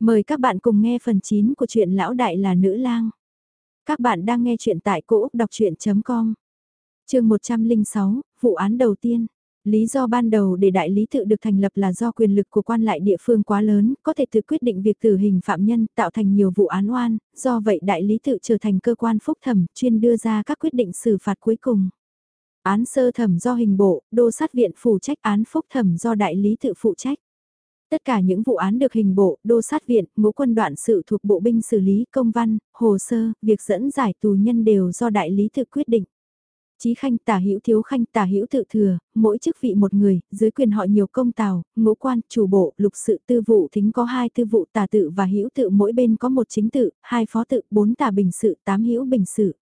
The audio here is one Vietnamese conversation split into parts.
Mời các bạn cùng nghe phần 9 của truyện Lão Đại là Nữ lang. Các bạn đang nghe truyện tại cỗ đọc chuyện.com. Trường 106, vụ án đầu tiên. Lý do ban đầu để đại lý tự được thành lập là do quyền lực của quan lại địa phương quá lớn, có thể tự quyết định việc tử hình phạm nhân, tạo thành nhiều vụ án oan, do vậy đại lý tự trở thành cơ quan phúc thẩm, chuyên đưa ra các quyết định xử phạt cuối cùng. Án sơ thẩm do hình bộ, đô sát viện phụ trách án phúc thẩm do đại lý tự phụ trách. Tất cả những vụ án được hình bộ, đô sát viện, ngũ quân đoạn sự thuộc bộ binh xử lý, công văn, hồ sơ, việc dẫn giải tù nhân đều do đại lý tự quyết định. Chí khanh tả hữu thiếu khanh tả hữu tự thừa, mỗi chức vị một người, dưới quyền họ nhiều công tào, ngũ quan, chủ bộ, lục sự tư vụ thính có hai tư vụ tả tự và hữu tự mỗi bên có một chính tự, hai phó tự, bốn tả bình sự, tám hữu bình sự.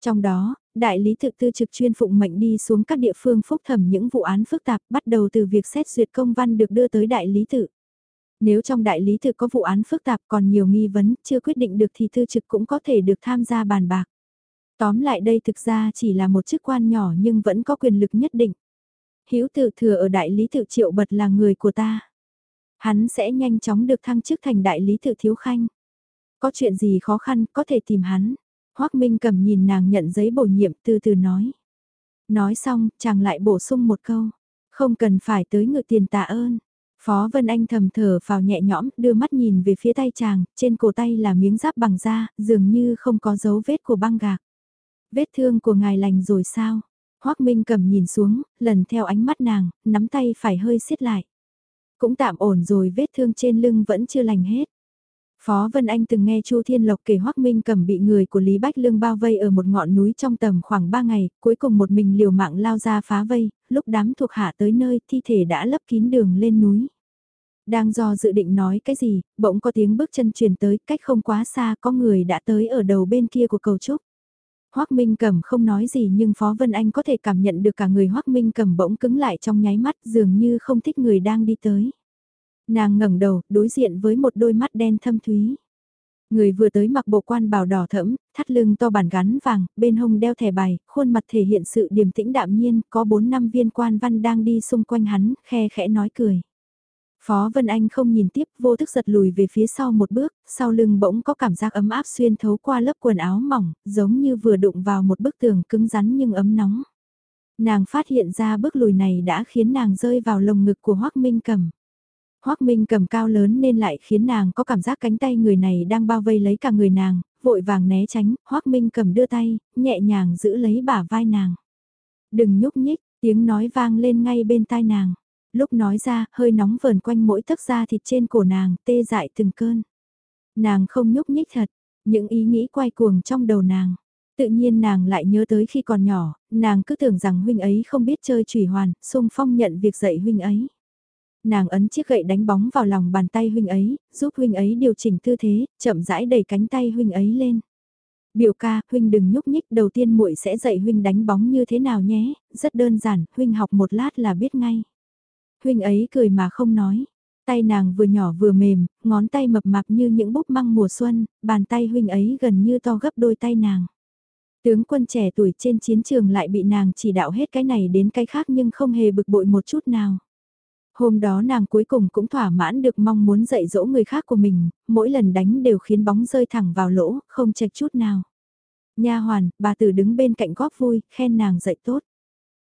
Trong đó, đại lý thực tư trực chuyên phụng mệnh đi xuống các địa phương phúc thẩm những vụ án phức tạp, bắt đầu từ việc xét duyệt công văn được đưa tới đại lý tự. Nếu trong đại lý tự có vụ án phức tạp còn nhiều nghi vấn, chưa quyết định được thì thư trực cũng có thể được tham gia bàn bạc. Tóm lại đây thực ra chỉ là một chức quan nhỏ nhưng vẫn có quyền lực nhất định. Hiếu tự thừa ở đại lý tự triệu bật là người của ta. Hắn sẽ nhanh chóng được thăng chức thành đại lý tự thiếu khanh. Có chuyện gì khó khăn, có thể tìm hắn. Hoác Minh cầm nhìn nàng nhận giấy bổ nhiệm từ từ nói. Nói xong, chàng lại bổ sung một câu. Không cần phải tới ngự tiền tạ ơn. Phó Vân Anh thầm thở vào nhẹ nhõm, đưa mắt nhìn về phía tay chàng, trên cổ tay là miếng giáp bằng da, dường như không có dấu vết của băng gạc. Vết thương của ngài lành rồi sao? Hoác Minh cầm nhìn xuống, lần theo ánh mắt nàng, nắm tay phải hơi siết lại. Cũng tạm ổn rồi vết thương trên lưng vẫn chưa lành hết. Phó Vân Anh từng nghe Chu Thiên Lộc kể Hoắc Minh cầm bị người của Lý Bách Lương bao vây ở một ngọn núi trong tầm khoảng 3 ngày, cuối cùng một mình liều mạng lao ra phá vây, lúc đám thuộc hạ tới nơi thi thể đã lấp kín đường lên núi. Đang do dự định nói cái gì, bỗng có tiếng bước chân truyền tới, cách không quá xa có người đã tới ở đầu bên kia của cầu trúc. Hoắc Minh Cầm không nói gì nhưng Phó Vân Anh có thể cảm nhận được cả người Hoắc Minh Cầm bỗng cứng lại trong nháy mắt dường như không thích người đang đi tới. Nàng ngẩng đầu, đối diện với một đôi mắt đen thâm thúy. Người vừa tới mặc bộ quan bào đỏ thẫm, thắt lưng to bản gắn vàng, bên hông đeo thẻ bài, khuôn mặt thể hiện sự điềm tĩnh đạm nhiên, có bốn năm viên quan văn đang đi xung quanh hắn, khe khẽ nói cười. Phó Vân Anh không nhìn tiếp, vô thức giật lùi về phía sau một bước, sau lưng bỗng có cảm giác ấm áp xuyên thấu qua lớp quần áo mỏng, giống như vừa đụng vào một bức tường cứng rắn nhưng ấm nóng. Nàng phát hiện ra bước lùi này đã khiến nàng rơi vào lồng ngực của Hoác Minh Cầm. Hoác Minh cầm cao lớn nên lại khiến nàng có cảm giác cánh tay người này đang bao vây lấy cả người nàng, vội vàng né tránh, Hoác Minh cầm đưa tay, nhẹ nhàng giữ lấy bả vai nàng. Đừng nhúc nhích, tiếng nói vang lên ngay bên tai nàng. Lúc nói ra, hơi nóng vờn quanh mỗi tấc da thịt trên cổ nàng, tê dại từng cơn. Nàng không nhúc nhích thật, những ý nghĩ quay cuồng trong đầu nàng. Tự nhiên nàng lại nhớ tới khi còn nhỏ, nàng cứ tưởng rằng huynh ấy không biết chơi trùy hoàn, sung phong nhận việc dạy huynh ấy nàng ấn chiếc gậy đánh bóng vào lòng bàn tay huynh ấy, giúp huynh ấy điều chỉnh tư thế, chậm rãi đẩy cánh tay huynh ấy lên. Biểu ca, huynh đừng nhúc nhích, đầu tiên muội sẽ dạy huynh đánh bóng như thế nào nhé, rất đơn giản, huynh học một lát là biết ngay. Huynh ấy cười mà không nói, tay nàng vừa nhỏ vừa mềm, ngón tay mập mạp như những búp măng mùa xuân, bàn tay huynh ấy gần như to gấp đôi tay nàng. Tướng quân trẻ tuổi trên chiến trường lại bị nàng chỉ đạo hết cái này đến cái khác nhưng không hề bực bội một chút nào. Hôm đó nàng cuối cùng cũng thỏa mãn được mong muốn dạy dỗ người khác của mình, mỗi lần đánh đều khiến bóng rơi thẳng vào lỗ, không chạch chút nào. Nha hoàn, bà tử đứng bên cạnh góp vui, khen nàng dạy tốt.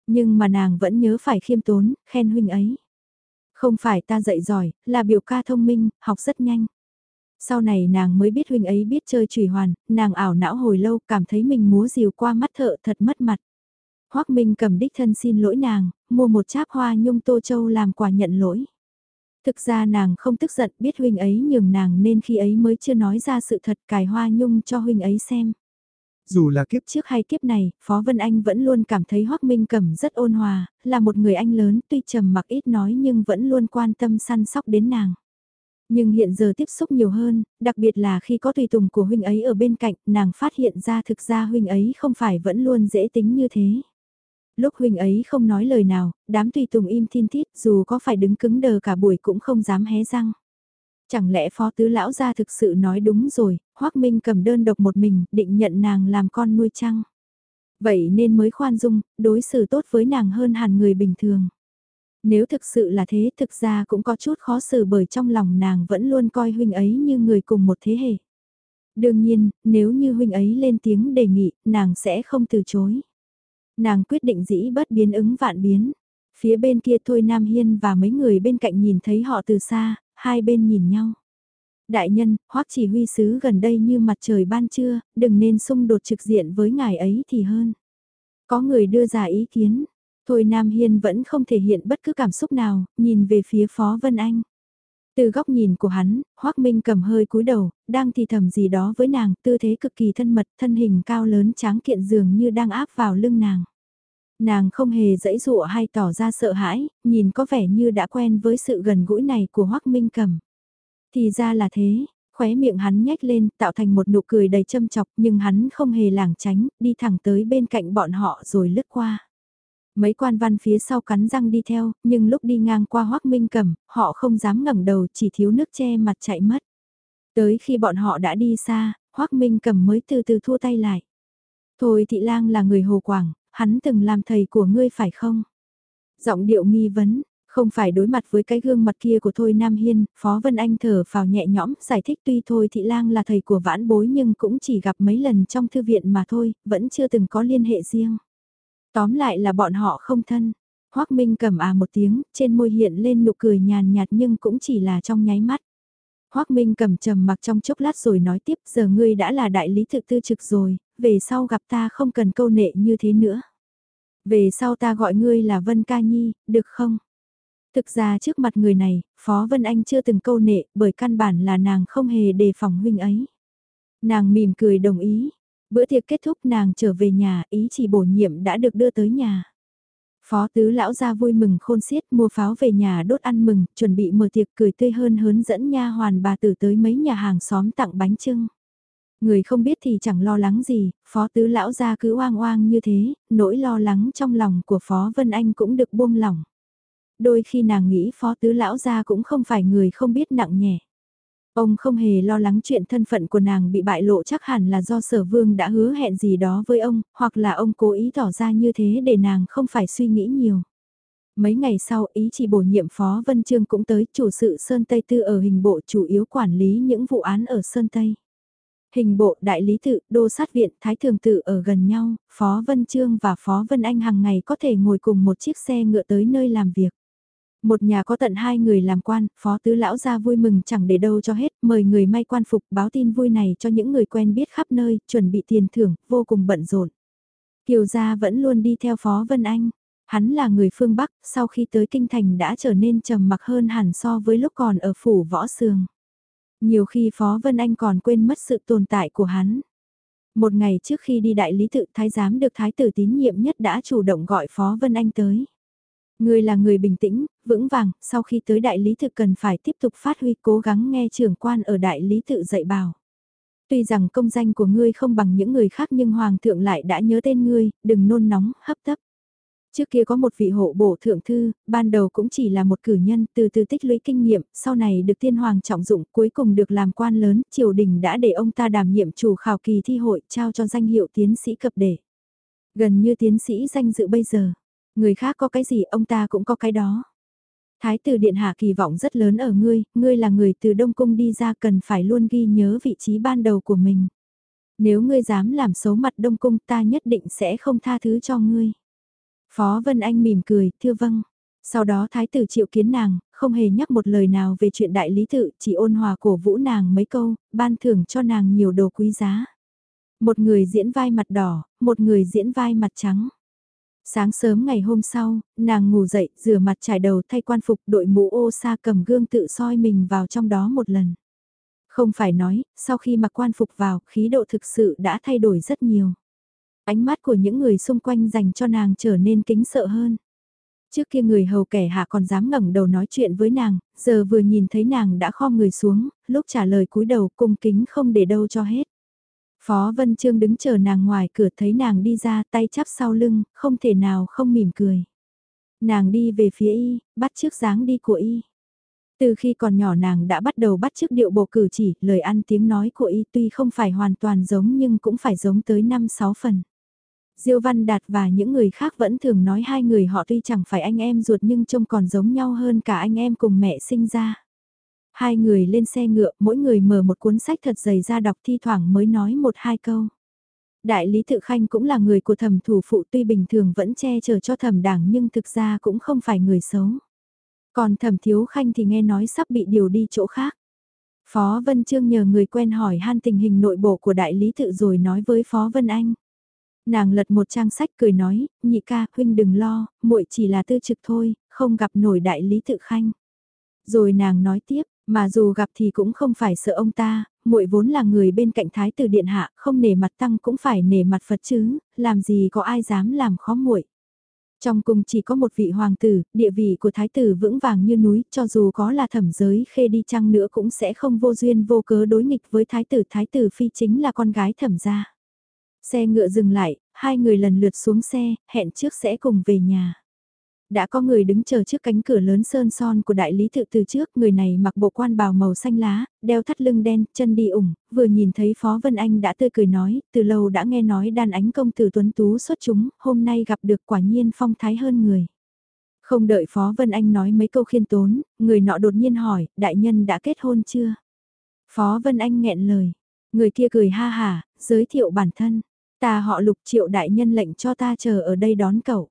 Nhưng mà nàng vẫn nhớ phải khiêm tốn, khen huynh ấy. Không phải ta dạy giỏi, là biểu ca thông minh, học rất nhanh. Sau này nàng mới biết huynh ấy biết chơi trùy hoàn, nàng ảo não hồi lâu cảm thấy mình múa rìu qua mắt thợ thật mất mặt. Hoác Minh cầm đích thân xin lỗi nàng, mua một cháp hoa nhung tô châu làm quà nhận lỗi. Thực ra nàng không tức giận biết huynh ấy nhường nàng nên khi ấy mới chưa nói ra sự thật cài hoa nhung cho huynh ấy xem. Dù là kiếp trước hay kiếp này, Phó Vân Anh vẫn luôn cảm thấy Hoác Minh Cẩm rất ôn hòa, là một người anh lớn tuy trầm mặc ít nói nhưng vẫn luôn quan tâm săn sóc đến nàng. Nhưng hiện giờ tiếp xúc nhiều hơn, đặc biệt là khi có tùy tùng của huynh ấy ở bên cạnh, nàng phát hiện ra thực ra huynh ấy không phải vẫn luôn dễ tính như thế. Lúc huynh ấy không nói lời nào, đám tùy tùng im thiên thít dù có phải đứng cứng đờ cả buổi cũng không dám hé răng. Chẳng lẽ phó tứ lão gia thực sự nói đúng rồi, Hoác Minh cầm đơn độc một mình, định nhận nàng làm con nuôi chăng? Vậy nên mới khoan dung, đối xử tốt với nàng hơn hẳn người bình thường. Nếu thực sự là thế thực ra cũng có chút khó xử bởi trong lòng nàng vẫn luôn coi huynh ấy như người cùng một thế hệ. Đương nhiên, nếu như huynh ấy lên tiếng đề nghị, nàng sẽ không từ chối. Nàng quyết định dĩ bất biến ứng vạn biến. Phía bên kia thôi Nam Hiên và mấy người bên cạnh nhìn thấy họ từ xa, hai bên nhìn nhau. Đại nhân, hoắc chỉ huy sứ gần đây như mặt trời ban trưa, đừng nên xung đột trực diện với ngài ấy thì hơn. Có người đưa ra ý kiến, thôi Nam Hiên vẫn không thể hiện bất cứ cảm xúc nào, nhìn về phía Phó Vân Anh. Từ góc nhìn của hắn, Hoắc Minh cầm hơi cúi đầu, đang thì thầm gì đó với nàng, tư thế cực kỳ thân mật, thân hình cao lớn tráng kiện dường như đang áp vào lưng nàng. Nàng không hề dãy dụa hay tỏ ra sợ hãi, nhìn có vẻ như đã quen với sự gần gũi này của Hoắc Minh cầm. Thì ra là thế, khóe miệng hắn nhếch lên, tạo thành một nụ cười đầy châm chọc, nhưng hắn không hề lảng tránh, đi thẳng tới bên cạnh bọn họ rồi lướt qua. Mấy quan văn phía sau cắn răng đi theo, nhưng lúc đi ngang qua Hoắc Minh Cẩm, họ không dám ngẩng đầu, chỉ thiếu nước che mặt chạy mất. Tới khi bọn họ đã đi xa, Hoắc Minh Cẩm mới từ từ thua tay lại. Thôi Thị Lang là người Hồ Quảng, hắn từng làm thầy của ngươi phải không? Giọng điệu nghi vấn, không phải đối mặt với cái gương mặt kia của Thôi Nam Hiên, Phó Vân Anh thở vào nhẹ nhõm, giải thích tuy Thôi Thị Lang là thầy của vãn bối nhưng cũng chỉ gặp mấy lần trong thư viện mà thôi, vẫn chưa từng có liên hệ riêng. Tóm lại là bọn họ không thân. Hoác Minh cầm à một tiếng, trên môi hiện lên nụ cười nhàn nhạt nhưng cũng chỉ là trong nháy mắt. Hoác Minh cầm trầm mặc trong chốc lát rồi nói tiếp giờ ngươi đã là đại lý thực tư trực rồi, về sau gặp ta không cần câu nệ như thế nữa. Về sau ta gọi ngươi là Vân Ca Nhi, được không? Thực ra trước mặt người này, Phó Vân Anh chưa từng câu nệ bởi căn bản là nàng không hề đề phòng huynh ấy. Nàng mỉm cười đồng ý, Bữa tiệc kết thúc nàng trở về nhà, ý chỉ bổ nhiệm đã được đưa tới nhà. Phó tứ lão ra vui mừng khôn xiết mua pháo về nhà đốt ăn mừng, chuẩn bị mở tiệc cười tươi hơn hớn dẫn nha hoàn bà tử tới mấy nhà hàng xóm tặng bánh trưng. Người không biết thì chẳng lo lắng gì, phó tứ lão ra cứ oang oang như thế, nỗi lo lắng trong lòng của phó Vân Anh cũng được buông lỏng. Đôi khi nàng nghĩ phó tứ lão ra cũng không phải người không biết nặng nhẹ. Ông không hề lo lắng chuyện thân phận của nàng bị bại lộ chắc hẳn là do sở vương đã hứa hẹn gì đó với ông, hoặc là ông cố ý tỏ ra như thế để nàng không phải suy nghĩ nhiều. Mấy ngày sau ý chỉ bổ nhiệm Phó Vân Trương cũng tới chủ sự Sơn Tây Tư ở hình bộ chủ yếu quản lý những vụ án ở Sơn Tây. Hình bộ đại lý tự, đô sát viện, thái thường tự ở gần nhau, Phó Vân Trương và Phó Vân Anh hàng ngày có thể ngồi cùng một chiếc xe ngựa tới nơi làm việc. Một nhà có tận hai người làm quan, phó tứ lão ra vui mừng chẳng để đâu cho hết, mời người may quan phục báo tin vui này cho những người quen biết khắp nơi, chuẩn bị tiền thưởng, vô cùng bận rộn. Kiều gia vẫn luôn đi theo phó Vân Anh. Hắn là người phương Bắc, sau khi tới kinh thành đã trở nên trầm mặc hơn hẳn so với lúc còn ở phủ võ sường. Nhiều khi Phó Vân Anh còn quên mất sự tồn tại của hắn. Một ngày trước khi đi đại lý tự thái giám được thái tử tín nhiệm nhất đã chủ động gọi Phó Vân Anh tới. Người là người bình tĩnh, vững vàng, sau khi tới đại lý thực cần phải tiếp tục phát huy cố gắng nghe trưởng quan ở đại lý tự dạy bảo. Tuy rằng công danh của ngươi không bằng những người khác nhưng hoàng thượng lại đã nhớ tên ngươi, đừng nôn nóng, hấp tấp. Trước kia có một vị hộ bổ thượng thư, ban đầu cũng chỉ là một cử nhân, từ từ tích lũy kinh nghiệm, sau này được tiên hoàng trọng dụng, cuối cùng được làm quan lớn, triều đình đã để ông ta đảm nhiệm chủ khảo kỳ thi hội, trao cho danh hiệu tiến sĩ cập đề. Gần như tiến sĩ danh dự bây giờ, Người khác có cái gì ông ta cũng có cái đó. Thái tử Điện Hạ kỳ vọng rất lớn ở ngươi, ngươi là người từ Đông Cung đi ra cần phải luôn ghi nhớ vị trí ban đầu của mình. Nếu ngươi dám làm xấu mặt Đông Cung ta nhất định sẽ không tha thứ cho ngươi. Phó Vân Anh mỉm cười, thưa vâng. Sau đó thái tử triệu kiến nàng, không hề nhắc một lời nào về chuyện đại lý tự, chỉ ôn hòa cổ vũ nàng mấy câu, ban thưởng cho nàng nhiều đồ quý giá. Một người diễn vai mặt đỏ, một người diễn vai mặt trắng. Sáng sớm ngày hôm sau, nàng ngủ dậy, rửa mặt trải đầu thay quan phục đội mũ ô sa cầm gương tự soi mình vào trong đó một lần. Không phải nói, sau khi mặc quan phục vào, khí độ thực sự đã thay đổi rất nhiều. Ánh mắt của những người xung quanh dành cho nàng trở nên kính sợ hơn. Trước kia người hầu kẻ hạ còn dám ngẩng đầu nói chuyện với nàng, giờ vừa nhìn thấy nàng đã kho người xuống, lúc trả lời cúi đầu cung kính không để đâu cho hết. Phó Vân Trương đứng chờ nàng ngoài cửa thấy nàng đi ra tay chắp sau lưng, không thể nào không mỉm cười. Nàng đi về phía y, bắt trước dáng đi của y. Từ khi còn nhỏ nàng đã bắt đầu bắt chước điệu bộ cử chỉ, lời ăn tiếng nói của y tuy không phải hoàn toàn giống nhưng cũng phải giống tới 5-6 phần. Diêu Văn Đạt và những người khác vẫn thường nói hai người họ tuy chẳng phải anh em ruột nhưng trông còn giống nhau hơn cả anh em cùng mẹ sinh ra. Hai người lên xe ngựa, mỗi người mở một cuốn sách thật dày ra đọc thi thoảng mới nói một hai câu. Đại lý tự khanh cũng là người của thẩm thủ phụ tuy bình thường vẫn che chở cho thẩm đảng nhưng thực ra cũng không phải người xấu. Còn thẩm thiếu khanh thì nghe nói sắp bị điều đi chỗ khác. Phó Vân Trương nhờ người quen hỏi han tình hình nội bộ của đại lý tự rồi nói với Phó Vân Anh. Nàng lật một trang sách cười nói, nhị ca, huynh đừng lo, muội chỉ là tư trực thôi, không gặp nổi đại lý tự khanh. Rồi nàng nói tiếp, mà dù gặp thì cũng không phải sợ ông ta, muội vốn là người bên cạnh thái tử điện hạ, không nể mặt tăng cũng phải nể mặt Phật chứ, làm gì có ai dám làm khó muội. Trong cung chỉ có một vị hoàng tử, địa vị của thái tử vững vàng như núi, cho dù có là thẩm giới khê đi chăng nữa cũng sẽ không vô duyên vô cớ đối nghịch với thái tử. Thái tử phi chính là con gái thẩm gia. Xe ngựa dừng lại, hai người lần lượt xuống xe, hẹn trước sẽ cùng về nhà. Đã có người đứng chờ trước cánh cửa lớn sơn son của đại lý tự từ trước, người này mặc bộ quan bào màu xanh lá, đeo thắt lưng đen, chân đi ủng, vừa nhìn thấy Phó Vân Anh đã tươi cười nói, từ lâu đã nghe nói đàn ánh công tử tuấn tú xuất chúng, hôm nay gặp được quả nhiên phong thái hơn người. Không đợi Phó Vân Anh nói mấy câu khiên tốn, người nọ đột nhiên hỏi, đại nhân đã kết hôn chưa? Phó Vân Anh nghẹn lời, người kia cười ha hà, giới thiệu bản thân, ta họ lục triệu đại nhân lệnh cho ta chờ ở đây đón cậu.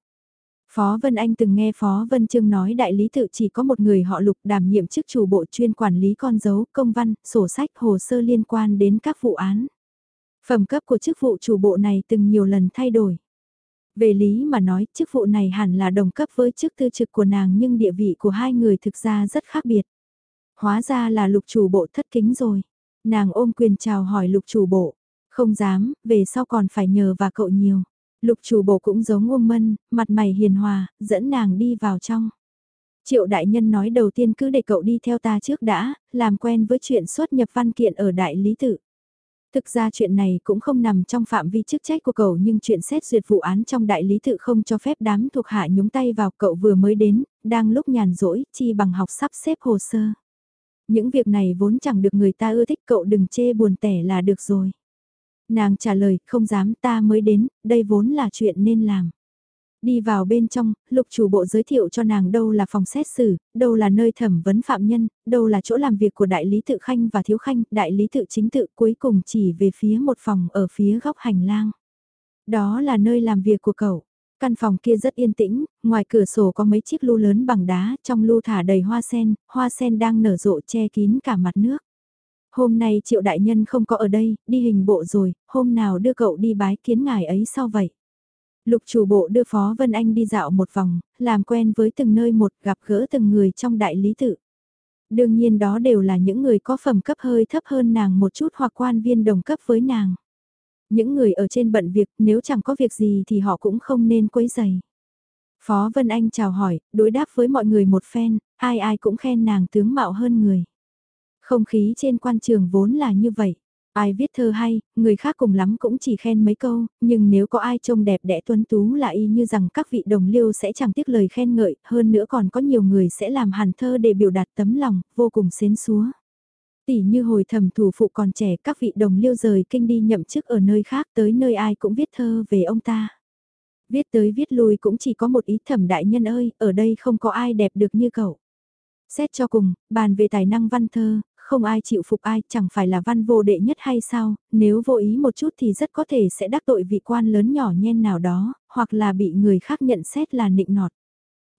Phó Vân Anh từng nghe Phó Vân Trương nói đại lý tự chỉ có một người họ lục đảm nhiệm chức chủ bộ chuyên quản lý con dấu, công văn, sổ sách, hồ sơ liên quan đến các vụ án. Phẩm cấp của chức vụ chủ bộ này từng nhiều lần thay đổi. Về lý mà nói, chức vụ này hẳn là đồng cấp với chức tư trực của nàng nhưng địa vị của hai người thực ra rất khác biệt. Hóa ra là lục chủ bộ thất kính rồi. Nàng ôm quyền chào hỏi lục chủ bộ. Không dám, về sau còn phải nhờ và cậu nhiều. Lục chủ bộ cũng giống Uông Mân, mặt mày hiền hòa, dẫn nàng đi vào trong. Triệu đại nhân nói đầu tiên cứ để cậu đi theo ta trước đã, làm quen với chuyện xuất nhập văn kiện ở đại lý tự. Thực ra chuyện này cũng không nằm trong phạm vi chức trách của cậu nhưng chuyện xét duyệt vụ án trong đại lý tự không cho phép đám thuộc hạ nhúng tay vào cậu vừa mới đến, đang lúc nhàn rỗi, chi bằng học sắp xếp hồ sơ. Những việc này vốn chẳng được người ta ưa thích cậu đừng chê buồn tẻ là được rồi. Nàng trả lời, không dám ta mới đến, đây vốn là chuyện nên làm. Đi vào bên trong, lục chủ bộ giới thiệu cho nàng đâu là phòng xét xử, đâu là nơi thẩm vấn phạm nhân, đâu là chỗ làm việc của đại lý tự khanh và thiếu khanh, đại lý tự chính tự cuối cùng chỉ về phía một phòng ở phía góc hành lang. Đó là nơi làm việc của cậu. Căn phòng kia rất yên tĩnh, ngoài cửa sổ có mấy chiếc lu lớn bằng đá, trong lu thả đầy hoa sen, hoa sen đang nở rộ che kín cả mặt nước. Hôm nay triệu đại nhân không có ở đây, đi hình bộ rồi, hôm nào đưa cậu đi bái kiến ngài ấy sao vậy? Lục chủ bộ đưa Phó Vân Anh đi dạo một vòng, làm quen với từng nơi một gặp gỡ từng người trong đại lý tự. Đương nhiên đó đều là những người có phẩm cấp hơi thấp hơn nàng một chút hoặc quan viên đồng cấp với nàng. Những người ở trên bận việc nếu chẳng có việc gì thì họ cũng không nên quấy dày. Phó Vân Anh chào hỏi, đối đáp với mọi người một phen, ai ai cũng khen nàng tướng mạo hơn người. Không khí trên quan trường vốn là như vậy. Ai viết thơ hay, người khác cùng lắm cũng chỉ khen mấy câu, nhưng nếu có ai trông đẹp đẽ tuấn tú là y như rằng các vị đồng liêu sẽ chẳng tiếc lời khen ngợi, hơn nữa còn có nhiều người sẽ làm hàn thơ để biểu đạt tấm lòng, vô cùng xến xúa. Tỷ như hồi thầm thủ phụ còn trẻ các vị đồng liêu rời kinh đi nhậm chức ở nơi khác tới nơi ai cũng viết thơ về ông ta. Viết tới viết lui cũng chỉ có một ý thẩm đại nhân ơi, ở đây không có ai đẹp được như cậu. Xét cho cùng, bàn về tài năng văn thơ, không ai chịu phục ai, chẳng phải là văn vô đệ nhất hay sao, nếu vô ý một chút thì rất có thể sẽ đắc tội vị quan lớn nhỏ nhen nào đó, hoặc là bị người khác nhận xét là nịnh nọt.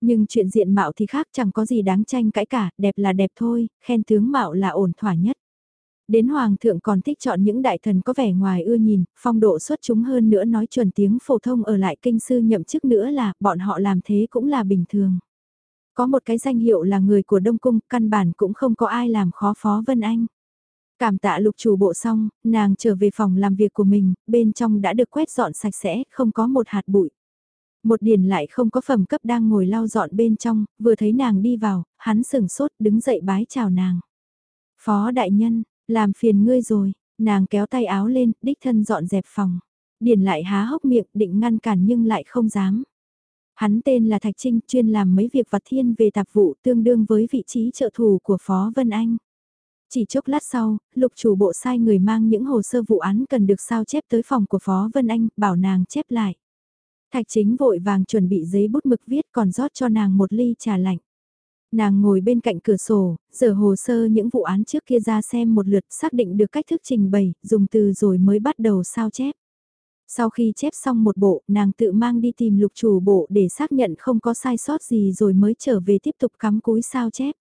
Nhưng chuyện diện mạo thì khác chẳng có gì đáng tranh cãi cả, đẹp là đẹp thôi, khen tướng mạo là ổn thỏa nhất. Đến hoàng thượng còn thích chọn những đại thần có vẻ ngoài ưa nhìn, phong độ xuất chúng hơn nữa nói chuẩn tiếng phổ thông ở lại kinh sư nhậm chức nữa là bọn họ làm thế cũng là bình thường. Có một cái danh hiệu là người của Đông Cung, căn bản cũng không có ai làm khó Phó Vân Anh. Cảm tạ lục chủ bộ xong, nàng trở về phòng làm việc của mình, bên trong đã được quét dọn sạch sẽ, không có một hạt bụi. Một điển lại không có phẩm cấp đang ngồi lau dọn bên trong, vừa thấy nàng đi vào, hắn sừng sốt đứng dậy bái chào nàng. Phó đại nhân, làm phiền ngươi rồi, nàng kéo tay áo lên, đích thân dọn dẹp phòng. điền lại há hốc miệng định ngăn cản nhưng lại không dám. Hắn tên là Thạch Trinh, chuyên làm mấy việc vặt thiên về tạp vụ tương đương với vị trí trợ thủ của Phó Vân Anh. Chỉ chốc lát sau, lục chủ bộ sai người mang những hồ sơ vụ án cần được sao chép tới phòng của Phó Vân Anh, bảo nàng chép lại. Thạch chính vội vàng chuẩn bị giấy bút mực viết còn rót cho nàng một ly trà lạnh. Nàng ngồi bên cạnh cửa sổ, dở hồ sơ những vụ án trước kia ra xem một lượt xác định được cách thức trình bày, dùng từ rồi mới bắt đầu sao chép. Sau khi chép xong một bộ, nàng tự mang đi tìm lục chủ bộ để xác nhận không có sai sót gì rồi mới trở về tiếp tục cắm cúi sao chép.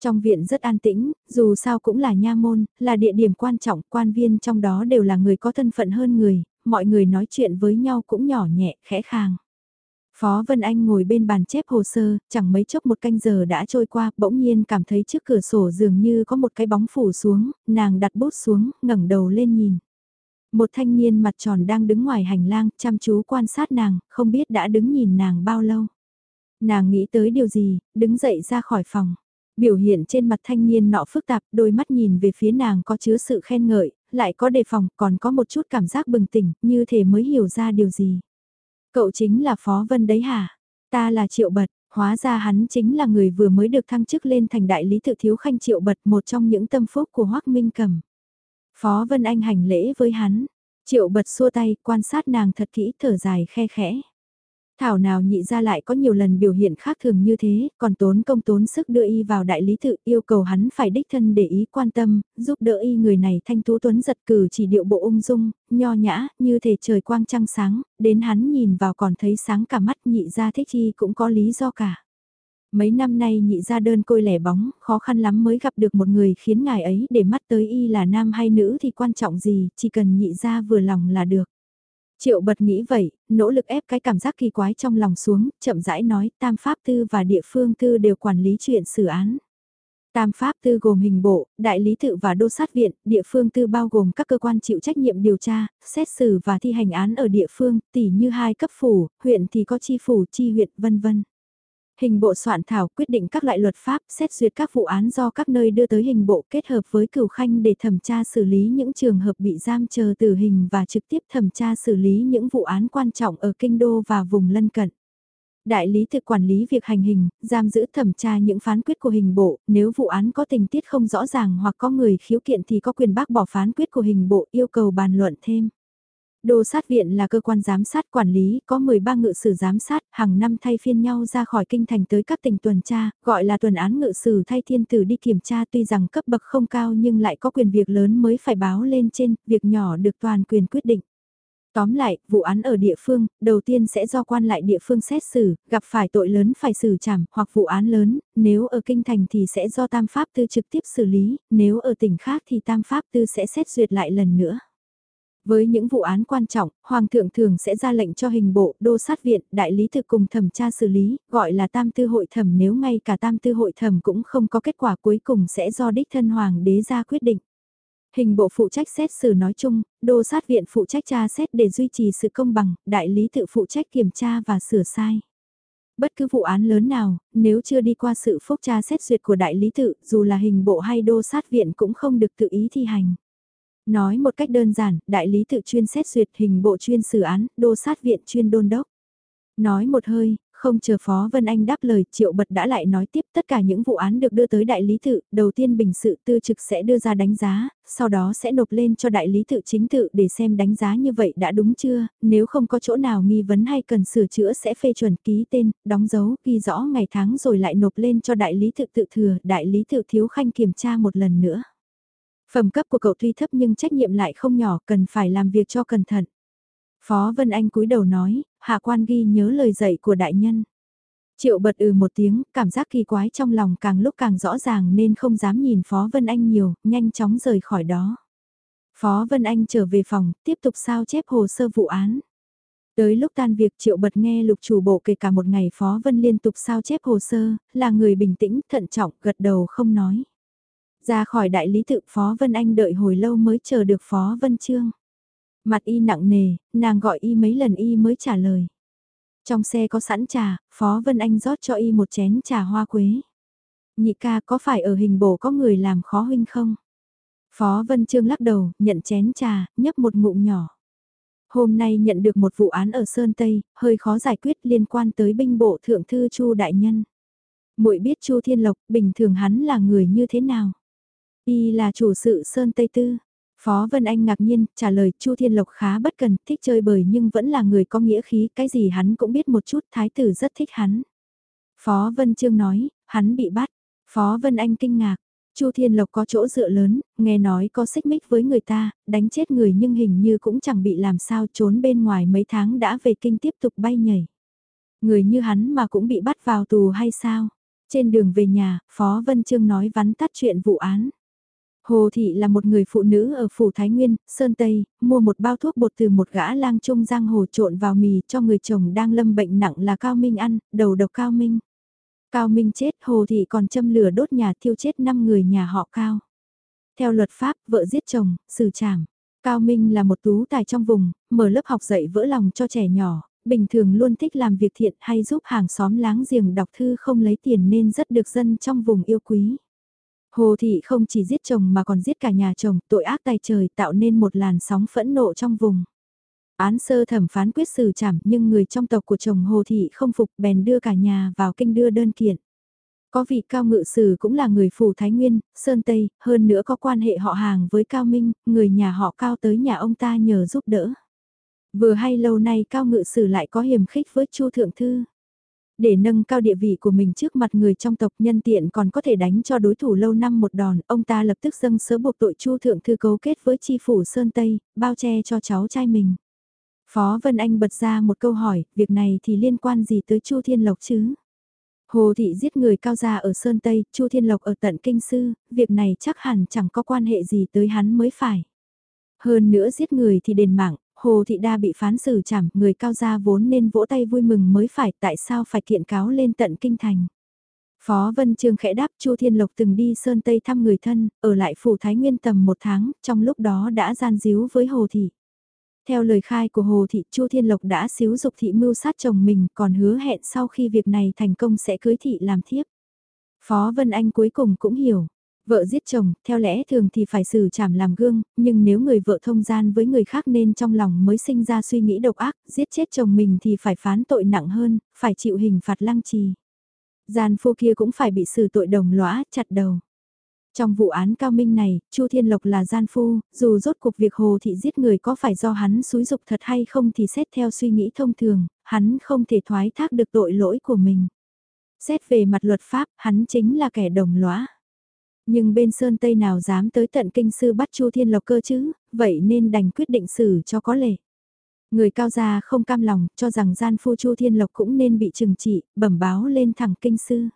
Trong viện rất an tĩnh, dù sao cũng là nha môn, là địa điểm quan trọng, quan viên trong đó đều là người có thân phận hơn người, mọi người nói chuyện với nhau cũng nhỏ nhẹ, khẽ khàng. Phó Vân Anh ngồi bên bàn chép hồ sơ, chẳng mấy chốc một canh giờ đã trôi qua, bỗng nhiên cảm thấy trước cửa sổ dường như có một cái bóng phủ xuống, nàng đặt bút xuống, ngẩng đầu lên nhìn. Một thanh niên mặt tròn đang đứng ngoài hành lang, chăm chú quan sát nàng, không biết đã đứng nhìn nàng bao lâu. Nàng nghĩ tới điều gì, đứng dậy ra khỏi phòng. Biểu hiện trên mặt thanh niên nọ phức tạp, đôi mắt nhìn về phía nàng có chứa sự khen ngợi, lại có đề phòng, còn có một chút cảm giác bừng tỉnh, như thể mới hiểu ra điều gì. Cậu chính là Phó Vân đấy hả? Ta là Triệu Bật, hóa ra hắn chính là người vừa mới được thăng chức lên thành đại lý tự thiếu khanh Triệu Bật một trong những tâm phúc của Hoác Minh Cầm. Phó Vân Anh hành lễ với hắn, Triệu Bật xua tay quan sát nàng thật kỹ thở dài khe khẽ. Thảo nào nhị ra lại có nhiều lần biểu hiện khác thường như thế, còn tốn công tốn sức đưa y vào đại lý tự yêu cầu hắn phải đích thân để ý quan tâm, giúp đỡ y người này thanh tú tuấn giật cử chỉ điệu bộ ung dung, nho nhã, như thể trời quang trăng sáng, đến hắn nhìn vào còn thấy sáng cả mắt nhị ra thích y cũng có lý do cả. Mấy năm nay nhị ra đơn côi lẻ bóng, khó khăn lắm mới gặp được một người khiến ngài ấy để mắt tới y là nam hay nữ thì quan trọng gì, chỉ cần nhị ra vừa lòng là được. Triệu bật nghĩ vậy, nỗ lực ép cái cảm giác kỳ quái trong lòng xuống, chậm rãi nói tam pháp tư và địa phương tư đều quản lý chuyện xử án. Tam pháp tư gồm hình bộ, đại lý tự và đô sát viện, địa phương tư bao gồm các cơ quan chịu trách nhiệm điều tra, xét xử và thi hành án ở địa phương, tỉ như hai cấp phủ, huyện thì có chi phủ, chi huyện, vân vân. Hình bộ soạn thảo quyết định các loại luật pháp, xét duyệt các vụ án do các nơi đưa tới hình bộ kết hợp với cửu khanh để thẩm tra xử lý những trường hợp bị giam chờ tử hình và trực tiếp thẩm tra xử lý những vụ án quan trọng ở kinh đô và vùng lân cận. Đại lý thực quản lý việc hành hình, giam giữ thẩm tra những phán quyết của hình bộ, nếu vụ án có tình tiết không rõ ràng hoặc có người khiếu kiện thì có quyền bác bỏ phán quyết của hình bộ yêu cầu bàn luận thêm. Đô sát viện là cơ quan giám sát quản lý, có 13 ngự sử giám sát, hàng năm thay phiên nhau ra khỏi kinh thành tới các tỉnh tuần tra, gọi là tuần án ngự sử thay thiên tử đi kiểm tra tuy rằng cấp bậc không cao nhưng lại có quyền việc lớn mới phải báo lên trên, việc nhỏ được toàn quyền quyết định. Tóm lại, vụ án ở địa phương, đầu tiên sẽ do quan lại địa phương xét xử, gặp phải tội lớn phải xử trảm, hoặc vụ án lớn, nếu ở kinh thành thì sẽ do tam pháp tư trực tiếp xử lý, nếu ở tỉnh khác thì tam pháp tư sẽ xét duyệt lại lần nữa. Với những vụ án quan trọng, Hoàng thượng thường sẽ ra lệnh cho hình bộ, đô sát viện, đại lý thực cùng thẩm tra xử lý, gọi là tam tư hội thẩm nếu ngay cả tam tư hội thẩm cũng không có kết quả cuối cùng sẽ do đích thân Hoàng đế ra quyết định. Hình bộ phụ trách xét xử nói chung, đô sát viện phụ trách tra xét để duy trì sự công bằng, đại lý tự phụ trách kiểm tra và sửa sai. Bất cứ vụ án lớn nào, nếu chưa đi qua sự phúc tra xét duyệt của đại lý tự, dù là hình bộ hay đô sát viện cũng không được tự ý thi hành. Nói một cách đơn giản, đại lý tự chuyên xét duyệt hình bộ chuyên xử án, đô sát viện chuyên đôn đốc. Nói một hơi, không chờ Phó Vân Anh đáp lời, Triệu Bật đã lại nói tiếp tất cả những vụ án được đưa tới đại lý tự, đầu tiên bình sự tư trực sẽ đưa ra đánh giá, sau đó sẽ nộp lên cho đại lý tự chính tự để xem đánh giá như vậy đã đúng chưa, nếu không có chỗ nào nghi vấn hay cần sửa chữa sẽ phê chuẩn ký tên, đóng dấu, ghi rõ ngày tháng rồi lại nộp lên cho đại lý tự tự thừa, đại lý tự thiếu khanh kiểm tra một lần nữa. Phẩm cấp của cậu tuy thấp nhưng trách nhiệm lại không nhỏ, cần phải làm việc cho cẩn thận. Phó Vân Anh cúi đầu nói, hạ quan ghi nhớ lời dạy của đại nhân. Triệu bật ừ một tiếng, cảm giác kỳ quái trong lòng càng lúc càng rõ ràng nên không dám nhìn Phó Vân Anh nhiều, nhanh chóng rời khỏi đó. Phó Vân Anh trở về phòng, tiếp tục sao chép hồ sơ vụ án. Tới lúc tan việc Triệu Bật nghe lục chủ bộ kể cả một ngày Phó Vân liên tục sao chép hồ sơ, là người bình tĩnh, thận trọng, gật đầu không nói. Ra khỏi đại lý tự Phó Vân Anh đợi hồi lâu mới chờ được Phó Vân Trương. Mặt y nặng nề, nàng gọi y mấy lần y mới trả lời. Trong xe có sẵn trà, Phó Vân Anh rót cho y một chén trà hoa quế. Nhị ca có phải ở hình bổ có người làm khó huynh không? Phó Vân Trương lắc đầu, nhận chén trà, nhấp một ngụm nhỏ. Hôm nay nhận được một vụ án ở Sơn Tây, hơi khó giải quyết liên quan tới binh bộ thượng thư Chu Đại Nhân. muội biết Chu Thiên Lộc, bình thường hắn là người như thế nào? Y là chủ sự Sơn Tây Tư. Phó Vân Anh ngạc nhiên, trả lời Chu Thiên Lộc khá bất cần, thích chơi bời nhưng vẫn là người có nghĩa khí, cái gì hắn cũng biết một chút, thái tử rất thích hắn. Phó Vân Trương nói, hắn bị bắt. Phó Vân Anh kinh ngạc, Chu Thiên Lộc có chỗ dựa lớn, nghe nói có xích mích với người ta, đánh chết người nhưng hình như cũng chẳng bị làm sao trốn bên ngoài mấy tháng đã về kinh tiếp tục bay nhảy. Người như hắn mà cũng bị bắt vào tù hay sao? Trên đường về nhà, Phó Vân Trương nói vắn tắt chuyện vụ án. Hồ Thị là một người phụ nữ ở Phủ Thái Nguyên, Sơn Tây, mua một bao thuốc bột từ một gã lang trung giang hồ trộn vào mì cho người chồng đang lâm bệnh nặng là Cao Minh ăn, đầu độc Cao Minh. Cao Minh chết, Hồ Thị còn châm lửa đốt nhà thiêu chết 5 người nhà họ Cao. Theo luật pháp, vợ giết chồng, xử trảm. Cao Minh là một tú tài trong vùng, mở lớp học dạy vỡ lòng cho trẻ nhỏ, bình thường luôn thích làm việc thiện hay giúp hàng xóm láng giềng đọc thư không lấy tiền nên rất được dân trong vùng yêu quý. Hồ Thị không chỉ giết chồng mà còn giết cả nhà chồng, tội ác tay trời tạo nên một làn sóng phẫn nộ trong vùng. Án sơ thẩm phán quyết xử trảm nhưng người trong tộc của chồng Hồ Thị không phục bèn đưa cả nhà vào kinh đưa đơn kiện. Có vị cao ngự sử cũng là người phủ Thái Nguyên, Sơn Tây, hơn nữa có quan hệ họ hàng với Cao Minh, người nhà họ Cao tới nhà ông ta nhờ giúp đỡ. Vừa hay lâu nay Cao ngự sử lại có hiểm khích với Chu Thượng Thư. Để nâng cao địa vị của mình trước mặt người trong tộc nhân tiện còn có thể đánh cho đối thủ lâu năm một đòn, ông ta lập tức dâng sớ buộc tội Chu Thượng Thư cấu kết với chi phủ Sơn Tây, bao che cho cháu trai mình. Phó Vân Anh bật ra một câu hỏi, việc này thì liên quan gì tới Chu Thiên Lộc chứ? Hồ Thị giết người cao gia ở Sơn Tây, Chu Thiên Lộc ở tận Kinh Sư, việc này chắc hẳn chẳng có quan hệ gì tới hắn mới phải. Hơn nữa giết người thì đền mạng, Hồ Thị Đa bị phán xử chảm, người cao gia vốn nên vỗ tay vui mừng mới phải, tại sao phải kiện cáo lên tận Kinh Thành. Phó Vân Trương khẽ đáp Chu Thiên Lộc từng đi Sơn Tây thăm người thân, ở lại phủ Thái Nguyên tầm một tháng, trong lúc đó đã gian díu với Hồ Thị. Theo lời khai của Hồ Thị, Chu Thiên Lộc đã xíu dục thị mưu sát chồng mình, còn hứa hẹn sau khi việc này thành công sẽ cưới thị làm thiếp. Phó Vân Anh cuối cùng cũng hiểu. Vợ giết chồng, theo lẽ thường thì phải xử trảm làm gương, nhưng nếu người vợ thông gian với người khác nên trong lòng mới sinh ra suy nghĩ độc ác, giết chết chồng mình thì phải phán tội nặng hơn, phải chịu hình phạt lăng trì. Gian phu kia cũng phải bị xử tội đồng lõa, chặt đầu. Trong vụ án cao minh này, Chu Thiên Lộc là gian phu, dù rốt cuộc việc Hồ Thị giết người có phải do hắn xúi dục thật hay không thì xét theo suy nghĩ thông thường, hắn không thể thoái thác được tội lỗi của mình. Xét về mặt luật pháp, hắn chính là kẻ đồng lõa. Nhưng bên Sơn Tây nào dám tới tận kinh sư bắt Chu Thiên Lộc cơ chứ, vậy nên đành quyết định xử cho có lệ. Người cao gia không cam lòng, cho rằng gian phu Chu Thiên Lộc cũng nên bị trừng trị, bẩm báo lên thẳng kinh sư.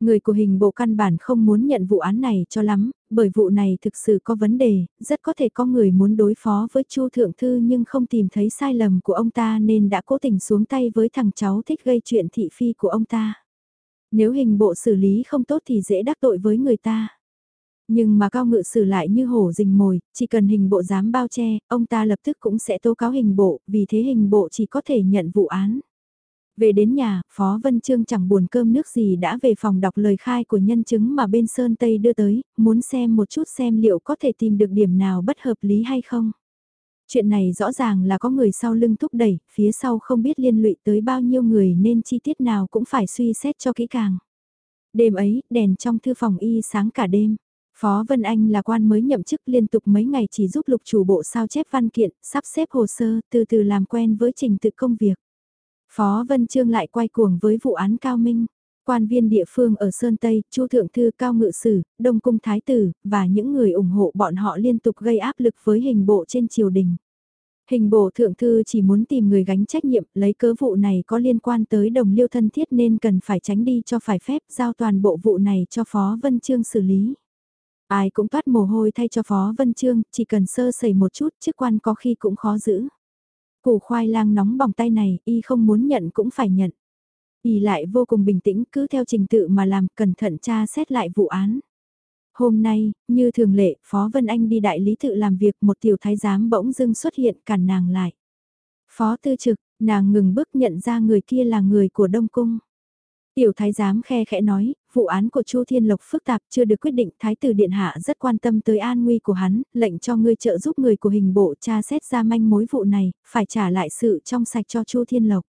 Người của hình bộ căn bản không muốn nhận vụ án này cho lắm, bởi vụ này thực sự có vấn đề, rất có thể có người muốn đối phó với Chu Thượng Thư nhưng không tìm thấy sai lầm của ông ta nên đã cố tình xuống tay với thằng cháu thích gây chuyện thị phi của ông ta. Nếu hình bộ xử lý không tốt thì dễ đắc tội với người ta. Nhưng mà cao ngự xử lại như hổ rình mồi, chỉ cần hình bộ dám bao che, ông ta lập tức cũng sẽ tố cáo hình bộ, vì thế hình bộ chỉ có thể nhận vụ án. Về đến nhà, Phó Vân Trương chẳng buồn cơm nước gì đã về phòng đọc lời khai của nhân chứng mà bên Sơn Tây đưa tới, muốn xem một chút xem liệu có thể tìm được điểm nào bất hợp lý hay không. Chuyện này rõ ràng là có người sau lưng thúc đẩy, phía sau không biết liên lụy tới bao nhiêu người nên chi tiết nào cũng phải suy xét cho kỹ càng. Đêm ấy, đèn trong thư phòng y sáng cả đêm. Phó Vân Anh là quan mới nhậm chức liên tục mấy ngày chỉ giúp lục chủ bộ sao chép văn kiện, sắp xếp hồ sơ, từ từ làm quen với trình tự công việc. Phó Vân Trương lại quay cuồng với vụ án Cao Minh. Quan viên địa phương ở Sơn Tây, Chu Thượng Thư Cao Ngự Sử, Đông Cung Thái Tử, và những người ủng hộ bọn họ liên tục gây áp lực với hình bộ trên triều đình. Hình bộ thượng thư chỉ muốn tìm người gánh trách nhiệm, lấy cớ vụ này có liên quan tới đồng liêu thân thiết nên cần phải tránh đi cho phải phép giao toàn bộ vụ này cho Phó Vân Trương xử lý. Ai cũng toát mồ hôi thay cho Phó Vân Trương, chỉ cần sơ sẩy một chút, chức quan có khi cũng khó giữ. Củ khoai lang nóng bỏng tay này, y không muốn nhận cũng phải nhận. Y lại vô cùng bình tĩnh cứ theo trình tự mà làm cẩn thận tra xét lại vụ án. Hôm nay, như thường lệ, Phó Vân Anh đi đại lý tự làm việc một tiểu thái giám bỗng dưng xuất hiện cản nàng lại. Phó tư trực, nàng ngừng bước nhận ra người kia là người của Đông Cung. Tiểu thái giám khe khẽ nói, vụ án của Chu Thiên Lộc phức tạp chưa được quyết định, thái tử điện hạ rất quan tâm tới an nguy của hắn, lệnh cho ngươi trợ giúp người của hình bộ tra xét ra manh mối vụ này, phải trả lại sự trong sạch cho Chu Thiên Lộc.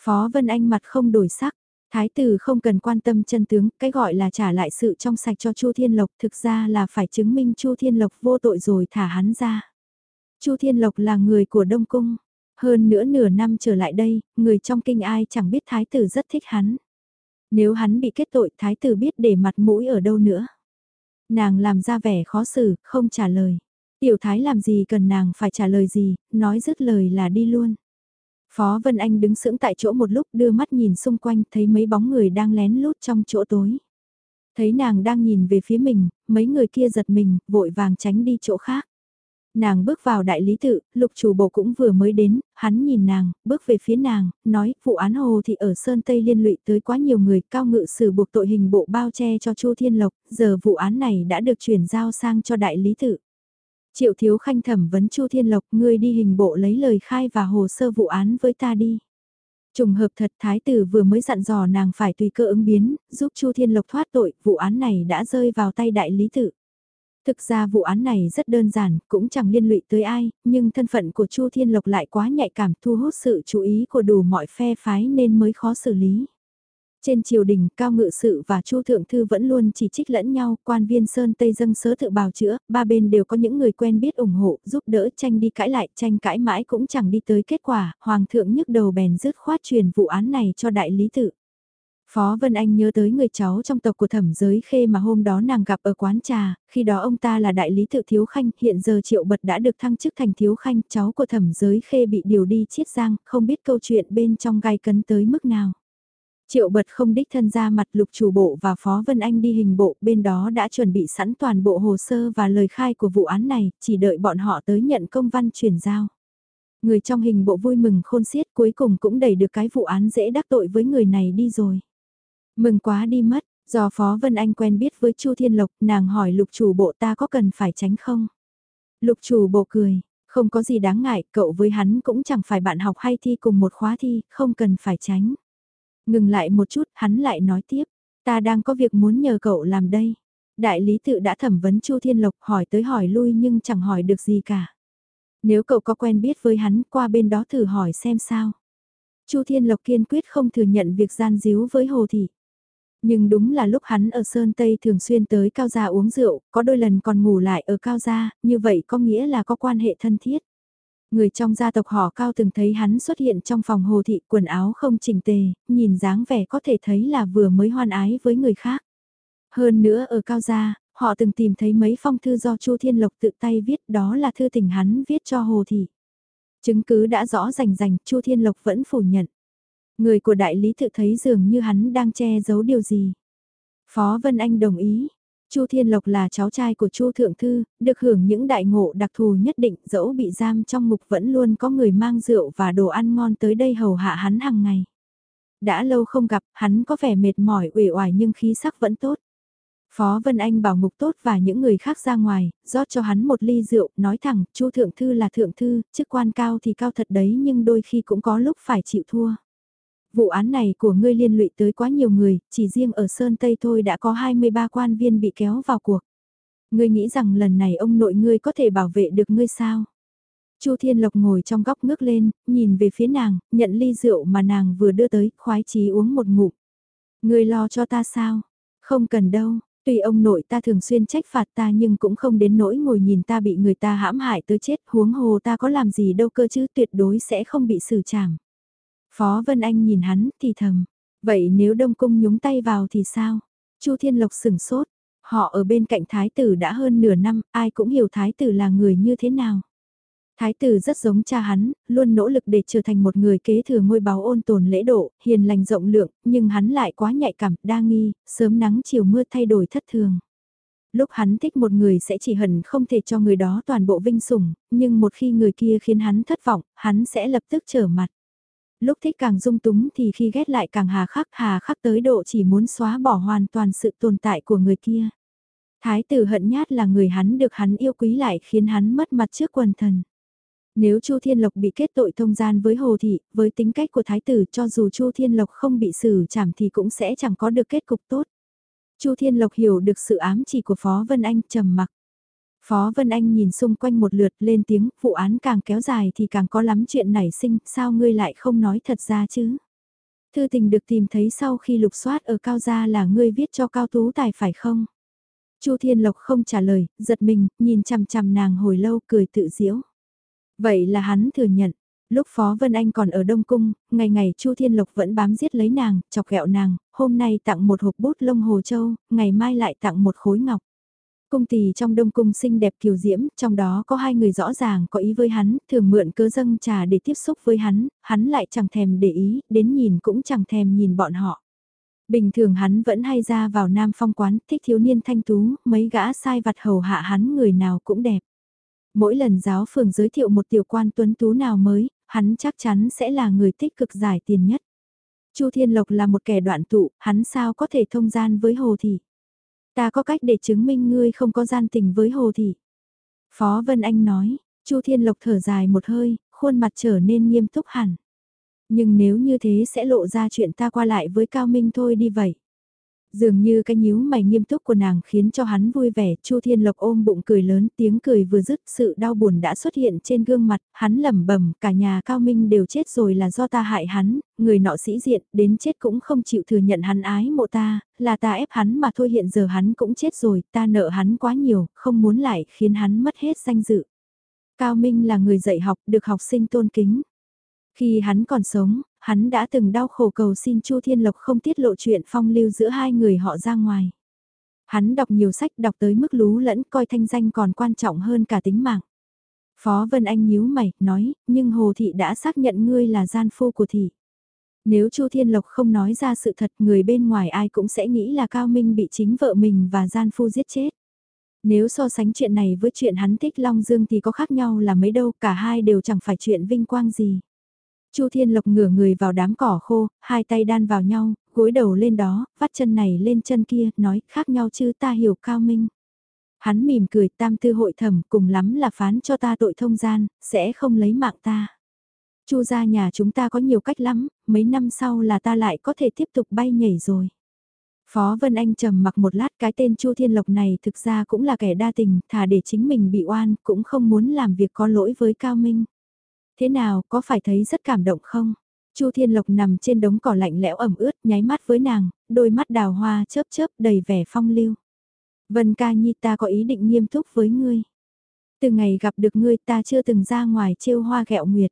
Phó Vân Anh mặt không đổi sắc, Thái tử không cần quan tâm chân tướng, cái gọi là trả lại sự trong sạch cho Chu Thiên Lộc thực ra là phải chứng minh Chu Thiên Lộc vô tội rồi thả hắn ra. Chu Thiên Lộc là người của Đông Cung. Hơn nữa nửa năm trở lại đây, người trong kinh ai chẳng biết thái tử rất thích hắn. Nếu hắn bị kết tội thái tử biết để mặt mũi ở đâu nữa. Nàng làm ra vẻ khó xử, không trả lời. Tiểu thái làm gì cần nàng phải trả lời gì, nói dứt lời là đi luôn. Phó Vân Anh đứng sững tại chỗ một lúc đưa mắt nhìn xung quanh thấy mấy bóng người đang lén lút trong chỗ tối. Thấy nàng đang nhìn về phía mình, mấy người kia giật mình, vội vàng tránh đi chỗ khác. Nàng bước vào đại lý tự, lục chủ bộ cũng vừa mới đến, hắn nhìn nàng, bước về phía nàng, nói, vụ án hồ thì ở Sơn Tây liên lụy tới quá nhiều người, cao ngự sử buộc tội hình bộ bao che cho Chu Thiên Lộc, giờ vụ án này đã được chuyển giao sang cho đại lý tự. Triệu Thiếu Khanh thẩm vấn Chu Thiên Lộc, ngươi đi hình bộ lấy lời khai và hồ sơ vụ án với ta đi. Trùng hợp thật Thái tử vừa mới dặn dò nàng phải tùy cơ ứng biến, giúp Chu Thiên Lộc thoát tội, vụ án này đã rơi vào tay đại lý tự. Thực ra vụ án này rất đơn giản, cũng chẳng liên lụy tới ai, nhưng thân phận của Chu Thiên Lộc lại quá nhạy cảm thu hút sự chú ý của đủ mọi phe phái nên mới khó xử lý. Trên triều đình, Cao Ngự Sự và Chu Thượng Thư vẫn luôn chỉ trích lẫn nhau, quan viên Sơn Tây dâng sớ tự bào chữa, ba bên đều có những người quen biết ủng hộ, giúp đỡ tranh đi cãi lại, tranh cãi mãi cũng chẳng đi tới kết quả, Hoàng thượng nhức đầu bèn dứt khoát truyền vụ án này cho đại lý tự. Phó Vân Anh nhớ tới người cháu trong tộc của thẩm giới khê mà hôm đó nàng gặp ở quán trà, khi đó ông ta là đại lý tự thiếu khanh, hiện giờ triệu bật đã được thăng chức thành thiếu khanh, cháu của thẩm giới khê bị điều đi chiết giang, không biết câu chuyện bên trong gai cấn tới mức nào. Triệu bật không đích thân ra mặt lục chủ bộ và Phó Vân Anh đi hình bộ, bên đó đã chuẩn bị sẵn toàn bộ hồ sơ và lời khai của vụ án này, chỉ đợi bọn họ tới nhận công văn chuyển giao. Người trong hình bộ vui mừng khôn xiết cuối cùng cũng đẩy được cái vụ án dễ đắc tội với người này đi rồi. Mừng quá đi mất, do Phó Vân Anh quen biết với Chu Thiên Lộc, nàng hỏi lục chủ bộ ta có cần phải tránh không? Lục chủ bộ cười, không có gì đáng ngại, cậu với hắn cũng chẳng phải bạn học hay thi cùng một khóa thi, không cần phải tránh. Ngừng lại một chút, hắn lại nói tiếp, ta đang có việc muốn nhờ cậu làm đây. Đại lý tự đã thẩm vấn Chu Thiên Lộc hỏi tới hỏi lui nhưng chẳng hỏi được gì cả. Nếu cậu có quen biết với hắn qua bên đó thử hỏi xem sao. Chu Thiên Lộc kiên quyết không thừa nhận việc gian díu với Hồ Thị. Nhưng đúng là lúc hắn ở Sơn Tây thường xuyên tới Cao Gia uống rượu, có đôi lần còn ngủ lại ở Cao Gia, như vậy có nghĩa là có quan hệ thân thiết. Người trong gia tộc họ Cao từng thấy hắn xuất hiện trong phòng hồ thị quần áo không chỉnh tề, nhìn dáng vẻ có thể thấy là vừa mới hoan ái với người khác. Hơn nữa ở Cao Gia, họ từng tìm thấy mấy phong thư do Chu Thiên Lộc tự tay viết đó là thư tình hắn viết cho hồ thị. Chứng cứ đã rõ rành rành, Chu Thiên Lộc vẫn phủ nhận. Người của đại lý tự thấy dường như hắn đang che giấu điều gì. Phó Vân Anh đồng ý. Chu Thiên Lộc là cháu trai của Chu Thượng Thư, được hưởng những đại ngộ đặc thù nhất định dẫu bị giam trong ngục vẫn luôn có người mang rượu và đồ ăn ngon tới đây hầu hạ hắn hàng ngày. Đã lâu không gặp, hắn có vẻ mệt mỏi uể oải nhưng khí sắc vẫn tốt. Phó Vân Anh bảo ngục tốt và những người khác ra ngoài, rót cho hắn một ly rượu, nói thẳng, Chu Thượng Thư là Thượng Thư, chức quan cao thì cao thật đấy nhưng đôi khi cũng có lúc phải chịu thua. Vụ án này của ngươi liên lụy tới quá nhiều người, chỉ riêng ở Sơn Tây thôi đã có 23 quan viên bị kéo vào cuộc. Ngươi nghĩ rằng lần này ông nội ngươi có thể bảo vệ được ngươi sao? Chu Thiên Lộc ngồi trong góc ngước lên, nhìn về phía nàng, nhận ly rượu mà nàng vừa đưa tới, khoái chí uống một ngụm. Ngươi lo cho ta sao? Không cần đâu, tuy ông nội ta thường xuyên trách phạt ta nhưng cũng không đến nỗi ngồi nhìn ta bị người ta hãm hại tới chết, huống hồ ta có làm gì đâu cơ chứ tuyệt đối sẽ không bị xử trảm. Phó Vân Anh nhìn hắn thì thầm, vậy nếu Đông Cung nhúng tay vào thì sao? Chu Thiên Lộc sửng sốt, họ ở bên cạnh Thái tử đã hơn nửa năm, ai cũng hiểu Thái tử là người như thế nào. Thái tử rất giống cha hắn, luôn nỗ lực để trở thành một người kế thừa ngôi báo ôn tồn lễ độ, hiền lành rộng lượng, nhưng hắn lại quá nhạy cảm, đa nghi, sớm nắng chiều mưa thay đổi thất thường. Lúc hắn thích một người sẽ chỉ hận không thể cho người đó toàn bộ vinh sủng, nhưng một khi người kia khiến hắn thất vọng, hắn sẽ lập tức trở mặt lúc thích càng dung túng thì khi ghét lại càng hà khắc hà khắc tới độ chỉ muốn xóa bỏ hoàn toàn sự tồn tại của người kia. Thái tử hận nhát là người hắn được hắn yêu quý lại khiến hắn mất mặt trước quần thần. Nếu Chu Thiên Lộc bị kết tội thông gian với Hồ Thị, với tính cách của Thái tử cho dù Chu Thiên Lộc không bị xử trảm thì cũng sẽ chẳng có được kết cục tốt. Chu Thiên Lộc hiểu được sự ám chỉ của Phó Vân Anh trầm mặc. Phó Vân Anh nhìn xung quanh một lượt lên tiếng, vụ án càng kéo dài thì càng có lắm chuyện nảy sinh, sao ngươi lại không nói thật ra chứ? Thư tình được tìm thấy sau khi lục soát ở Cao Gia là ngươi viết cho Cao Tú Tài phải không? Chu Thiên Lộc không trả lời, giật mình, nhìn chằm chằm nàng hồi lâu cười tự diễu. Vậy là hắn thừa nhận, lúc Phó Vân Anh còn ở Đông Cung, ngày ngày Chu Thiên Lộc vẫn bám giết lấy nàng, chọc ghẹo nàng, hôm nay tặng một hộp bút lông hồ châu, ngày mai lại tặng một khối ngọc. Cung tỳ trong đông cung xinh đẹp kiều diễm, trong đó có hai người rõ ràng có ý với hắn, thường mượn cớ dâng trà để tiếp xúc với hắn, hắn lại chẳng thèm để ý, đến nhìn cũng chẳng thèm nhìn bọn họ. Bình thường hắn vẫn hay ra vào nam phong quán, thích thiếu niên thanh tú, mấy gã sai vặt hầu hạ hắn người nào cũng đẹp. Mỗi lần giáo phường giới thiệu một tiểu quan tuấn tú nào mới, hắn chắc chắn sẽ là người tích cực giải tiền nhất. Chu Thiên Lộc là một kẻ đoạn tụ, hắn sao có thể thông gian với Hồ Thị. Ta có cách để chứng minh ngươi không có gian tình với Hồ Thị. Phó Vân Anh nói, Chu Thiên Lộc thở dài một hơi, khuôn mặt trở nên nghiêm túc hẳn. Nhưng nếu như thế sẽ lộ ra chuyện ta qua lại với Cao Minh thôi đi vậy. Dường như cái nhíu mày nghiêm túc của nàng khiến cho hắn vui vẻ, Chu Thiên Lộc ôm bụng cười lớn, tiếng cười vừa dứt, sự đau buồn đã xuất hiện trên gương mặt, hắn lẩm bẩm, cả nhà Cao Minh đều chết rồi là do ta hại hắn, người nọ sĩ diện, đến chết cũng không chịu thừa nhận hắn ái mộ ta, là ta ép hắn mà thôi hiện giờ hắn cũng chết rồi, ta nợ hắn quá nhiều, không muốn lại khiến hắn mất hết danh dự. Cao Minh là người dạy học, được học sinh tôn kính. Khi hắn còn sống, hắn đã từng đau khổ cầu xin Chu Thiên Lộc không tiết lộ chuyện phong lưu giữa hai người họ ra ngoài. Hắn đọc nhiều sách đọc tới mức lú lẫn coi thanh danh còn quan trọng hơn cả tính mạng. Phó Vân Anh nhíu mày, nói, nhưng Hồ Thị đã xác nhận ngươi là gian phu của Thị. Nếu Chu Thiên Lộc không nói ra sự thật người bên ngoài ai cũng sẽ nghĩ là Cao Minh bị chính vợ mình và gian phu giết chết. Nếu so sánh chuyện này với chuyện hắn thích Long Dương thì có khác nhau là mấy đâu, cả hai đều chẳng phải chuyện vinh quang gì. Chu Thiên Lộc ngửa người vào đám cỏ khô, hai tay đan vào nhau, gối đầu lên đó, vắt chân này lên chân kia, nói khác nhau chứ ta hiểu cao minh. Hắn mỉm cười tam tư hội thẩm cùng lắm là phán cho ta tội thông gian, sẽ không lấy mạng ta. Chu ra nhà chúng ta có nhiều cách lắm, mấy năm sau là ta lại có thể tiếp tục bay nhảy rồi. Phó Vân Anh trầm mặc một lát cái tên Chu Thiên Lộc này thực ra cũng là kẻ đa tình, thà để chính mình bị oan, cũng không muốn làm việc có lỗi với Cao Minh. Thế nào, có phải thấy rất cảm động không? Chu Thiên Lộc nằm trên đống cỏ lạnh lẽo ẩm ướt, nháy mắt với nàng, đôi mắt đào hoa chớp chớp đầy vẻ phong lưu. Vân ca nhi ta có ý định nghiêm túc với ngươi. Từ ngày gặp được ngươi ta chưa từng ra ngoài trêu hoa gẹo nguyệt.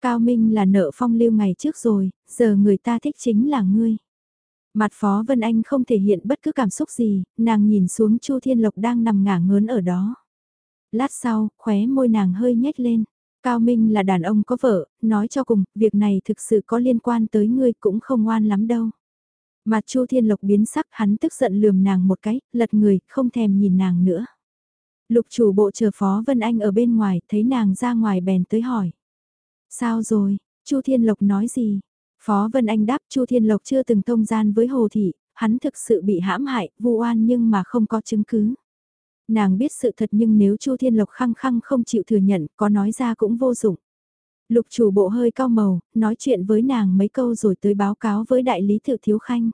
Cao Minh là nợ phong lưu ngày trước rồi, giờ người ta thích chính là ngươi. Mặt Phó Vân Anh không thể hiện bất cứ cảm xúc gì, nàng nhìn xuống Chu Thiên Lộc đang nằm ngả ngớn ở đó. Lát sau, khóe môi nàng hơi nhếch lên. Cao Minh là đàn ông có vợ, nói cho cùng, việc này thực sự có liên quan tới ngươi cũng không ngoan lắm đâu. Mặt Chu Thiên Lộc biến sắc hắn tức giận lườm nàng một cái, lật người, không thèm nhìn nàng nữa. Lục chủ bộ chờ Phó Vân Anh ở bên ngoài, thấy nàng ra ngoài bèn tới hỏi. Sao rồi, Chu Thiên Lộc nói gì? Phó Vân Anh đáp Chu Thiên Lộc chưa từng thông gian với Hồ Thị, hắn thực sự bị hãm hại, vu oan nhưng mà không có chứng cứ. Nàng biết sự thật nhưng nếu Chu Thiên Lộc khăng khăng không chịu thừa nhận, có nói ra cũng vô dụng. Lục chủ bộ hơi cao màu, nói chuyện với nàng mấy câu rồi tới báo cáo với đại lý tự thiếu khanh.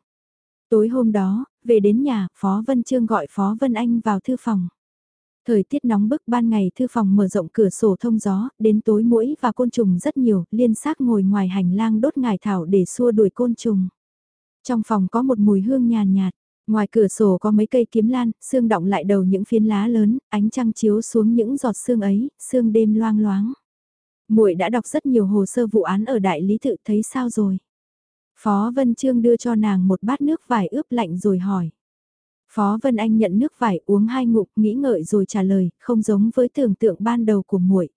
Tối hôm đó, về đến nhà, Phó Vân Trương gọi Phó Vân Anh vào thư phòng. Thời tiết nóng bức ban ngày thư phòng mở rộng cửa sổ thông gió, đến tối mũi và côn trùng rất nhiều, liên xác ngồi ngoài hành lang đốt ngải thảo để xua đuổi côn trùng. Trong phòng có một mùi hương nhàn nhạt, Ngoài cửa sổ có mấy cây kiếm lan, sương động lại đầu những phiến lá lớn, ánh trăng chiếu xuống những giọt sương ấy, sương đêm loang loáng. Muội đã đọc rất nhiều hồ sơ vụ án ở đại lý tự thấy sao rồi? Phó Vân Trương đưa cho nàng một bát nước vải ướp lạnh rồi hỏi. Phó Vân Anh nhận nước vải uống hai ngụm nghĩ ngợi rồi trả lời, không giống với tưởng tượng ban đầu của muội.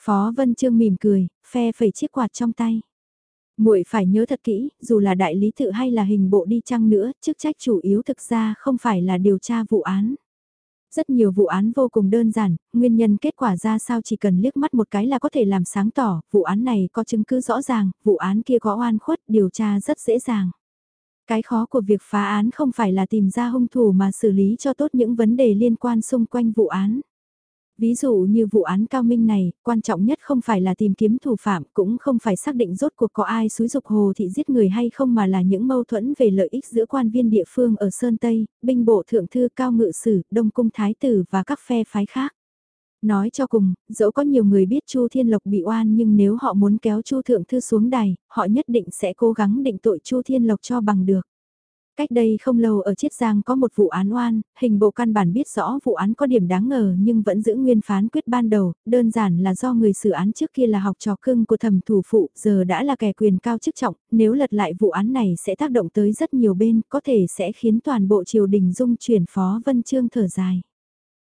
Phó Vân Trương mỉm cười, phe phẩy chiếc quạt trong tay muội phải nhớ thật kỹ, dù là đại lý tự hay là hình bộ đi chăng nữa, chức trách chủ yếu thực ra không phải là điều tra vụ án. Rất nhiều vụ án vô cùng đơn giản, nguyên nhân kết quả ra sao chỉ cần liếc mắt một cái là có thể làm sáng tỏ, vụ án này có chứng cứ rõ ràng, vụ án kia có oan khuất, điều tra rất dễ dàng. Cái khó của việc phá án không phải là tìm ra hung thủ mà xử lý cho tốt những vấn đề liên quan xung quanh vụ án. Ví dụ như vụ án cao minh này, quan trọng nhất không phải là tìm kiếm thủ phạm, cũng không phải xác định rốt cuộc có ai xúi dục Hồ Thị giết người hay không mà là những mâu thuẫn về lợi ích giữa quan viên địa phương ở Sơn Tây, binh bộ thượng thư cao ngự sử, đông cung thái tử và các phe phái khác. Nói cho cùng, dẫu có nhiều người biết Chu Thiên Lộc bị oan nhưng nếu họ muốn kéo Chu Thượng Thư xuống đài, họ nhất định sẽ cố gắng định tội Chu Thiên Lộc cho bằng được. Cách đây không lâu ở Chiết Giang có một vụ án oan, hình bộ căn bản biết rõ vụ án có điểm đáng ngờ nhưng vẫn giữ nguyên phán quyết ban đầu, đơn giản là do người xử án trước kia là học trò cưng của thẩm thủ phụ, giờ đã là kẻ quyền cao chức trọng, nếu lật lại vụ án này sẽ tác động tới rất nhiều bên, có thể sẽ khiến toàn bộ triều đình dung chuyển Phó Vân Trương thở dài.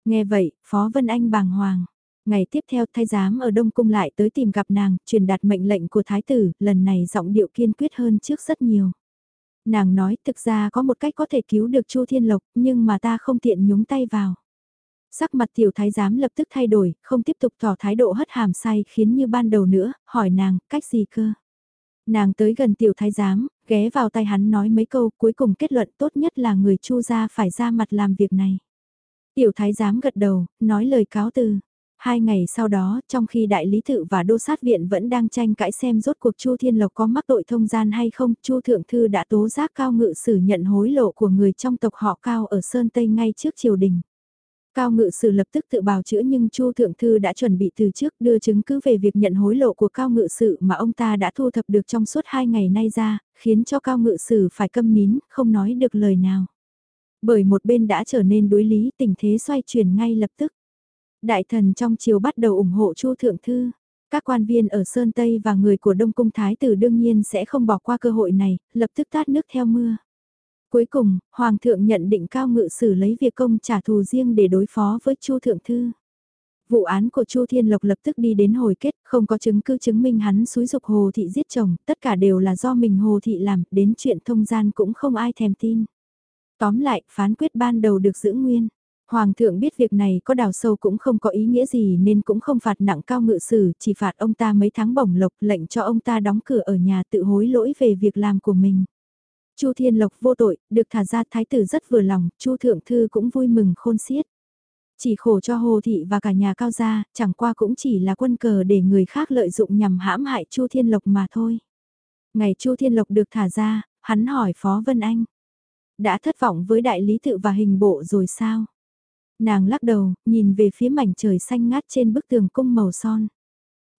Nghe vậy, Phó Vân Anh bàng hoàng. Ngày tiếp theo thái giám ở Đông Cung lại tới tìm gặp nàng, truyền đạt mệnh lệnh của thái tử, lần này giọng điệu kiên quyết hơn trước rất nhiều. Nàng nói thực ra có một cách có thể cứu được Chu Thiên Lộc, nhưng mà ta không tiện nhúng tay vào. Sắc mặt tiểu thái giám lập tức thay đổi, không tiếp tục tỏ thái độ hất hàm say khiến như ban đầu nữa, hỏi nàng, cách gì cơ? Nàng tới gần tiểu thái giám, ghé vào tay hắn nói mấy câu cuối cùng kết luận tốt nhất là người chu gia phải ra mặt làm việc này. Tiểu thái giám gật đầu, nói lời cáo từ. Hai ngày sau đó, trong khi đại lý tự và đô sát viện vẫn đang tranh cãi xem rốt cuộc Chu Thiên Lộc có mắc tội thông gian hay không, Chu Thượng Thư đã tố giác Cao Ngự Sử nhận hối lộ của người trong tộc họ Cao ở Sơn Tây ngay trước triều đình. Cao Ngự Sử lập tức tự bào chữa nhưng Chu Thượng Thư đã chuẩn bị từ trước đưa chứng cứ về việc nhận hối lộ của Cao Ngự Sử mà ông ta đã thu thập được trong suốt hai ngày nay ra, khiến cho Cao Ngự Sử phải câm nín, không nói được lời nào. Bởi một bên đã trở nên đối lý tình thế xoay chuyển ngay lập tức. Đại thần trong triều bắt đầu ủng hộ Chu Thượng Thư. Các quan viên ở Sơn Tây và người của Đông Cung Thái tử đương nhiên sẽ không bỏ qua cơ hội này, lập tức tát nước theo mưa. Cuối cùng, Hoàng thượng nhận định cao ngự xử lấy việc công trả thù riêng để đối phó với Chu Thượng Thư. Vụ án của Chu Thiên Lộc lập tức đi đến hồi kết, không có chứng cứ chứng minh hắn xúi dục Hồ Thị giết chồng, tất cả đều là do mình Hồ Thị làm, đến chuyện thông gian cũng không ai thèm tin. Tóm lại, phán quyết ban đầu được giữ nguyên. Hoàng thượng biết việc này có đào sâu cũng không có ý nghĩa gì nên cũng không phạt nặng cao ngự sử, chỉ phạt ông ta mấy tháng bổng lộc lệnh cho ông ta đóng cửa ở nhà tự hối lỗi về việc làm của mình. Chu Thiên Lộc vô tội, được thả ra thái tử rất vừa lòng, Chu Thượng Thư cũng vui mừng khôn xiết. Chỉ khổ cho Hồ Thị và cả nhà cao gia, chẳng qua cũng chỉ là quân cờ để người khác lợi dụng nhằm hãm hại Chu Thiên Lộc mà thôi. Ngày Chu Thiên Lộc được thả ra, hắn hỏi Phó Vân Anh. Đã thất vọng với đại lý tự và hình bộ rồi sao? Nàng lắc đầu, nhìn về phía mảnh trời xanh ngát trên bức tường cung màu son.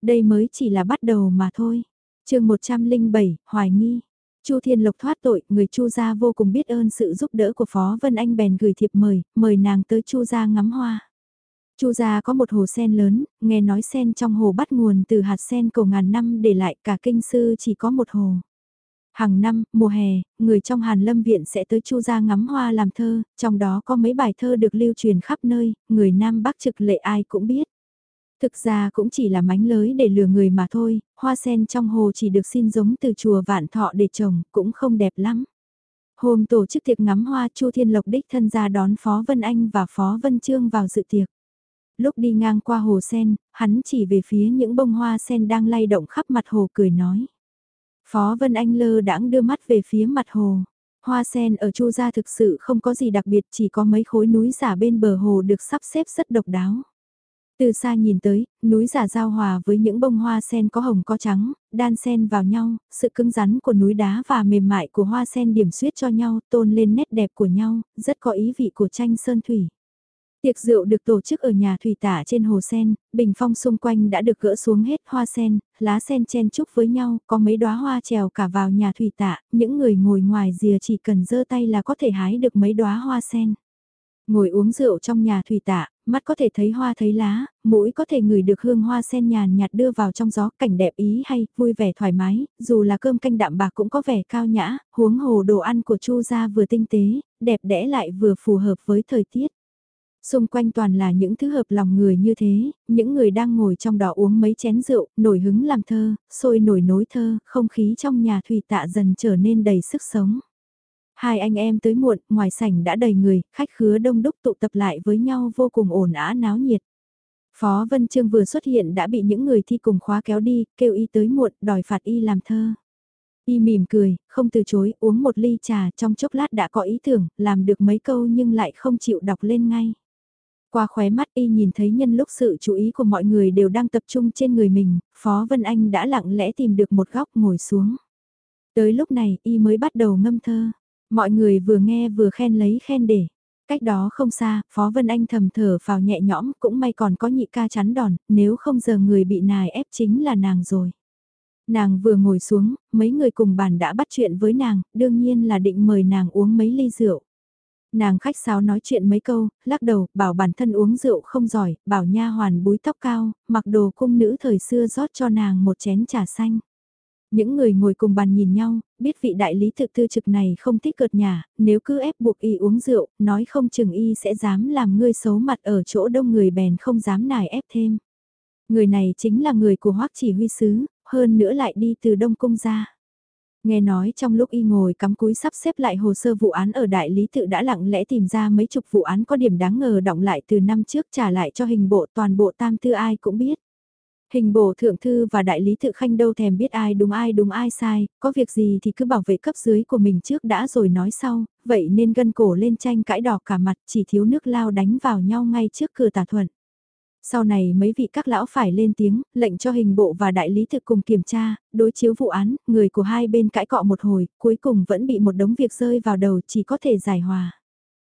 Đây mới chỉ là bắt đầu mà thôi. chương 107, Hoài Nghi. Chu Thiên Lộc thoát tội, người Chu gia vô cùng biết ơn sự giúp đỡ của Phó Vân Anh bèn gửi thiệp mời, mời nàng tới Chu gia ngắm hoa. Chu gia có một hồ sen lớn, nghe nói sen trong hồ bắt nguồn từ hạt sen cầu ngàn năm để lại cả kinh sư chỉ có một hồ. Hàng năm, mùa hè, người trong Hàn Lâm Viện sẽ tới Chu gia ngắm hoa làm thơ, trong đó có mấy bài thơ được lưu truyền khắp nơi, người Nam Bắc trực lệ ai cũng biết. Thực ra cũng chỉ là mánh lới để lừa người mà thôi, hoa sen trong hồ chỉ được xin giống từ chùa Vạn Thọ để trồng, cũng không đẹp lắm. Hôm tổ chức tiệc ngắm hoa Chu Thiên Lộc đích thân ra đón Phó Vân Anh và Phó Vân Trương vào dự tiệc. Lúc đi ngang qua hồ sen, hắn chỉ về phía những bông hoa sen đang lay động khắp mặt hồ cười nói. Phó Vân Anh lơ đãng đưa mắt về phía mặt hồ. Hoa sen ở Chu gia thực sự không có gì đặc biệt chỉ có mấy khối núi giả bên bờ hồ được sắp xếp rất độc đáo. Từ xa nhìn tới, núi giả giao hòa với những bông hoa sen có hồng có trắng, đan sen vào nhau, sự cứng rắn của núi đá và mềm mại của hoa sen điểm xuyết cho nhau, tôn lên nét đẹp của nhau, rất có ý vị của tranh sơn thủy. Tiệc rượu được tổ chức ở nhà thủy tả trên hồ sen, bình phong xung quanh đã được gỡ xuống hết hoa sen, lá sen chen chúc với nhau, có mấy đóa hoa trèo cả vào nhà thủy tả, những người ngồi ngoài rìa chỉ cần giơ tay là có thể hái được mấy đóa hoa sen. Ngồi uống rượu trong nhà thủy tả, mắt có thể thấy hoa thấy lá, mũi có thể ngửi được hương hoa sen nhàn nhạt đưa vào trong gió, cảnh đẹp ý hay, vui vẻ thoải mái, dù là cơm canh đạm bạc cũng có vẻ cao nhã, huống hồ đồ ăn của Chu gia vừa tinh tế, đẹp đẽ lại vừa phù hợp với thời tiết. Xung quanh toàn là những thứ hợp lòng người như thế, những người đang ngồi trong đó uống mấy chén rượu, nổi hứng làm thơ, sôi nổi nối thơ, không khí trong nhà thủy tạ dần trở nên đầy sức sống. Hai anh em tới muộn, ngoài sảnh đã đầy người, khách khứa đông đúc tụ tập lại với nhau vô cùng ồn ào náo nhiệt. Phó Vân Trương vừa xuất hiện đã bị những người thi cùng khóa kéo đi, kêu y tới muộn, đòi phạt y làm thơ. Y mỉm cười, không từ chối, uống một ly trà trong chốc lát đã có ý tưởng, làm được mấy câu nhưng lại không chịu đọc lên ngay. Qua khóe mắt y nhìn thấy nhân lúc sự chú ý của mọi người đều đang tập trung trên người mình, Phó Vân Anh đã lặng lẽ tìm được một góc ngồi xuống. Tới lúc này y mới bắt đầu ngâm thơ, mọi người vừa nghe vừa khen lấy khen để. Cách đó không xa, Phó Vân Anh thầm thở vào nhẹ nhõm, cũng may còn có nhị ca chắn đòn, nếu không giờ người bị nài ép chính là nàng rồi. Nàng vừa ngồi xuống, mấy người cùng bàn đã bắt chuyện với nàng, đương nhiên là định mời nàng uống mấy ly rượu. Nàng khách sáo nói chuyện mấy câu, lắc đầu, bảo bản thân uống rượu không giỏi, bảo nha hoàn búi tóc cao, mặc đồ cung nữ thời xưa rót cho nàng một chén trà xanh. Những người ngồi cùng bàn nhìn nhau, biết vị đại lý thực tư trực này không thích cợt nhà, nếu cứ ép buộc y uống rượu, nói không chừng y sẽ dám làm ngươi xấu mặt ở chỗ đông người bèn không dám nài ép thêm. Người này chính là người của hoắc chỉ huy sứ, hơn nữa lại đi từ Đông Cung ra. Nghe nói trong lúc y ngồi cắm cúi sắp xếp lại hồ sơ vụ án ở đại lý tự đã lặng lẽ tìm ra mấy chục vụ án có điểm đáng ngờ động lại từ năm trước trả lại cho hình bộ toàn bộ tam tư ai cũng biết. Hình bộ thượng thư và đại lý tự khanh đâu thèm biết ai đúng ai đúng ai sai, có việc gì thì cứ bảo vệ cấp dưới của mình trước đã rồi nói sau, vậy nên gân cổ lên tranh cãi đỏ cả mặt chỉ thiếu nước lao đánh vào nhau ngay trước cửa tà thuận. Sau này mấy vị các lão phải lên tiếng, lệnh cho hình bộ và đại lý thực cùng kiểm tra, đối chiếu vụ án, người của hai bên cãi cọ một hồi, cuối cùng vẫn bị một đống việc rơi vào đầu chỉ có thể giải hòa.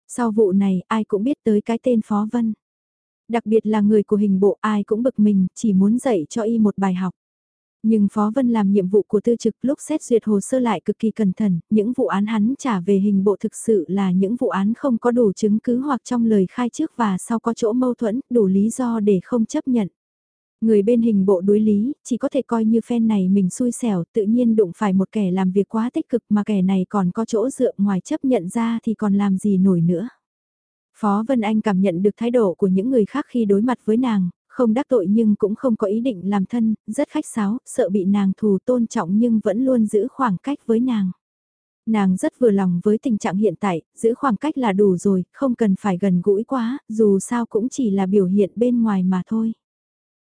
Sau vụ này, ai cũng biết tới cái tên Phó Vân. Đặc biệt là người của hình bộ ai cũng bực mình, chỉ muốn dạy cho y một bài học. Nhưng Phó Vân làm nhiệm vụ của tư trực lúc xét duyệt hồ sơ lại cực kỳ cẩn thận, những vụ án hắn trả về hình bộ thực sự là những vụ án không có đủ chứng cứ hoặc trong lời khai trước và sau có chỗ mâu thuẫn, đủ lý do để không chấp nhận. Người bên hình bộ đối lý, chỉ có thể coi như phen này mình xui xẻo, tự nhiên đụng phải một kẻ làm việc quá tích cực mà kẻ này còn có chỗ dựa ngoài chấp nhận ra thì còn làm gì nổi nữa. Phó Vân Anh cảm nhận được thái độ của những người khác khi đối mặt với nàng, không đắc tội nhưng cũng không có ý định làm thân, rất khách sáo, sợ bị nàng thù tôn trọng nhưng vẫn luôn giữ khoảng cách với nàng. Nàng rất vừa lòng với tình trạng hiện tại, giữ khoảng cách là đủ rồi, không cần phải gần gũi quá, dù sao cũng chỉ là biểu hiện bên ngoài mà thôi.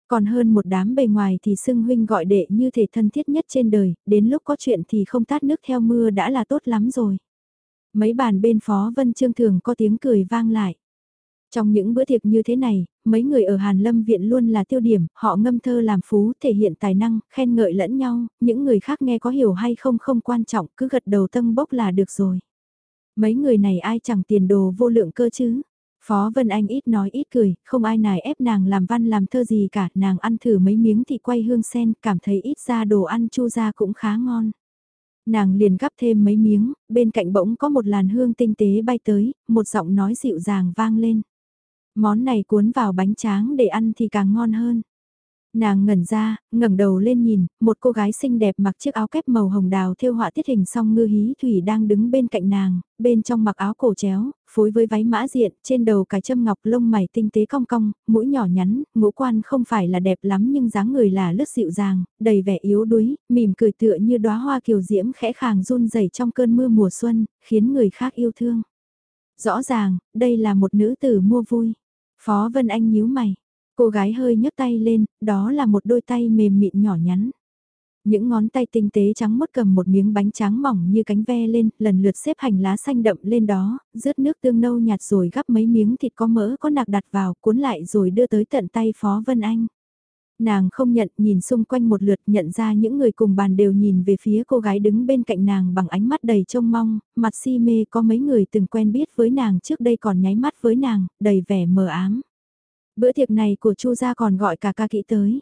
Còn hơn một đám bề ngoài thì xưng huynh gọi đệ như thể thân thiết nhất trên đời, đến lúc có chuyện thì không tát nước theo mưa đã là tốt lắm rồi. Mấy bàn bên phó vân trương thường có tiếng cười vang lại. Trong những bữa tiệc như thế này, mấy người ở Hàn Lâm Viện luôn là tiêu điểm, họ ngâm thơ làm phú, thể hiện tài năng, khen ngợi lẫn nhau, những người khác nghe có hiểu hay không không quan trọng, cứ gật đầu tâm bốc là được rồi. Mấy người này ai chẳng tiền đồ vô lượng cơ chứ. Phó Vân Anh ít nói ít cười, không ai nài ép nàng làm văn làm thơ gì cả, nàng ăn thử mấy miếng thì quay hương sen, cảm thấy ít ra đồ ăn chu ra cũng khá ngon. Nàng liền gắp thêm mấy miếng, bên cạnh bỗng có một làn hương tinh tế bay tới, một giọng nói dịu dàng vang lên. Món này cuốn vào bánh tráng để ăn thì càng ngon hơn. Nàng ngẩn ra, ngẩng đầu lên nhìn, một cô gái xinh đẹp mặc chiếc áo kép màu hồng đào thêu họa tiết hình song ngư hí thủy đang đứng bên cạnh nàng, bên trong mặc áo cổ chéo, phối với váy mã diện, trên đầu cái châm ngọc lông mày tinh tế cong cong, mũi nhỏ nhắn, ngũ quan không phải là đẹp lắm nhưng dáng người là lướt dịu dàng, đầy vẻ yếu đuối, mỉm cười tựa như đóa hoa kiều diễm khẽ khàng run rẩy trong cơn mưa mùa xuân, khiến người khác yêu thương. Rõ ràng, đây là một nữ tử mua vui. Phó Vân Anh nhíu mày. Cô gái hơi nhấc tay lên, đó là một đôi tay mềm mịn nhỏ nhắn. Những ngón tay tinh tế trắng mốt cầm một miếng bánh tráng mỏng như cánh ve lên, lần lượt xếp hành lá xanh đậm lên đó, rớt nước tương nâu nhạt rồi gắp mấy miếng thịt có mỡ có nạc đặt vào, cuốn lại rồi đưa tới tận tay Phó Vân Anh. Nàng không nhận, nhìn xung quanh một lượt nhận ra những người cùng bàn đều nhìn về phía cô gái đứng bên cạnh nàng bằng ánh mắt đầy trông mong, mặt si mê có mấy người từng quen biết với nàng trước đây còn nháy mắt với nàng, đầy vẻ mờ ám. Bữa tiệc này của Chu gia còn gọi cả ca kỹ tới.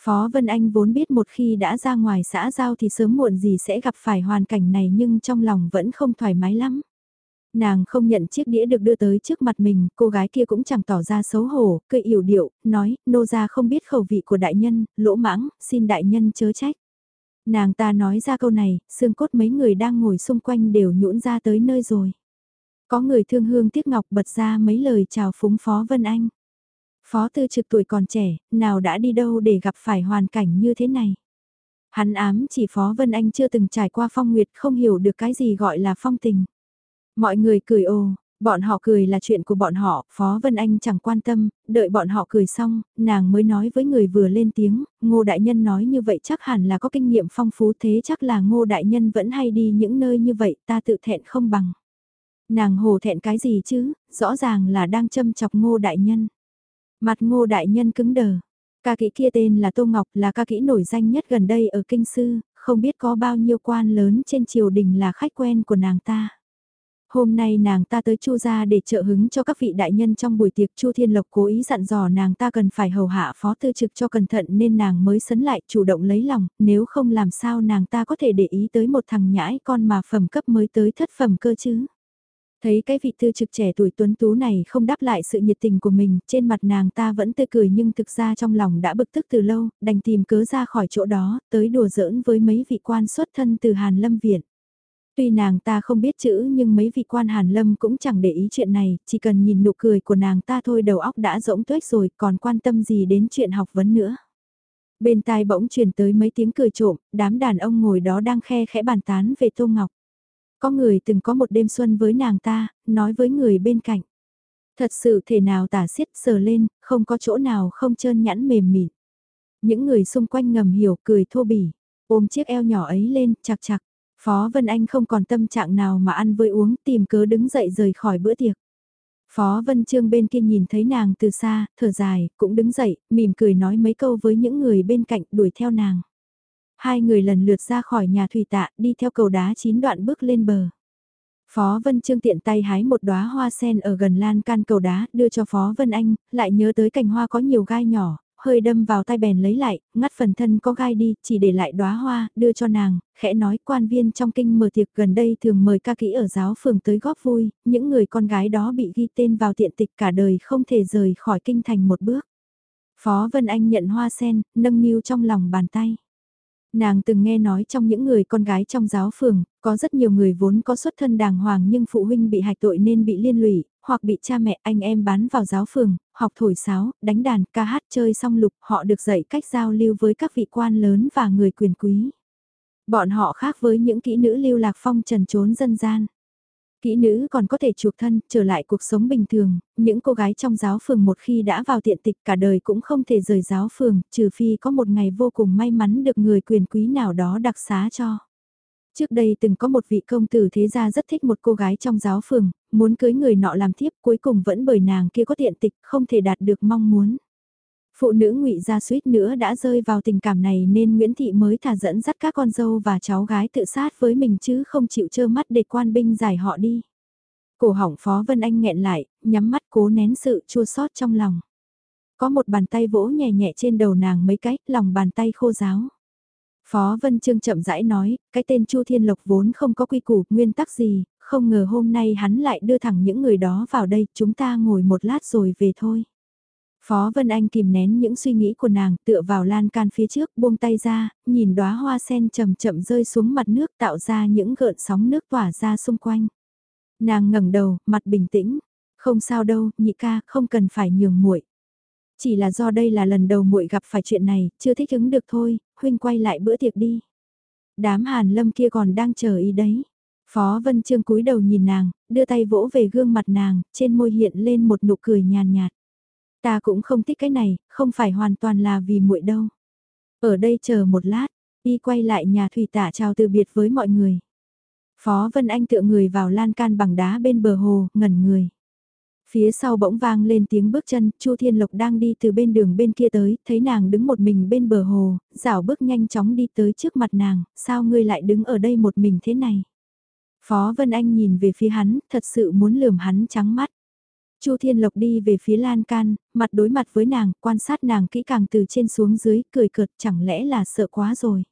Phó Vân Anh vốn biết một khi đã ra ngoài xã giao thì sớm muộn gì sẽ gặp phải hoàn cảnh này nhưng trong lòng vẫn không thoải mái lắm. Nàng không nhận chiếc đĩa được đưa tới trước mặt mình, cô gái kia cũng chẳng tỏ ra xấu hổ, cười yểu điệu, nói, nô gia không biết khẩu vị của đại nhân, lỗ mãng, xin đại nhân chớ trách. Nàng ta nói ra câu này, xương cốt mấy người đang ngồi xung quanh đều nhũn ra tới nơi rồi. Có người thương hương tiếc ngọc bật ra mấy lời chào phúng Phó Vân Anh. Phó tư trực tuổi còn trẻ, nào đã đi đâu để gặp phải hoàn cảnh như thế này. Hắn ám chỉ Phó Vân Anh chưa từng trải qua phong nguyệt không hiểu được cái gì gọi là phong tình. Mọi người cười ồ, bọn họ cười là chuyện của bọn họ, Phó Vân Anh chẳng quan tâm, đợi bọn họ cười xong, nàng mới nói với người vừa lên tiếng, ngô đại nhân nói như vậy chắc hẳn là có kinh nghiệm phong phú thế chắc là ngô đại nhân vẫn hay đi những nơi như vậy ta tự thẹn không bằng. Nàng hồ thẹn cái gì chứ, rõ ràng là đang châm chọc ngô đại nhân. Mặt ngô đại nhân cứng đờ. Ca kỹ kia tên là Tô Ngọc là ca kỹ nổi danh nhất gần đây ở Kinh Sư, không biết có bao nhiêu quan lớn trên triều đình là khách quen của nàng ta. Hôm nay nàng ta tới Chu gia để trợ hứng cho các vị đại nhân trong buổi tiệc Chu Thiên Lộc cố ý dặn dò nàng ta cần phải hầu hạ phó tư trực cho cẩn thận nên nàng mới sấn lại chủ động lấy lòng, nếu không làm sao nàng ta có thể để ý tới một thằng nhãi con mà phẩm cấp mới tới thất phẩm cơ chứ. Thấy cái vị tư trực trẻ tuổi tuấn tú này không đáp lại sự nhiệt tình của mình, trên mặt nàng ta vẫn tươi cười nhưng thực ra trong lòng đã bực tức từ lâu, đành tìm cớ ra khỏi chỗ đó, tới đùa giỡn với mấy vị quan xuất thân từ Hàn Lâm Viện. Tuy nàng ta không biết chữ nhưng mấy vị quan Hàn Lâm cũng chẳng để ý chuyện này, chỉ cần nhìn nụ cười của nàng ta thôi đầu óc đã rỗng tuếch rồi còn quan tâm gì đến chuyện học vấn nữa. Bên tai bỗng truyền tới mấy tiếng cười trộm, đám đàn ông ngồi đó đang khe khẽ bàn tán về Tô Ngọc. Có người từng có một đêm xuân với nàng ta, nói với người bên cạnh. Thật sự thể nào tả xiết sờ lên, không có chỗ nào không trơn nhẵn mềm mịn. Những người xung quanh ngầm hiểu cười thô bỉ, ôm chiếc eo nhỏ ấy lên, chặt chặt. Phó Vân Anh không còn tâm trạng nào mà ăn với uống, tìm cớ đứng dậy rời khỏi bữa tiệc. Phó Vân Trương bên kia nhìn thấy nàng từ xa, thở dài, cũng đứng dậy, mỉm cười nói mấy câu với những người bên cạnh đuổi theo nàng. Hai người lần lượt ra khỏi nhà thủy tạ, đi theo cầu đá chín đoạn bước lên bờ. Phó Vân Trương tiện tay hái một đóa hoa sen ở gần lan can cầu đá, đưa cho Phó Vân Anh, lại nhớ tới cành hoa có nhiều gai nhỏ, hơi đâm vào tay bèn lấy lại, ngắt phần thân có gai đi, chỉ để lại đóa hoa, đưa cho nàng, khẽ nói quan viên trong kinh mở tiệc gần đây thường mời ca kỹ ở giáo phường tới góp vui, những người con gái đó bị ghi tên vào tiện tịch cả đời không thể rời khỏi kinh thành một bước. Phó Vân Anh nhận hoa sen, nâng niu trong lòng bàn tay. Nàng từng nghe nói trong những người con gái trong giáo phường, có rất nhiều người vốn có xuất thân đàng hoàng nhưng phụ huynh bị hạch tội nên bị liên lụy, hoặc bị cha mẹ anh em bán vào giáo phường, học thổi sáo, đánh đàn, ca hát chơi song lục, họ được dạy cách giao lưu với các vị quan lớn và người quyền quý. Bọn họ khác với những kỹ nữ lưu lạc phong trần trốn dân gian. Kỹ nữ còn có thể chuộc thân, trở lại cuộc sống bình thường, những cô gái trong giáo phường một khi đã vào tiện tịch cả đời cũng không thể rời giáo phường, trừ phi có một ngày vô cùng may mắn được người quyền quý nào đó đặc xá cho. Trước đây từng có một vị công tử thế gia rất thích một cô gái trong giáo phường, muốn cưới người nọ làm thiếp cuối cùng vẫn bởi nàng kia có tiện tịch không thể đạt được mong muốn. Phụ nữ ngụy gia suýt nữa đã rơi vào tình cảm này nên Nguyễn Thị mới thả dẫn dắt các con dâu và cháu gái tự sát với mình chứ không chịu trơ mắt để quan binh giải họ đi. Cổ hỏng Phó Vân Anh nghẹn lại, nhắm mắt cố nén sự chua xót trong lòng. Có một bàn tay vỗ nhẹ nhẹ trên đầu nàng mấy cái, lòng bàn tay khô giáo. Phó Vân Trương chậm rãi nói, cái tên Chu Thiên Lộc vốn không có quy củ, nguyên tắc gì, không ngờ hôm nay hắn lại đưa thẳng những người đó vào đây, chúng ta ngồi một lát rồi về thôi. Phó Vân Anh kìm nén những suy nghĩ của nàng, tựa vào lan can phía trước, buông tay ra, nhìn đóa hoa sen chậm chậm rơi xuống mặt nước tạo ra những gợn sóng nước tỏa ra xung quanh. Nàng ngẩng đầu, mặt bình tĩnh, không sao đâu, nhị ca, không cần phải nhường muội. Chỉ là do đây là lần đầu muội gặp phải chuyện này, chưa thích ứng được thôi, huynh quay lại bữa tiệc đi. Đám Hàn Lâm kia còn đang chờ ý đấy. Phó Vân Trương cúi đầu nhìn nàng, đưa tay vỗ về gương mặt nàng, trên môi hiện lên một nụ cười nhàn nhạt. Ta cũng không thích cái này, không phải hoàn toàn là vì muội đâu. Ở đây chờ một lát, y quay lại nhà thủy tả chào từ biệt với mọi người. Phó Vân Anh tựa người vào lan can bằng đá bên bờ hồ, ngẩn người. Phía sau bỗng vang lên tiếng bước chân, Chu Thiên Lộc đang đi từ bên đường bên kia tới, thấy nàng đứng một mình bên bờ hồ, rảo bước nhanh chóng đi tới trước mặt nàng, sao ngươi lại đứng ở đây một mình thế này? Phó Vân Anh nhìn về phía hắn, thật sự muốn lườm hắn trắng mắt. Chu Thiên Lộc đi về phía lan can, mặt đối mặt với nàng, quan sát nàng kỹ càng từ trên xuống dưới, cười cợt chẳng lẽ là sợ quá rồi.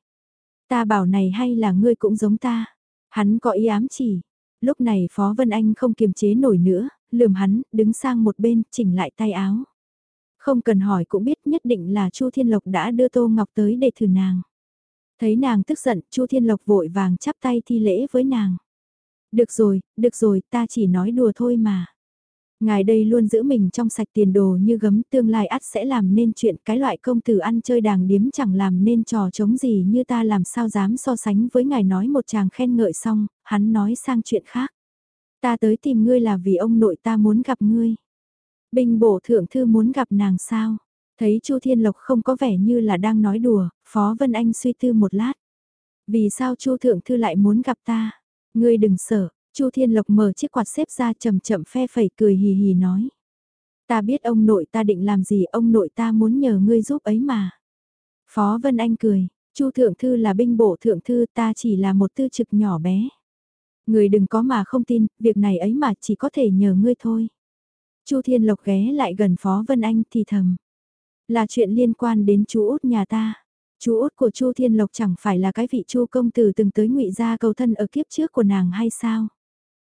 Ta bảo này hay là ngươi cũng giống ta. Hắn có ý ám chỉ. Lúc này Phó Vân Anh không kiềm chế nổi nữa, lườm hắn, đứng sang một bên, chỉnh lại tay áo. Không cần hỏi cũng biết nhất định là Chu Thiên Lộc đã đưa Tô Ngọc tới để thử nàng. Thấy nàng tức giận, Chu Thiên Lộc vội vàng chắp tay thi lễ với nàng. Được rồi, được rồi, ta chỉ nói đùa thôi mà. Ngài đây luôn giữ mình trong sạch tiền đồ như gấm tương lai ắt sẽ làm nên chuyện cái loại công tử ăn chơi đàng điếm chẳng làm nên trò chống gì như ta làm sao dám so sánh với ngài nói một chàng khen ngợi xong, hắn nói sang chuyện khác. Ta tới tìm ngươi là vì ông nội ta muốn gặp ngươi. Bình bổ thượng thư muốn gặp nàng sao? Thấy Chu Thiên Lộc không có vẻ như là đang nói đùa, Phó Vân Anh suy tư một lát. Vì sao Chu thượng thư lại muốn gặp ta? Ngươi đừng sợ, Chu Thiên Lộc mở chiếc quạt xếp ra chậm chậm phe phẩy cười hì hì nói. Ta biết ông nội ta định làm gì, ông nội ta muốn nhờ ngươi giúp ấy mà. Phó Vân Anh cười, Chu thượng thư là binh bộ thượng thư, ta chỉ là một tư trực nhỏ bé. Người đừng có mà không tin, việc này ấy mà chỉ có thể nhờ ngươi thôi. Chu Thiên Lộc ghé lại gần Phó Vân Anh thì thầm. Là chuyện liên quan đến chú út nhà ta. Chú út của Chu Thiên Lộc chẳng phải là cái vị Chu công tử từng tới ngụy gia cầu thân ở kiếp trước của nàng hay sao?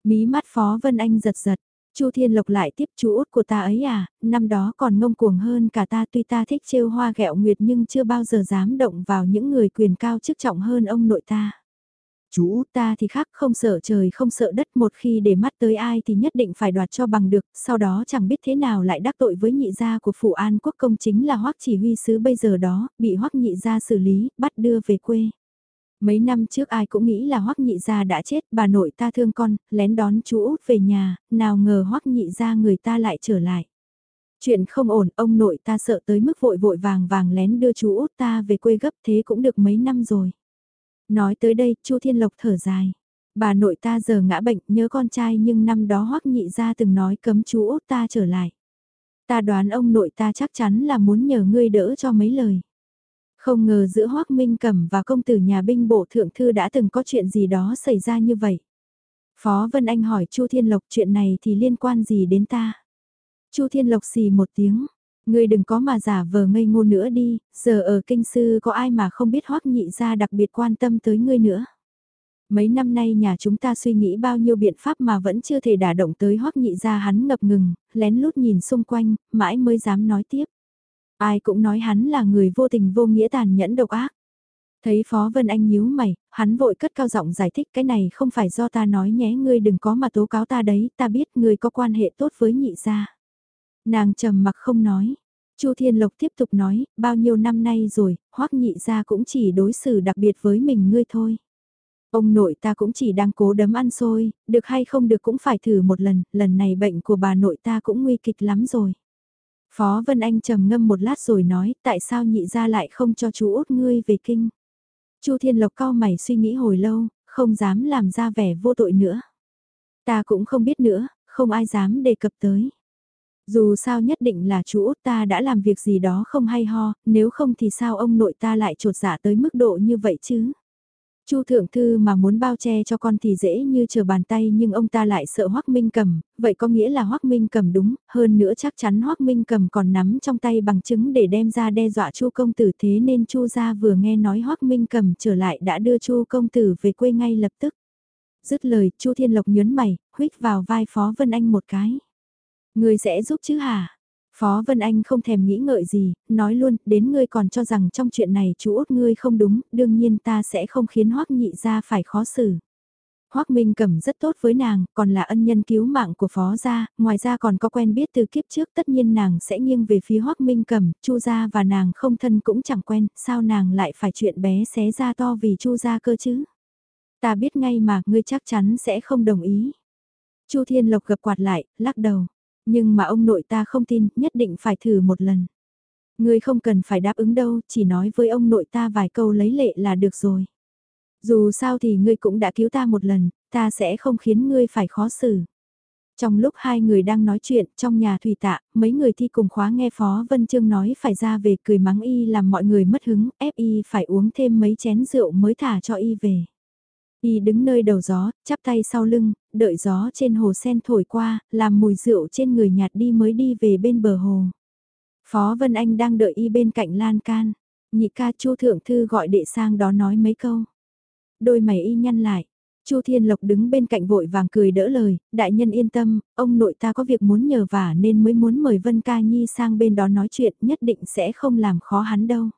Mí mắt Phó Vân Anh giật giật, Chu Thiên Lộc lại tiếp chú út của ta ấy à, năm đó còn ngông cuồng hơn cả ta tuy ta thích trêu hoa ghẹo nguyệt nhưng chưa bao giờ dám động vào những người quyền cao chức trọng hơn ông nội ta. Chú út ta thì khác không sợ trời không sợ đất một khi để mắt tới ai thì nhất định phải đoạt cho bằng được, sau đó chẳng biết thế nào lại đắc tội với nhị gia của phụ an quốc công chính là hoắc chỉ huy sứ bây giờ đó, bị hoắc nhị gia xử lý, bắt đưa về quê. Mấy năm trước ai cũng nghĩ là hoắc nhị gia đã chết, bà nội ta thương con, lén đón chú út về nhà, nào ngờ hoắc nhị gia người ta lại trở lại. Chuyện không ổn, ông nội ta sợ tới mức vội vội vàng vàng lén đưa chú út ta về quê gấp thế cũng được mấy năm rồi. Nói tới đây, Chu Thiên Lộc thở dài. Bà nội ta giờ ngã bệnh, nhớ con trai nhưng năm đó hoắc nhị gia từng nói cấm chú út ta trở lại. Ta đoán ông nội ta chắc chắn là muốn nhờ ngươi đỡ cho mấy lời. Không ngờ giữa Hoắc Minh Cẩm và công tử nhà binh bộ thượng thư đã từng có chuyện gì đó xảy ra như vậy. Phó Vân Anh hỏi Chu Thiên Lộc chuyện này thì liên quan gì đến ta? Chu Thiên Lộc xì một tiếng, ngươi đừng có mà giả vờ ngây ngô nữa đi, giờ ở kinh sư có ai mà không biết hoắc nhị ra đặc biệt quan tâm tới ngươi nữa. Mấy năm nay nhà chúng ta suy nghĩ bao nhiêu biện pháp mà vẫn chưa thể đả động tới hoắc nhị ra hắn ngập ngừng, lén lút nhìn xung quanh, mãi mới dám nói tiếp. Ai cũng nói hắn là người vô tình vô nghĩa tàn nhẫn độc ác. Thấy Phó Vân Anh nhíu mày, hắn vội cất cao giọng giải thích cái này không phải do ta nói nhé ngươi đừng có mà tố cáo ta đấy, ta biết ngươi có quan hệ tốt với nhị gia. Nàng trầm mặc không nói. Chu Thiên Lộc tiếp tục nói, bao nhiêu năm nay rồi, hoắc nhị gia cũng chỉ đối xử đặc biệt với mình ngươi thôi. Ông nội ta cũng chỉ đang cố đấm ăn xôi, được hay không được cũng phải thử một lần, lần này bệnh của bà nội ta cũng nguy kịch lắm rồi. Phó Vân Anh trầm ngâm một lát rồi nói, tại sao nhị gia lại không cho chú út ngươi về kinh. Chu Thiên Lộc cao mày suy nghĩ hồi lâu, không dám làm ra vẻ vô tội nữa. Ta cũng không biết nữa, không ai dám đề cập tới. Dù sao nhất định là chú út ta đã làm việc gì đó không hay ho, nếu không thì sao ông nội ta lại trột dạ tới mức độ như vậy chứ? Chu thượng thư mà muốn bao che cho con thì dễ như chờ bàn tay nhưng ông ta lại sợ Hoắc Minh Cầm, vậy có nghĩa là Hoắc Minh Cầm đúng, hơn nữa chắc chắn Hoắc Minh Cầm còn nắm trong tay bằng chứng để đem ra đe dọa Chu công tử thế nên Chu gia vừa nghe nói Hoắc Minh Cầm trở lại đã đưa Chu công tử về quê ngay lập tức. Dứt lời, Chu Thiên Lộc nhướng mày, huých vào vai Phó Vân Anh một cái ngươi sẽ giúp chứ hả? Phó Vân Anh không thèm nghĩ ngợi gì, nói luôn, đến ngươi còn cho rằng trong chuyện này chú út ngươi không đúng, đương nhiên ta sẽ không khiến Hoắc nhị ra phải khó xử. Hoắc Minh Cẩm rất tốt với nàng, còn là ân nhân cứu mạng của phó gia, ngoài ra còn có quen biết từ kiếp trước tất nhiên nàng sẽ nghiêng về phía Hoắc Minh Cẩm, Chu gia và nàng không thân cũng chẳng quen, sao nàng lại phải chuyện bé xé ra to vì Chu gia cơ chứ? Ta biết ngay mà, ngươi chắc chắn sẽ không đồng ý. Chu Thiên Lộc gập quạt lại, lắc đầu. Nhưng mà ông nội ta không tin, nhất định phải thử một lần. Ngươi không cần phải đáp ứng đâu, chỉ nói với ông nội ta vài câu lấy lệ là được rồi. Dù sao thì ngươi cũng đã cứu ta một lần, ta sẽ không khiến ngươi phải khó xử. Trong lúc hai người đang nói chuyện trong nhà thủy tạ, mấy người thi cùng khóa nghe Phó Vân Trương nói phải ra về cười mắng y làm mọi người mất hứng, ép y phải uống thêm mấy chén rượu mới thả cho y về. Y đứng nơi đầu gió, chắp tay sau lưng, đợi gió trên hồ sen thổi qua, làm mùi rượu trên người nhạt đi mới đi về bên bờ hồ. Phó Vân Anh đang đợi y bên cạnh lan can. Nhị ca chu thượng thư gọi đệ sang đó nói mấy câu. Đôi mày y nhăn lại. Chu Thiên Lộc đứng bên cạnh vội vàng cười đỡ lời, đại nhân yên tâm, ông nội ta có việc muốn nhờ vả nên mới muốn mời Vân Ca Nhi sang bên đó nói chuyện, nhất định sẽ không làm khó hắn đâu.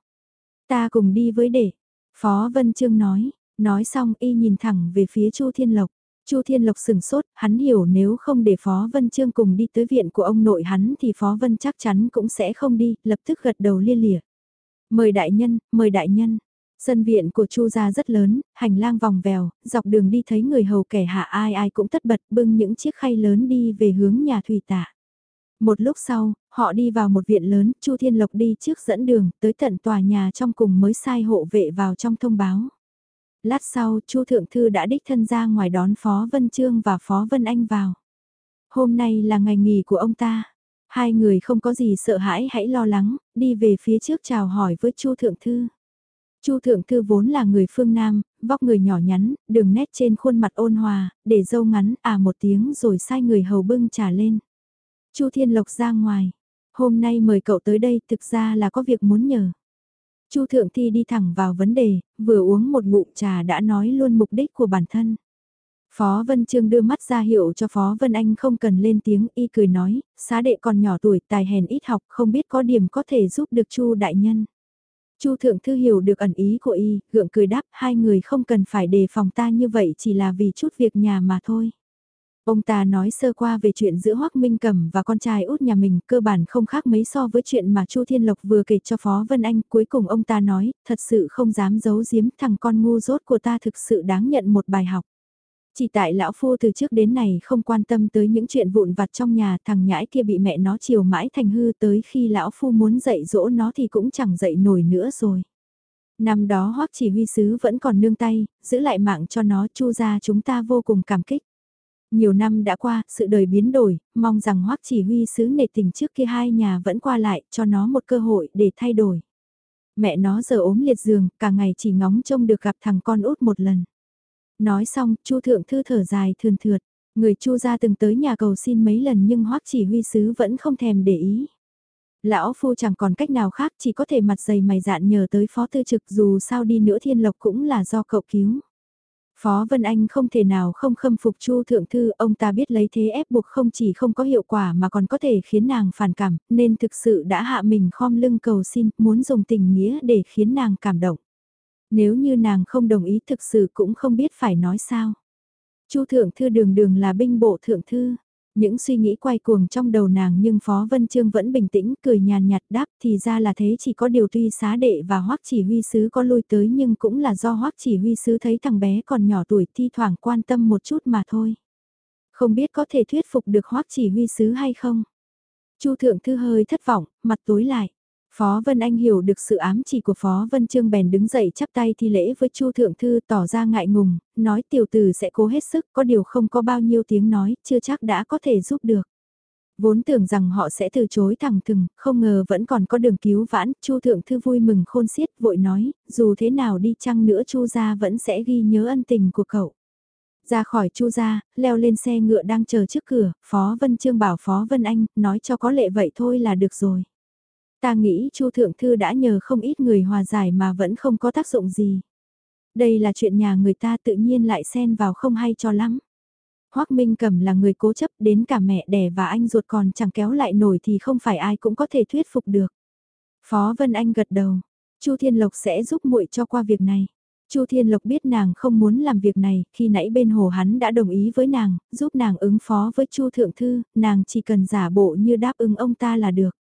Ta cùng đi với đệ. Phó Vân Trương nói, Nói xong y nhìn thẳng về phía Chu Thiên Lộc. Chu Thiên Lộc sừng sốt, hắn hiểu nếu không để Phó Vân Trương cùng đi tới viện của ông nội hắn thì Phó Vân chắc chắn cũng sẽ không đi, lập tức gật đầu liên lịa. Mời đại nhân, mời đại nhân. Sân viện của Chu gia rất lớn, hành lang vòng vèo, dọc đường đi thấy người hầu kẻ hạ ai ai cũng tất bật bưng những chiếc khay lớn đi về hướng nhà thủy tạ. Một lúc sau, họ đi vào một viện lớn, Chu Thiên Lộc đi trước dẫn đường, tới tận tòa nhà trong cùng mới sai hộ vệ vào trong thông báo. Lát sau, Chu Thượng Thư đã đích thân ra ngoài đón Phó Vân Trương và Phó Vân Anh vào. Hôm nay là ngày nghỉ của ông ta. Hai người không có gì sợ hãi hãy lo lắng, đi về phía trước chào hỏi với Chu Thượng Thư. Chu Thượng Thư vốn là người phương Nam, vóc người nhỏ nhắn, đường nét trên khuôn mặt ôn hòa, để dâu ngắn à một tiếng rồi sai người hầu bưng trà lên. Chu Thiên Lộc ra ngoài, hôm nay mời cậu tới đây thực ra là có việc muốn nhờ. Chu Thượng Thi đi thẳng vào vấn đề, vừa uống một ngụm trà đã nói luôn mục đích của bản thân. Phó Vân Trương đưa mắt ra hiệu cho Phó Vân Anh không cần lên tiếng, y cười nói, xá đệ còn nhỏ tuổi, tài hèn ít học, không biết có điểm có thể giúp được Chu đại nhân. Chu thượng thư hiểu được ẩn ý của y, gượng cười đáp, hai người không cần phải đề phòng ta như vậy chỉ là vì chút việc nhà mà thôi. Ông ta nói sơ qua về chuyện giữa Hoắc Minh Cẩm và con trai út nhà mình, cơ bản không khác mấy so với chuyện mà Chu Thiên Lộc vừa kể cho Phó Vân Anh, cuối cùng ông ta nói, thật sự không dám giấu giếm thằng con ngu dốt của ta thực sự đáng nhận một bài học. Chỉ tại lão phu từ trước đến này không quan tâm tới những chuyện vụn vặt trong nhà thằng nhãi kia bị mẹ nó chiều mãi thành hư tới khi lão phu muốn dạy dỗ nó thì cũng chẳng dạy nổi nữa rồi. Năm đó hoắc chỉ huy sứ vẫn còn nương tay, giữ lại mạng cho nó chu ra chúng ta vô cùng cảm kích. Nhiều năm đã qua, sự đời biến đổi, mong rằng hoắc chỉ huy sứ nề tình trước kia hai nhà vẫn qua lại, cho nó một cơ hội để thay đổi. Mẹ nó giờ ốm liệt giường, cả ngày chỉ ngóng trông được gặp thằng con út một lần. Nói xong, Chu thượng thư thở dài thườn thượt, người Chu gia từng tới nhà cầu xin mấy lần nhưng Hoắc chỉ huy sứ vẫn không thèm để ý. Lão phu chẳng còn cách nào khác chỉ có thể mặt dày mày dạn nhờ tới phó tư trực dù sao đi nữa thiên lộc cũng là do cậu cứu. Phó Vân Anh không thể nào không khâm phục Chu Thượng Thư, ông ta biết lấy thế ép buộc không chỉ không có hiệu quả mà còn có thể khiến nàng phản cảm, nên thực sự đã hạ mình khom lưng cầu xin, muốn dùng tình nghĩa để khiến nàng cảm động. Nếu như nàng không đồng ý thực sự cũng không biết phải nói sao. Chu thượng thư đường đường là binh bộ thượng thư. Những suy nghĩ quay cuồng trong đầu nàng nhưng Phó Vân Trương vẫn bình tĩnh cười nhàn nhạt đáp thì ra là thế chỉ có điều tuy xá đệ và hoắc chỉ huy sứ có lui tới nhưng cũng là do hoắc chỉ huy sứ thấy thằng bé còn nhỏ tuổi thi thoảng quan tâm một chút mà thôi. Không biết có thể thuyết phục được hoắc chỉ huy sứ hay không? Chu thượng thư hơi thất vọng, mặt tối lại. Phó Vân Anh hiểu được sự ám chỉ của Phó Vân Trương bèn đứng dậy chắp tay thi lễ với Chu Thượng Thư tỏ ra ngại ngùng, nói tiểu tử sẽ cố hết sức, có điều không có bao nhiêu tiếng nói, chưa chắc đã có thể giúp được. Vốn tưởng rằng họ sẽ từ chối thẳng thừng, không ngờ vẫn còn có đường cứu vãn, Chu Thượng Thư vui mừng khôn xiết vội nói, dù thế nào đi chăng nữa Chu gia vẫn sẽ ghi nhớ ân tình của cậu. Ra khỏi Chu gia, leo lên xe ngựa đang chờ trước cửa, Phó Vân Trương bảo Phó Vân Anh, nói cho có lệ vậy thôi là được rồi. Ta nghĩ Chu Thượng Thư đã nhờ không ít người hòa giải mà vẫn không có tác dụng gì. Đây là chuyện nhà người ta tự nhiên lại xen vào không hay cho lắm. Hoác Minh Cẩm là người cố chấp đến cả mẹ đẻ và anh ruột còn chẳng kéo lại nổi thì không phải ai cũng có thể thuyết phục được. Phó Vân Anh gật đầu, Chu Thiên Lộc sẽ giúp muội cho qua việc này. Chu Thiên Lộc biết nàng không muốn làm việc này, khi nãy bên hồ hắn đã đồng ý với nàng, giúp nàng ứng phó với Chu Thượng Thư, nàng chỉ cần giả bộ như đáp ứng ông ta là được.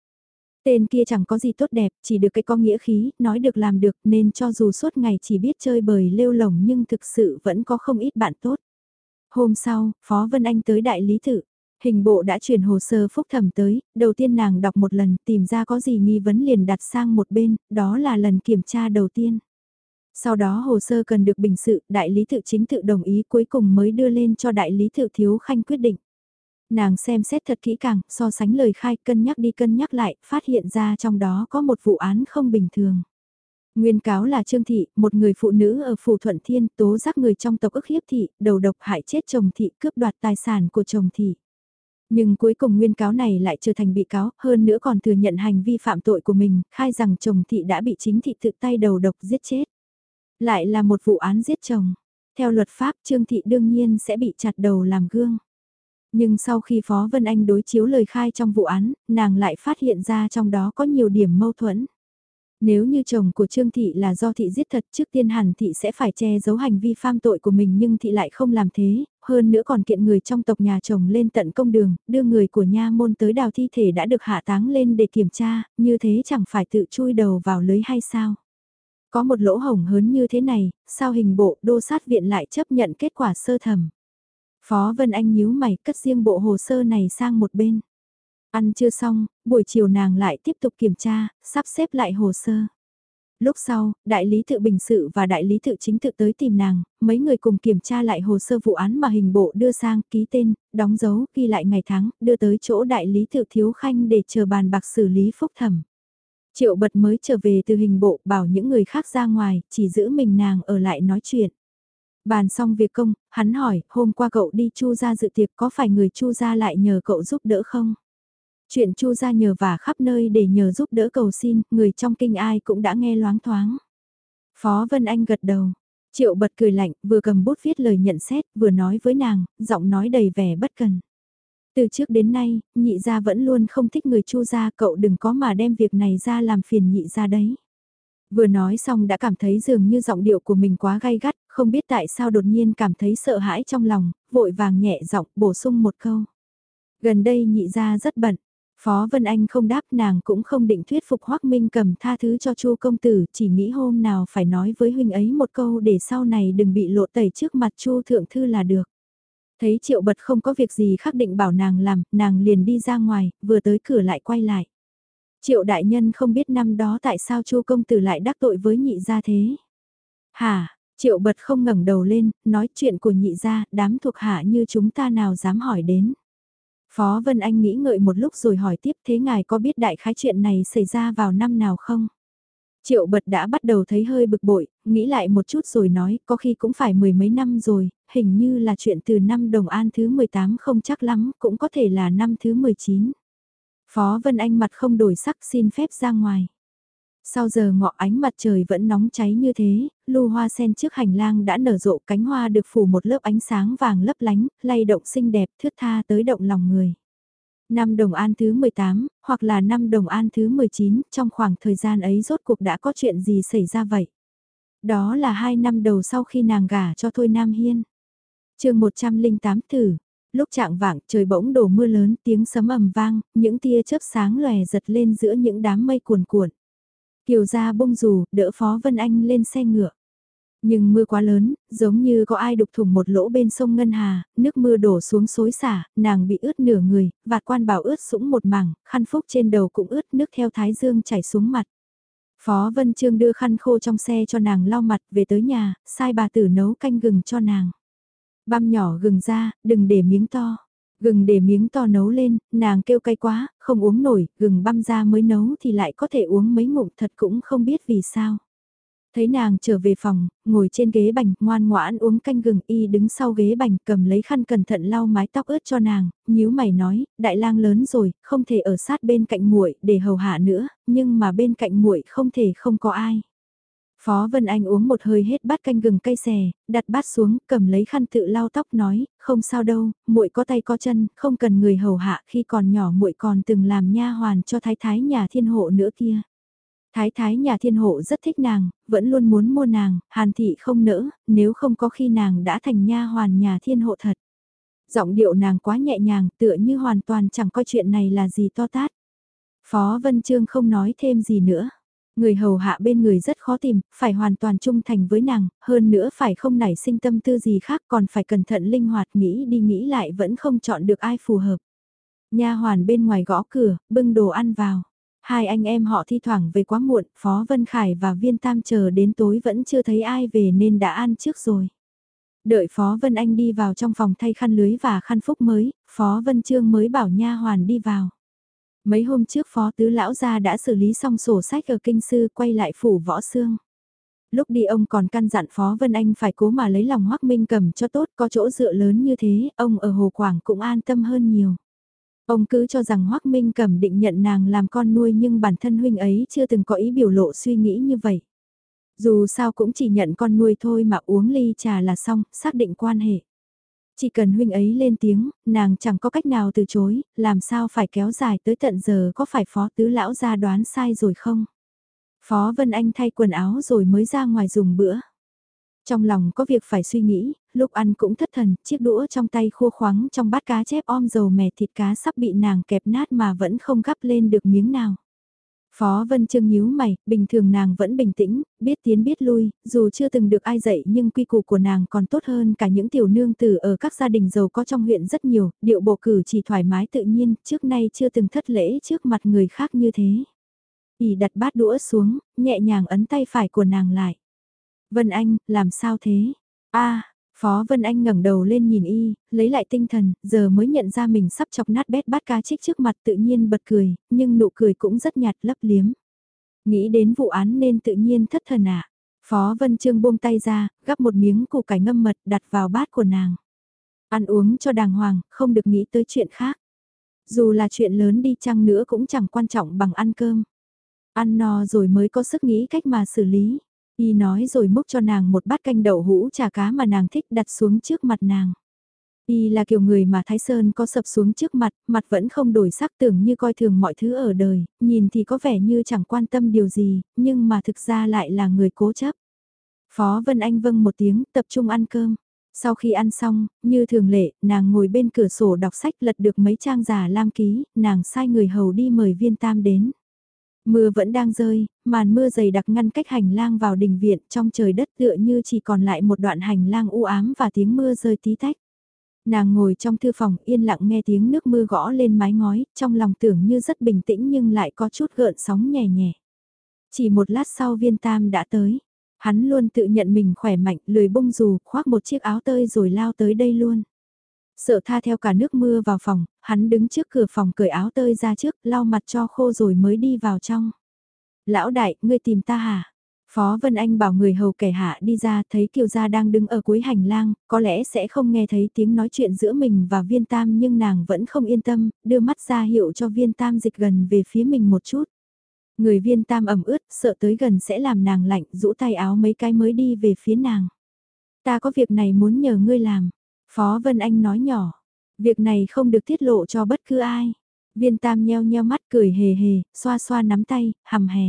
Tên kia chẳng có gì tốt đẹp, chỉ được cái có nghĩa khí, nói được làm được nên cho dù suốt ngày chỉ biết chơi bời lêu lồng nhưng thực sự vẫn có không ít bạn tốt. Hôm sau, Phó Vân Anh tới đại lý tự. Hình bộ đã chuyển hồ sơ phúc thẩm tới, đầu tiên nàng đọc một lần tìm ra có gì nghi vấn liền đặt sang một bên, đó là lần kiểm tra đầu tiên. Sau đó hồ sơ cần được bình sự, đại lý tự chính tự đồng ý cuối cùng mới đưa lên cho đại lý tự thiếu khanh quyết định. Nàng xem xét thật kỹ càng, so sánh lời khai cân nhắc đi cân nhắc lại, phát hiện ra trong đó có một vụ án không bình thường. Nguyên cáo là Trương Thị, một người phụ nữ ở Phủ Thuận Thiên tố giác người trong tộc ức hiếp thị, đầu độc hại chết chồng thị cướp đoạt tài sản của chồng thị. Nhưng cuối cùng nguyên cáo này lại trở thành bị cáo, hơn nữa còn thừa nhận hành vi phạm tội của mình, khai rằng chồng thị đã bị chính thị tự tay đầu độc giết chết. Lại là một vụ án giết chồng. Theo luật pháp Trương Thị đương nhiên sẽ bị chặt đầu làm gương. Nhưng sau khi Phó Vân Anh đối chiếu lời khai trong vụ án, nàng lại phát hiện ra trong đó có nhiều điểm mâu thuẫn. Nếu như chồng của Trương Thị là do Thị giết thật trước tiên hẳn Thị sẽ phải che giấu hành vi phạm tội của mình nhưng Thị lại không làm thế, hơn nữa còn kiện người trong tộc nhà chồng lên tận công đường, đưa người của nha môn tới đào thi thể đã được hạ táng lên để kiểm tra, như thế chẳng phải tự chui đầu vào lưới hay sao? Có một lỗ hổng hớn như thế này, sao hình bộ đô sát viện lại chấp nhận kết quả sơ thẩm? Phó Vân Anh nhíu mày cất riêng bộ hồ sơ này sang một bên. Ăn chưa xong, buổi chiều nàng lại tiếp tục kiểm tra, sắp xếp lại hồ sơ. Lúc sau, đại lý tự bình sự và đại lý tự chính tự tới tìm nàng, mấy người cùng kiểm tra lại hồ sơ vụ án mà hình bộ đưa sang, ký tên, đóng dấu, ghi lại ngày tháng, đưa tới chỗ đại lý tự thiếu khanh để chờ bàn bạc xử lý phúc thẩm. Triệu bật mới trở về từ hình bộ bảo những người khác ra ngoài, chỉ giữ mình nàng ở lại nói chuyện. Bàn xong việc công, hắn hỏi, hôm qua cậu đi chu ra dự tiệc có phải người chu ra lại nhờ cậu giúp đỡ không? Chuyện chu ra nhờ vả khắp nơi để nhờ giúp đỡ cầu xin, người trong kinh ai cũng đã nghe loáng thoáng. Phó Vân Anh gật đầu, triệu bật cười lạnh, vừa cầm bút viết lời nhận xét, vừa nói với nàng, giọng nói đầy vẻ bất cần. Từ trước đến nay, nhị gia vẫn luôn không thích người chu gia, cậu đừng có mà đem việc này ra làm phiền nhị gia đấy. Vừa nói xong đã cảm thấy dường như giọng điệu của mình quá gay gắt, không biết tại sao đột nhiên cảm thấy sợ hãi trong lòng, vội vàng nhẹ giọng bổ sung một câu. Gần đây nhị gia rất bận, Phó Vân Anh không đáp nàng cũng không định thuyết phục Hoác Minh cầm tha thứ cho Chu công tử, chỉ nghĩ hôm nào phải nói với huynh ấy một câu để sau này đừng bị lộ tẩy trước mặt Chu thượng thư là được. Thấy triệu bật không có việc gì khác định bảo nàng làm, nàng liền đi ra ngoài, vừa tới cửa lại quay lại. Triệu đại nhân không biết năm đó tại sao chu công tử lại đắc tội với nhị gia thế. Hả, triệu bật không ngẩng đầu lên, nói chuyện của nhị gia, đám thuộc hạ như chúng ta nào dám hỏi đến. Phó Vân Anh nghĩ ngợi một lúc rồi hỏi tiếp thế ngài có biết đại khái chuyện này xảy ra vào năm nào không? Triệu bật đã bắt đầu thấy hơi bực bội, nghĩ lại một chút rồi nói có khi cũng phải mười mấy năm rồi, hình như là chuyện từ năm đồng an thứ 18 không chắc lắm, cũng có thể là năm thứ 19. Phó Vân Anh mặt không đổi sắc xin phép ra ngoài. Sau giờ ngọ ánh mặt trời vẫn nóng cháy như thế, lưu hoa sen trước hành lang đã nở rộ cánh hoa được phủ một lớp ánh sáng vàng lấp lánh, lay động xinh đẹp thướt tha tới động lòng người. Năm đồng an thứ 18, hoặc là năm đồng an thứ 19, trong khoảng thời gian ấy rốt cuộc đã có chuyện gì xảy ra vậy? Đó là hai năm đầu sau khi nàng gả cho Thôi Nam Hiên. chương 108 thử, lúc trạng vạng trời bỗng đổ mưa lớn tiếng sấm ầm vang, những tia chớp sáng lòe giật lên giữa những đám mây cuồn cuộn. Kiều ra bông dù, đỡ Phó Vân Anh lên xe ngựa. Nhưng mưa quá lớn, giống như có ai đục thủng một lỗ bên sông Ngân Hà, nước mưa đổ xuống xối xả, nàng bị ướt nửa người, vạt quan bảo ướt sũng một mảng, khăn phúc trên đầu cũng ướt nước theo thái dương chảy xuống mặt. Phó Vân Trương đưa khăn khô trong xe cho nàng lau mặt về tới nhà, sai bà tử nấu canh gừng cho nàng. Băm nhỏ gừng ra, đừng để miếng to. Gừng để miếng to nấu lên, nàng kêu cay quá, không uống nổi, gừng băm ra mới nấu thì lại có thể uống mấy ngụm thật cũng không biết vì sao. Thấy nàng trở về phòng, ngồi trên ghế bành, ngoan ngoãn uống canh gừng y đứng sau ghế bành cầm lấy khăn cẩn thận lau mái tóc ướt cho nàng, nhíu mày nói, đại lang lớn rồi, không thể ở sát bên cạnh muội để hầu hạ nữa, nhưng mà bên cạnh muội không thể không có ai. Phó Vân Anh uống một hơi hết bát canh gừng cay xè, đặt bát xuống, cầm lấy khăn tự lau tóc nói, không sao đâu, muội có tay có chân, không cần người hầu hạ khi còn nhỏ muội còn từng làm nha hoàn cho thái thái nhà thiên hộ nữa kia. Thái thái nhà thiên hộ rất thích nàng, vẫn luôn muốn mua nàng, hàn thị không nỡ, nếu không có khi nàng đã thành nha hoàn nhà thiên hộ thật. Giọng điệu nàng quá nhẹ nhàng, tựa như hoàn toàn chẳng coi chuyện này là gì to tát. Phó Vân Trương không nói thêm gì nữa. Người hầu hạ bên người rất khó tìm, phải hoàn toàn trung thành với nàng, hơn nữa phải không nảy sinh tâm tư gì khác còn phải cẩn thận linh hoạt nghĩ đi nghĩ lại vẫn không chọn được ai phù hợp. Nha hoàn bên ngoài gõ cửa, bưng đồ ăn vào. Hai anh em họ thi thoảng về quá muộn, Phó Vân Khải và Viên Tam chờ đến tối vẫn chưa thấy ai về nên đã ăn trước rồi. Đợi Phó Vân Anh đi vào trong phòng thay khăn lưới và khăn phúc mới, Phó Vân Trương mới bảo nha hoàn đi vào. Mấy hôm trước Phó Tứ Lão Gia đã xử lý xong sổ sách ở kinh sư quay lại phủ võ xương. Lúc đi ông còn căn dặn Phó Vân Anh phải cố mà lấy lòng hoắc Minh cầm cho tốt có chỗ dựa lớn như thế, ông ở Hồ Quảng cũng an tâm hơn nhiều. Ông cứ cho rằng hoắc Minh cầm định nhận nàng làm con nuôi nhưng bản thân huynh ấy chưa từng có ý biểu lộ suy nghĩ như vậy. Dù sao cũng chỉ nhận con nuôi thôi mà uống ly trà là xong, xác định quan hệ. Chỉ cần huynh ấy lên tiếng, nàng chẳng có cách nào từ chối, làm sao phải kéo dài tới tận giờ có phải phó tứ lão ra đoán sai rồi không? Phó Vân Anh thay quần áo rồi mới ra ngoài dùng bữa. Trong lòng có việc phải suy nghĩ, lúc ăn cũng thất thần, chiếc đũa trong tay khô khoắng trong bát cá chép om dầu mè thịt cá sắp bị nàng kẹp nát mà vẫn không gắp lên được miếng nào. Phó Vân Trương nhíu mày, bình thường nàng vẫn bình tĩnh, biết tiến biết lui, dù chưa từng được ai dạy nhưng quy củ của nàng còn tốt hơn cả những tiểu nương tử ở các gia đình giàu có trong huyện rất nhiều, điệu bộ cử chỉ thoải mái tự nhiên, trước nay chưa từng thất lễ trước mặt người khác như thế. ỉ đặt bát đũa xuống, nhẹ nhàng ấn tay phải của nàng lại. Vân Anh, làm sao thế? a Phó Vân Anh ngẩng đầu lên nhìn y, lấy lại tinh thần, giờ mới nhận ra mình sắp chọc nát bét bát cá trích trước mặt tự nhiên bật cười, nhưng nụ cười cũng rất nhạt lấp liếm. Nghĩ đến vụ án nên tự nhiên thất thần ạ. Phó Vân Trương buông tay ra, gắp một miếng củ cải ngâm mật đặt vào bát của nàng. Ăn uống cho đàng hoàng, không được nghĩ tới chuyện khác. Dù là chuyện lớn đi chăng nữa cũng chẳng quan trọng bằng ăn cơm. Ăn no rồi mới có sức nghĩ cách mà xử lý. Y nói rồi múc cho nàng một bát canh đậu hũ chả cá mà nàng thích đặt xuống trước mặt nàng. Y là kiểu người mà Thái Sơn có sập xuống trước mặt, mặt vẫn không đổi sắc tưởng như coi thường mọi thứ ở đời, nhìn thì có vẻ như chẳng quan tâm điều gì, nhưng mà thực ra lại là người cố chấp. Phó Vân Anh vâng một tiếng, tập trung ăn cơm. Sau khi ăn xong, như thường lệ, nàng ngồi bên cửa sổ đọc sách lật được mấy trang giả lam ký, nàng sai người hầu đi mời viên tam đến. Mưa vẫn đang rơi, màn mưa dày đặc ngăn cách hành lang vào đình viện trong trời đất tựa như chỉ còn lại một đoạn hành lang u ám và tiếng mưa rơi tí tách. Nàng ngồi trong thư phòng yên lặng nghe tiếng nước mưa gõ lên mái ngói, trong lòng tưởng như rất bình tĩnh nhưng lại có chút gợn sóng nhẹ nhẹ. Chỉ một lát sau viên tam đã tới. Hắn luôn tự nhận mình khỏe mạnh, lười bông dù, khoác một chiếc áo tơi rồi lao tới đây luôn. Sợ tha theo cả nước mưa vào phòng, hắn đứng trước cửa phòng cởi áo tơi ra trước, lau mặt cho khô rồi mới đi vào trong. Lão đại, ngươi tìm ta hả? Phó Vân Anh bảo người hầu kẻ hạ đi ra thấy Kiều Gia đang đứng ở cuối hành lang, có lẽ sẽ không nghe thấy tiếng nói chuyện giữa mình và viên tam nhưng nàng vẫn không yên tâm, đưa mắt ra hiệu cho viên tam dịch gần về phía mình một chút. Người viên tam ẩm ướt, sợ tới gần sẽ làm nàng lạnh, rũ tay áo mấy cái mới đi về phía nàng. Ta có việc này muốn nhờ ngươi làm. Phó Vân Anh nói nhỏ. Việc này không được tiết lộ cho bất cứ ai. Viên tam nheo nheo mắt cười hề hề, xoa xoa nắm tay, hầm hè.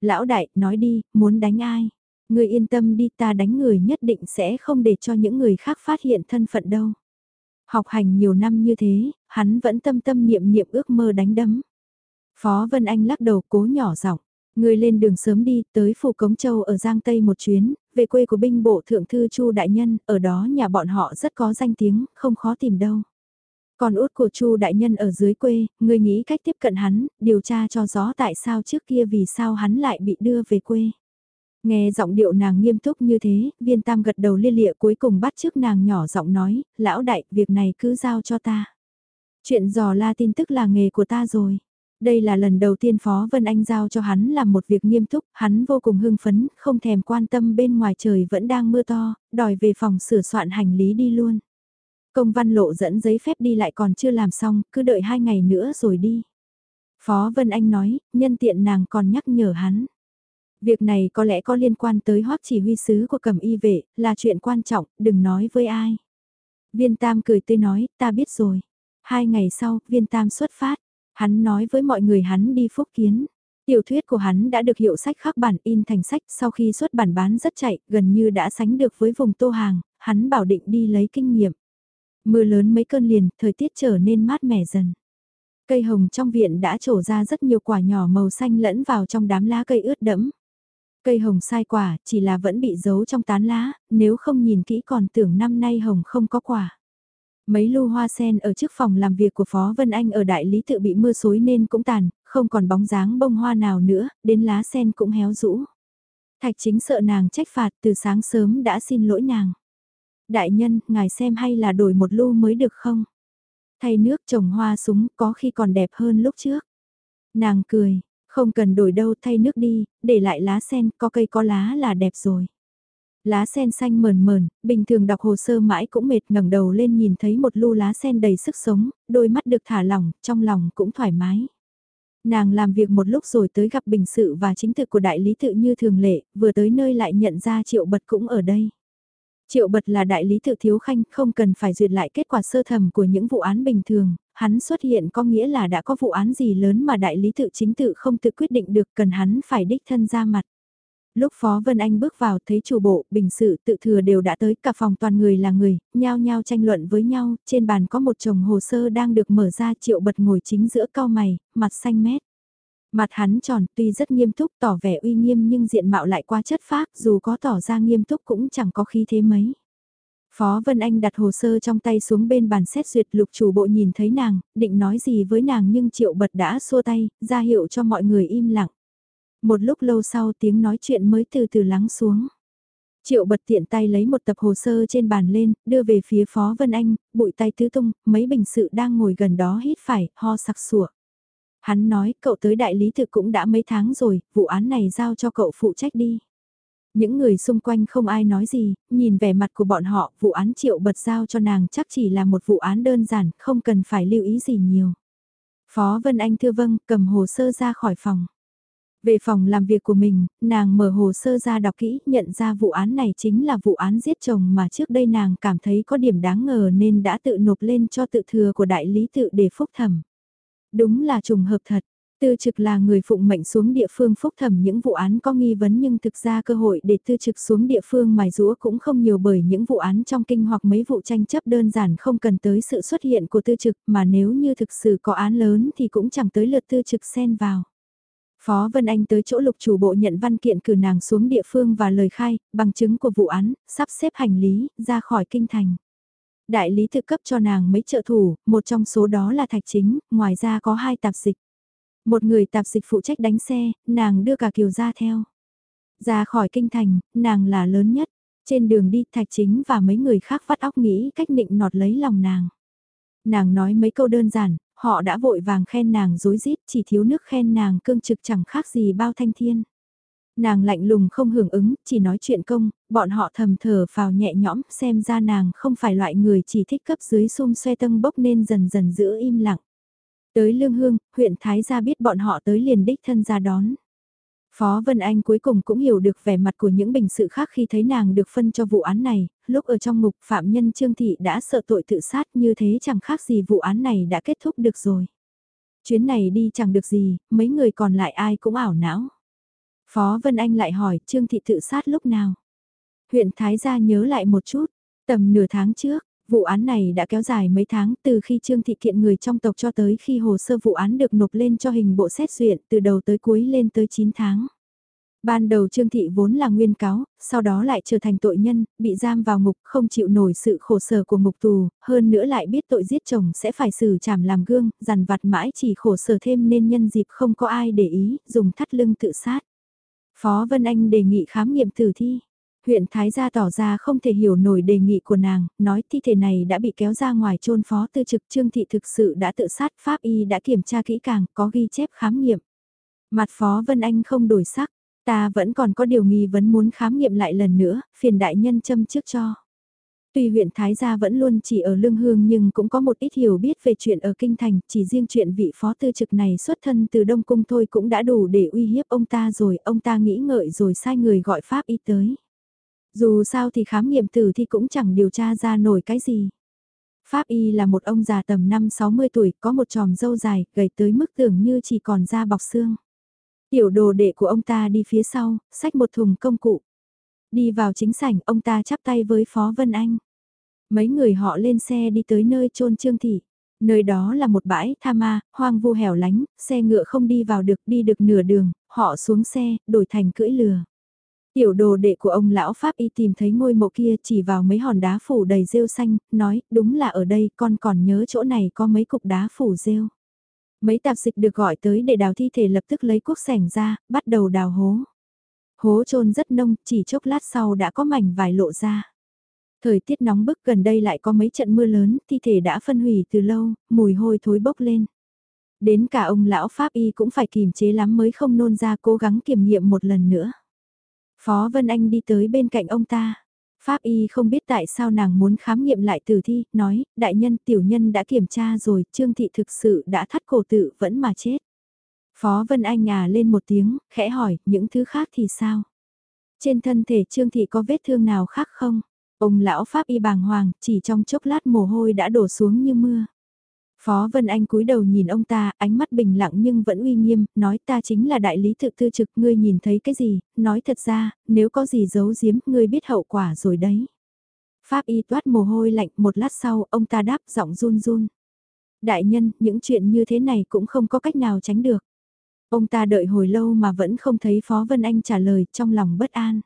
Lão đại, nói đi, muốn đánh ai? Người yên tâm đi ta đánh người nhất định sẽ không để cho những người khác phát hiện thân phận đâu. Học hành nhiều năm như thế, hắn vẫn tâm tâm niệm niệm ước mơ đánh đấm. Phó Vân Anh lắc đầu cố nhỏ giọng, người lên đường sớm đi, tới phủ Cống Châu ở Giang Tây một chuyến, về quê của binh bộ thượng thư Chu Đại Nhân, ở đó nhà bọn họ rất có danh tiếng, không khó tìm đâu. Còn út của Chu Đại Nhân ở dưới quê, người nghĩ cách tiếp cận hắn, điều tra cho rõ tại sao trước kia vì sao hắn lại bị đưa về quê. Nghe giọng điệu nàng nghiêm túc như thế, viên tam gật đầu lia lịa cuối cùng bắt trước nàng nhỏ giọng nói, lão đại, việc này cứ giao cho ta. Chuyện dò la tin tức là nghề của ta rồi. Đây là lần đầu tiên Phó Vân Anh giao cho hắn làm một việc nghiêm túc, hắn vô cùng hưng phấn, không thèm quan tâm bên ngoài trời vẫn đang mưa to, đòi về phòng sửa soạn hành lý đi luôn. Công văn lộ dẫn giấy phép đi lại còn chưa làm xong, cứ đợi hai ngày nữa rồi đi. Phó Vân Anh nói, nhân tiện nàng còn nhắc nhở hắn. Việc này có lẽ có liên quan tới hoác chỉ huy sứ của cầm y vệ, là chuyện quan trọng, đừng nói với ai. Viên Tam cười tươi nói, ta biết rồi. Hai ngày sau, Viên Tam xuất phát. Hắn nói với mọi người hắn đi phúc kiến. Tiểu thuyết của hắn đã được hiệu sách khắc bản in thành sách sau khi xuất bản bán rất chạy, gần như đã sánh được với vùng tô hàng, hắn bảo định đi lấy kinh nghiệm. Mưa lớn mấy cơn liền, thời tiết trở nên mát mẻ dần. Cây hồng trong viện đã trổ ra rất nhiều quả nhỏ màu xanh lẫn vào trong đám lá cây ướt đẫm. Cây hồng sai quả, chỉ là vẫn bị giấu trong tán lá, nếu không nhìn kỹ còn tưởng năm nay hồng không có quả. Mấy lu hoa sen ở trước phòng làm việc của Phó Vân Anh ở đại lý tự bị mưa xối nên cũng tàn, không còn bóng dáng bông hoa nào nữa, đến lá sen cũng héo rũ. Thạch chính sợ nàng trách phạt từ sáng sớm đã xin lỗi nàng. Đại nhân, ngài xem hay là đổi một lu mới được không? Thay nước trồng hoa súng có khi còn đẹp hơn lúc trước. Nàng cười, không cần đổi đâu thay nước đi, để lại lá sen, có cây có lá là đẹp rồi. Lá sen xanh mờn mờn, bình thường đọc hồ sơ mãi cũng mệt ngẩng đầu lên nhìn thấy một lu lá sen đầy sức sống, đôi mắt được thả lỏng, trong lòng cũng thoải mái. Nàng làm việc một lúc rồi tới gặp bình sự và chính thực của đại lý tự như thường lệ, vừa tới nơi lại nhận ra triệu bật cũng ở đây. Triệu bật là đại lý tự thiếu khanh, không cần phải duyệt lại kết quả sơ thẩm của những vụ án bình thường, hắn xuất hiện có nghĩa là đã có vụ án gì lớn mà đại lý tự chính tự không tự quyết định được cần hắn phải đích thân ra mặt. Lúc Phó Vân Anh bước vào thấy chủ bộ, bình sự, tự thừa đều đã tới, cả phòng toàn người là người, nhao nhao tranh luận với nhau, trên bàn có một chồng hồ sơ đang được mở ra triệu bật ngồi chính giữa cao mày, mặt xanh mét. Mặt hắn tròn tuy rất nghiêm túc tỏ vẻ uy nghiêm nhưng diện mạo lại quá chất phác dù có tỏ ra nghiêm túc cũng chẳng có khí thế mấy. Phó Vân Anh đặt hồ sơ trong tay xuống bên bàn xét duyệt lục chủ bộ nhìn thấy nàng, định nói gì với nàng nhưng triệu bật đã xua tay, ra hiệu cho mọi người im lặng. Một lúc lâu sau tiếng nói chuyện mới từ từ lắng xuống. Triệu bật tiện tay lấy một tập hồ sơ trên bàn lên, đưa về phía Phó Vân Anh, bụi tay tứ tung, mấy bình sự đang ngồi gần đó hít phải, ho sặc sủa. Hắn nói cậu tới đại lý thực cũng đã mấy tháng rồi, vụ án này giao cho cậu phụ trách đi. Những người xung quanh không ai nói gì, nhìn vẻ mặt của bọn họ, vụ án triệu bật giao cho nàng chắc chỉ là một vụ án đơn giản, không cần phải lưu ý gì nhiều. Phó Vân Anh thưa vâng, cầm hồ sơ ra khỏi phòng. Về phòng làm việc của mình, nàng mở hồ sơ ra đọc kỹ, nhận ra vụ án này chính là vụ án giết chồng mà trước đây nàng cảm thấy có điểm đáng ngờ nên đã tự nộp lên cho tự thừa của đại lý tự để phúc thẩm. Đúng là trùng hợp thật, Tư trực là người phụng mệnh xuống địa phương phúc thẩm những vụ án có nghi vấn nhưng thực ra cơ hội để tư trực xuống địa phương mài rũa cũng không nhiều bởi những vụ án trong kinh hoặc mấy vụ tranh chấp đơn giản không cần tới sự xuất hiện của tư trực mà nếu như thực sự có án lớn thì cũng chẳng tới lượt tư trực xen vào. Phó Vân Anh tới chỗ lục chủ bộ nhận văn kiện cử nàng xuống địa phương và lời khai, bằng chứng của vụ án, sắp xếp hành lý, ra khỏi kinh thành. Đại lý thực cấp cho nàng mấy trợ thủ, một trong số đó là Thạch Chính, ngoài ra có hai tạp dịch. Một người tạp dịch phụ trách đánh xe, nàng đưa cả Kiều ra theo. Ra khỏi kinh thành, nàng là lớn nhất. Trên đường đi Thạch Chính và mấy người khác vắt óc nghĩ cách nịnh nọt lấy lòng nàng. Nàng nói mấy câu đơn giản, họ đã vội vàng khen nàng dối rít chỉ thiếu nước khen nàng cương trực chẳng khác gì bao thanh thiên. Nàng lạnh lùng không hưởng ứng, chỉ nói chuyện công, bọn họ thầm thở vào nhẹ nhõm xem ra nàng không phải loại người chỉ thích cấp dưới xung xoe tân bốc nên dần dần giữ im lặng. Tới Lương Hương, huyện Thái gia biết bọn họ tới liền đích thân ra đón. Phó Vân Anh cuối cùng cũng hiểu được vẻ mặt của những bình sự khác khi thấy nàng được phân cho vụ án này, lúc ở trong ngục phạm nhân Trương Thị đã sợ tội tự sát như thế chẳng khác gì vụ án này đã kết thúc được rồi. Chuyến này đi chẳng được gì, mấy người còn lại ai cũng ảo não. Phó Vân Anh lại hỏi Trương Thị tự sát lúc nào? Huyện Thái gia nhớ lại một chút, tầm nửa tháng trước, Vụ án này đã kéo dài mấy tháng từ khi Trương Thị kiện người trong tộc cho tới khi hồ sơ vụ án được nộp lên cho hình bộ xét duyệt từ đầu tới cuối lên tới 9 tháng. Ban đầu Trương Thị vốn là nguyên cáo, sau đó lại trở thành tội nhân, bị giam vào ngục, không chịu nổi sự khổ sở của ngục tù, hơn nữa lại biết tội giết chồng sẽ phải xử trảm làm gương, dằn vặt mãi chỉ khổ sở thêm nên nhân dịp không có ai để ý, dùng thắt lưng tự sát. Phó Vân Anh đề nghị khám nghiệm tử thi. Huyện Thái gia tỏ ra không thể hiểu nổi đề nghị của nàng, nói thi thể này đã bị kéo ra ngoài chôn phó tư trực trương thị thực sự đã tự sát pháp y đã kiểm tra kỹ càng, có ghi chép khám nghiệm. Mặt phó Vân Anh không đổi sắc, ta vẫn còn có điều nghi vấn muốn khám nghiệm lại lần nữa, phiền đại nhân châm trước cho. Tuy huyện Thái Gia vẫn luôn chỉ ở Lương Hương nhưng cũng có một ít hiểu biết về chuyện ở Kinh Thành, chỉ riêng chuyện vị phó tư trực này xuất thân từ Đông Cung thôi cũng đã đủ để uy hiếp ông ta rồi, ông ta nghĩ ngợi rồi sai người gọi Pháp y tới. Dù sao thì khám nghiệm tử thi cũng chẳng điều tra ra nổi cái gì. Pháp y là một ông già tầm 5-60 tuổi, có một tròm dâu dài, gầy tới mức tưởng như chỉ còn da bọc xương. Tiểu đồ đệ của ông ta đi phía sau, xách một thùng công cụ. Đi vào chính sảnh, ông ta chắp tay với Phó Vân Anh. Mấy người họ lên xe đi tới nơi chôn Trương Thị. Nơi đó là một bãi tha ma, hoang vu hẻo lánh, xe ngựa không đi vào được, đi được nửa đường, họ xuống xe, đổi thành cưỡi lừa. Tiểu đồ đệ của ông lão Pháp y tìm thấy ngôi mộ kia chỉ vào mấy hòn đá phủ đầy rêu xanh, nói, đúng là ở đây con còn nhớ chỗ này có mấy cục đá phủ rêu. Mấy tạp dịch được gọi tới để đào thi thể lập tức lấy cuốc sẻng ra, bắt đầu đào hố. Hố trôn rất nông, chỉ chốc lát sau đã có mảnh vải lộ ra. Thời tiết nóng bức gần đây lại có mấy trận mưa lớn, thi thể đã phân hủy từ lâu, mùi hôi thối bốc lên. Đến cả ông lão Pháp y cũng phải kìm chế lắm mới không nôn ra cố gắng kiểm nghiệm một lần nữa. Phó Vân Anh đi tới bên cạnh ông ta. Pháp y không biết tại sao nàng muốn khám nghiệm lại tử thi, nói, đại nhân tiểu nhân đã kiểm tra rồi, Trương Thị thực sự đã thắt cổ tự vẫn mà chết. Phó Vân Anh à lên một tiếng, khẽ hỏi, những thứ khác thì sao? Trên thân thể Trương Thị có vết thương nào khác không? Ông lão Pháp y bàng hoàng, chỉ trong chốc lát mồ hôi đã đổ xuống như mưa. Phó Vân Anh cúi đầu nhìn ông ta, ánh mắt bình lặng nhưng vẫn uy nghiêm, nói ta chính là đại lý thực tư trực, ngươi nhìn thấy cái gì, nói thật ra, nếu có gì giấu giếm, ngươi biết hậu quả rồi đấy. Pháp y toát mồ hôi lạnh, một lát sau, ông ta đáp giọng run run. Đại nhân, những chuyện như thế này cũng không có cách nào tránh được. Ông ta đợi hồi lâu mà vẫn không thấy Phó Vân Anh trả lời, trong lòng bất an.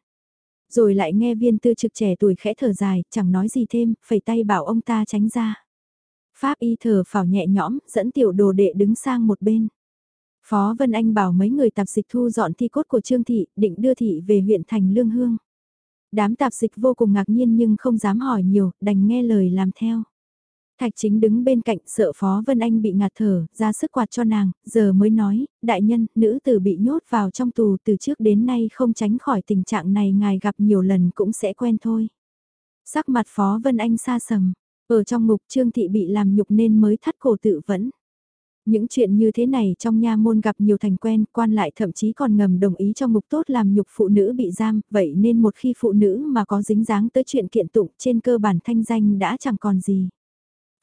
Rồi lại nghe viên tư trực trẻ tuổi khẽ thở dài, chẳng nói gì thêm, phẩy tay bảo ông ta tránh ra. Pháp y thở phào nhẹ nhõm, dẫn tiểu đồ đệ đứng sang một bên. Phó Vân Anh bảo mấy người tạp dịch thu dọn thi cốt của Trương Thị, định đưa Thị về huyện thành Lương Hương. Đám tạp dịch vô cùng ngạc nhiên nhưng không dám hỏi nhiều, đành nghe lời làm theo. Thạch chính đứng bên cạnh sợ Phó Vân Anh bị ngạt thở, ra sức quạt cho nàng, giờ mới nói, đại nhân, nữ tử bị nhốt vào trong tù từ trước đến nay không tránh khỏi tình trạng này ngài gặp nhiều lần cũng sẽ quen thôi. Sắc mặt Phó Vân Anh xa sầm, ở trong ngục Trương Thị bị làm nhục nên mới thắt cổ tự vẫn. Những chuyện như thế này trong nha môn gặp nhiều thành quen, quan lại thậm chí còn ngầm đồng ý cho ngục tốt làm nhục phụ nữ bị giam, vậy nên một khi phụ nữ mà có dính dáng tới chuyện kiện tụng trên cơ bản thanh danh đã chẳng còn gì.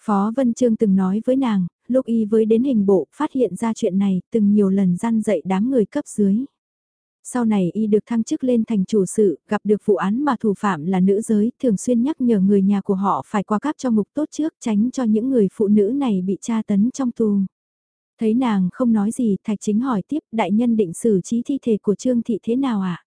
Phó Vân Trương từng nói với nàng, lúc y với đến hình bộ, phát hiện ra chuyện này, từng nhiều lần gian dạy đám người cấp dưới. Sau này y được thăng chức lên thành chủ sự, gặp được vụ án mà thủ phạm là nữ giới, thường xuyên nhắc nhở người nhà của họ phải qua cáp cho ngục tốt trước, tránh cho những người phụ nữ này bị tra tấn trong tù. Thấy nàng không nói gì, Thạch Chính hỏi tiếp, đại nhân định xử trí thi thể của Trương Thị thế nào ạ? À?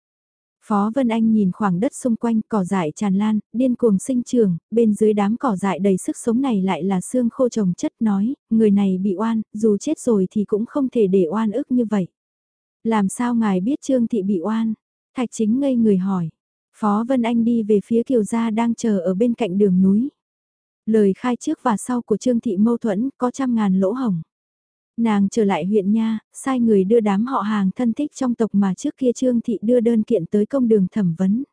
Phó Vân Anh nhìn khoảng đất xung quanh cỏ dại tràn lan, điên cuồng sinh trường, bên dưới đám cỏ dại đầy sức sống này lại là xương khô trồng chất nói, người này bị oan, dù chết rồi thì cũng không thể để oan ức như vậy. Làm sao ngài biết Trương Thị bị oan? Thạch chính ngây người hỏi. Phó Vân Anh đi về phía Kiều Gia đang chờ ở bên cạnh đường núi. Lời khai trước và sau của Trương Thị mâu thuẫn có trăm ngàn lỗ hồng. Nàng trở lại huyện nha, sai người đưa đám họ hàng thân thích trong tộc mà trước kia Trương Thị đưa đơn kiện tới công đường thẩm vấn.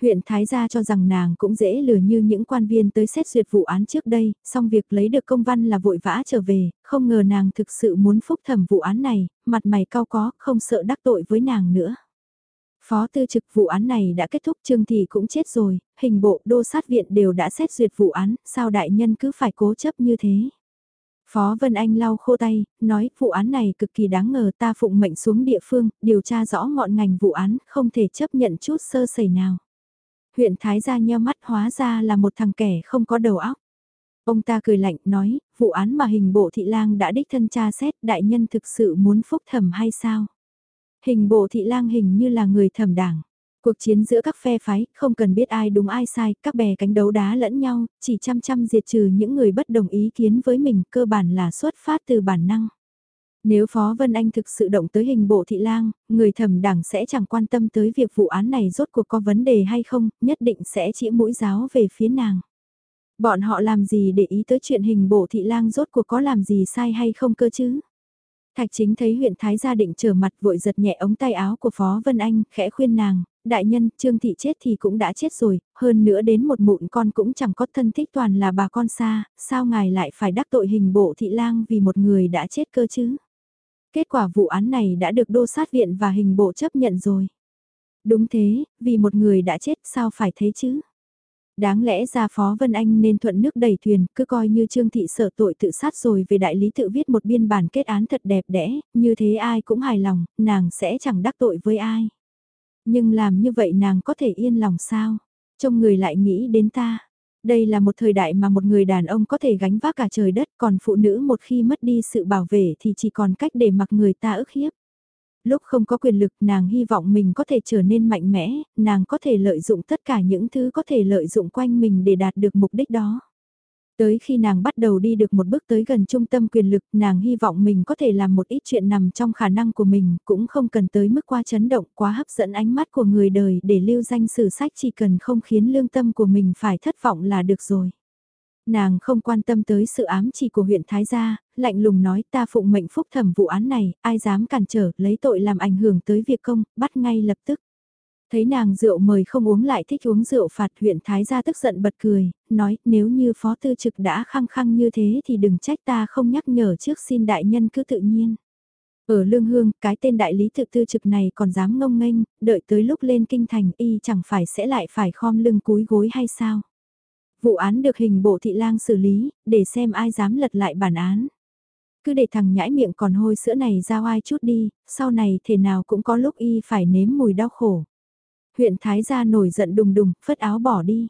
Huyện Thái Gia cho rằng nàng cũng dễ lừa như những quan viên tới xét duyệt vụ án trước đây, song việc lấy được công văn là vội vã trở về, không ngờ nàng thực sự muốn phúc thẩm vụ án này, mặt mày cao có, không sợ đắc tội với nàng nữa. Phó tư trực vụ án này đã kết thúc Trương Thị cũng chết rồi, hình bộ đô sát viện đều đã xét duyệt vụ án, sao đại nhân cứ phải cố chấp như thế. Phó Vân Anh lau khô tay, nói vụ án này cực kỳ đáng ngờ ta phụng mệnh xuống địa phương, điều tra rõ ngọn ngành vụ án, không thể chấp nhận chút sơ sẩy nào. Huyện Thái gia nheo mắt hóa ra là một thằng kẻ không có đầu óc. Ông ta cười lạnh nói, vụ án mà hình bộ thị lang đã đích thân tra xét đại nhân thực sự muốn phúc thẩm hay sao? Hình bộ thị lang hình như là người thẩm đảng. Cuộc chiến giữa các phe phái, không cần biết ai đúng ai sai, các bè cánh đấu đá lẫn nhau, chỉ chăm chăm diệt trừ những người bất đồng ý kiến với mình, cơ bản là xuất phát từ bản năng. Nếu Phó Vân Anh thực sự động tới hình bộ thị lang, người thẩm đảng sẽ chẳng quan tâm tới việc vụ án này rốt cuộc có vấn đề hay không, nhất định sẽ chỉ mũi giáo về phía nàng. Bọn họ làm gì để ý tới chuyện hình bộ thị lang rốt cuộc có làm gì sai hay không cơ chứ? Thạch chính thấy huyện Thái gia định trở mặt vội giật nhẹ ống tay áo của Phó Vân Anh, khẽ khuyên nàng, đại nhân, Trương Thị chết thì cũng đã chết rồi, hơn nữa đến một mụn con cũng chẳng có thân thích toàn là bà con xa, sao ngài lại phải đắc tội hình bộ thị lang vì một người đã chết cơ chứ? Kết quả vụ án này đã được đô sát viện và hình bộ chấp nhận rồi. Đúng thế, vì một người đã chết sao phải thế chứ? Đáng lẽ ra Phó Vân Anh nên thuận nước đẩy thuyền, cứ coi như Trương Thị sợ tội tự sát rồi về đại lý tự viết một biên bản kết án thật đẹp đẽ, như thế ai cũng hài lòng, nàng sẽ chẳng đắc tội với ai. Nhưng làm như vậy nàng có thể yên lòng sao? Trông người lại nghĩ đến ta. Đây là một thời đại mà một người đàn ông có thể gánh vác cả trời đất, còn phụ nữ một khi mất đi sự bảo vệ thì chỉ còn cách để mặc người ta ức hiếp. Lúc không có quyền lực nàng hy vọng mình có thể trở nên mạnh mẽ, nàng có thể lợi dụng tất cả những thứ có thể lợi dụng quanh mình để đạt được mục đích đó. Tới khi nàng bắt đầu đi được một bước tới gần trung tâm quyền lực, nàng hy vọng mình có thể làm một ít chuyện nằm trong khả năng của mình, cũng không cần tới mức quá chấn động, quá hấp dẫn ánh mắt của người đời để lưu danh sử sách chỉ cần không khiến lương tâm của mình phải thất vọng là được rồi. Nàng không quan tâm tới sự ám chỉ của huyện Thái Gia, lạnh lùng nói ta phụng mệnh phúc thẩm vụ án này, ai dám cản trở, lấy tội làm ảnh hưởng tới việc công, bắt ngay lập tức. Thấy nàng rượu mời không uống lại thích uống rượu phạt huyện Thái gia tức giận bật cười, nói nếu như phó tư trực đã khăng khăng như thế thì đừng trách ta không nhắc nhở trước xin đại nhân cứ tự nhiên. Ở Lương Hương, cái tên đại lý thực tư trực này còn dám ngông nghênh, đợi tới lúc lên kinh thành y chẳng phải sẽ lại phải khom lưng cúi gối hay sao. Vụ án được hình bộ thị lang xử lý, để xem ai dám lật lại bản án. Cứ để thằng nhãi miệng còn hôi sữa này ra oai chút đi, sau này thể nào cũng có lúc y phải nếm mùi đau khổ. Huyện Thái gia nổi giận đùng đùng, phất áo bỏ đi.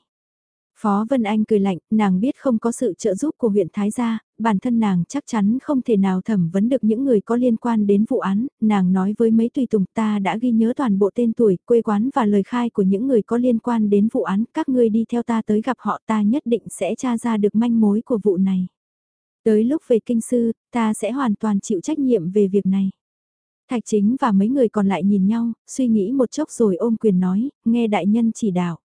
Phó Vân Anh cười lạnh, nàng biết không có sự trợ giúp của huyện Thái gia, bản thân nàng chắc chắn không thể nào thẩm vấn được những người có liên quan đến vụ án, nàng nói với mấy tùy tùng ta đã ghi nhớ toàn bộ tên tuổi, quê quán và lời khai của những người có liên quan đến vụ án, các ngươi đi theo ta tới gặp họ ta nhất định sẽ tra ra được manh mối của vụ này. Tới lúc về kinh sư, ta sẽ hoàn toàn chịu trách nhiệm về việc này. Thạch chính và mấy người còn lại nhìn nhau, suy nghĩ một chốc rồi ôm quyền nói, nghe đại nhân chỉ đạo.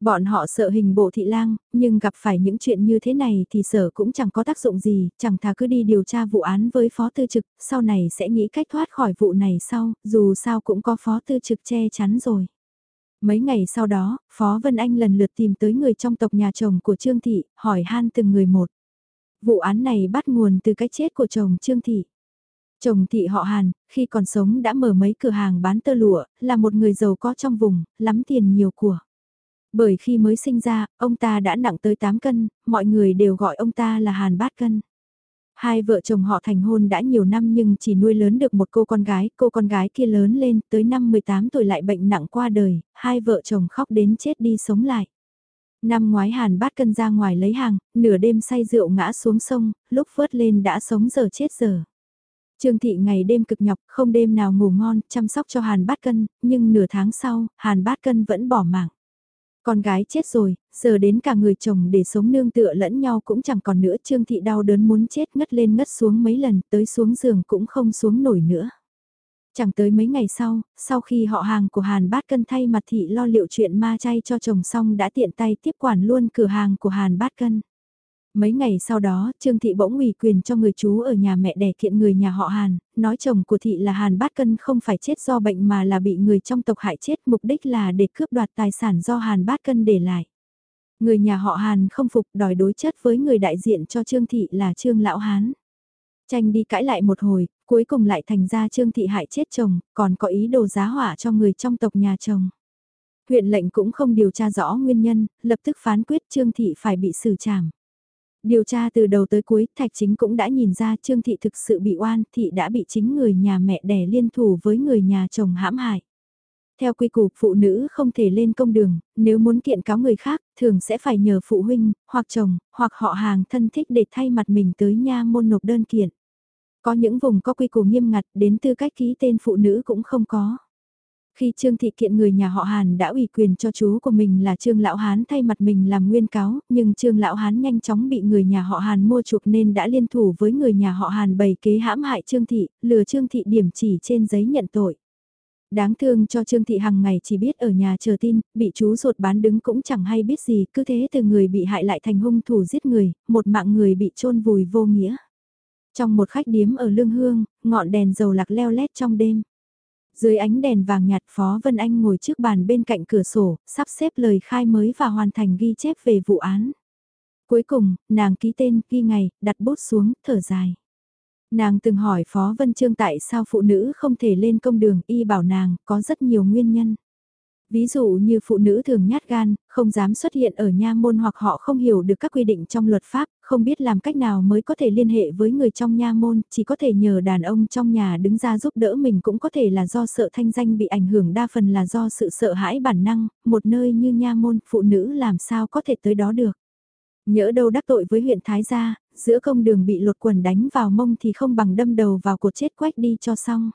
Bọn họ sợ hình bộ thị lang, nhưng gặp phải những chuyện như thế này thì sợ cũng chẳng có tác dụng gì, chẳng thà cứ đi điều tra vụ án với phó tư trực, sau này sẽ nghĩ cách thoát khỏi vụ này sau, dù sao cũng có phó tư trực che chắn rồi. Mấy ngày sau đó, Phó Vân Anh lần lượt tìm tới người trong tộc nhà chồng của Trương Thị, hỏi han từng người một. Vụ án này bắt nguồn từ cái chết của chồng Trương Thị. Chồng Thị họ Hàn, khi còn sống đã mở mấy cửa hàng bán tơ lụa, là một người giàu có trong vùng, lắm tiền nhiều của. Bởi khi mới sinh ra, ông ta đã nặng tới 8 cân, mọi người đều gọi ông ta là Hàn Bát Cân. Hai vợ chồng họ thành hôn đã nhiều năm nhưng chỉ nuôi lớn được một cô con gái, cô con gái kia lớn lên, tới năm 18 tuổi lại bệnh nặng qua đời, hai vợ chồng khóc đến chết đi sống lại. Năm ngoái Hàn bát cân ra ngoài lấy hàng, nửa đêm say rượu ngã xuống sông, lúc vớt lên đã sống giờ chết giờ. Trương Thị ngày đêm cực nhọc, không đêm nào ngủ ngon, chăm sóc cho Hàn bát cân, nhưng nửa tháng sau, Hàn bát cân vẫn bỏ mạng. Con gái chết rồi, giờ đến cả người chồng để sống nương tựa lẫn nhau cũng chẳng còn nữa. Trương Thị đau đớn muốn chết ngất lên ngất xuống mấy lần, tới xuống giường cũng không xuống nổi nữa. Chẳng tới mấy ngày sau, sau khi họ hàng của Hàn Bát Cân thay mặt thị lo liệu chuyện ma chay cho chồng xong đã tiện tay tiếp quản luôn cửa hàng của Hàn Bát Cân. Mấy ngày sau đó, Trương Thị bỗng ủy quyền cho người chú ở nhà mẹ đẻ kiện người nhà họ Hàn, nói chồng của Thị là Hàn Bát Cân không phải chết do bệnh mà là bị người trong tộc hại chết mục đích là để cướp đoạt tài sản do Hàn Bát Cân để lại. Người nhà họ Hàn không phục đòi đối chất với người đại diện cho Trương Thị là Trương Lão Hán. Tranh đi cãi lại một hồi, cuối cùng lại thành ra Trương Thị hại chết chồng, còn có ý đồ giá hỏa cho người trong tộc nhà chồng. Huyện lệnh cũng không điều tra rõ nguyên nhân, lập tức phán quyết Trương Thị phải bị xử trảm. Điều tra từ đầu tới cuối, Thạch Chính cũng đã nhìn ra Trương Thị thực sự bị oan, Thị đã bị chính người nhà mẹ đẻ liên thủ với người nhà chồng hãm hại. Theo quy củ, phụ nữ không thể lên công đường, nếu muốn kiện cáo người khác, thường sẽ phải nhờ phụ huynh, hoặc chồng, hoặc họ hàng thân thích để thay mặt mình tới nha môn nộp đơn kiện. Có những vùng có quy củ nghiêm ngặt, đến tư cách ký tên phụ nữ cũng không có. Khi Trương Thị kiện người nhà họ Hàn đã ủy quyền cho chú của mình là Trương Lão Hán thay mặt mình làm nguyên cáo, nhưng Trương Lão Hán nhanh chóng bị người nhà họ Hàn mua chuộc nên đã liên thủ với người nhà họ Hàn bày kế hãm hại Trương Thị, lừa Trương Thị điểm chỉ trên giấy nhận tội. Đáng thương cho Trương Thị hằng ngày chỉ biết ở nhà chờ tin, bị chú ruột bán đứng cũng chẳng hay biết gì, cứ thế từ người bị hại lại thành hung thủ giết người, một mạng người bị chôn vùi vô nghĩa. Trong một khách điếm ở Lương Hương, ngọn đèn dầu lạc leo lét trong đêm. Dưới ánh đèn vàng nhạt Phó Vân Anh ngồi trước bàn bên cạnh cửa sổ, sắp xếp lời khai mới và hoàn thành ghi chép về vụ án. Cuối cùng, nàng ký tên, ghi ngày, đặt bút xuống, thở dài. Nàng từng hỏi Phó Vân Trương tại sao phụ nữ không thể lên công đường, y bảo nàng, có rất nhiều nguyên nhân. Ví dụ như phụ nữ thường nhát gan, không dám xuất hiện ở nha môn hoặc họ không hiểu được các quy định trong luật pháp, không biết làm cách nào mới có thể liên hệ với người trong nha môn, chỉ có thể nhờ đàn ông trong nhà đứng ra giúp đỡ mình cũng có thể là do sợ thanh danh bị ảnh hưởng đa phần là do sự sợ hãi bản năng, một nơi như nha môn phụ nữ làm sao có thể tới đó được. Nhỡ đâu đắc tội với huyện Thái Gia, giữa công đường bị lột quần đánh vào mông thì không bằng đâm đầu vào cột chết quách đi cho xong.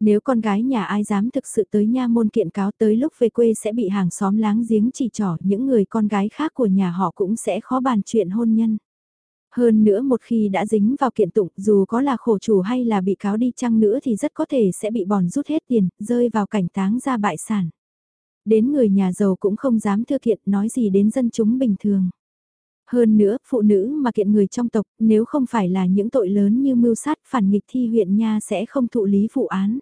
Nếu con gái nhà ai dám thực sự tới nha môn kiện cáo tới lúc về quê sẽ bị hàng xóm láng giếng chỉ trỏ những người con gái khác của nhà họ cũng sẽ khó bàn chuyện hôn nhân. Hơn nữa một khi đã dính vào kiện tụng dù có là khổ chủ hay là bị cáo đi chăng nữa thì rất có thể sẽ bị bòn rút hết tiền, rơi vào cảnh táng ra bại sản. Đến người nhà giàu cũng không dám thưa kiện nói gì đến dân chúng bình thường. Hơn nữa, phụ nữ mà kiện người trong tộc, nếu không phải là những tội lớn như mưu sát phản nghịch thi huyện nha sẽ không thụ lý vụ án.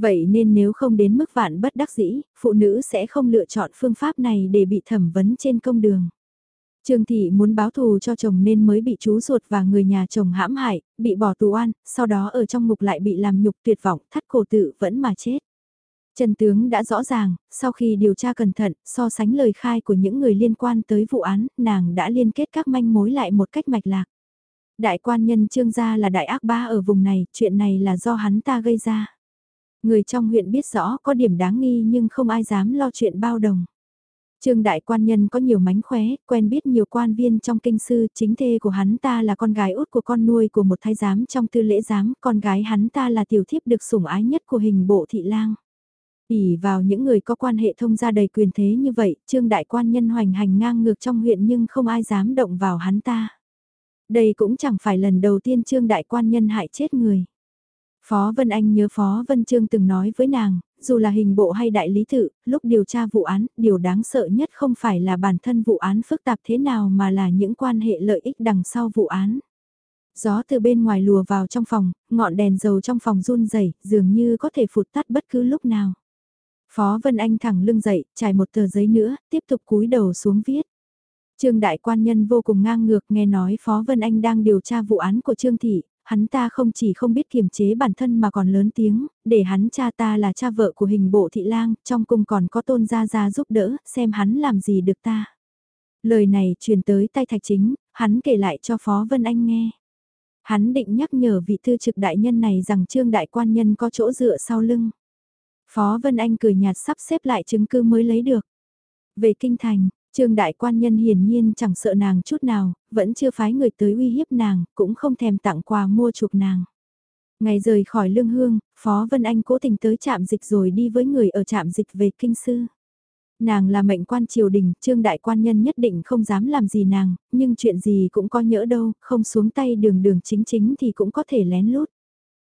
Vậy nên nếu không đến mức vạn bất đắc dĩ, phụ nữ sẽ không lựa chọn phương pháp này để bị thẩm vấn trên công đường. Trương Thị muốn báo thù cho chồng nên mới bị chú ruột và người nhà chồng hãm hại, bị bỏ tù oan, sau đó ở trong ngục lại bị làm nhục tuyệt vọng, thắt cổ tự vẫn mà chết. Trần tướng đã rõ ràng, sau khi điều tra cẩn thận, so sánh lời khai của những người liên quan tới vụ án, nàng đã liên kết các manh mối lại một cách mạch lạc. Đại quan nhân trương gia là đại ác ba ở vùng này, chuyện này là do hắn ta gây ra. Người trong huyện biết rõ có điểm đáng nghi nhưng không ai dám lo chuyện bao đồng. Trương đại quan nhân có nhiều mánh khóe, quen biết nhiều quan viên trong kinh sư, chính thê của hắn ta là con gái út của con nuôi của một thái giám trong tư lễ giám, con gái hắn ta là tiểu thiếp được sủng ái nhất của hình bộ thị lang. ỉ vào những người có quan hệ thông gia đầy quyền thế như vậy, trương đại quan nhân hoành hành ngang ngược trong huyện nhưng không ai dám động vào hắn ta. Đây cũng chẳng phải lần đầu tiên trương đại quan nhân hại chết người. Phó Vân Anh nhớ Phó Vân Trương từng nói với nàng, dù là hình bộ hay đại lý tự, lúc điều tra vụ án, điều đáng sợ nhất không phải là bản thân vụ án phức tạp thế nào mà là những quan hệ lợi ích đằng sau vụ án. Gió từ bên ngoài lùa vào trong phòng, ngọn đèn dầu trong phòng run rẩy dường như có thể phụt tắt bất cứ lúc nào. Phó Vân Anh thẳng lưng dậy, trải một tờ giấy nữa, tiếp tục cúi đầu xuống viết. Trương đại quan nhân vô cùng ngang ngược nghe nói Phó Vân Anh đang điều tra vụ án của Trương Thị, hắn ta không chỉ không biết kiềm chế bản thân mà còn lớn tiếng, để hắn cha ta là cha vợ của hình bộ thị lang, trong cung còn có tôn gia gia giúp đỡ, xem hắn làm gì được ta. Lời này truyền tới tay thạch chính, hắn kể lại cho Phó Vân Anh nghe. Hắn định nhắc nhở vị thư trực đại nhân này rằng trương đại quan nhân có chỗ dựa sau lưng. Phó Vân Anh cười nhạt sắp xếp lại chứng cứ mới lấy được. Về kinh thành, Trương đại quan nhân hiển nhiên chẳng sợ nàng chút nào, vẫn chưa phái người tới uy hiếp nàng, cũng không thèm tặng quà mua chuộc nàng. Ngày rời khỏi lương hương, Phó Vân Anh cố tình tới trạm dịch rồi đi với người ở trạm dịch về kinh sư. Nàng là mệnh quan triều đình, trương đại quan nhân nhất định không dám làm gì nàng, nhưng chuyện gì cũng có nhỡ đâu, không xuống tay đường đường chính chính thì cũng có thể lén lút.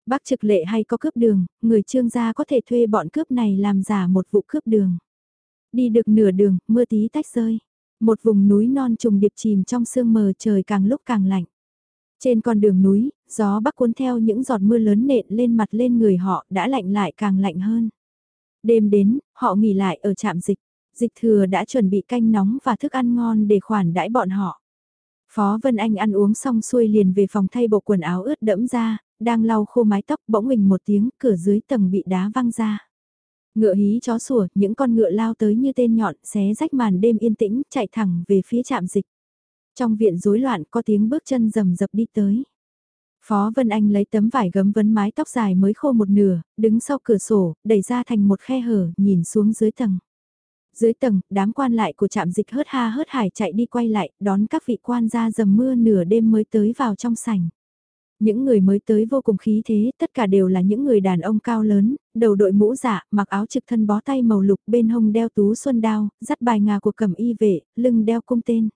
Bác trực lệ hay có cướp đường, người trương gia có thể thuê bọn cướp này làm giả một vụ cướp đường. Đi được nửa đường, mưa tí tách rơi. Một vùng núi non trùng điệp chìm trong sương mờ trời càng lúc càng lạnh. Trên con đường núi, gió bắc cuốn theo những giọt mưa lớn nện lên mặt lên người họ đã lạnh lại càng lạnh hơn. Đêm đến, họ nghỉ lại ở trạm dịch. Dịch thừa đã chuẩn bị canh nóng và thức ăn ngon để khoản đãi bọn họ. Phó Vân Anh ăn uống xong xuôi liền về phòng thay bộ quần áo ướt đẫm ra, đang lau khô mái tóc bỗng mình một tiếng cửa dưới tầng bị đá văng ra. Ngựa hí chó sủa, những con ngựa lao tới như tên nhọn, xé rách màn đêm yên tĩnh, chạy thẳng về phía trạm dịch. Trong viện rối loạn có tiếng bước chân rầm rập đi tới. Phó Vân Anh lấy tấm vải gấm vấn mái tóc dài mới khô một nửa, đứng sau cửa sổ, đẩy ra thành một khe hở, nhìn xuống dưới tầng. Dưới tầng, đám quan lại của trạm dịch hớt ha hớt hải chạy đi quay lại, đón các vị quan ra dầm mưa nửa đêm mới tới vào trong sảnh. Những người mới tới vô cùng khí thế, tất cả đều là những người đàn ông cao lớn, đầu đội mũ dạ, mặc áo trực thân bó tay màu lục bên hông đeo tú xuân đao, dắt bài ngà của cầm y vệ, lưng đeo cung tên.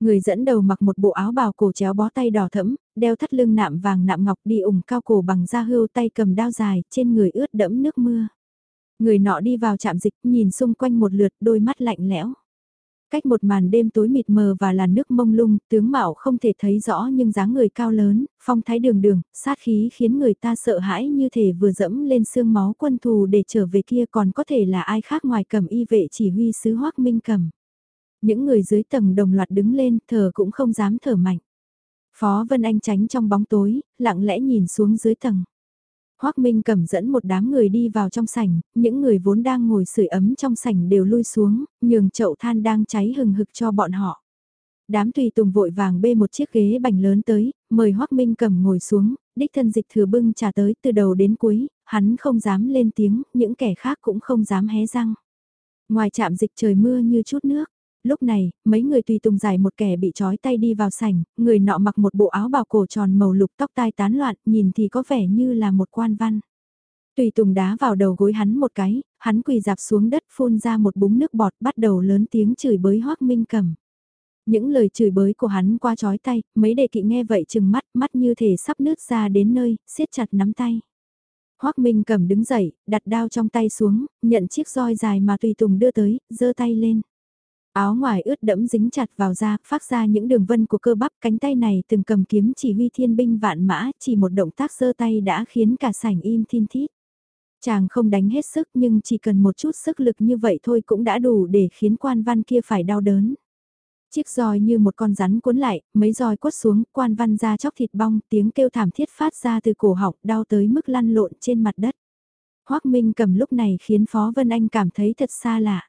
Người dẫn đầu mặc một bộ áo bào cổ chéo bó tay đỏ thẫm, đeo thắt lưng nạm vàng nạm ngọc đi ủng cao cổ bằng da hưu tay cầm đao dài, trên người ướt đẫm nước mưa. Người nọ đi vào trạm dịch, nhìn xung quanh một lượt, đôi mắt lạnh lẽo. Cách một màn đêm tối mịt mờ và làn nước mông lung, tướng mạo không thể thấy rõ nhưng dáng người cao lớn, phong thái đường đường, sát khí khiến người ta sợ hãi như thể vừa dẫm lên xương máu quân thù để trở về kia còn có thể là ai khác ngoài cầm y vệ chỉ huy sứ hoắc minh cầm. Những người dưới tầng đồng loạt đứng lên, thở cũng không dám thở mạnh. Phó Vân Anh tránh trong bóng tối, lặng lẽ nhìn xuống dưới tầng. Hoác Minh cầm dẫn một đám người đi vào trong sảnh, những người vốn đang ngồi sưởi ấm trong sảnh đều lui xuống, nhường chậu than đang cháy hừng hực cho bọn họ. Đám tùy tùng vội vàng bê một chiếc ghế bành lớn tới, mời Hoác Minh cầm ngồi xuống, đích thân dịch thừa bưng trà tới từ đầu đến cuối, hắn không dám lên tiếng, những kẻ khác cũng không dám hé răng. Ngoài chạm dịch trời mưa như chút nước, Lúc này, mấy người tùy tùng giải một kẻ bị trói tay đi vào sảnh, người nọ mặc một bộ áo bào cổ tròn màu lục tóc tai tán loạn, nhìn thì có vẻ như là một quan văn. Tùy tùng đá vào đầu gối hắn một cái, hắn quỳ dạp xuống đất phun ra một búng nước bọt bắt đầu lớn tiếng chửi bới hoác minh cầm. Những lời chửi bới của hắn qua chói tay, mấy đệ kỵ nghe vậy chừng mắt, mắt như thể sắp nứt ra đến nơi, siết chặt nắm tay. Hoác Minh cầm đứng dậy, đặt đao trong tay xuống, nhận chiếc roi dài mà tùy tùng đưa tới, giơ tay lên. Áo ngoài ướt đẫm dính chặt vào da, phát ra những đường vân của cơ bắp cánh tay này từng cầm kiếm chỉ huy thiên binh vạn mã, chỉ một động tác giơ tay đã khiến cả sảnh im thiên thít. Chàng không đánh hết sức nhưng chỉ cần một chút sức lực như vậy thôi cũng đã đủ để khiến quan văn kia phải đau đớn. Chiếc roi như một con rắn cuốn lại, mấy roi quất xuống, quan văn ra chóc thịt bong, tiếng kêu thảm thiết phát ra từ cổ họng, đau tới mức lăn lộn trên mặt đất. Hoác Minh cầm lúc này khiến Phó Vân Anh cảm thấy thật xa lạ.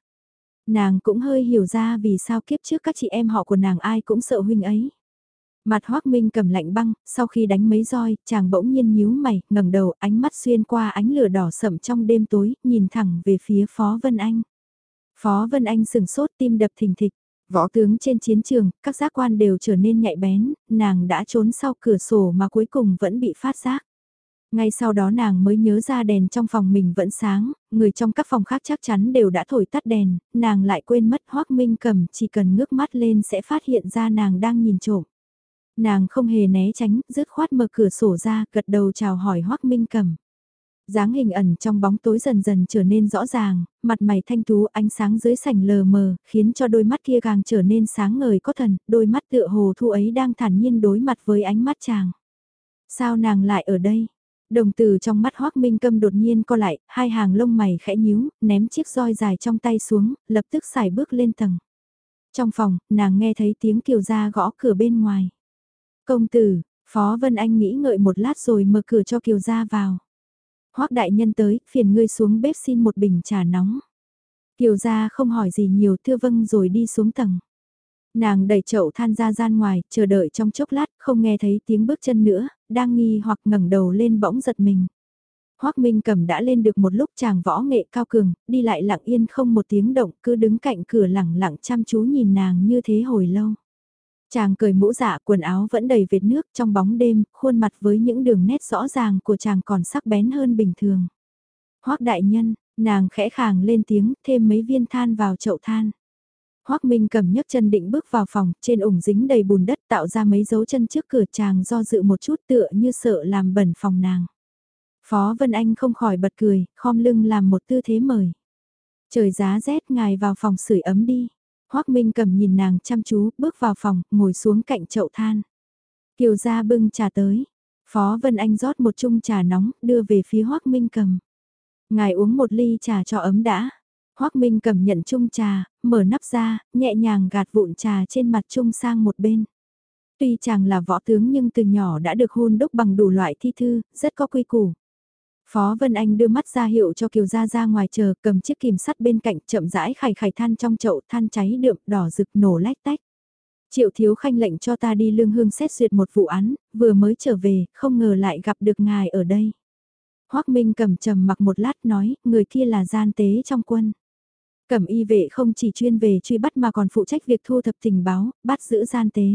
Nàng cũng hơi hiểu ra vì sao kiếp trước các chị em họ của nàng ai cũng sợ huynh ấy. Mặt Hoác Minh cầm lạnh băng, sau khi đánh mấy roi, chàng bỗng nhiên nhíu mày, ngẩng đầu, ánh mắt xuyên qua ánh lửa đỏ sậm trong đêm tối, nhìn thẳng về phía Phó Vân Anh. Phó Vân Anh sừng sốt tim đập thình thịch, võ tướng trên chiến trường, các giác quan đều trở nên nhạy bén, nàng đã trốn sau cửa sổ mà cuối cùng vẫn bị phát giác. Ngay sau đó nàng mới nhớ ra đèn trong phòng mình vẫn sáng, người trong các phòng khác chắc chắn đều đã thổi tắt đèn, nàng lại quên mất Hoác Minh cầm chỉ cần ngước mắt lên sẽ phát hiện ra nàng đang nhìn trộm. Nàng không hề né tránh, dứt khoát mở cửa sổ ra, gật đầu chào hỏi Hoác Minh cầm. dáng hình ẩn trong bóng tối dần dần trở nên rõ ràng, mặt mày thanh tú ánh sáng dưới sảnh lờ mờ, khiến cho đôi mắt kia càng trở nên sáng ngời có thần, đôi mắt tựa hồ thu ấy đang thản nhiên đối mặt với ánh mắt chàng. Sao nàng lại ở đây? Đồng tử trong mắt Hoác Minh Câm đột nhiên co lại, hai hàng lông mày khẽ nhíu, ném chiếc roi dài trong tay xuống, lập tức xài bước lên tầng. Trong phòng, nàng nghe thấy tiếng kiều gia gõ cửa bên ngoài. Công tử, Phó Vân Anh nghĩ ngợi một lát rồi mở cửa cho kiều gia vào. Hoác đại nhân tới, phiền ngươi xuống bếp xin một bình trà nóng. Kiều gia không hỏi gì nhiều thưa vâng rồi đi xuống tầng. Nàng đẩy chậu than ra gian ngoài, chờ đợi trong chốc lát, không nghe thấy tiếng bước chân nữa, đang nghi hoặc ngẩng đầu lên bỗng giật mình. Hoác Minh Cầm đã lên được một lúc chàng võ nghệ cao cường, đi lại lặng yên không một tiếng động, cứ đứng cạnh cửa lẳng lặng chăm chú nhìn nàng như thế hồi lâu. Chàng cười mũ dạ quần áo vẫn đầy vệt nước trong bóng đêm, khuôn mặt với những đường nét rõ ràng của chàng còn sắc bén hơn bình thường. Hoác đại nhân, nàng khẽ khàng lên tiếng, thêm mấy viên than vào chậu than. Hoác Minh cầm nhấc chân định bước vào phòng, trên ủng dính đầy bùn đất tạo ra mấy dấu chân trước cửa chàng do dự một chút tựa như sợ làm bẩn phòng nàng. Phó Vân Anh không khỏi bật cười, khom lưng làm một tư thế mời. Trời giá rét ngài vào phòng sưởi ấm đi. Hoác Minh cầm nhìn nàng chăm chú, bước vào phòng, ngồi xuống cạnh chậu than. Kiều gia bưng trà tới. Phó Vân Anh rót một chung trà nóng, đưa về phía Hoác Minh cầm. Ngài uống một ly trà cho ấm đã. Hoác Minh cầm nhận chung trà, mở nắp ra, nhẹ nhàng gạt vụn trà trên mặt chung sang một bên. Tuy chàng là võ tướng nhưng từ nhỏ đã được hôn đúc bằng đủ loại thi thư, rất có quy củ. Phó Vân Anh đưa mắt ra hiệu cho Kiều Gia ra ngoài chờ, cầm chiếc kìm sắt bên cạnh, chậm rãi khải khải than trong chậu, than cháy đượm, đỏ rực nổ lách tách. Triệu Thiếu Khanh lệnh cho ta đi lương hương xét duyệt một vụ án, vừa mới trở về, không ngờ lại gặp được ngài ở đây. Hoác Minh cầm trầm mặc một lát nói, người kia là gian tế trong quân. Cẩm y vệ không chỉ chuyên về truy bắt mà còn phụ trách việc thu thập tình báo, bắt giữ gian tế.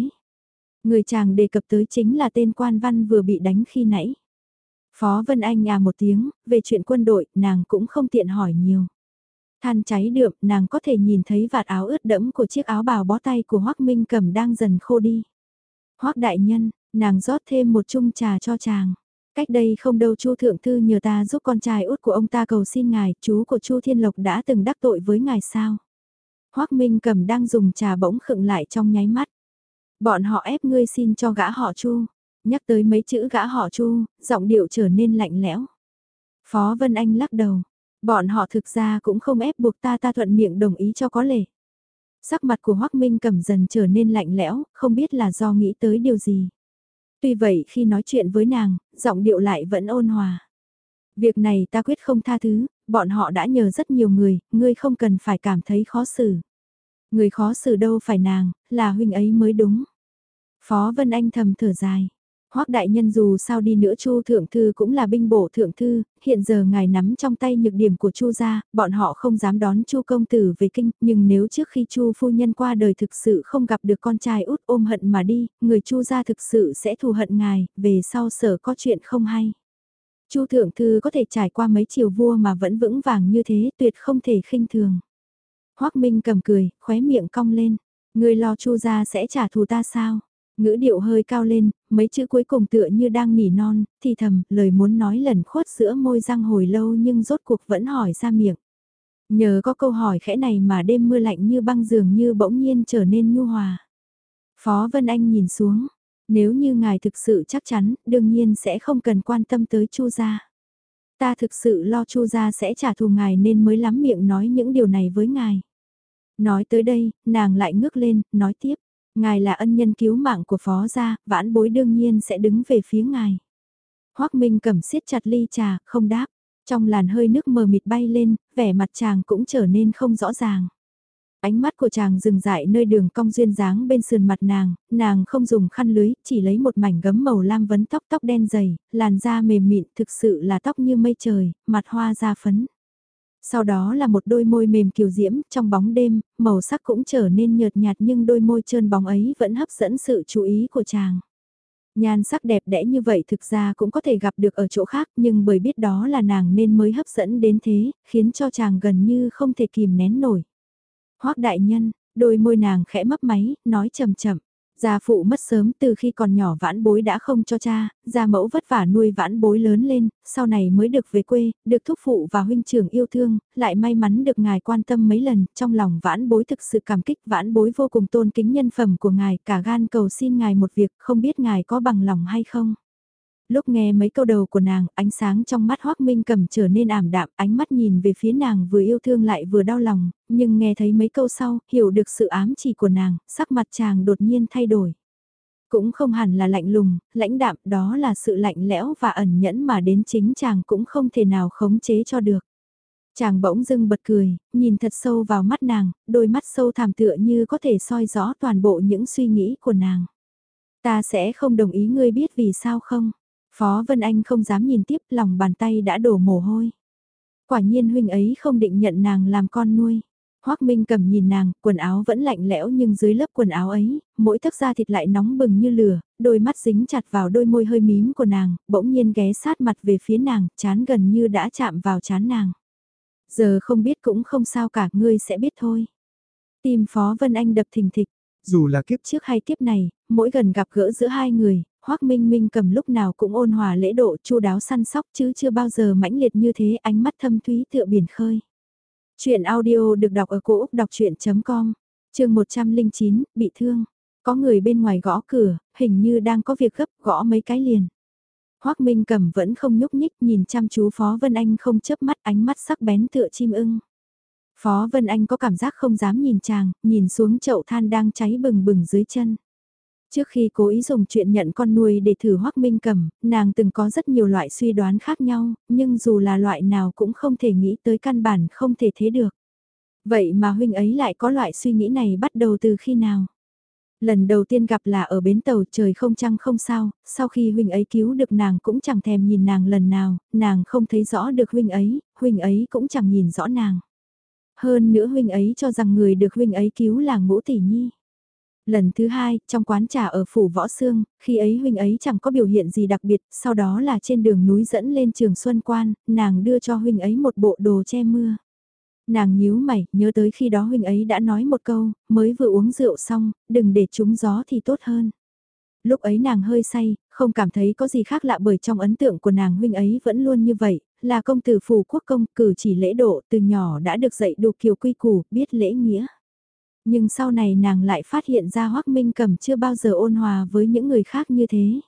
Người chàng đề cập tới chính là tên quan văn vừa bị đánh khi nãy. Phó Vân Anh à một tiếng, về chuyện quân đội, nàng cũng không tiện hỏi nhiều. Than cháy đượm, nàng có thể nhìn thấy vạt áo ướt đẫm của chiếc áo bào bó tay của Hoác Minh cầm đang dần khô đi. Hoác đại nhân, nàng rót thêm một chung trà cho chàng. Cách đây không đâu Chu Thượng Thư nhờ ta giúp con trai út của ông ta cầu xin ngài, chú của Chu Thiên Lộc đã từng đắc tội với ngài sao? Hoác Minh cầm đang dùng trà bỗng khựng lại trong nháy mắt. Bọn họ ép ngươi xin cho gã họ Chu. Nhắc tới mấy chữ gã họ Chu, giọng điệu trở nên lạnh lẽo. Phó Vân Anh lắc đầu. Bọn họ thực ra cũng không ép buộc ta ta thuận miệng đồng ý cho có lệ. Sắc mặt của Hoác Minh cầm dần trở nên lạnh lẽo, không biết là do nghĩ tới điều gì. Tuy vậy khi nói chuyện với nàng, giọng điệu lại vẫn ôn hòa. Việc này ta quyết không tha thứ, bọn họ đã nhờ rất nhiều người, ngươi không cần phải cảm thấy khó xử. Người khó xử đâu phải nàng, là huynh ấy mới đúng. Phó Vân Anh thầm thở dài. Hoắc đại nhân dù sao đi nữa Chu thượng thư cũng là binh bổ thượng thư, hiện giờ ngài nắm trong tay nhược điểm của Chu gia, bọn họ không dám đón Chu công tử về kinh, nhưng nếu trước khi Chu phu nhân qua đời thực sự không gặp được con trai út ôm hận mà đi, người Chu gia thực sự sẽ thù hận ngài, về sau sở có chuyện không hay. Chu thượng thư có thể trải qua mấy triều vua mà vẫn vững vàng như thế, tuyệt không thể khinh thường. Hoắc Minh cầm cười, khóe miệng cong lên, người lo Chu gia sẽ trả thù ta sao? Ngữ điệu hơi cao lên, mấy chữ cuối cùng tựa như đang nỉ non, thì thầm, lời muốn nói lần khuất giữa môi răng hồi lâu nhưng rốt cuộc vẫn hỏi ra miệng. Nhờ có câu hỏi khẽ này mà đêm mưa lạnh như băng dường như bỗng nhiên trở nên nhu hòa. Phó Vân Anh nhìn xuống, nếu như ngài thực sự chắc chắn, đương nhiên sẽ không cần quan tâm tới Chu gia. Ta thực sự lo Chu gia sẽ trả thù ngài nên mới lắm miệng nói những điều này với ngài. Nói tới đây, nàng lại ngước lên, nói tiếp. Ngài là ân nhân cứu mạng của phó gia, vãn bối đương nhiên sẽ đứng về phía ngài. Hoác Minh cầm siết chặt ly trà, không đáp. Trong làn hơi nước mờ mịt bay lên, vẻ mặt chàng cũng trở nên không rõ ràng. Ánh mắt của chàng dừng dại nơi đường cong duyên dáng bên sườn mặt nàng, nàng không dùng khăn lưới, chỉ lấy một mảnh gấm màu lam vấn tóc tóc đen dày, làn da mềm mịn thực sự là tóc như mây trời, mặt hoa da phấn. Sau đó là một đôi môi mềm kiều diễm, trong bóng đêm, màu sắc cũng trở nên nhợt nhạt nhưng đôi môi trơn bóng ấy vẫn hấp dẫn sự chú ý của chàng. Nhan sắc đẹp đẽ như vậy thực ra cũng có thể gặp được ở chỗ khác nhưng bởi biết đó là nàng nên mới hấp dẫn đến thế, khiến cho chàng gần như không thể kìm nén nổi. Hoác đại nhân, đôi môi nàng khẽ mấp máy, nói chậm chậm. Gia phụ mất sớm từ khi còn nhỏ vãn bối đã không cho cha, gia mẫu vất vả nuôi vãn bối lớn lên, sau này mới được về quê, được thúc phụ và huynh trưởng yêu thương, lại may mắn được ngài quan tâm mấy lần, trong lòng vãn bối thực sự cảm kích vãn bối vô cùng tôn kính nhân phẩm của ngài, cả gan cầu xin ngài một việc, không biết ngài có bằng lòng hay không. Lúc nghe mấy câu đầu của nàng, ánh sáng trong mắt Hoác Minh cầm trở nên ảm đạm, ánh mắt nhìn về phía nàng vừa yêu thương lại vừa đau lòng, nhưng nghe thấy mấy câu sau, hiểu được sự ám chỉ của nàng, sắc mặt chàng đột nhiên thay đổi. Cũng không hẳn là lạnh lùng, lãnh đạm, đó là sự lạnh lẽo và ẩn nhẫn mà đến chính chàng cũng không thể nào khống chế cho được. Chàng bỗng dưng bật cười, nhìn thật sâu vào mắt nàng, đôi mắt sâu thẳm tựa như có thể soi rõ toàn bộ những suy nghĩ của nàng. Ta sẽ không đồng ý ngươi biết vì sao không? Phó Vân Anh không dám nhìn tiếp lòng bàn tay đã đổ mồ hôi. Quả nhiên huynh ấy không định nhận nàng làm con nuôi. Hoác Minh cầm nhìn nàng, quần áo vẫn lạnh lẽo nhưng dưới lớp quần áo ấy, mỗi tấc da thịt lại nóng bừng như lửa, đôi mắt dính chặt vào đôi môi hơi mím của nàng, bỗng nhiên ghé sát mặt về phía nàng, chán gần như đã chạm vào chán nàng. Giờ không biết cũng không sao cả, ngươi sẽ biết thôi. Tim Phó Vân Anh đập thình thịch. Dù là kiếp trước hay kiếp này, mỗi gần gặp gỡ giữa hai người, Hoắc Minh Minh cầm lúc nào cũng ôn hòa lễ độ chu đáo săn sóc chứ chưa bao giờ mãnh liệt như thế ánh mắt thâm thúy tựa biển khơi. Chuyện audio được đọc ở cổ Úc đọc chuyện.com, trường 109, bị thương. Có người bên ngoài gõ cửa, hình như đang có việc gấp gõ mấy cái liền. Hoắc Minh cầm vẫn không nhúc nhích nhìn chăm chú Phó Vân Anh không chớp mắt ánh mắt sắc bén tựa chim ưng. Phó Vân Anh có cảm giác không dám nhìn chàng, nhìn xuống chậu than đang cháy bừng bừng dưới chân. Trước khi cố ý dùng chuyện nhận con nuôi để thử hoác minh cầm, nàng từng có rất nhiều loại suy đoán khác nhau, nhưng dù là loại nào cũng không thể nghĩ tới căn bản không thể thế được. Vậy mà huynh ấy lại có loại suy nghĩ này bắt đầu từ khi nào? Lần đầu tiên gặp là ở bến tàu trời không trăng không sao, sau khi huynh ấy cứu được nàng cũng chẳng thèm nhìn nàng lần nào, nàng không thấy rõ được huynh ấy, huynh ấy cũng chẳng nhìn rõ nàng. Hơn nữa huynh ấy cho rằng người được huynh ấy cứu là ngũ tỷ nhi. Lần thứ hai, trong quán trà ở phủ võ xương, khi ấy huynh ấy chẳng có biểu hiện gì đặc biệt, sau đó là trên đường núi dẫn lên trường Xuân Quan, nàng đưa cho huynh ấy một bộ đồ che mưa. Nàng nhíu mày, nhớ tới khi đó huynh ấy đã nói một câu, mới vừa uống rượu xong, đừng để trúng gió thì tốt hơn. Lúc ấy nàng hơi say, không cảm thấy có gì khác lạ bởi trong ấn tượng của nàng huynh ấy vẫn luôn như vậy, là công tử phủ quốc công, cử chỉ lễ độ, từ nhỏ đã được dạy đủ kiều quy củ, biết lễ nghĩa. Nhưng sau này nàng lại phát hiện ra Hoác Minh Cẩm chưa bao giờ ôn hòa với những người khác như thế.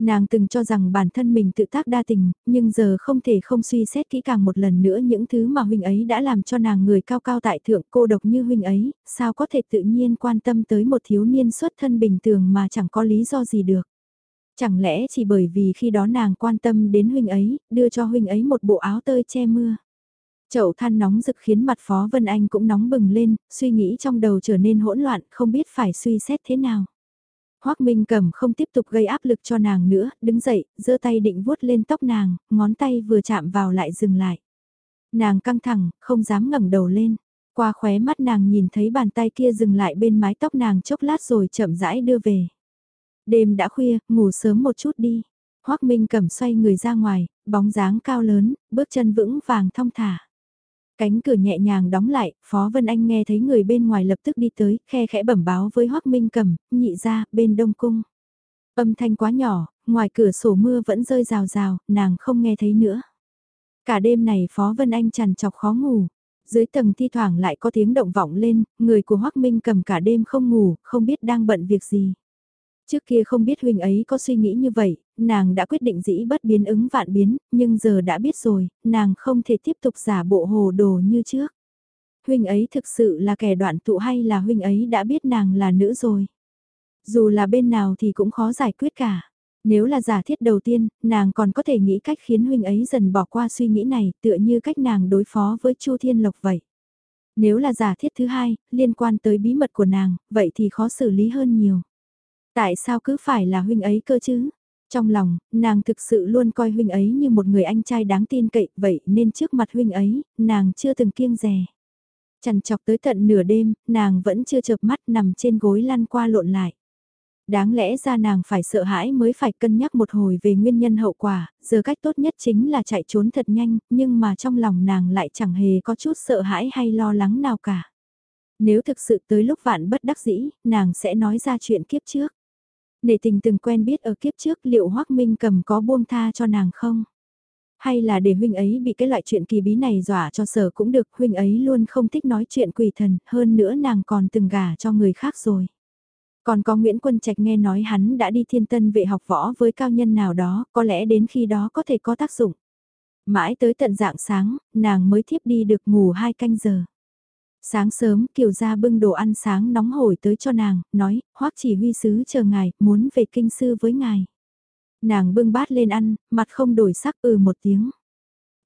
Nàng từng cho rằng bản thân mình tự tác đa tình, nhưng giờ không thể không suy xét kỹ càng một lần nữa những thứ mà huynh ấy đã làm cho nàng người cao cao tại thượng cô độc như huynh ấy, sao có thể tự nhiên quan tâm tới một thiếu niên xuất thân bình thường mà chẳng có lý do gì được. Chẳng lẽ chỉ bởi vì khi đó nàng quan tâm đến huynh ấy, đưa cho huynh ấy một bộ áo tơi che mưa. Chậu than nóng rực khiến mặt Phó Vân Anh cũng nóng bừng lên, suy nghĩ trong đầu trở nên hỗn loạn, không biết phải suy xét thế nào. Hoác Minh cầm không tiếp tục gây áp lực cho nàng nữa, đứng dậy, giơ tay định vuốt lên tóc nàng, ngón tay vừa chạm vào lại dừng lại. Nàng căng thẳng, không dám ngẩng đầu lên. Qua khóe mắt nàng nhìn thấy bàn tay kia dừng lại bên mái tóc nàng chốc lát rồi chậm rãi đưa về. Đêm đã khuya, ngủ sớm một chút đi. Hoác Minh cầm xoay người ra ngoài, bóng dáng cao lớn, bước chân vững vàng thong thả. Cánh cửa nhẹ nhàng đóng lại, Phó Vân Anh nghe thấy người bên ngoài lập tức đi tới, khe khẽ bẩm báo với Hoác Minh Cầm, nhị ra, bên Đông Cung. Âm thanh quá nhỏ, ngoài cửa sổ mưa vẫn rơi rào rào, nàng không nghe thấy nữa. Cả đêm này Phó Vân Anh chằn chọc khó ngủ. Dưới tầng thi thoảng lại có tiếng động vọng lên, người của Hoác Minh cầm cả đêm không ngủ, không biết đang bận việc gì. Trước kia không biết huynh ấy có suy nghĩ như vậy, nàng đã quyết định dĩ bất biến ứng vạn biến, nhưng giờ đã biết rồi, nàng không thể tiếp tục giả bộ hồ đồ như trước. Huynh ấy thực sự là kẻ đoạn tụ hay là huynh ấy đã biết nàng là nữ rồi. Dù là bên nào thì cũng khó giải quyết cả. Nếu là giả thiết đầu tiên, nàng còn có thể nghĩ cách khiến huynh ấy dần bỏ qua suy nghĩ này, tựa như cách nàng đối phó với Chu Thiên Lộc vậy. Nếu là giả thiết thứ hai, liên quan tới bí mật của nàng, vậy thì khó xử lý hơn nhiều. Tại sao cứ phải là huynh ấy cơ chứ? Trong lòng, nàng thực sự luôn coi huynh ấy như một người anh trai đáng tin cậy, vậy nên trước mặt huynh ấy, nàng chưa từng kiêng rè. Chằn chọc tới tận nửa đêm, nàng vẫn chưa chợp mắt nằm trên gối lăn qua lộn lại. Đáng lẽ ra nàng phải sợ hãi mới phải cân nhắc một hồi về nguyên nhân hậu quả, giờ cách tốt nhất chính là chạy trốn thật nhanh, nhưng mà trong lòng nàng lại chẳng hề có chút sợ hãi hay lo lắng nào cả. Nếu thực sự tới lúc vạn bất đắc dĩ, nàng sẽ nói ra chuyện kiếp trước. Nể tình từng quen biết ở kiếp trước liệu Hoác Minh cầm có buông tha cho nàng không? Hay là để huynh ấy bị cái loại chuyện kỳ bí này dọa cho sở cũng được, huynh ấy luôn không thích nói chuyện quỷ thần, hơn nữa nàng còn từng gả cho người khác rồi. Còn có Nguyễn Quân Trạch nghe nói hắn đã đi thiên tân vệ học võ với cao nhân nào đó, có lẽ đến khi đó có thể có tác dụng. Mãi tới tận dạng sáng, nàng mới thiếp đi được ngủ hai canh giờ. Sáng sớm Kiều gia bưng đồ ăn sáng nóng hổi tới cho nàng, nói, hoắc chỉ huy sứ chờ ngài, muốn về kinh sư với ngài. Nàng bưng bát lên ăn, mặt không đổi sắc ừ một tiếng.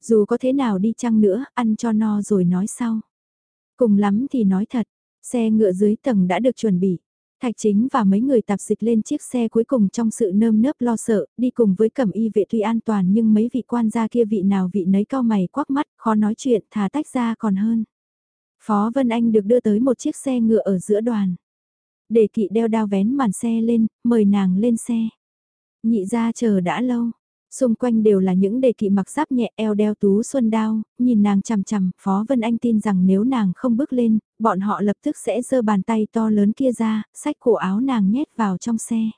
Dù có thế nào đi chăng nữa, ăn cho no rồi nói sau. Cùng lắm thì nói thật, xe ngựa dưới tầng đã được chuẩn bị. Thạch chính và mấy người tạp dịch lên chiếc xe cuối cùng trong sự nơm nớp lo sợ, đi cùng với cẩm y vệ tuy an toàn nhưng mấy vị quan gia kia vị nào vị nấy cao mày quắc mắt, khó nói chuyện, thà tách ra còn hơn. Phó Vân Anh được đưa tới một chiếc xe ngựa ở giữa đoàn. Để kỵ đeo đao vén màn xe lên, mời nàng lên xe. Nhị ra chờ đã lâu, xung quanh đều là những đề kỵ mặc giáp nhẹ eo đeo tú xuân đao, nhìn nàng chằm chằm, Phó Vân Anh tin rằng nếu nàng không bước lên, bọn họ lập tức sẽ giơ bàn tay to lớn kia ra, sách cổ áo nàng nhét vào trong xe.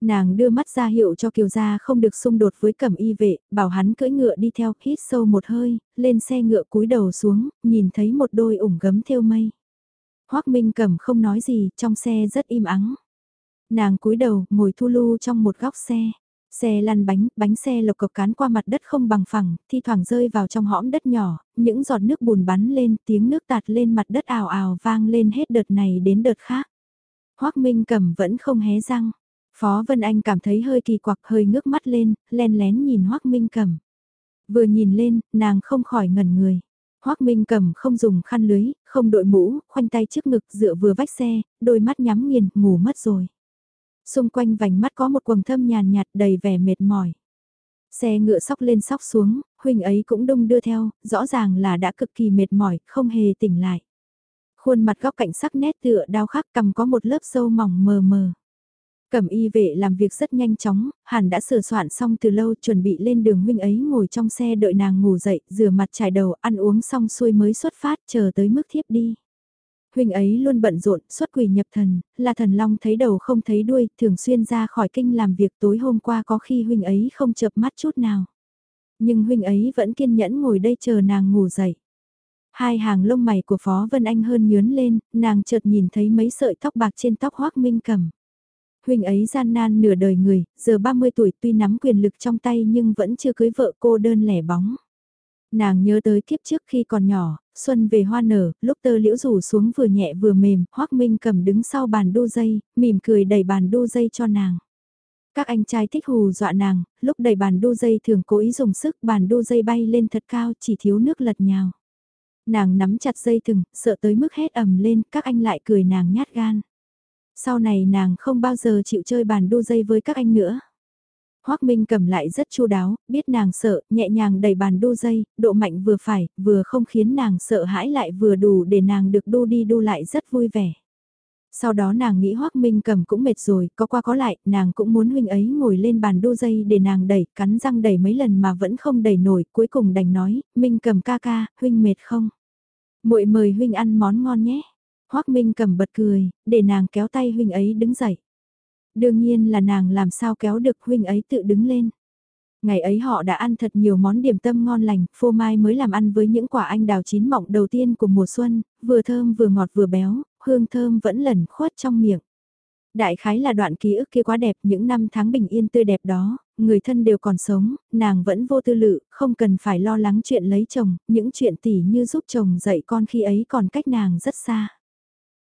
Nàng đưa mắt ra hiệu cho Kiều Gia không được xung đột với cẩm y vệ, bảo hắn cưỡi ngựa đi theo, hít sâu một hơi, lên xe ngựa cúi đầu xuống, nhìn thấy một đôi ủng gấm theo mây. Hoác Minh Cẩm không nói gì, trong xe rất im ắng. Nàng cúi đầu, ngồi thu lưu trong một góc xe. Xe lăn bánh, bánh xe lộc cộc cán qua mặt đất không bằng phẳng, thi thoảng rơi vào trong hõm đất nhỏ, những giọt nước bùn bắn lên, tiếng nước tạt lên mặt đất ào ào vang lên hết đợt này đến đợt khác. Hoác Minh Cẩm vẫn không hé răng. Phó Vân Anh cảm thấy hơi kỳ quặc hơi ngước mắt lên, len lén nhìn Hoác Minh Cẩm. Vừa nhìn lên, nàng không khỏi ngẩn người. Hoác Minh Cẩm không dùng khăn lưới, không đội mũ, khoanh tay trước ngực dựa vừa vách xe, đôi mắt nhắm nghiền, ngủ mất rồi. Xung quanh vành mắt có một quầng thâm nhàn nhạt đầy vẻ mệt mỏi. Xe ngựa sóc lên sóc xuống, huynh ấy cũng đông đưa theo, rõ ràng là đã cực kỳ mệt mỏi, không hề tỉnh lại. Khuôn mặt góc cạnh sắc nét tựa đau khắc cầm có một lớp sâu mỏng mờ mờ. Cẩm y vệ làm việc rất nhanh chóng, hẳn đã sửa soạn xong từ lâu chuẩn bị lên đường huynh ấy ngồi trong xe đợi nàng ngủ dậy, rửa mặt trải đầu, ăn uống xong xuôi mới xuất phát, chờ tới mức thiếp đi. Huynh ấy luôn bận rộn, xuất quỷ nhập thần, là thần long thấy đầu không thấy đuôi, thường xuyên ra khỏi kinh làm việc tối hôm qua có khi huynh ấy không chợp mắt chút nào. Nhưng huynh ấy vẫn kiên nhẫn ngồi đây chờ nàng ngủ dậy. Hai hàng lông mày của Phó Vân Anh hơn nhướn lên, nàng chợt nhìn thấy mấy sợi tóc bạc trên tóc hoác minh cầm huynh ấy gian nan nửa đời người, giờ 30 tuổi tuy nắm quyền lực trong tay nhưng vẫn chưa cưới vợ cô đơn lẻ bóng. Nàng nhớ tới kiếp trước khi còn nhỏ, xuân về hoa nở, lúc tơ liễu rủ xuống vừa nhẹ vừa mềm, hoắc Minh cầm đứng sau bàn đu dây, mỉm cười đẩy bàn đu dây cho nàng. Các anh trai thích hù dọa nàng, lúc đẩy bàn đu dây thường cố ý dùng sức bàn đu dây bay lên thật cao chỉ thiếu nước lật nhào. Nàng nắm chặt dây thừng, sợ tới mức hét ầm lên, các anh lại cười nàng nhát gan. Sau này nàng không bao giờ chịu chơi bàn đu dây với các anh nữa. Hoác Minh cầm lại rất chu đáo, biết nàng sợ, nhẹ nhàng đẩy bàn đu dây, độ mạnh vừa phải, vừa không khiến nàng sợ hãi lại vừa đủ để nàng được đu đi đu lại rất vui vẻ. Sau đó nàng nghĩ Hoác Minh cầm cũng mệt rồi, có qua có lại, nàng cũng muốn huynh ấy ngồi lên bàn đu dây để nàng đẩy, cắn răng đẩy mấy lần mà vẫn không đẩy nổi, cuối cùng đành nói, Minh cầm ca ca, huynh mệt không? muội mời huynh ăn món ngon nhé. Hoác Minh cầm bật cười, để nàng kéo tay huynh ấy đứng dậy. Đương nhiên là nàng làm sao kéo được huynh ấy tự đứng lên. Ngày ấy họ đã ăn thật nhiều món điểm tâm ngon lành, phô mai mới làm ăn với những quả anh đào chín mọng đầu tiên của mùa xuân, vừa thơm vừa ngọt vừa béo, hương thơm vẫn lẩn khuất trong miệng. Đại khái là đoạn ký ức kia quá đẹp, những năm tháng bình yên tươi đẹp đó, người thân đều còn sống, nàng vẫn vô tư lự, không cần phải lo lắng chuyện lấy chồng, những chuyện tỉ như giúp chồng dạy con khi ấy còn cách nàng rất xa.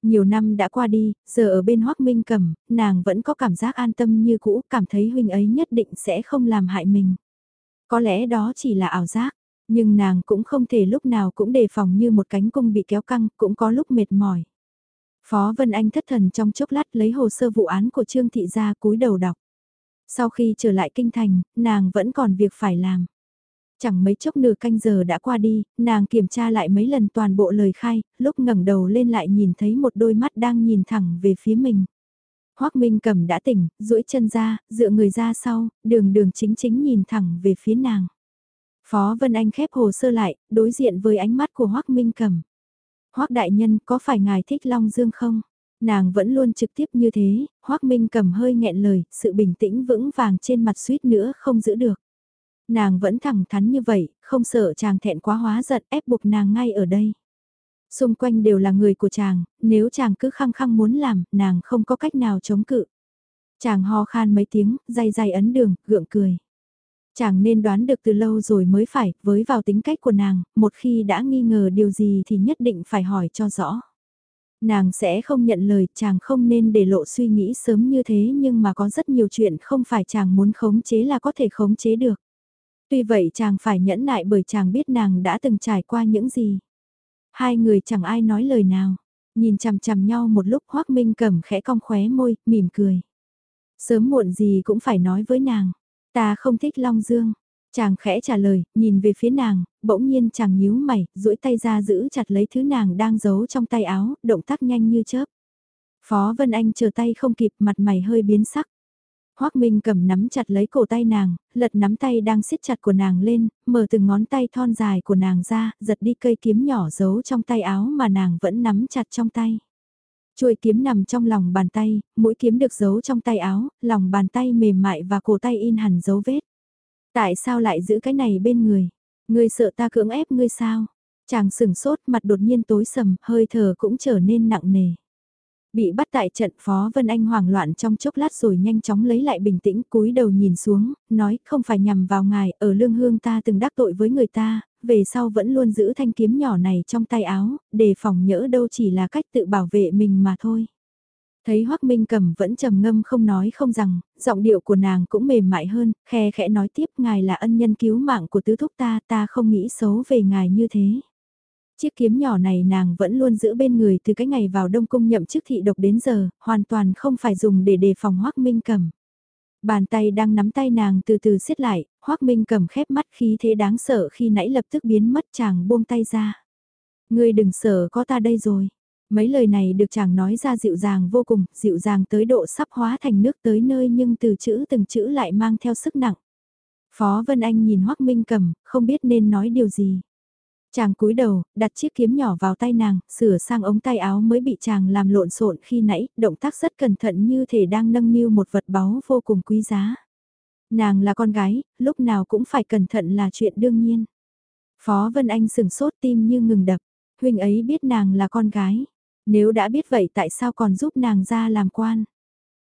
Nhiều năm đã qua đi, giờ ở bên Hoác Minh Cầm, nàng vẫn có cảm giác an tâm như cũ, cảm thấy huynh ấy nhất định sẽ không làm hại mình. Có lẽ đó chỉ là ảo giác, nhưng nàng cũng không thể lúc nào cũng đề phòng như một cánh cung bị kéo căng, cũng có lúc mệt mỏi. Phó Vân Anh thất thần trong chốc lát lấy hồ sơ vụ án của Trương Thị ra cúi đầu đọc. Sau khi trở lại kinh thành, nàng vẫn còn việc phải làm. Chẳng mấy chốc nửa canh giờ đã qua đi, nàng kiểm tra lại mấy lần toàn bộ lời khai, lúc ngẩng đầu lên lại nhìn thấy một đôi mắt đang nhìn thẳng về phía mình. Hoác Minh cầm đã tỉnh, duỗi chân ra, dựa người ra sau, đường đường chính chính nhìn thẳng về phía nàng. Phó Vân Anh khép hồ sơ lại, đối diện với ánh mắt của Hoác Minh cầm. Hoắc đại nhân có phải ngài thích Long Dương không? Nàng vẫn luôn trực tiếp như thế, Hoắc Minh cầm hơi nghẹn lời, sự bình tĩnh vững vàng trên mặt suýt nữa không giữ được. Nàng vẫn thẳng thắn như vậy, không sợ chàng thẹn quá hóa giận ép buộc nàng ngay ở đây. Xung quanh đều là người của chàng, nếu chàng cứ khăng khăng muốn làm, nàng không có cách nào chống cự. Chàng ho khan mấy tiếng, day day ấn đường, gượng cười. Chàng nên đoán được từ lâu rồi mới phải, với vào tính cách của nàng, một khi đã nghi ngờ điều gì thì nhất định phải hỏi cho rõ. Nàng sẽ không nhận lời, chàng không nên để lộ suy nghĩ sớm như thế nhưng mà có rất nhiều chuyện không phải chàng muốn khống chế là có thể khống chế được. Tuy vậy chàng phải nhẫn nại bởi chàng biết nàng đã từng trải qua những gì. Hai người chẳng ai nói lời nào, nhìn chằm chằm nhau một lúc Hoác Minh cầm khẽ cong khóe môi, mỉm cười. Sớm muộn gì cũng phải nói với nàng, ta không thích Long Dương. Chàng khẽ trả lời, nhìn về phía nàng, bỗng nhiên chàng nhíu mày, duỗi tay ra giữ chặt lấy thứ nàng đang giấu trong tay áo, động tác nhanh như chớp. Phó Vân Anh chờ tay không kịp mặt mày hơi biến sắc. Hoác Minh cầm nắm chặt lấy cổ tay nàng, lật nắm tay đang siết chặt của nàng lên, mở từng ngón tay thon dài của nàng ra, giật đi cây kiếm nhỏ giấu trong tay áo mà nàng vẫn nắm chặt trong tay. Chuôi kiếm nằm trong lòng bàn tay, mũi kiếm được giấu trong tay áo, lòng bàn tay mềm mại và cổ tay in hẳn dấu vết. Tại sao lại giữ cái này bên người? Ngươi sợ ta cưỡng ép ngươi sao? Chàng sừng sốt mặt đột nhiên tối sầm, hơi thở cũng trở nên nặng nề. Bị bắt tại trận Phó Vân Anh hoảng loạn trong chốc lát rồi nhanh chóng lấy lại bình tĩnh cúi đầu nhìn xuống, nói không phải nhằm vào ngài, ở lương hương ta từng đắc tội với người ta, về sau vẫn luôn giữ thanh kiếm nhỏ này trong tay áo, để phòng nhỡ đâu chỉ là cách tự bảo vệ mình mà thôi. Thấy Hoắc Minh Cầm vẫn trầm ngâm không nói không rằng, giọng điệu của nàng cũng mềm mại hơn, khe khẽ nói tiếp ngài là ân nhân cứu mạng của tứ thúc ta, ta không nghĩ xấu về ngài như thế. Chiếc kiếm nhỏ này nàng vẫn luôn giữ bên người từ cái ngày vào Đông Cung nhậm chức thị độc đến giờ, hoàn toàn không phải dùng để đề phòng Hoác Minh cầm. Bàn tay đang nắm tay nàng từ từ siết lại, Hoác Minh cầm khép mắt khí thế đáng sợ khi nãy lập tức biến mất chàng buông tay ra. Ngươi đừng sợ có ta đây rồi. Mấy lời này được chàng nói ra dịu dàng vô cùng, dịu dàng tới độ sắp hóa thành nước tới nơi nhưng từ chữ từng chữ lại mang theo sức nặng. Phó Vân Anh nhìn Hoác Minh cầm, không biết nên nói điều gì. Chàng cúi đầu, đặt chiếc kiếm nhỏ vào tay nàng, sửa sang ống tay áo mới bị chàng làm lộn xộn khi nãy, động tác rất cẩn thận như thể đang nâng niu một vật báu vô cùng quý giá. Nàng là con gái, lúc nào cũng phải cẩn thận là chuyện đương nhiên. Phó Vân Anh sừng sốt tim như ngừng đập, huynh ấy biết nàng là con gái. Nếu đã biết vậy tại sao còn giúp nàng ra làm quan?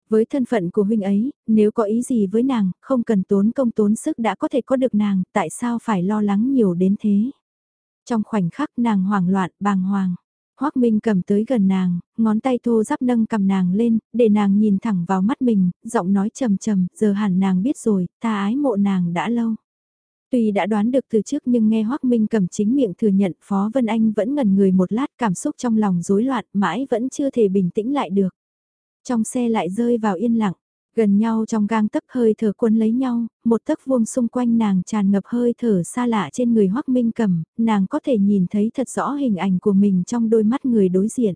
Với thân phận của huynh ấy, nếu có ý gì với nàng, không cần tốn công tốn sức đã có thể có được nàng, tại sao phải lo lắng nhiều đến thế? Trong khoảnh khắc nàng hoảng loạn, bàng hoàng. Hoác Minh cầm tới gần nàng, ngón tay thô giáp nâng cầm nàng lên, để nàng nhìn thẳng vào mắt mình, giọng nói trầm trầm, giờ hẳn nàng biết rồi, ta ái mộ nàng đã lâu. Tuy đã đoán được từ trước nhưng nghe Hoác Minh cầm chính miệng thừa nhận Phó Vân Anh vẫn ngần người một lát cảm xúc trong lòng rối loạn mãi vẫn chưa thể bình tĩnh lại được. Trong xe lại rơi vào yên lặng, Gần nhau trong gang tấc hơi thở quân lấy nhau, một tấc vuông xung quanh nàng tràn ngập hơi thở xa lạ trên người Hoắc Minh Cầm, nàng có thể nhìn thấy thật rõ hình ảnh của mình trong đôi mắt người đối diện.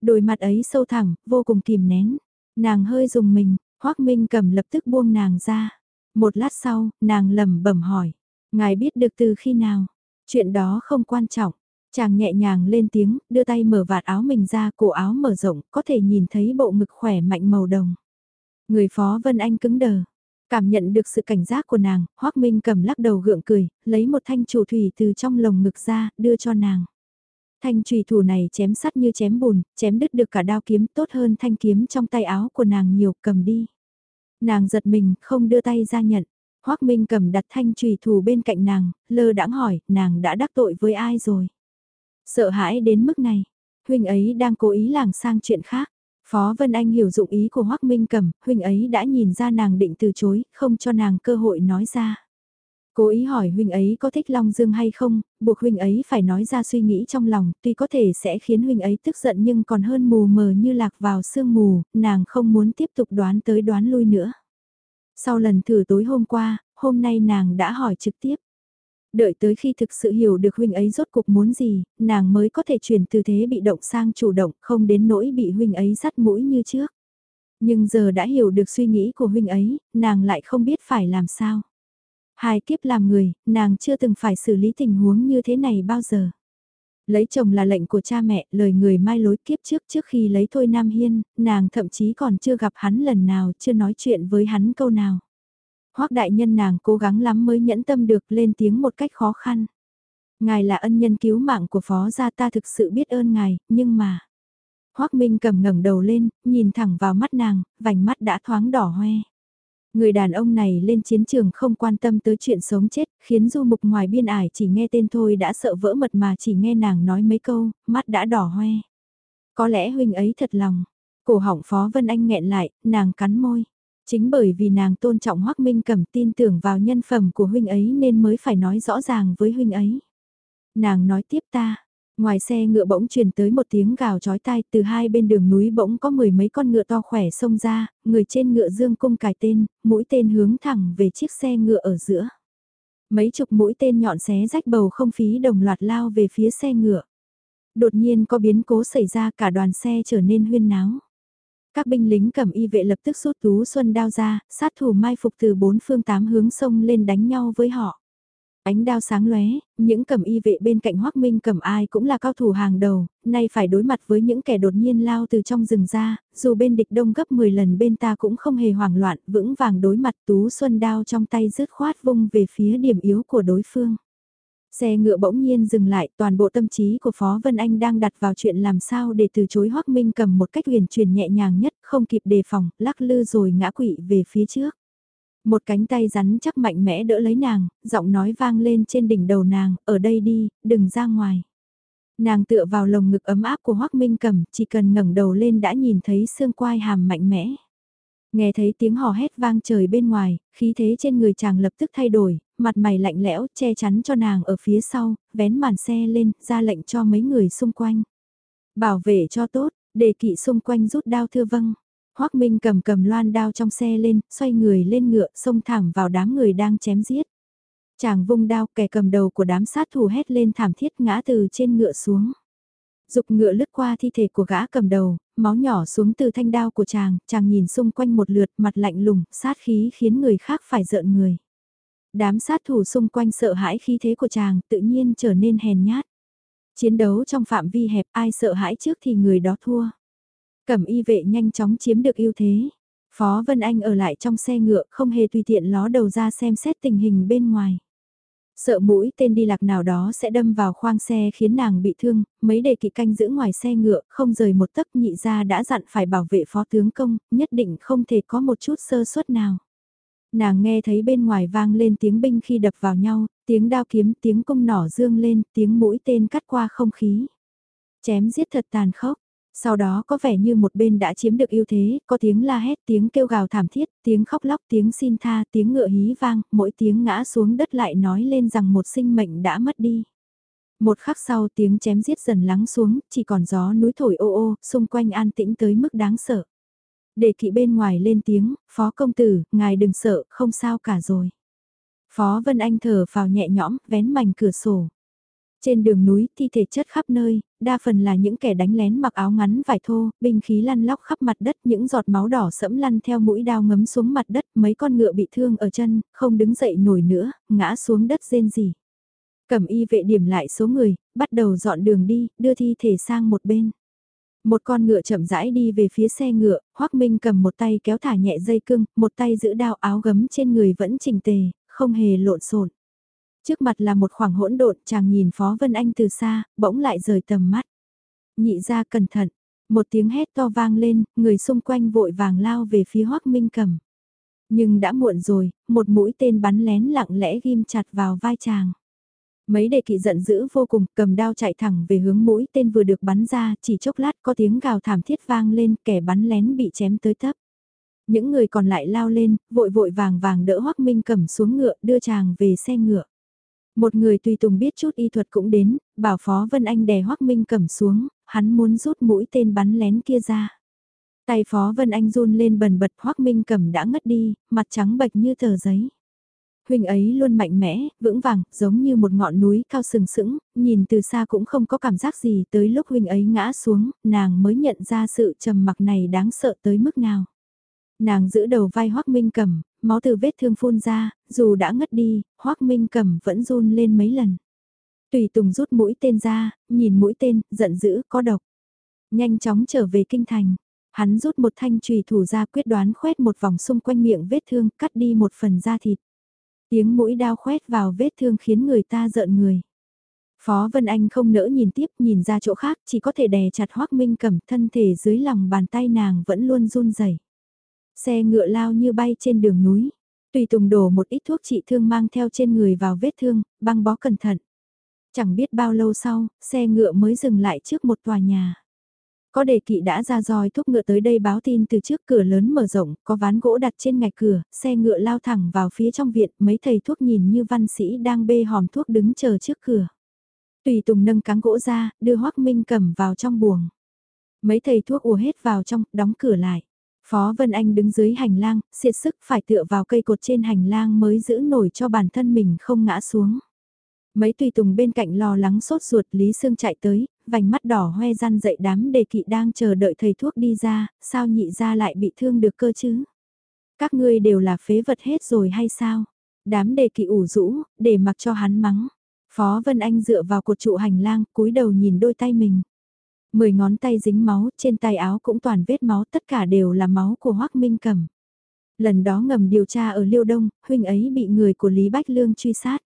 Đôi mặt ấy sâu thẳng, vô cùng kìm nén. Nàng hơi dùng mình, Hoắc Minh Cầm lập tức buông nàng ra. Một lát sau, nàng lẩm bẩm hỏi, ngài biết được từ khi nào? Chuyện đó không quan trọng. Chàng nhẹ nhàng lên tiếng, đưa tay mở vạt áo mình ra, cổ áo mở rộng, có thể nhìn thấy bộ ngực khỏe mạnh màu đồng. Người phó Vân Anh cứng đờ. Cảm nhận được sự cảnh giác của nàng, Hoác Minh cầm lắc đầu gượng cười, lấy một thanh chủ thủy từ trong lồng ngực ra, đưa cho nàng. Thanh trùy thủ này chém sắt như chém bùn, chém đứt được cả đao kiếm tốt hơn thanh kiếm trong tay áo của nàng nhiều, cầm đi. Nàng giật mình, không đưa tay ra nhận. Hoác Minh cầm đặt thanh trùy thủ bên cạnh nàng, lơ đãng hỏi, nàng đã đắc tội với ai rồi? Sợ hãi đến mức này, huynh ấy đang cố ý làng sang chuyện khác. Phó Vân Anh hiểu dụng ý của Hoác Minh Cẩm, huynh ấy đã nhìn ra nàng định từ chối, không cho nàng cơ hội nói ra. Cố ý hỏi huynh ấy có thích Long Dương hay không, buộc huynh ấy phải nói ra suy nghĩ trong lòng, tuy có thể sẽ khiến huynh ấy tức giận nhưng còn hơn mù mờ như lạc vào sương mù, nàng không muốn tiếp tục đoán tới đoán lui nữa. Sau lần thử tối hôm qua, hôm nay nàng đã hỏi trực tiếp. Đợi tới khi thực sự hiểu được huynh ấy rốt cuộc muốn gì, nàng mới có thể chuyển từ thế bị động sang chủ động, không đến nỗi bị huynh ấy dắt mũi như trước. Nhưng giờ đã hiểu được suy nghĩ của huynh ấy, nàng lại không biết phải làm sao. Hai kiếp làm người, nàng chưa từng phải xử lý tình huống như thế này bao giờ. Lấy chồng là lệnh của cha mẹ, lời người mai lối kiếp trước trước khi lấy Thôi Nam Hiên, nàng thậm chí còn chưa gặp hắn lần nào, chưa nói chuyện với hắn câu nào. Hoác đại nhân nàng cố gắng lắm mới nhẫn tâm được lên tiếng một cách khó khăn. Ngài là ân nhân cứu mạng của phó gia ta thực sự biết ơn ngài, nhưng mà... Hoác Minh cầm ngẩng đầu lên, nhìn thẳng vào mắt nàng, vành mắt đã thoáng đỏ hoe. Người đàn ông này lên chiến trường không quan tâm tới chuyện sống chết, khiến du mục ngoài biên ải chỉ nghe tên thôi đã sợ vỡ mật mà chỉ nghe nàng nói mấy câu, mắt đã đỏ hoe. Có lẽ huynh ấy thật lòng. Cổ họng Phó Vân Anh nghẹn lại, nàng cắn môi. Chính bởi vì nàng tôn trọng Hoác Minh cẩm tin tưởng vào nhân phẩm của huynh ấy nên mới phải nói rõ ràng với huynh ấy. Nàng nói tiếp ta, Ngoài xe ngựa bỗng truyền tới một tiếng gào chói tai từ hai bên đường núi bỗng có mười mấy con ngựa to khỏe xông ra, người trên ngựa dương cung cài tên, mũi tên hướng thẳng về chiếc xe ngựa ở giữa. Mấy chục mũi tên nhọn xé rách bầu không khí đồng loạt lao về phía xe ngựa. Đột nhiên có biến cố xảy ra cả đoàn xe trở nên huyên náo. Các binh lính cầm y vệ lập tức rút tú xuân đao ra, sát thủ mai phục từ bốn phương tám hướng sông lên đánh nhau với họ. Ánh đao sáng lóe, những cầm y vệ bên cạnh Hoắc Minh cầm ai cũng là cao thủ hàng đầu, nay phải đối mặt với những kẻ đột nhiên lao từ trong rừng ra, dù bên địch đông gấp 10 lần bên ta cũng không hề hoảng loạn, vững vàng đối mặt Tú Xuân đao trong tay rứt khoát vung về phía điểm yếu của đối phương. Xe ngựa bỗng nhiên dừng lại, toàn bộ tâm trí của Phó Vân Anh đang đặt vào chuyện làm sao để từ chối Hoắc Minh cầm một cách huyền truyền nhẹ nhàng nhất, không kịp đề phòng, lắc lư rồi ngã quỵ về phía trước. Một cánh tay rắn chắc mạnh mẽ đỡ lấy nàng, giọng nói vang lên trên đỉnh đầu nàng, ở đây đi, đừng ra ngoài. Nàng tựa vào lồng ngực ấm áp của Hoác Minh Cầm, chỉ cần ngẩng đầu lên đã nhìn thấy xương quai hàm mạnh mẽ. Nghe thấy tiếng hò hét vang trời bên ngoài, khí thế trên người chàng lập tức thay đổi, mặt mày lạnh lẽo, che chắn cho nàng ở phía sau, vén màn xe lên, ra lệnh cho mấy người xung quanh. Bảo vệ cho tốt, đề kỵ xung quanh rút đao thưa vâng. Hoác Minh cầm cầm loan đao trong xe lên, xoay người lên ngựa, xông thẳng vào đám người đang chém giết. Chàng vung đao, kẻ cầm đầu của đám sát thủ hét lên thảm thiết ngã từ trên ngựa xuống. Dục ngựa lướt qua thi thể của gã cầm đầu, máu nhỏ xuống từ thanh đao của chàng, chàng nhìn xung quanh một lượt mặt lạnh lùng, sát khí khiến người khác phải giận người. Đám sát thủ xung quanh sợ hãi khí thế của chàng tự nhiên trở nên hèn nhát. Chiến đấu trong phạm vi hẹp ai sợ hãi trước thì người đó thua. Cẩm y vệ nhanh chóng chiếm được ưu thế. Phó Vân Anh ở lại trong xe ngựa không hề tùy tiện ló đầu ra xem xét tình hình bên ngoài. Sợ mũi tên đi lạc nào đó sẽ đâm vào khoang xe khiến nàng bị thương, mấy đề kỵ canh giữ ngoài xe ngựa không rời một tấc nhị ra đã dặn phải bảo vệ phó tướng công, nhất định không thể có một chút sơ suất nào. Nàng nghe thấy bên ngoài vang lên tiếng binh khi đập vào nhau, tiếng đao kiếm, tiếng cung nỏ dương lên, tiếng mũi tên cắt qua không khí. Chém giết thật tàn khốc, sau đó có vẻ như một bên đã chiếm được ưu thế, có tiếng la hét, tiếng kêu gào thảm thiết, tiếng khóc lóc, tiếng xin tha, tiếng ngựa hí vang, mỗi tiếng ngã xuống đất lại nói lên rằng một sinh mệnh đã mất đi. Một khắc sau tiếng chém giết dần lắng xuống, chỉ còn gió núi thổi ô ô, xung quanh an tĩnh tới mức đáng sợ. Để kỵ bên ngoài lên tiếng, phó công tử, ngài đừng sợ, không sao cả rồi. Phó Vân Anh thở vào nhẹ nhõm, vén mảnh cửa sổ. Trên đường núi, thi thể chất khắp nơi, đa phần là những kẻ đánh lén mặc áo ngắn vải thô, binh khí lăn lóc khắp mặt đất, những giọt máu đỏ sẫm lăn theo mũi đao ngấm xuống mặt đất, mấy con ngựa bị thương ở chân, không đứng dậy nổi nữa, ngã xuống đất rên rỉ. Cẩm y vệ điểm lại số người, bắt đầu dọn đường đi, đưa thi thể sang một bên. Một con ngựa chậm rãi đi về phía xe ngựa, Hoác Minh cầm một tay kéo thả nhẹ dây cưng, một tay giữ đao áo gấm trên người vẫn chỉnh tề, không hề lộn xộn. Trước mặt là một khoảng hỗn độn, chàng nhìn Phó Vân Anh từ xa, bỗng lại rời tầm mắt. Nhị ra cẩn thận, một tiếng hét to vang lên, người xung quanh vội vàng lao về phía Hoắc Minh Cầm. Nhưng đã muộn rồi, một mũi tên bắn lén lặng lẽ ghim chặt vào vai chàng. Mấy đệ kỵ giận dữ vô cùng, cầm đao chạy thẳng về hướng mũi tên vừa được bắn ra, chỉ chốc lát có tiếng gào thảm thiết vang lên, kẻ bắn lén bị chém tới tấp. Những người còn lại lao lên, vội vội vàng vàng đỡ Hoắc Minh cầm xuống ngựa, đưa chàng về xe ngựa. Một người tùy tùng biết chút y thuật cũng đến, bảo Phó Vân Anh đè Hoắc Minh cầm xuống, hắn muốn rút mũi tên bắn lén kia ra. Tay Phó Vân Anh run lên bần bật Hoắc Minh cầm đã ngất đi, mặt trắng bệch như tờ giấy. Huynh ấy luôn mạnh mẽ, vững vàng, giống như một ngọn núi cao sừng sững, nhìn từ xa cũng không có cảm giác gì tới lúc huynh ấy ngã xuống, nàng mới nhận ra sự trầm mặc này đáng sợ tới mức nào. Nàng giữ đầu vai Hoắc Minh cầm, máu từ vết thương phun ra, dù đã ngất đi, Hoác Minh Cẩm vẫn run lên mấy lần. Tùy Tùng rút mũi tên ra, nhìn mũi tên, giận dữ, có độc. Nhanh chóng trở về kinh thành. Hắn rút một thanh trùy thủ ra quyết đoán khoét một vòng xung quanh miệng vết thương, cắt đi một phần da thịt. Tiếng mũi đao khoét vào vết thương khiến người ta giận người. Phó Vân Anh không nỡ nhìn tiếp nhìn ra chỗ khác chỉ có thể đè chặt Hoác Minh cầm thân thể dưới lòng bàn tay nàng vẫn luôn run rẩy. Xe ngựa lao như bay trên đường núi. Tùy Tùng đổ một ít thuốc trị thương mang theo trên người vào vết thương, băng bó cẩn thận. Chẳng biết bao lâu sau, xe ngựa mới dừng lại trước một tòa nhà. Có đề kỵ đã ra roi thúc ngựa tới đây báo tin từ trước cửa lớn mở rộng, có ván gỗ đặt trên ngạch cửa, xe ngựa lao thẳng vào phía trong viện, mấy thầy thuốc nhìn như văn sĩ đang bê hòm thuốc đứng chờ trước cửa. Tùy Tùng nâng cáng gỗ ra, đưa Hoác Minh cầm vào trong buồng. Mấy thầy thuốc ùa hết vào trong, đóng cửa lại. Phó Vân Anh đứng dưới hành lang, siệt sức phải tựa vào cây cột trên hành lang mới giữ nổi cho bản thân mình không ngã xuống. Mấy tùy tùng bên cạnh lo lắng sốt ruột Lý Sương chạy tới, vành mắt đỏ hoe răn dậy đám đề kỵ đang chờ đợi thầy thuốc đi ra, sao nhị ra lại bị thương được cơ chứ? Các ngươi đều là phế vật hết rồi hay sao? Đám đề kỵ ủ rũ, để mặc cho hắn mắng. Phó Vân Anh dựa vào cột trụ hành lang, cúi đầu nhìn đôi tay mình. Mười ngón tay dính máu, trên tay áo cũng toàn vết máu, tất cả đều là máu của Hoác Minh Cầm. Lần đó ngầm điều tra ở Liêu Đông, huynh ấy bị người của Lý Bách Lương truy sát.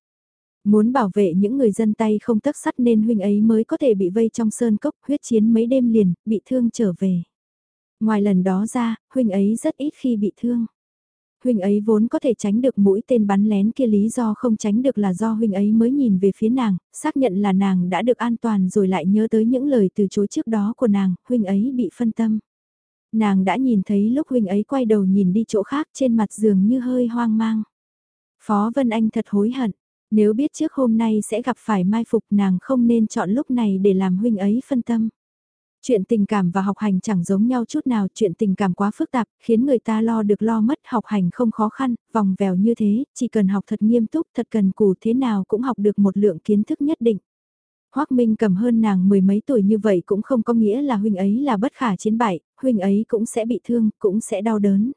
Muốn bảo vệ những người dân tay không tấc sắt nên huynh ấy mới có thể bị vây trong sơn cốc huyết chiến mấy đêm liền, bị thương trở về. Ngoài lần đó ra, huynh ấy rất ít khi bị thương. Huynh ấy vốn có thể tránh được mũi tên bắn lén kia lý do không tránh được là do huynh ấy mới nhìn về phía nàng, xác nhận là nàng đã được an toàn rồi lại nhớ tới những lời từ chối trước đó của nàng, huynh ấy bị phân tâm. Nàng đã nhìn thấy lúc huynh ấy quay đầu nhìn đi chỗ khác trên mặt giường như hơi hoang mang. Phó Vân Anh thật hối hận, nếu biết trước hôm nay sẽ gặp phải mai phục nàng không nên chọn lúc này để làm huynh ấy phân tâm. Chuyện tình cảm và học hành chẳng giống nhau chút nào, chuyện tình cảm quá phức tạp, khiến người ta lo được lo mất, học hành không khó khăn, vòng vèo như thế, chỉ cần học thật nghiêm túc, thật cần cù thế nào cũng học được một lượng kiến thức nhất định. Hoác Minh cầm hơn nàng mười mấy tuổi như vậy cũng không có nghĩa là huynh ấy là bất khả chiến bại, huynh ấy cũng sẽ bị thương, cũng sẽ đau đớn.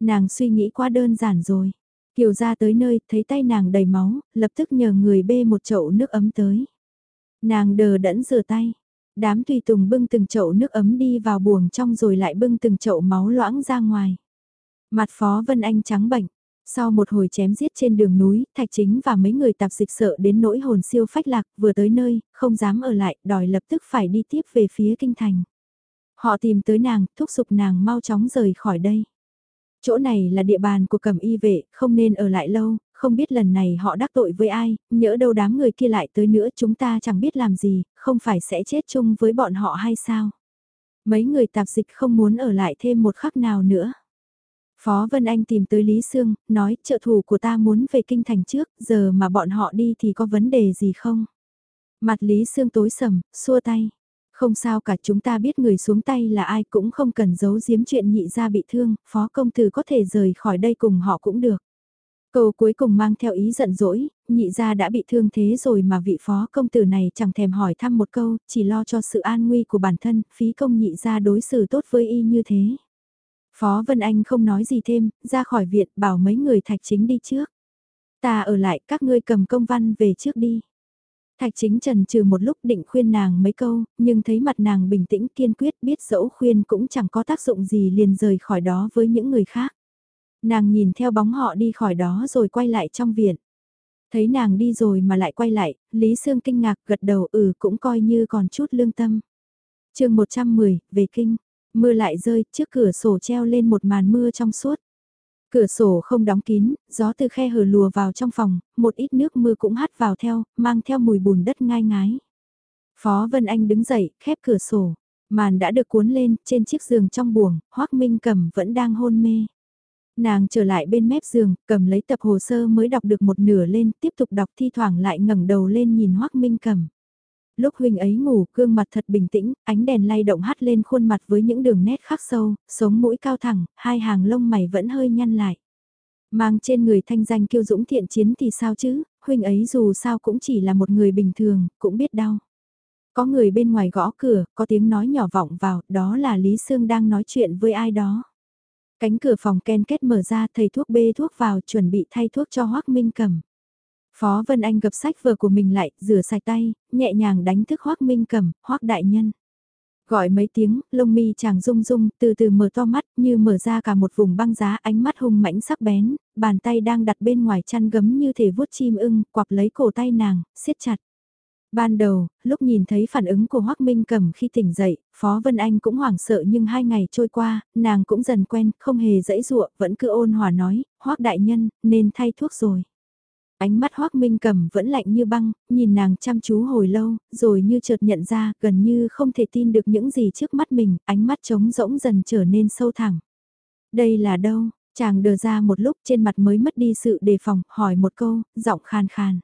Nàng suy nghĩ quá đơn giản rồi. Kiều ra tới nơi, thấy tay nàng đầy máu, lập tức nhờ người bê một chậu nước ấm tới. Nàng đờ đẫn rửa tay, đám tùy tùng bưng từng chậu nước ấm đi vào buồng trong rồi lại bưng từng chậu máu loãng ra ngoài. Mặt phó Vân Anh trắng bệnh, sau một hồi chém giết trên đường núi, Thạch Chính và mấy người tạp dịch sợ đến nỗi hồn siêu phách lạc, vừa tới nơi, không dám ở lại, đòi lập tức phải đi tiếp về phía kinh thành. Họ tìm tới nàng, thúc giục nàng mau chóng rời khỏi đây. Chỗ này là địa bàn của cẩm y vệ, không nên ở lại lâu, không biết lần này họ đắc tội với ai, nhỡ đâu đám người kia lại tới nữa chúng ta chẳng biết làm gì, không phải sẽ chết chung với bọn họ hay sao. Mấy người tạp dịch không muốn ở lại thêm một khắc nào nữa. Phó Vân Anh tìm tới Lý Sương, nói trợ thủ của ta muốn về kinh thành trước, giờ mà bọn họ đi thì có vấn đề gì không? Mặt Lý Sương tối sầm, xua tay. Không sao cả chúng ta biết người xuống tay là ai cũng không cần giấu giếm chuyện nhị ra bị thương, phó công tử có thể rời khỏi đây cùng họ cũng được. Câu cuối cùng mang theo ý giận dỗi, nhị gia đã bị thương thế rồi mà vị phó công tử này chẳng thèm hỏi thăm một câu, chỉ lo cho sự an nguy của bản thân, phí công nhị gia đối xử tốt với y như thế. Phó Vân Anh không nói gì thêm, ra khỏi viện bảo mấy người thạch chính đi trước. Ta ở lại các ngươi cầm công văn về trước đi. Thạch chính trần trừ một lúc định khuyên nàng mấy câu, nhưng thấy mặt nàng bình tĩnh kiên quyết biết dẫu khuyên cũng chẳng có tác dụng gì liền rời khỏi đó với những người khác. Nàng nhìn theo bóng họ đi khỏi đó rồi quay lại trong viện. Thấy nàng đi rồi mà lại quay lại, Lý Sương kinh ngạc gật đầu ừ cũng coi như còn chút lương tâm. chương 110, về kinh, mưa lại rơi, trước cửa sổ treo lên một màn mưa trong suốt. Cửa sổ không đóng kín, gió từ khe hở lùa vào trong phòng, một ít nước mưa cũng hắt vào theo, mang theo mùi bùn đất ngai ngái. Phó Vân Anh đứng dậy, khép cửa sổ. Màn đã được cuốn lên, trên chiếc giường trong buồng, Hoác Minh cầm vẫn đang hôn mê. Nàng trở lại bên mép giường, cầm lấy tập hồ sơ mới đọc được một nửa lên, tiếp tục đọc thi thoảng lại ngẩng đầu lên nhìn hoắc Minh cầm. Lúc huynh ấy ngủ, gương mặt thật bình tĩnh, ánh đèn lay động hắt lên khuôn mặt với những đường nét khắc sâu, sống mũi cao thẳng, hai hàng lông mày vẫn hơi nhăn lại. Mang trên người thanh danh kiêu dũng thiện chiến thì sao chứ, huynh ấy dù sao cũng chỉ là một người bình thường, cũng biết đau. Có người bên ngoài gõ cửa, có tiếng nói nhỏ vọng vào, đó là Lý Sương đang nói chuyện với ai đó. Cánh cửa phòng ken kết mở ra thầy thuốc bê thuốc vào chuẩn bị thay thuốc cho Hoác Minh cầm. Phó Vân Anh gập sách vở của mình lại, rửa sạch tay, nhẹ nhàng đánh thức Hoác Minh Cẩm, Hoác Đại Nhân. Gọi mấy tiếng, lông mi chàng rung rung, từ từ mở to mắt, như mở ra cả một vùng băng giá, ánh mắt hung mãnh sắc bén, bàn tay đang đặt bên ngoài chăn gấm như thể vuốt chim ưng, quặp lấy cổ tay nàng, siết chặt. Ban đầu, lúc nhìn thấy phản ứng của Hoác Minh Cầm khi tỉnh dậy, Phó Vân Anh cũng hoảng sợ nhưng hai ngày trôi qua, nàng cũng dần quen, không hề dãy dụa, vẫn cứ ôn hòa nói, Hoác Đại Nhân, nên thay thuốc rồi. Ánh mắt Hoác Minh Cầm vẫn lạnh như băng, nhìn nàng chăm chú hồi lâu, rồi như chợt nhận ra, gần như không thể tin được những gì trước mắt mình, ánh mắt trống rỗng dần trở nên sâu thẳng. Đây là đâu? Chàng đờ ra một lúc trên mặt mới mất đi sự đề phòng, hỏi một câu, giọng khan khan.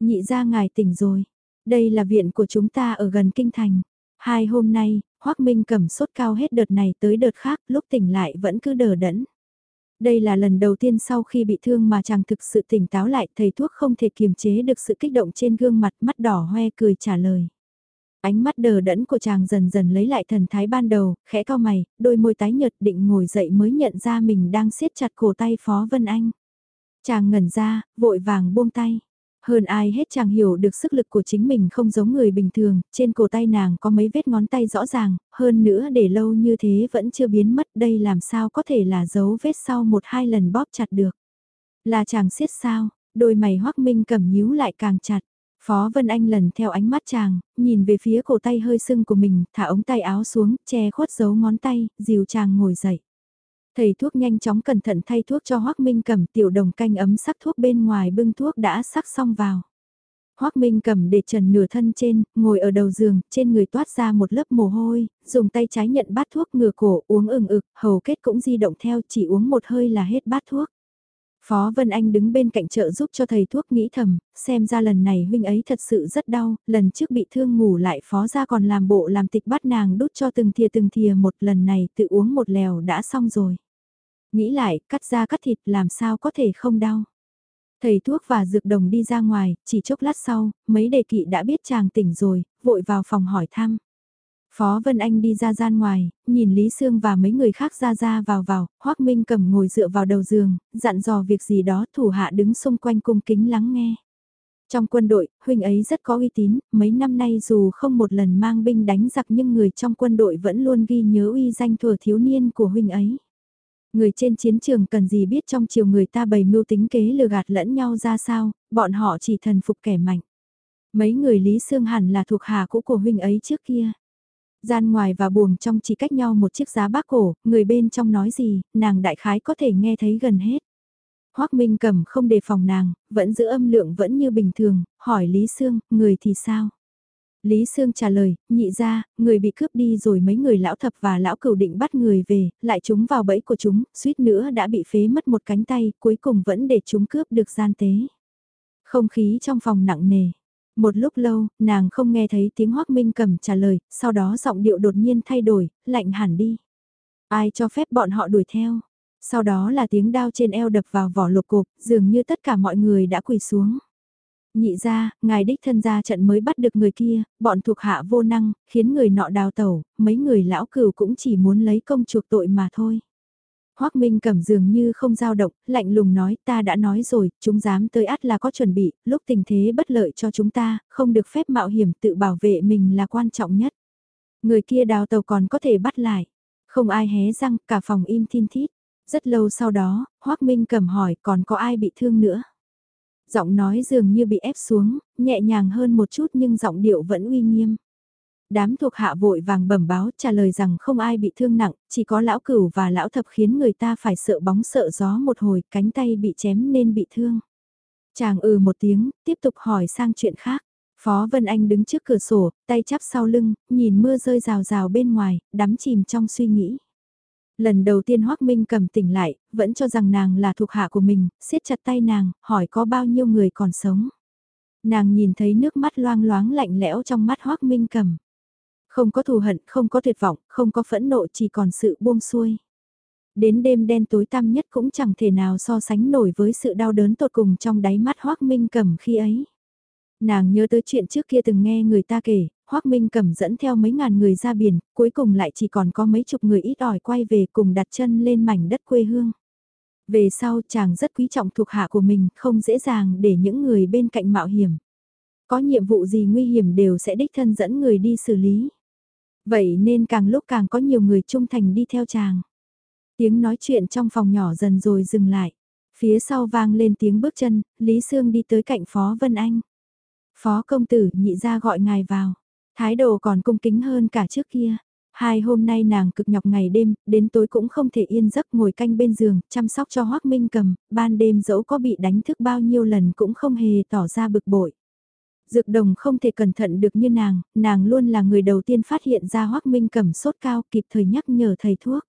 Nhị ra ngài tỉnh rồi. Đây là viện của chúng ta ở gần Kinh Thành. Hai hôm nay, Hoác Minh cầm sốt cao hết đợt này tới đợt khác, lúc tỉnh lại vẫn cứ đờ đẫn. Đây là lần đầu tiên sau khi bị thương mà chàng thực sự tỉnh táo lại, thầy thuốc không thể kiềm chế được sự kích động trên gương mặt mắt đỏ hoe cười trả lời. Ánh mắt đờ đẫn của chàng dần dần lấy lại thần thái ban đầu, khẽ cao mày, đôi môi tái nhợt định ngồi dậy mới nhận ra mình đang siết chặt cổ tay Phó Vân Anh. Chàng ngẩn ra, vội vàng buông tay. Hơn ai hết chàng hiểu được sức lực của chính mình không giống người bình thường, trên cổ tay nàng có mấy vết ngón tay rõ ràng, hơn nữa để lâu như thế vẫn chưa biến mất đây làm sao có thể là dấu vết sau một hai lần bóp chặt được. Là chàng siết sao, đôi mày hoắc minh cầm nhíu lại càng chặt. Phó Vân Anh lần theo ánh mắt chàng, nhìn về phía cổ tay hơi sưng của mình, thả ống tay áo xuống, che khuất dấu ngón tay, dìu chàng ngồi dậy. Thầy thuốc nhanh chóng cẩn thận thay thuốc cho Hoác Minh cầm tiểu đồng canh ấm sắc thuốc bên ngoài bưng thuốc đã sắc xong vào. Hoác Minh cầm để trần nửa thân trên, ngồi ở đầu giường, trên người toát ra một lớp mồ hôi, dùng tay trái nhận bát thuốc ngừa cổ uống ừng ực, hầu kết cũng di động theo chỉ uống một hơi là hết bát thuốc. Phó Vân Anh đứng bên cạnh trợ giúp cho thầy thuốc nghĩ thầm, xem ra lần này huynh ấy thật sự rất đau, lần trước bị thương ngủ lại phó ra còn làm bộ làm tịch bắt nàng đút cho từng thìa từng thìa một lần này tự uống một lèo đã xong rồi. Nghĩ lại, cắt ra cắt thịt làm sao có thể không đau. Thầy thuốc và dược đồng đi ra ngoài, chỉ chốc lát sau, mấy đề kỵ đã biết chàng tỉnh rồi, vội vào phòng hỏi thăm. Phó Vân Anh đi ra gian ngoài, nhìn Lý Sương và mấy người khác ra ra vào vào, Hoác Minh cầm ngồi dựa vào đầu giường, dặn dò việc gì đó thủ hạ đứng xung quanh cung kính lắng nghe. Trong quân đội, huynh ấy rất có uy tín, mấy năm nay dù không một lần mang binh đánh giặc nhưng người trong quân đội vẫn luôn ghi nhớ uy danh thừa thiếu niên của huynh ấy. Người trên chiến trường cần gì biết trong chiều người ta bày mưu tính kế lừa gạt lẫn nhau ra sao, bọn họ chỉ thần phục kẻ mạnh. Mấy người Lý Sương hẳn là thuộc hạ cũ của huynh ấy trước kia. Gian ngoài và buồng trong chỉ cách nhau một chiếc giá bác cổ, người bên trong nói gì, nàng đại khái có thể nghe thấy gần hết. Hoác Minh cầm không đề phòng nàng, vẫn giữ âm lượng vẫn như bình thường, hỏi Lý Sương, người thì sao? Lý Sương trả lời, nhị ra, người bị cướp đi rồi mấy người lão thập và lão cửu định bắt người về, lại chúng vào bẫy của chúng, suýt nữa đã bị phế mất một cánh tay, cuối cùng vẫn để chúng cướp được gian tế. Không khí trong phòng nặng nề. Một lúc lâu, nàng không nghe thấy tiếng Hoác Minh cầm trả lời, sau đó giọng điệu đột nhiên thay đổi, lạnh hẳn đi. Ai cho phép bọn họ đuổi theo? Sau đó là tiếng đao trên eo đập vào vỏ lục cục dường như tất cả mọi người đã quỳ xuống. Nhị ra, ngài đích thân ra trận mới bắt được người kia, bọn thuộc hạ vô năng, khiến người nọ đào tẩu, mấy người lão cửu cũng chỉ muốn lấy công chuộc tội mà thôi. Hoác Minh cầm dường như không dao động, lạnh lùng nói ta đã nói rồi, chúng dám tới át là có chuẩn bị, lúc tình thế bất lợi cho chúng ta, không được phép mạo hiểm tự bảo vệ mình là quan trọng nhất. Người kia đào tàu còn có thể bắt lại. Không ai hé răng, cả phòng im thiên thít. Rất lâu sau đó, Hoác Minh cầm hỏi còn có ai bị thương nữa. Giọng nói dường như bị ép xuống, nhẹ nhàng hơn một chút nhưng giọng điệu vẫn uy nghiêm. Đám thuộc hạ vội vàng bẩm báo trả lời rằng không ai bị thương nặng, chỉ có lão cửu và lão thập khiến người ta phải sợ bóng sợ gió một hồi, cánh tay bị chém nên bị thương. Chàng ừ một tiếng, tiếp tục hỏi sang chuyện khác. Phó Vân Anh đứng trước cửa sổ, tay chắp sau lưng, nhìn mưa rơi rào rào bên ngoài, đắm chìm trong suy nghĩ. Lần đầu tiên Hoác Minh cầm tỉnh lại, vẫn cho rằng nàng là thuộc hạ của mình, siết chặt tay nàng, hỏi có bao nhiêu người còn sống. Nàng nhìn thấy nước mắt loang loáng lạnh lẽo trong mắt Hoác Minh cầm. Không có thù hận, không có tuyệt vọng, không có phẫn nộ chỉ còn sự buông xuôi. Đến đêm đen tối tăm nhất cũng chẳng thể nào so sánh nổi với sự đau đớn tột cùng trong đáy mắt Hoác Minh cầm khi ấy. Nàng nhớ tới chuyện trước kia từng nghe người ta kể, Hoác Minh cầm dẫn theo mấy ngàn người ra biển, cuối cùng lại chỉ còn có mấy chục người ít ỏi quay về cùng đặt chân lên mảnh đất quê hương. Về sau chàng rất quý trọng thuộc hạ của mình, không dễ dàng để những người bên cạnh mạo hiểm. Có nhiệm vụ gì nguy hiểm đều sẽ đích thân dẫn người đi xử lý. Vậy nên càng lúc càng có nhiều người trung thành đi theo chàng. Tiếng nói chuyện trong phòng nhỏ dần rồi dừng lại. Phía sau vang lên tiếng bước chân, Lý Sương đi tới cạnh Phó Vân Anh. Phó công tử nhị ra gọi ngài vào. Thái độ còn cung kính hơn cả trước kia. Hai hôm nay nàng cực nhọc ngày đêm, đến tối cũng không thể yên giấc ngồi canh bên giường, chăm sóc cho Hoác Minh cầm, ban đêm dẫu có bị đánh thức bao nhiêu lần cũng không hề tỏ ra bực bội. Dược đồng không thể cẩn thận được như nàng, nàng luôn là người đầu tiên phát hiện ra hoắc Minh cầm sốt cao kịp thời nhắc nhở thầy thuốc.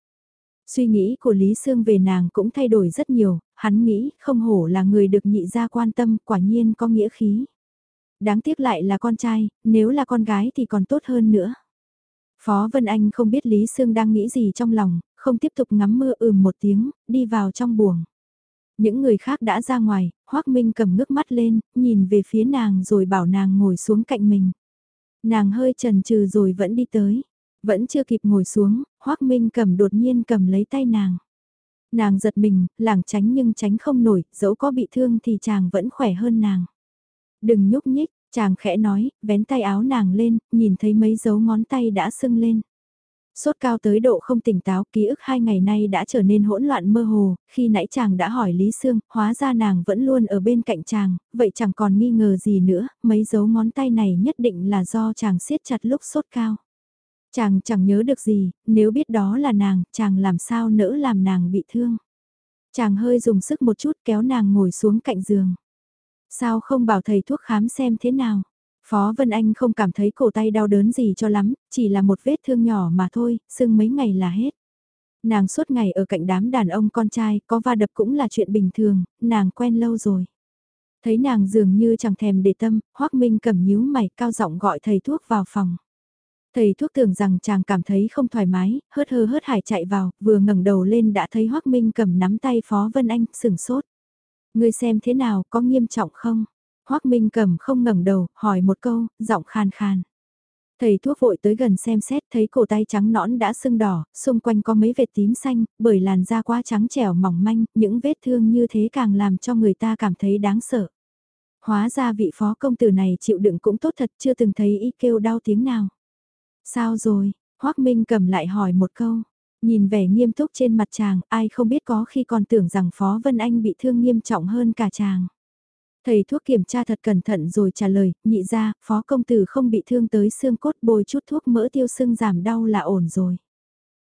Suy nghĩ của Lý Sương về nàng cũng thay đổi rất nhiều, hắn nghĩ không hổ là người được nhị gia quan tâm quả nhiên có nghĩa khí. Đáng tiếc lại là con trai, nếu là con gái thì còn tốt hơn nữa. Phó Vân Anh không biết Lý Sương đang nghĩ gì trong lòng, không tiếp tục ngắm mưa ừm một tiếng, đi vào trong buồng. Những người khác đã ra ngoài, Hoác Minh cầm ngước mắt lên, nhìn về phía nàng rồi bảo nàng ngồi xuống cạnh mình. Nàng hơi trần trừ rồi vẫn đi tới. Vẫn chưa kịp ngồi xuống, Hoác Minh cầm đột nhiên cầm lấy tay nàng. Nàng giật mình, làng tránh nhưng tránh không nổi, dẫu có bị thương thì chàng vẫn khỏe hơn nàng. Đừng nhúc nhích, chàng khẽ nói, vén tay áo nàng lên, nhìn thấy mấy dấu ngón tay đã sưng lên. Sốt cao tới độ không tỉnh táo, ký ức hai ngày nay đã trở nên hỗn loạn mơ hồ, khi nãy chàng đã hỏi Lý Sương, hóa ra nàng vẫn luôn ở bên cạnh chàng, vậy chẳng còn nghi ngờ gì nữa, mấy dấu ngón tay này nhất định là do chàng siết chặt lúc sốt cao. Chàng chẳng nhớ được gì, nếu biết đó là nàng, chàng làm sao nỡ làm nàng bị thương. Chàng hơi dùng sức một chút kéo nàng ngồi xuống cạnh giường. Sao không bảo thầy thuốc khám xem thế nào? Phó Vân Anh không cảm thấy cổ tay đau đớn gì cho lắm, chỉ là một vết thương nhỏ mà thôi, sưng mấy ngày là hết. Nàng suốt ngày ở cạnh đám đàn ông con trai, có va đập cũng là chuyện bình thường, nàng quen lâu rồi. Thấy nàng dường như chẳng thèm để tâm, Hoác Minh cầm nhíu mày cao giọng gọi thầy thuốc vào phòng. Thầy thuốc tưởng rằng chàng cảm thấy không thoải mái, hớt hơ hớt hải chạy vào, vừa ngẩng đầu lên đã thấy Hoác Minh cầm nắm tay Phó Vân Anh, sừng sốt. Ngươi xem thế nào, có nghiêm trọng không? Hoác Minh cầm không ngẩng đầu, hỏi một câu, giọng khan khan. Thầy thuốc vội tới gần xem xét thấy cổ tay trắng nõn đã sưng đỏ, xung quanh có mấy vệt tím xanh, bởi làn da quá trắng trẻo mỏng manh, những vết thương như thế càng làm cho người ta cảm thấy đáng sợ. Hóa ra vị phó công tử này chịu đựng cũng tốt thật chưa từng thấy y kêu đau tiếng nào. Sao rồi, Hoác Minh cầm lại hỏi một câu. Nhìn vẻ nghiêm túc trên mặt chàng, ai không biết có khi còn tưởng rằng Phó Vân Anh bị thương nghiêm trọng hơn cả chàng. Thầy thuốc kiểm tra thật cẩn thận rồi trả lời, nhị ra, phó công tử không bị thương tới xương cốt bôi chút thuốc mỡ tiêu sưng giảm đau là ổn rồi.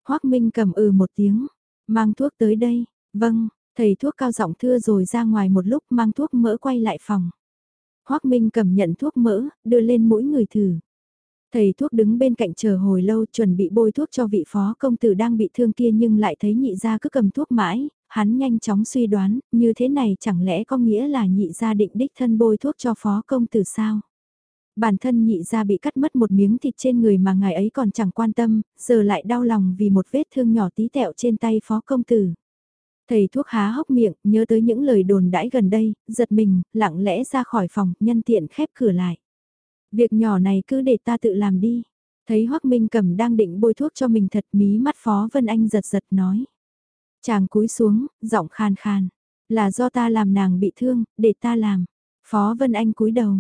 Hoác Minh cầm ừ một tiếng, mang thuốc tới đây, vâng, thầy thuốc cao giọng thưa rồi ra ngoài một lúc mang thuốc mỡ quay lại phòng. Hoác Minh cầm nhận thuốc mỡ, đưa lên mỗi người thử. Thầy thuốc đứng bên cạnh chờ hồi lâu chuẩn bị bôi thuốc cho vị phó công tử đang bị thương kia nhưng lại thấy nhị gia cứ cầm thuốc mãi, hắn nhanh chóng suy đoán, như thế này chẳng lẽ có nghĩa là nhị gia định đích thân bôi thuốc cho phó công tử sao? Bản thân nhị gia bị cắt mất một miếng thịt trên người mà ngài ấy còn chẳng quan tâm, giờ lại đau lòng vì một vết thương nhỏ tí tẹo trên tay phó công tử. Thầy thuốc há hốc miệng, nhớ tới những lời đồn đãi gần đây, giật mình, lặng lẽ ra khỏi phòng, nhân tiện khép cửa lại. Việc nhỏ này cứ để ta tự làm đi. Thấy Hoắc Minh Cầm đang định bôi thuốc cho mình thật mí mắt Phó Vân Anh giật giật nói. Chàng cúi xuống, giọng khan khan. Là do ta làm nàng bị thương, để ta làm. Phó Vân Anh cúi đầu.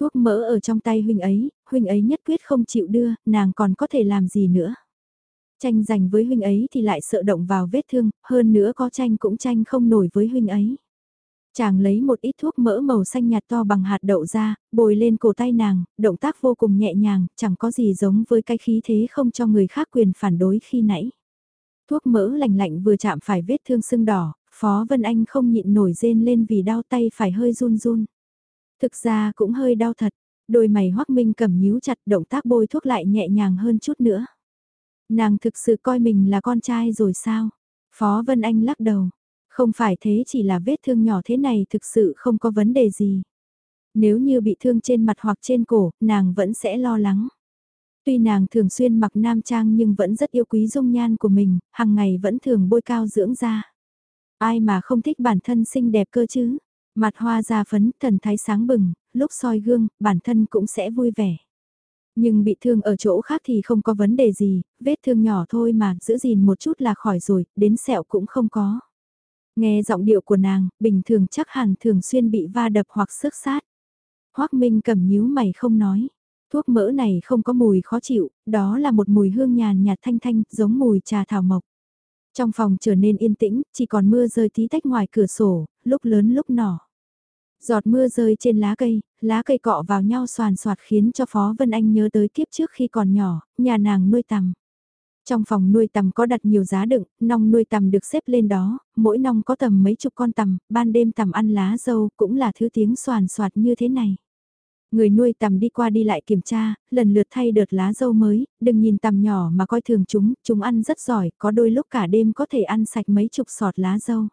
Thuốc mỡ ở trong tay huynh ấy, huynh ấy nhất quyết không chịu đưa, nàng còn có thể làm gì nữa. Tranh giành với huynh ấy thì lại sợ động vào vết thương, hơn nữa có tranh cũng tranh không nổi với huynh ấy. Chàng lấy một ít thuốc mỡ màu xanh nhạt to bằng hạt đậu ra, bồi lên cổ tay nàng, động tác vô cùng nhẹ nhàng, chẳng có gì giống với cái khí thế không cho người khác quyền phản đối khi nãy. Thuốc mỡ lạnh lạnh vừa chạm phải vết thương sưng đỏ, Phó Vân Anh không nhịn nổi rên lên vì đau tay phải hơi run run. Thực ra cũng hơi đau thật, đôi mày hoắc minh cầm nhíu chặt động tác bôi thuốc lại nhẹ nhàng hơn chút nữa. Nàng thực sự coi mình là con trai rồi sao? Phó Vân Anh lắc đầu, không phải thế chỉ là vết thương nhỏ thế này thực sự không có vấn đề gì. Nếu như bị thương trên mặt hoặc trên cổ, nàng vẫn sẽ lo lắng. Tuy nàng thường xuyên mặc nam trang nhưng vẫn rất yêu quý dung nhan của mình, hàng ngày vẫn thường bôi cao dưỡng da. Ai mà không thích bản thân xinh đẹp cơ chứ? Mặt hoa da phấn, thần thái sáng bừng, lúc soi gương, bản thân cũng sẽ vui vẻ. Nhưng bị thương ở chỗ khác thì không có vấn đề gì, vết thương nhỏ thôi mà, giữ gìn một chút là khỏi rồi, đến sẹo cũng không có. Nghe giọng điệu của nàng, bình thường chắc hẳn thường xuyên bị va đập hoặc sức sát. Hoác Minh cầm nhíu mày không nói. Thuốc mỡ này không có mùi khó chịu, đó là một mùi hương nhàn nhạt thanh thanh, giống mùi trà thảo mộc. Trong phòng trở nên yên tĩnh, chỉ còn mưa rơi tí tách ngoài cửa sổ, lúc lớn lúc nhỏ. Giọt mưa rơi trên lá cây, lá cây cọ vào nhau soàn soạt khiến cho Phó Vân Anh nhớ tới kiếp trước khi còn nhỏ, nhà nàng nuôi tằm. Trong phòng nuôi tằm có đặt nhiều giá đựng, nong nuôi tằm được xếp lên đó, mỗi nong có tầm mấy chục con tằm, ban đêm tằm ăn lá dâu cũng là thứ tiếng soàn soạt như thế này. Người nuôi tầm đi qua đi lại kiểm tra, lần lượt thay đợt lá dâu mới, đừng nhìn tầm nhỏ mà coi thường chúng, chúng ăn rất giỏi, có đôi lúc cả đêm có thể ăn sạch mấy chục sọt lá dâu.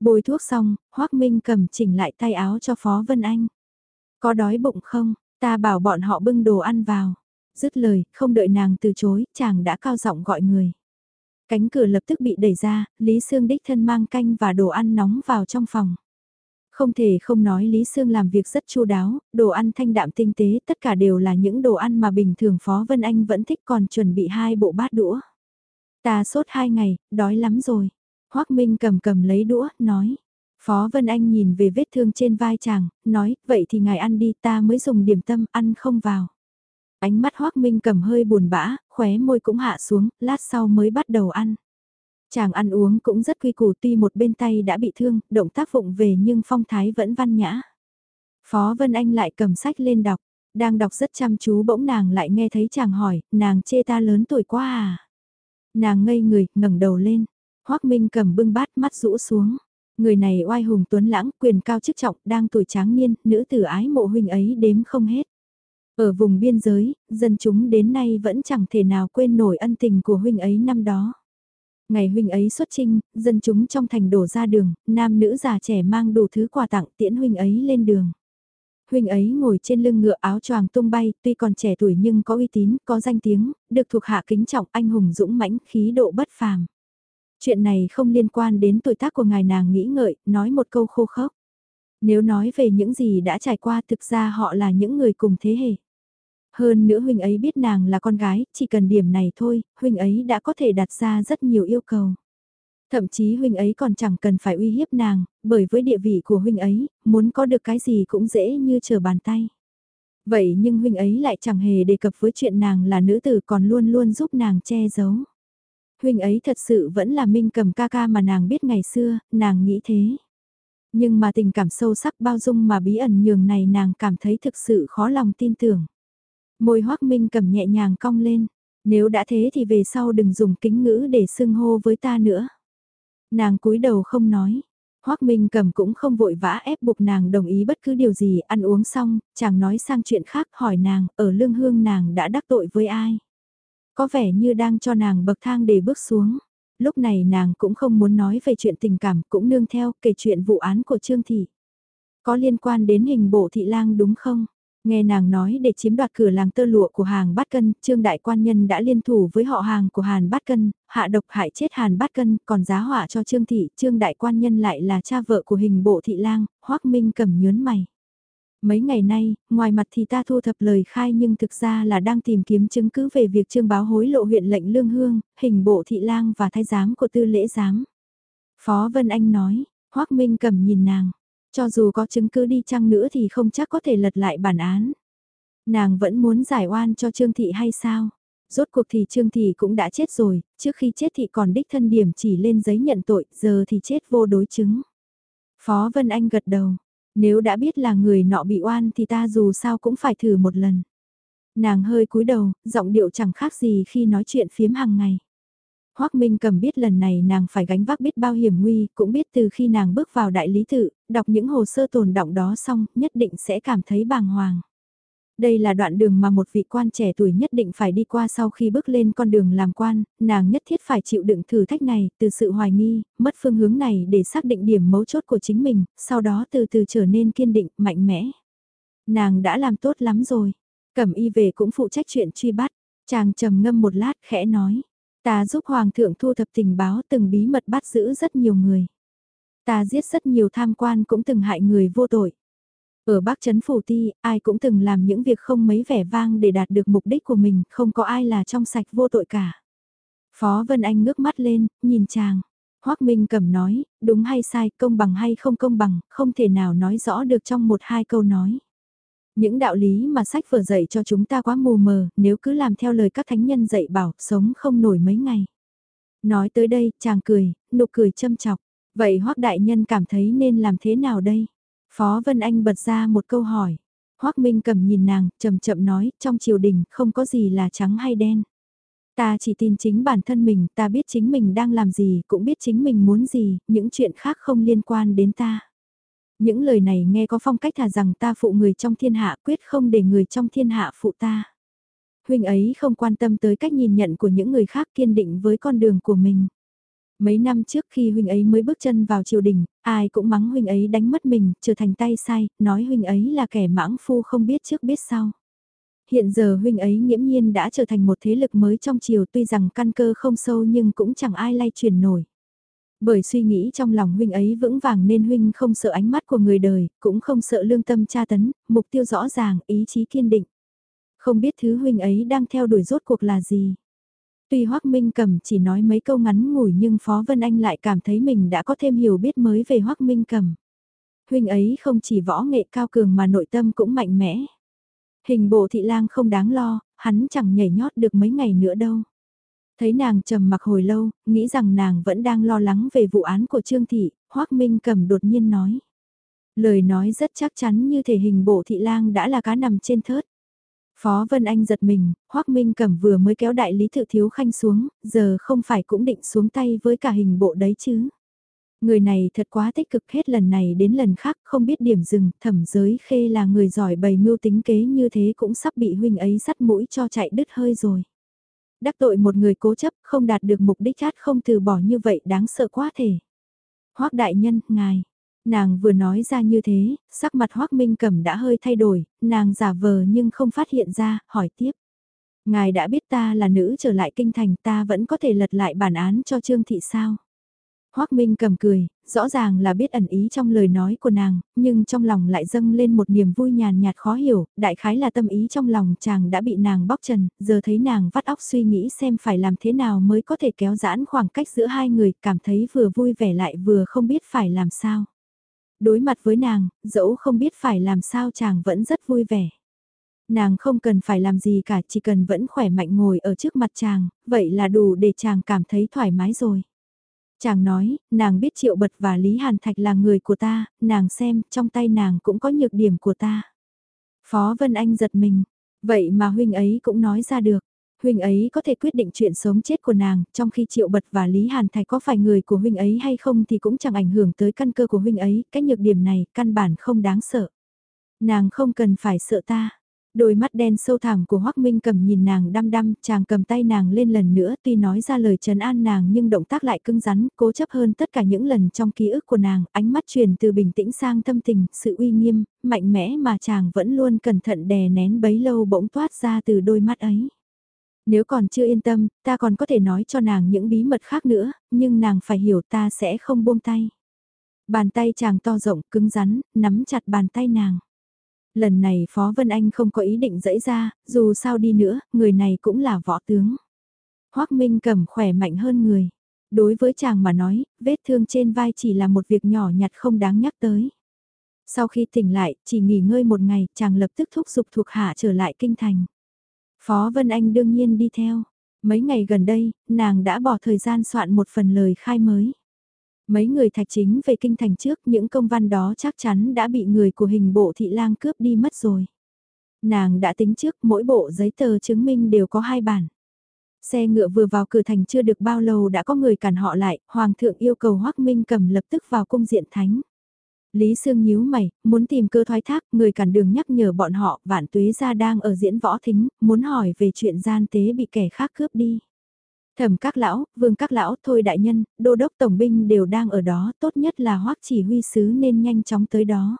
Bôi thuốc xong, Hoác Minh cầm chỉnh lại tay áo cho Phó Vân Anh. Có đói bụng không, ta bảo bọn họ bưng đồ ăn vào. Dứt lời, không đợi nàng từ chối, chàng đã cao giọng gọi người. Cánh cửa lập tức bị đẩy ra, Lý Sương đích thân mang canh và đồ ăn nóng vào trong phòng. Không thể không nói Lý Sương làm việc rất chu đáo, đồ ăn thanh đạm tinh tế, tất cả đều là những đồ ăn mà bình thường Phó Vân Anh vẫn thích còn chuẩn bị hai bộ bát đũa. Ta sốt hai ngày, đói lắm rồi. Hoác Minh cầm cầm lấy đũa, nói. Phó Vân Anh nhìn về vết thương trên vai chàng, nói, vậy thì ngài ăn đi ta mới dùng điểm tâm, ăn không vào. Ánh mắt Hoác Minh cầm hơi buồn bã, khóe môi cũng hạ xuống, lát sau mới bắt đầu ăn. Chàng ăn uống cũng rất quy củ tuy một bên tay đã bị thương, động tác vụng về nhưng phong thái vẫn văn nhã. Phó Vân Anh lại cầm sách lên đọc, đang đọc rất chăm chú bỗng nàng lại nghe thấy chàng hỏi, nàng chê ta lớn tuổi quá à. Nàng ngây người, ngẩng đầu lên, Hoác Minh cầm bưng bát mắt rũ xuống. Người này oai hùng tuấn lãng, quyền cao chức trọng, đang tuổi tráng niên, nữ tử ái mộ huynh ấy đếm không hết. Ở vùng biên giới, dân chúng đến nay vẫn chẳng thể nào quên nổi ân tình của huynh ấy năm đó. Ngày huynh ấy xuất trinh, dân chúng trong thành đổ ra đường, nam nữ già trẻ mang đủ thứ quà tặng tiễn huynh ấy lên đường. Huynh ấy ngồi trên lưng ngựa áo choàng tung bay, tuy còn trẻ tuổi nhưng có uy tín, có danh tiếng, được thuộc hạ kính trọng anh hùng dũng mãnh, khí độ bất phàm. Chuyện này không liên quan đến tuổi tác của ngài nàng nghĩ ngợi, nói một câu khô khốc. Nếu nói về những gì đã trải qua thực ra họ là những người cùng thế hệ. Hơn nữa huynh ấy biết nàng là con gái, chỉ cần điểm này thôi, huynh ấy đã có thể đặt ra rất nhiều yêu cầu. Thậm chí huynh ấy còn chẳng cần phải uy hiếp nàng, bởi với địa vị của huynh ấy, muốn có được cái gì cũng dễ như trở bàn tay. Vậy nhưng huynh ấy lại chẳng hề đề cập với chuyện nàng là nữ tử còn luôn luôn giúp nàng che giấu. Huynh ấy thật sự vẫn là minh cầm ca ca mà nàng biết ngày xưa, nàng nghĩ thế. Nhưng mà tình cảm sâu sắc bao dung mà bí ẩn nhường này nàng cảm thấy thực sự khó lòng tin tưởng. Môi hoác minh cầm nhẹ nhàng cong lên, nếu đã thế thì về sau đừng dùng kính ngữ để xưng hô với ta nữa. Nàng cúi đầu không nói. Hoác Minh cầm cũng không vội vã ép buộc nàng đồng ý bất cứ điều gì, ăn uống xong, chàng nói sang chuyện khác hỏi nàng, ở lương hương nàng đã đắc tội với ai. Có vẻ như đang cho nàng bậc thang để bước xuống. Lúc này nàng cũng không muốn nói về chuyện tình cảm, cũng nương theo kể chuyện vụ án của Trương Thị. Có liên quan đến hình bộ thị lang đúng không? Nghe nàng nói để chiếm đoạt cửa làng tơ lụa của hàng bát cân, trương đại quan nhân đã liên thủ với họ hàng của hàn bát cân, hạ độc hại chết hàn bát cân, còn giá họa cho trương thị, trương đại quan nhân lại là cha vợ của hình bộ thị lang, Hoắc minh cầm nhớn mày. Mấy ngày nay, ngoài mặt thì ta thu thập lời khai nhưng thực ra là đang tìm kiếm chứng cứ về việc trương báo hối lộ huyện lệnh lương hương, hình bộ thị lang và thái giám của tư lễ giám. Phó Vân Anh nói, Hoắc minh cầm nhìn nàng. Cho dù có chứng cứ đi chăng nữa thì không chắc có thể lật lại bản án. Nàng vẫn muốn giải oan cho Trương Thị hay sao? Rốt cuộc thì Trương Thị cũng đã chết rồi, trước khi chết thì còn đích thân điểm chỉ lên giấy nhận tội, giờ thì chết vô đối chứng. Phó Vân Anh gật đầu, nếu đã biết là người nọ bị oan thì ta dù sao cũng phải thử một lần. Nàng hơi cúi đầu, giọng điệu chẳng khác gì khi nói chuyện phiếm hàng ngày. Hoác Minh cầm biết lần này nàng phải gánh vác biết bao hiểm nguy, cũng biết từ khi nàng bước vào đại lý tự, đọc những hồ sơ tồn động đó xong, nhất định sẽ cảm thấy bàng hoàng. Đây là đoạn đường mà một vị quan trẻ tuổi nhất định phải đi qua sau khi bước lên con đường làm quan, nàng nhất thiết phải chịu đựng thử thách này, từ sự hoài nghi, mất phương hướng này để xác định điểm mấu chốt của chính mình, sau đó từ từ trở nên kiên định, mạnh mẽ. Nàng đã làm tốt lắm rồi. Cẩm y về cũng phụ trách chuyện truy bắt. Chàng trầm ngâm một lát khẽ nói. Ta giúp Hoàng thượng thu thập tình báo từng bí mật bắt giữ rất nhiều người. Ta giết rất nhiều tham quan cũng từng hại người vô tội. Ở Bắc Trấn Phủ Ti, ai cũng từng làm những việc không mấy vẻ vang để đạt được mục đích của mình, không có ai là trong sạch vô tội cả. Phó Vân Anh ngước mắt lên, nhìn chàng. Hoác Minh cầm nói, đúng hay sai, công bằng hay không công bằng, không thể nào nói rõ được trong một hai câu nói. Những đạo lý mà sách vừa dạy cho chúng ta quá mù mờ, nếu cứ làm theo lời các thánh nhân dạy bảo, sống không nổi mấy ngày. Nói tới đây, chàng cười, nụ cười châm chọc. Vậy Hoác Đại Nhân cảm thấy nên làm thế nào đây? Phó Vân Anh bật ra một câu hỏi. Hoác Minh cầm nhìn nàng, chậm chậm nói, trong triều đình không có gì là trắng hay đen. Ta chỉ tin chính bản thân mình, ta biết chính mình đang làm gì, cũng biết chính mình muốn gì, những chuyện khác không liên quan đến ta. Những lời này nghe có phong cách thà rằng ta phụ người trong thiên hạ quyết không để người trong thiên hạ phụ ta. Huynh ấy không quan tâm tới cách nhìn nhận của những người khác kiên định với con đường của mình. Mấy năm trước khi huynh ấy mới bước chân vào triều đình, ai cũng mắng huynh ấy đánh mất mình, trở thành tay sai, nói huynh ấy là kẻ mãng phu không biết trước biết sau. Hiện giờ huynh ấy nghiễm nhiên đã trở thành một thế lực mới trong triều tuy rằng căn cơ không sâu nhưng cũng chẳng ai lay chuyển nổi. Bởi suy nghĩ trong lòng huynh ấy vững vàng nên huynh không sợ ánh mắt của người đời, cũng không sợ lương tâm tra tấn, mục tiêu rõ ràng, ý chí kiên định. Không biết thứ huynh ấy đang theo đuổi rốt cuộc là gì. Tuy Hoác Minh Cầm chỉ nói mấy câu ngắn ngủi nhưng Phó Vân Anh lại cảm thấy mình đã có thêm hiểu biết mới về Hoác Minh Cầm. Huynh ấy không chỉ võ nghệ cao cường mà nội tâm cũng mạnh mẽ. Hình bộ thị lang không đáng lo, hắn chẳng nhảy nhót được mấy ngày nữa đâu. Thấy nàng trầm mặc hồi lâu, nghĩ rằng nàng vẫn đang lo lắng về vụ án của Trương Thị, Hoác Minh Cầm đột nhiên nói. Lời nói rất chắc chắn như thể hình bộ thị lang đã là cá nằm trên thớt. Phó Vân Anh giật mình, Hoác Minh Cẩm vừa mới kéo đại lý tự thiếu khanh xuống, giờ không phải cũng định xuống tay với cả hình bộ đấy chứ. Người này thật quá tích cực hết lần này đến lần khác không biết điểm dừng, thẩm giới khê là người giỏi bày mưu tính kế như thế cũng sắp bị huynh ấy sắt mũi cho chạy đứt hơi rồi. Đắc tội một người cố chấp không đạt được mục đích chát không từ bỏ như vậy đáng sợ quá thể. Hoác đại nhân, ngài, Nàng vừa nói ra như thế, sắc mặt Hoác Minh Cẩm đã hơi thay đổi, nàng giả vờ nhưng không phát hiện ra, hỏi tiếp. Ngài đã biết ta là nữ trở lại kinh thành ta vẫn có thể lật lại bản án cho Trương Thị sao? Hoác Minh cầm cười, rõ ràng là biết ẩn ý trong lời nói của nàng, nhưng trong lòng lại dâng lên một niềm vui nhàn nhạt khó hiểu, đại khái là tâm ý trong lòng chàng đã bị nàng bóc trần, giờ thấy nàng vắt óc suy nghĩ xem phải làm thế nào mới có thể kéo giãn khoảng cách giữa hai người, cảm thấy vừa vui vẻ lại vừa không biết phải làm sao đối mặt với nàng, dẫu không biết phải làm sao chàng vẫn rất vui vẻ. Nàng không cần phải làm gì cả, chỉ cần vẫn khỏe mạnh ngồi ở trước mặt chàng, vậy là đủ để chàng cảm thấy thoải mái rồi. Chàng nói, nàng biết Triệu Bật và Lý Hàn Thạch là người của ta, nàng xem, trong tay nàng cũng có nhược điểm của ta. Phó Vân Anh giật mình, vậy mà huynh ấy cũng nói ra được huynh ấy có thể quyết định chuyện sống chết của nàng, trong khi Triệu Bật và Lý Hàn Thạch có phải người của huynh ấy hay không thì cũng chẳng ảnh hưởng tới căn cơ của huynh ấy, cái nhược điểm này căn bản không đáng sợ. Nàng không cần phải sợ ta. Đôi mắt đen sâu thẳm của Hoắc Minh cầm nhìn nàng đăm đăm, chàng cầm tay nàng lên lần nữa tuy nói ra lời trấn an nàng nhưng động tác lại cứng rắn, cố chấp hơn tất cả những lần trong ký ức của nàng, ánh mắt truyền từ bình tĩnh sang tâm tình, sự uy nghiêm, mạnh mẽ mà chàng vẫn luôn cẩn thận đè nén bấy lâu bỗng toát ra từ đôi mắt ấy. Nếu còn chưa yên tâm, ta còn có thể nói cho nàng những bí mật khác nữa, nhưng nàng phải hiểu ta sẽ không buông tay. Bàn tay chàng to rộng, cứng rắn, nắm chặt bàn tay nàng. Lần này Phó Vân Anh không có ý định dẫy ra, dù sao đi nữa, người này cũng là võ tướng. Hoác Minh cầm khỏe mạnh hơn người. Đối với chàng mà nói, vết thương trên vai chỉ là một việc nhỏ nhặt không đáng nhắc tới. Sau khi tỉnh lại, chỉ nghỉ ngơi một ngày, chàng lập tức thúc giục thuộc hạ trở lại kinh thành. Phó Vân Anh đương nhiên đi theo. Mấy ngày gần đây, nàng đã bỏ thời gian soạn một phần lời khai mới. Mấy người thạch chính về kinh thành trước những công văn đó chắc chắn đã bị người của hình bộ thị lang cướp đi mất rồi. Nàng đã tính trước mỗi bộ giấy tờ chứng minh đều có hai bản. Xe ngựa vừa vào cửa thành chưa được bao lâu đã có người cản họ lại, Hoàng thượng yêu cầu Hoác Minh cầm lập tức vào cung diện thánh. Lý Sương nhíu mày, muốn tìm cơ thoái thác, người cản đường nhắc nhở bọn họ, vạn tuế gia đang ở diễn võ thính, muốn hỏi về chuyện gian tế bị kẻ khác cướp đi. Thẩm các lão, vương các lão, thôi đại nhân, đô đốc tổng binh đều đang ở đó, tốt nhất là hoắc chỉ huy sứ nên nhanh chóng tới đó.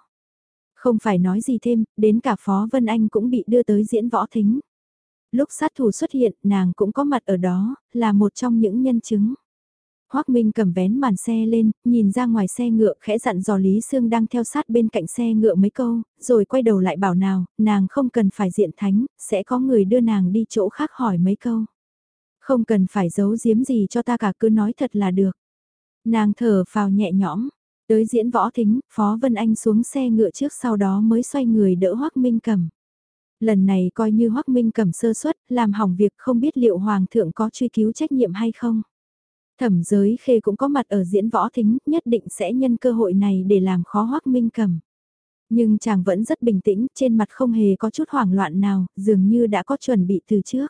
Không phải nói gì thêm, đến cả Phó Vân Anh cũng bị đưa tới diễn võ thính. Lúc sát thủ xuất hiện, nàng cũng có mặt ở đó, là một trong những nhân chứng. Hoác Minh cầm vén màn xe lên, nhìn ra ngoài xe ngựa khẽ dặn dò Lý Sương đang theo sát bên cạnh xe ngựa mấy câu, rồi quay đầu lại bảo nào, nàng không cần phải diện thánh, sẽ có người đưa nàng đi chỗ khác hỏi mấy câu. Không cần phải giấu giếm gì cho ta cả cứ nói thật là được. Nàng thở phào nhẹ nhõm, tới diễn võ thính, Phó Vân Anh xuống xe ngựa trước sau đó mới xoay người đỡ Hoác Minh Cẩm. Lần này coi như Hoác Minh Cẩm sơ suất, làm hỏng việc không biết liệu Hoàng thượng có truy cứu trách nhiệm hay không. Thẩm giới khê cũng có mặt ở diễn võ thính, nhất định sẽ nhân cơ hội này để làm khó Hoác Minh Cẩm. Nhưng chàng vẫn rất bình tĩnh, trên mặt không hề có chút hoảng loạn nào, dường như đã có chuẩn bị từ trước.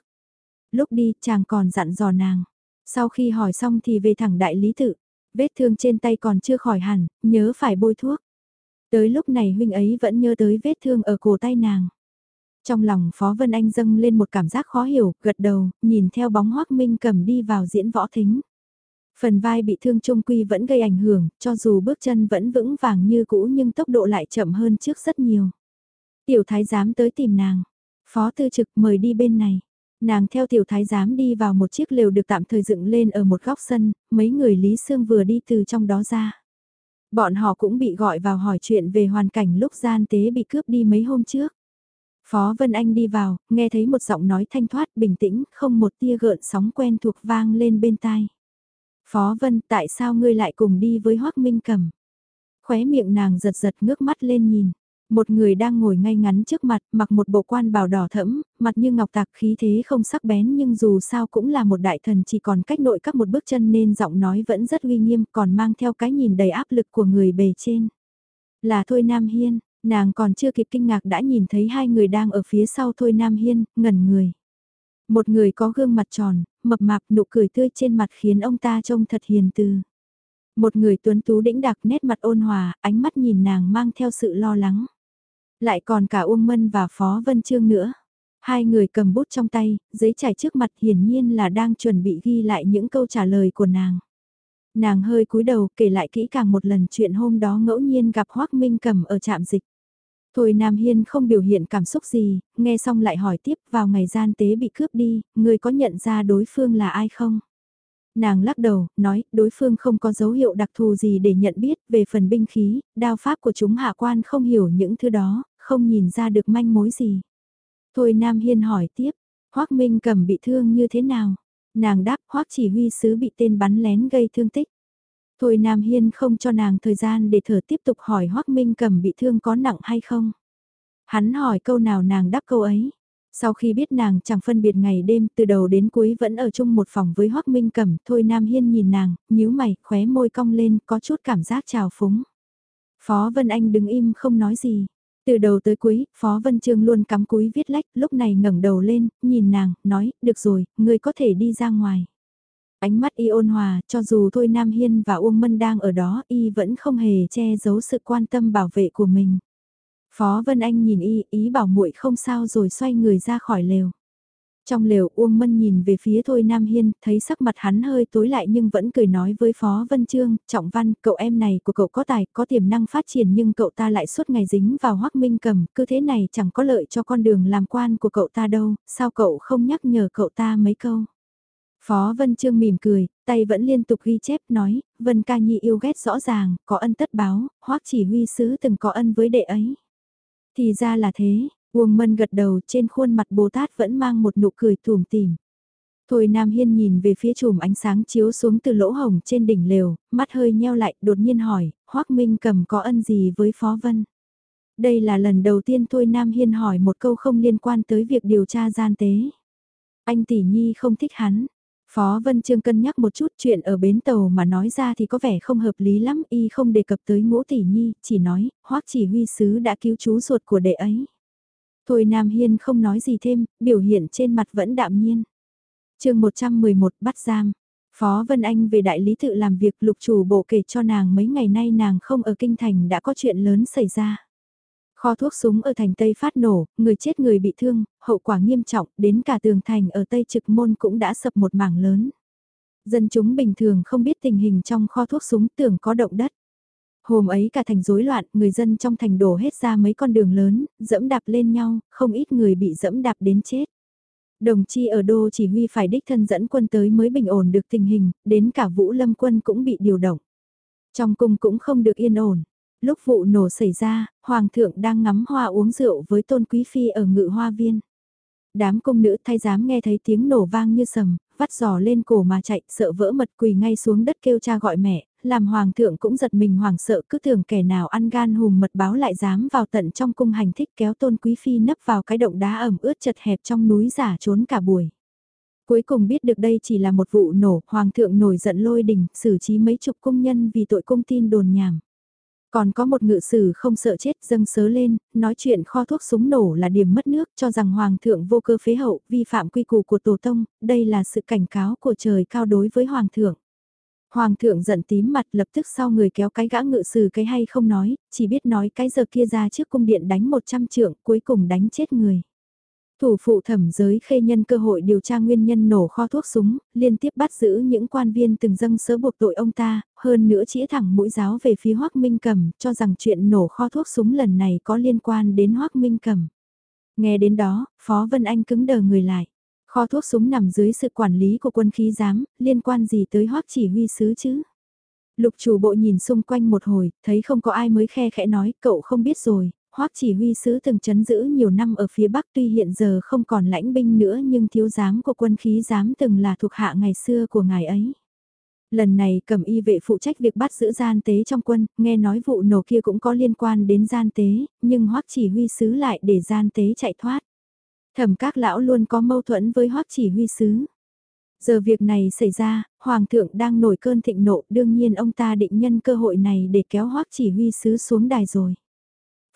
Lúc đi, chàng còn dặn dò nàng. Sau khi hỏi xong thì về thẳng đại lý tự. Vết thương trên tay còn chưa khỏi hẳn, nhớ phải bôi thuốc. Tới lúc này huynh ấy vẫn nhớ tới vết thương ở cổ tay nàng. Trong lòng Phó Vân Anh dâng lên một cảm giác khó hiểu, gật đầu, nhìn theo bóng Hoác Minh cầm đi vào diễn võ thính. Phần vai bị thương trung quy vẫn gây ảnh hưởng, cho dù bước chân vẫn vững vàng như cũ nhưng tốc độ lại chậm hơn trước rất nhiều. Tiểu thái giám tới tìm nàng. Phó tư trực mời đi bên này. Nàng theo tiểu thái giám đi vào một chiếc lều được tạm thời dựng lên ở một góc sân, mấy người Lý Sương vừa đi từ trong đó ra. Bọn họ cũng bị gọi vào hỏi chuyện về hoàn cảnh lúc gian tế bị cướp đi mấy hôm trước. Phó Vân Anh đi vào, nghe thấy một giọng nói thanh thoát bình tĩnh, không một tia gợn sóng quen thuộc vang lên bên tai. Phó Vân, tại sao ngươi lại cùng đi với Hoác Minh Cầm? Khóe miệng nàng giật giật ngước mắt lên nhìn. Một người đang ngồi ngay ngắn trước mặt, mặc một bộ quan bào đỏ thẫm, mặt như ngọc tạc khí thế không sắc bén nhưng dù sao cũng là một đại thần chỉ còn cách nội các một bước chân nên giọng nói vẫn rất uy nghiêm còn mang theo cái nhìn đầy áp lực của người bề trên. Là Thôi Nam Hiên, nàng còn chưa kịp kinh ngạc đã nhìn thấy hai người đang ở phía sau Thôi Nam Hiên, ngẩn người. Một người có gương mặt tròn, mập mạp nụ cười tươi trên mặt khiến ông ta trông thật hiền từ. Một người tuấn tú đĩnh đặc nét mặt ôn hòa, ánh mắt nhìn nàng mang theo sự lo lắng. Lại còn cả Uông Mân và Phó Vân Trương nữa. Hai người cầm bút trong tay, giấy trải trước mặt hiển nhiên là đang chuẩn bị ghi lại những câu trả lời của nàng. Nàng hơi cúi đầu kể lại kỹ càng một lần chuyện hôm đó ngẫu nhiên gặp Hoác Minh cầm ở trạm dịch. Thôi Nam Hiên không biểu hiện cảm xúc gì, nghe xong lại hỏi tiếp vào ngày gian tế bị cướp đi, người có nhận ra đối phương là ai không? Nàng lắc đầu, nói, đối phương không có dấu hiệu đặc thù gì để nhận biết về phần binh khí, đao pháp của chúng hạ quan không hiểu những thứ đó, không nhìn ra được manh mối gì. Thôi Nam Hiên hỏi tiếp, Hoác Minh cầm bị thương như thế nào? Nàng đáp Hoác chỉ huy sứ bị tên bắn lén gây thương tích. Thôi Nam Hiên không cho nàng thời gian để thở tiếp tục hỏi Hoác Minh cầm bị thương có nặng hay không. Hắn hỏi câu nào nàng đáp câu ấy. Sau khi biết nàng chẳng phân biệt ngày đêm từ đầu đến cuối vẫn ở chung một phòng với Hoác Minh Cẩm, thôi Nam Hiên nhìn nàng, nhíu mày, khóe môi cong lên, có chút cảm giác trào phúng. Phó Vân Anh đứng im không nói gì. Từ đầu tới cuối, Phó Vân Trương luôn cắm cúi viết lách, lúc này ngẩng đầu lên, nhìn nàng, nói, được rồi, ngươi có thể đi ra ngoài. Ánh mắt y ôn hòa, cho dù thôi Nam Hiên và Uông Mân đang ở đó, y vẫn không hề che giấu sự quan tâm bảo vệ của mình. Phó Vân Anh nhìn y, ý bảo muội không sao rồi xoay người ra khỏi lều. Trong lều Uông Mân nhìn về phía Thôi Nam Hiên, thấy sắc mặt hắn hơi tối lại nhưng vẫn cười nói với Phó Vân Trương, Trọng Văn, cậu em này của cậu có tài, có tiềm năng phát triển nhưng cậu ta lại suốt ngày dính vào hoắc minh cầm, cứ thế này chẳng có lợi cho con đường làm quan của cậu ta đâu, sao cậu không nhắc nhở cậu ta mấy câu. Phó Vân Trương mỉm cười, tay vẫn liên tục ghi chép nói, Vân ca nhi yêu ghét rõ ràng, có ân tất báo, hoắc chỉ huy sứ từng có ân với đệ ấy. Thì ra là thế, Uông Mân gật đầu trên khuôn mặt Bồ Tát vẫn mang một nụ cười tùm tìm. Thôi Nam Hiên nhìn về phía chùm ánh sáng chiếu xuống từ lỗ hồng trên đỉnh lều, mắt hơi nheo lại, đột nhiên hỏi, Hoác Minh cầm có ân gì với Phó Vân? Đây là lần đầu tiên Thôi Nam Hiên hỏi một câu không liên quan tới việc điều tra gian tế. Anh tỷ nhi không thích hắn, Phó Vân Trương cân nhắc một chút chuyện ở bến tàu mà nói ra thì có vẻ không hợp lý lắm, y không đề cập tới ngũ tỷ nhi, chỉ nói, Hoác chỉ huy sứ đã cứu chú ruột của đệ ấy. Thôi Nam Hiên không nói gì thêm, biểu hiện trên mặt vẫn đạm nhiên. chương 111 bắt giam. Phó Vân Anh về đại lý tự làm việc lục chủ bộ kể cho nàng mấy ngày nay nàng không ở kinh thành đã có chuyện lớn xảy ra. Kho thuốc súng ở thành Tây phát nổ, người chết người bị thương, hậu quả nghiêm trọng, đến cả tường thành ở Tây Trực Môn cũng đã sập một mảng lớn. Dân chúng bình thường không biết tình hình trong kho thuốc súng tưởng có động đất. Hôm ấy cả thành rối loạn, người dân trong thành đổ hết ra mấy con đường lớn, dẫm đạp lên nhau, không ít người bị dẫm đạp đến chết. Đồng chi ở đô chỉ huy phải đích thân dẫn quân tới mới bình ổn được tình hình, đến cả vũ lâm quân cũng bị điều động. Trong cung cũng không được yên ổn, lúc vụ nổ xảy ra, Hoàng thượng đang ngắm hoa uống rượu với tôn quý phi ở ngự hoa viên. Đám công nữ thay dám nghe thấy tiếng nổ vang như sầm, vắt giò lên cổ mà chạy, sợ vỡ mật quỳ ngay xuống đất kêu cha gọi mẹ, làm hoàng thượng cũng giật mình hoàng sợ cứ tưởng kẻ nào ăn gan hùm mật báo lại dám vào tận trong cung hành thích kéo tôn quý phi nấp vào cái động đá ẩm ướt chật hẹp trong núi giả trốn cả buổi. Cuối cùng biết được đây chỉ là một vụ nổ, hoàng thượng nổi giận lôi đình, xử trí mấy chục công nhân vì tội cung tin đồn nhảm. Còn có một ngự sử không sợ chết dâng sớ lên, nói chuyện kho thuốc súng nổ là điểm mất nước cho rằng Hoàng thượng vô cơ phế hậu, vi phạm quy củ của Tổ Tông, đây là sự cảnh cáo của trời cao đối với Hoàng thượng. Hoàng thượng giận tím mặt lập tức sau người kéo cái gã ngự sử cái hay không nói, chỉ biết nói cái giờ kia ra trước cung điện đánh 100 trượng cuối cùng đánh chết người. Thủ phụ thẩm giới khê nhân cơ hội điều tra nguyên nhân nổ kho thuốc súng, liên tiếp bắt giữ những quan viên từng dâng sớ buộc tội ông ta, hơn nữa chĩa thẳng mũi giáo về phía Hoác Minh Cầm, cho rằng chuyện nổ kho thuốc súng lần này có liên quan đến Hoác Minh Cầm. Nghe đến đó, Phó Vân Anh cứng đờ người lại. Kho thuốc súng nằm dưới sự quản lý của quân khí giám, liên quan gì tới Hoác chỉ huy sứ chứ? Lục chủ bộ nhìn xung quanh một hồi, thấy không có ai mới khe khẽ nói, cậu không biết rồi, hoác chỉ huy sứ từng chấn giữ nhiều năm ở phía Bắc tuy hiện giờ không còn lãnh binh nữa nhưng thiếu giám của quân khí giám từng là thuộc hạ ngày xưa của ngài ấy. Lần này cầm y vệ phụ trách việc bắt giữ gian tế trong quân, nghe nói vụ nổ kia cũng có liên quan đến gian tế, nhưng Hoắc chỉ huy sứ lại để gian tế chạy thoát. Thẩm các lão luôn có mâu thuẫn với Hoắc chỉ huy sứ. Giờ việc này xảy ra, Hoàng thượng đang nổi cơn thịnh nộ, đương nhiên ông ta định nhân cơ hội này để kéo Hoắc chỉ huy sứ xuống đài rồi.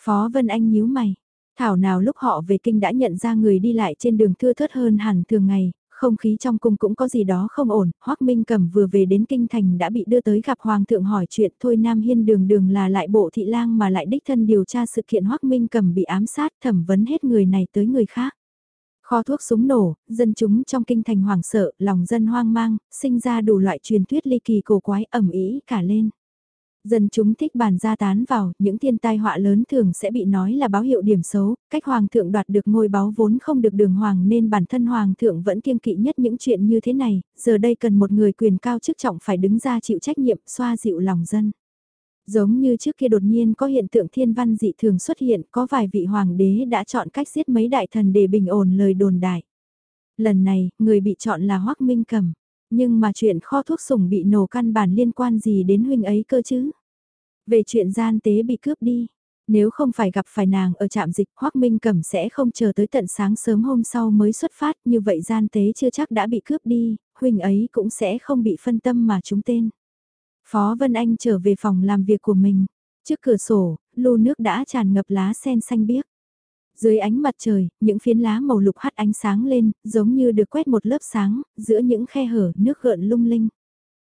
Phó Vân Anh nhíu mày. Thảo nào lúc họ về kinh đã nhận ra người đi lại trên đường thưa thớt hơn hẳn thường ngày, không khí trong cung cũng có gì đó không ổn, Hoắc Minh Cẩm vừa về đến kinh thành đã bị đưa tới gặp hoàng thượng hỏi chuyện, thôi Nam Hiên đường đường là lại bộ thị lang mà lại đích thân điều tra sự kiện Hoắc Minh Cẩm bị ám sát, thẩm vấn hết người này tới người khác. Kho thuốc súng nổ, dân chúng trong kinh thành hoảng sợ, lòng dân hoang mang, sinh ra đủ loại truyền thuyết ly kỳ cổ quái ẩm ý cả lên. Dân chúng thích bàn ra tán vào, những thiên tai họa lớn thường sẽ bị nói là báo hiệu điểm xấu, cách hoàng thượng đoạt được ngôi báo vốn không được đường hoàng nên bản thân hoàng thượng vẫn kiêng kỵ nhất những chuyện như thế này, giờ đây cần một người quyền cao chức trọng phải đứng ra chịu trách nhiệm xoa dịu lòng dân. Giống như trước kia đột nhiên có hiện tượng thiên văn dị thường xuất hiện, có vài vị hoàng đế đã chọn cách giết mấy đại thần để bình ổn lời đồn đại. Lần này, người bị chọn là Hoắc Minh Cầm. Nhưng mà chuyện kho thuốc sủng bị nổ căn bản liên quan gì đến huynh ấy cơ chứ? Về chuyện gian tế bị cướp đi. Nếu không phải gặp phải nàng ở trạm dịch, Hoác Minh Cẩm sẽ không chờ tới tận sáng sớm hôm sau mới xuất phát, như vậy gian tế chưa chắc đã bị cướp đi, huynh ấy cũng sẽ không bị phân tâm mà chúng tên. Phó Vân Anh trở về phòng làm việc của mình. Trước cửa sổ, lô nước đã tràn ngập lá sen xanh biếc. Dưới ánh mặt trời, những phiến lá màu lục hắt ánh sáng lên, giống như được quét một lớp sáng, giữa những khe hở nước gợn lung linh.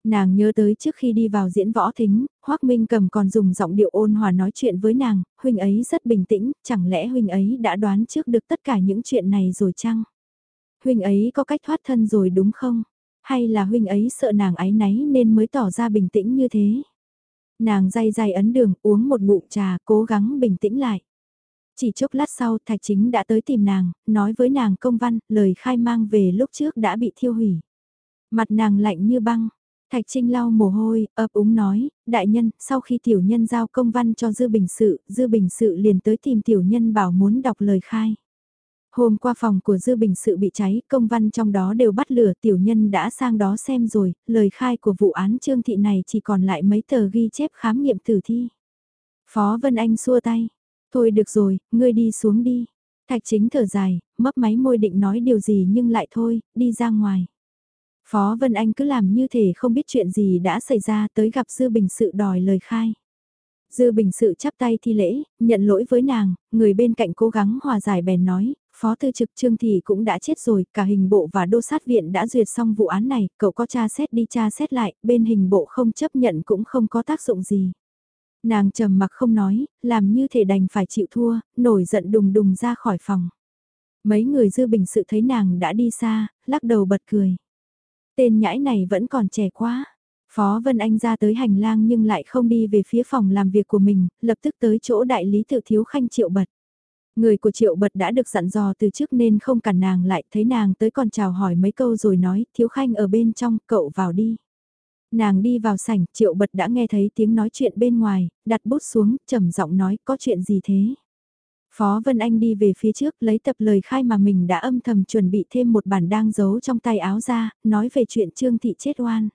Nàng nhớ tới trước khi đi vào diễn võ thính, Hoác Minh cầm còn dùng giọng điệu ôn hòa nói chuyện với nàng, huynh ấy rất bình tĩnh, chẳng lẽ huynh ấy đã đoán trước được tất cả những chuyện này rồi chăng? Huynh ấy có cách thoát thân rồi đúng không? Hay là huynh ấy sợ nàng ái náy nên mới tỏ ra bình tĩnh như thế? Nàng day day ấn đường uống một ngụm trà cố gắng bình tĩnh lại. Chỉ chốc lát sau Thạch Chính đã tới tìm nàng, nói với nàng công văn, lời khai mang về lúc trước đã bị thiêu hủy. Mặt nàng lạnh như băng, Thạch Trinh lau mồ hôi, ấp úng nói, đại nhân, sau khi tiểu nhân giao công văn cho Dư Bình Sự, Dư Bình Sự liền tới tìm tiểu nhân bảo muốn đọc lời khai. Hôm qua phòng của Dư Bình Sự bị cháy, công văn trong đó đều bắt lửa tiểu nhân đã sang đó xem rồi, lời khai của vụ án trương thị này chỉ còn lại mấy tờ ghi chép khám nghiệm tử thi. Phó Vân Anh xua tay, thôi được rồi, ngươi đi xuống đi. Thạch chính thở dài, mấp máy môi định nói điều gì nhưng lại thôi, đi ra ngoài. Phó Vân Anh cứ làm như thể không biết chuyện gì đã xảy ra tới gặp Dư Bình Sự đòi lời khai. Dư Bình Sự chắp tay thi lễ, nhận lỗi với nàng, người bên cạnh cố gắng hòa giải bèn nói, Phó Tư Trực Trương Thị cũng đã chết rồi, cả hình bộ và đô sát viện đã duyệt xong vụ án này, cậu có tra xét đi tra xét lại, bên hình bộ không chấp nhận cũng không có tác dụng gì. Nàng trầm mặc không nói, làm như thể đành phải chịu thua, nổi giận đùng đùng ra khỏi phòng. Mấy người dư bình sự thấy nàng đã đi xa, lắc đầu bật cười. Tên nhãi này vẫn còn trẻ quá. Phó Vân Anh ra tới hành lang nhưng lại không đi về phía phòng làm việc của mình, lập tức tới chỗ đại lý tự thiếu khanh triệu bật. Người của triệu bật đã được dặn dò từ trước nên không cản nàng lại thấy nàng tới còn chào hỏi mấy câu rồi nói thiếu khanh ở bên trong cậu vào đi. Nàng đi vào sảnh triệu bật đã nghe thấy tiếng nói chuyện bên ngoài, đặt bút xuống trầm giọng nói có chuyện gì thế. Phó Vân Anh đi về phía trước lấy tập lời khai mà mình đã âm thầm chuẩn bị thêm một bản đang giấu trong tay áo ra, nói về chuyện Trương Thị chết oan.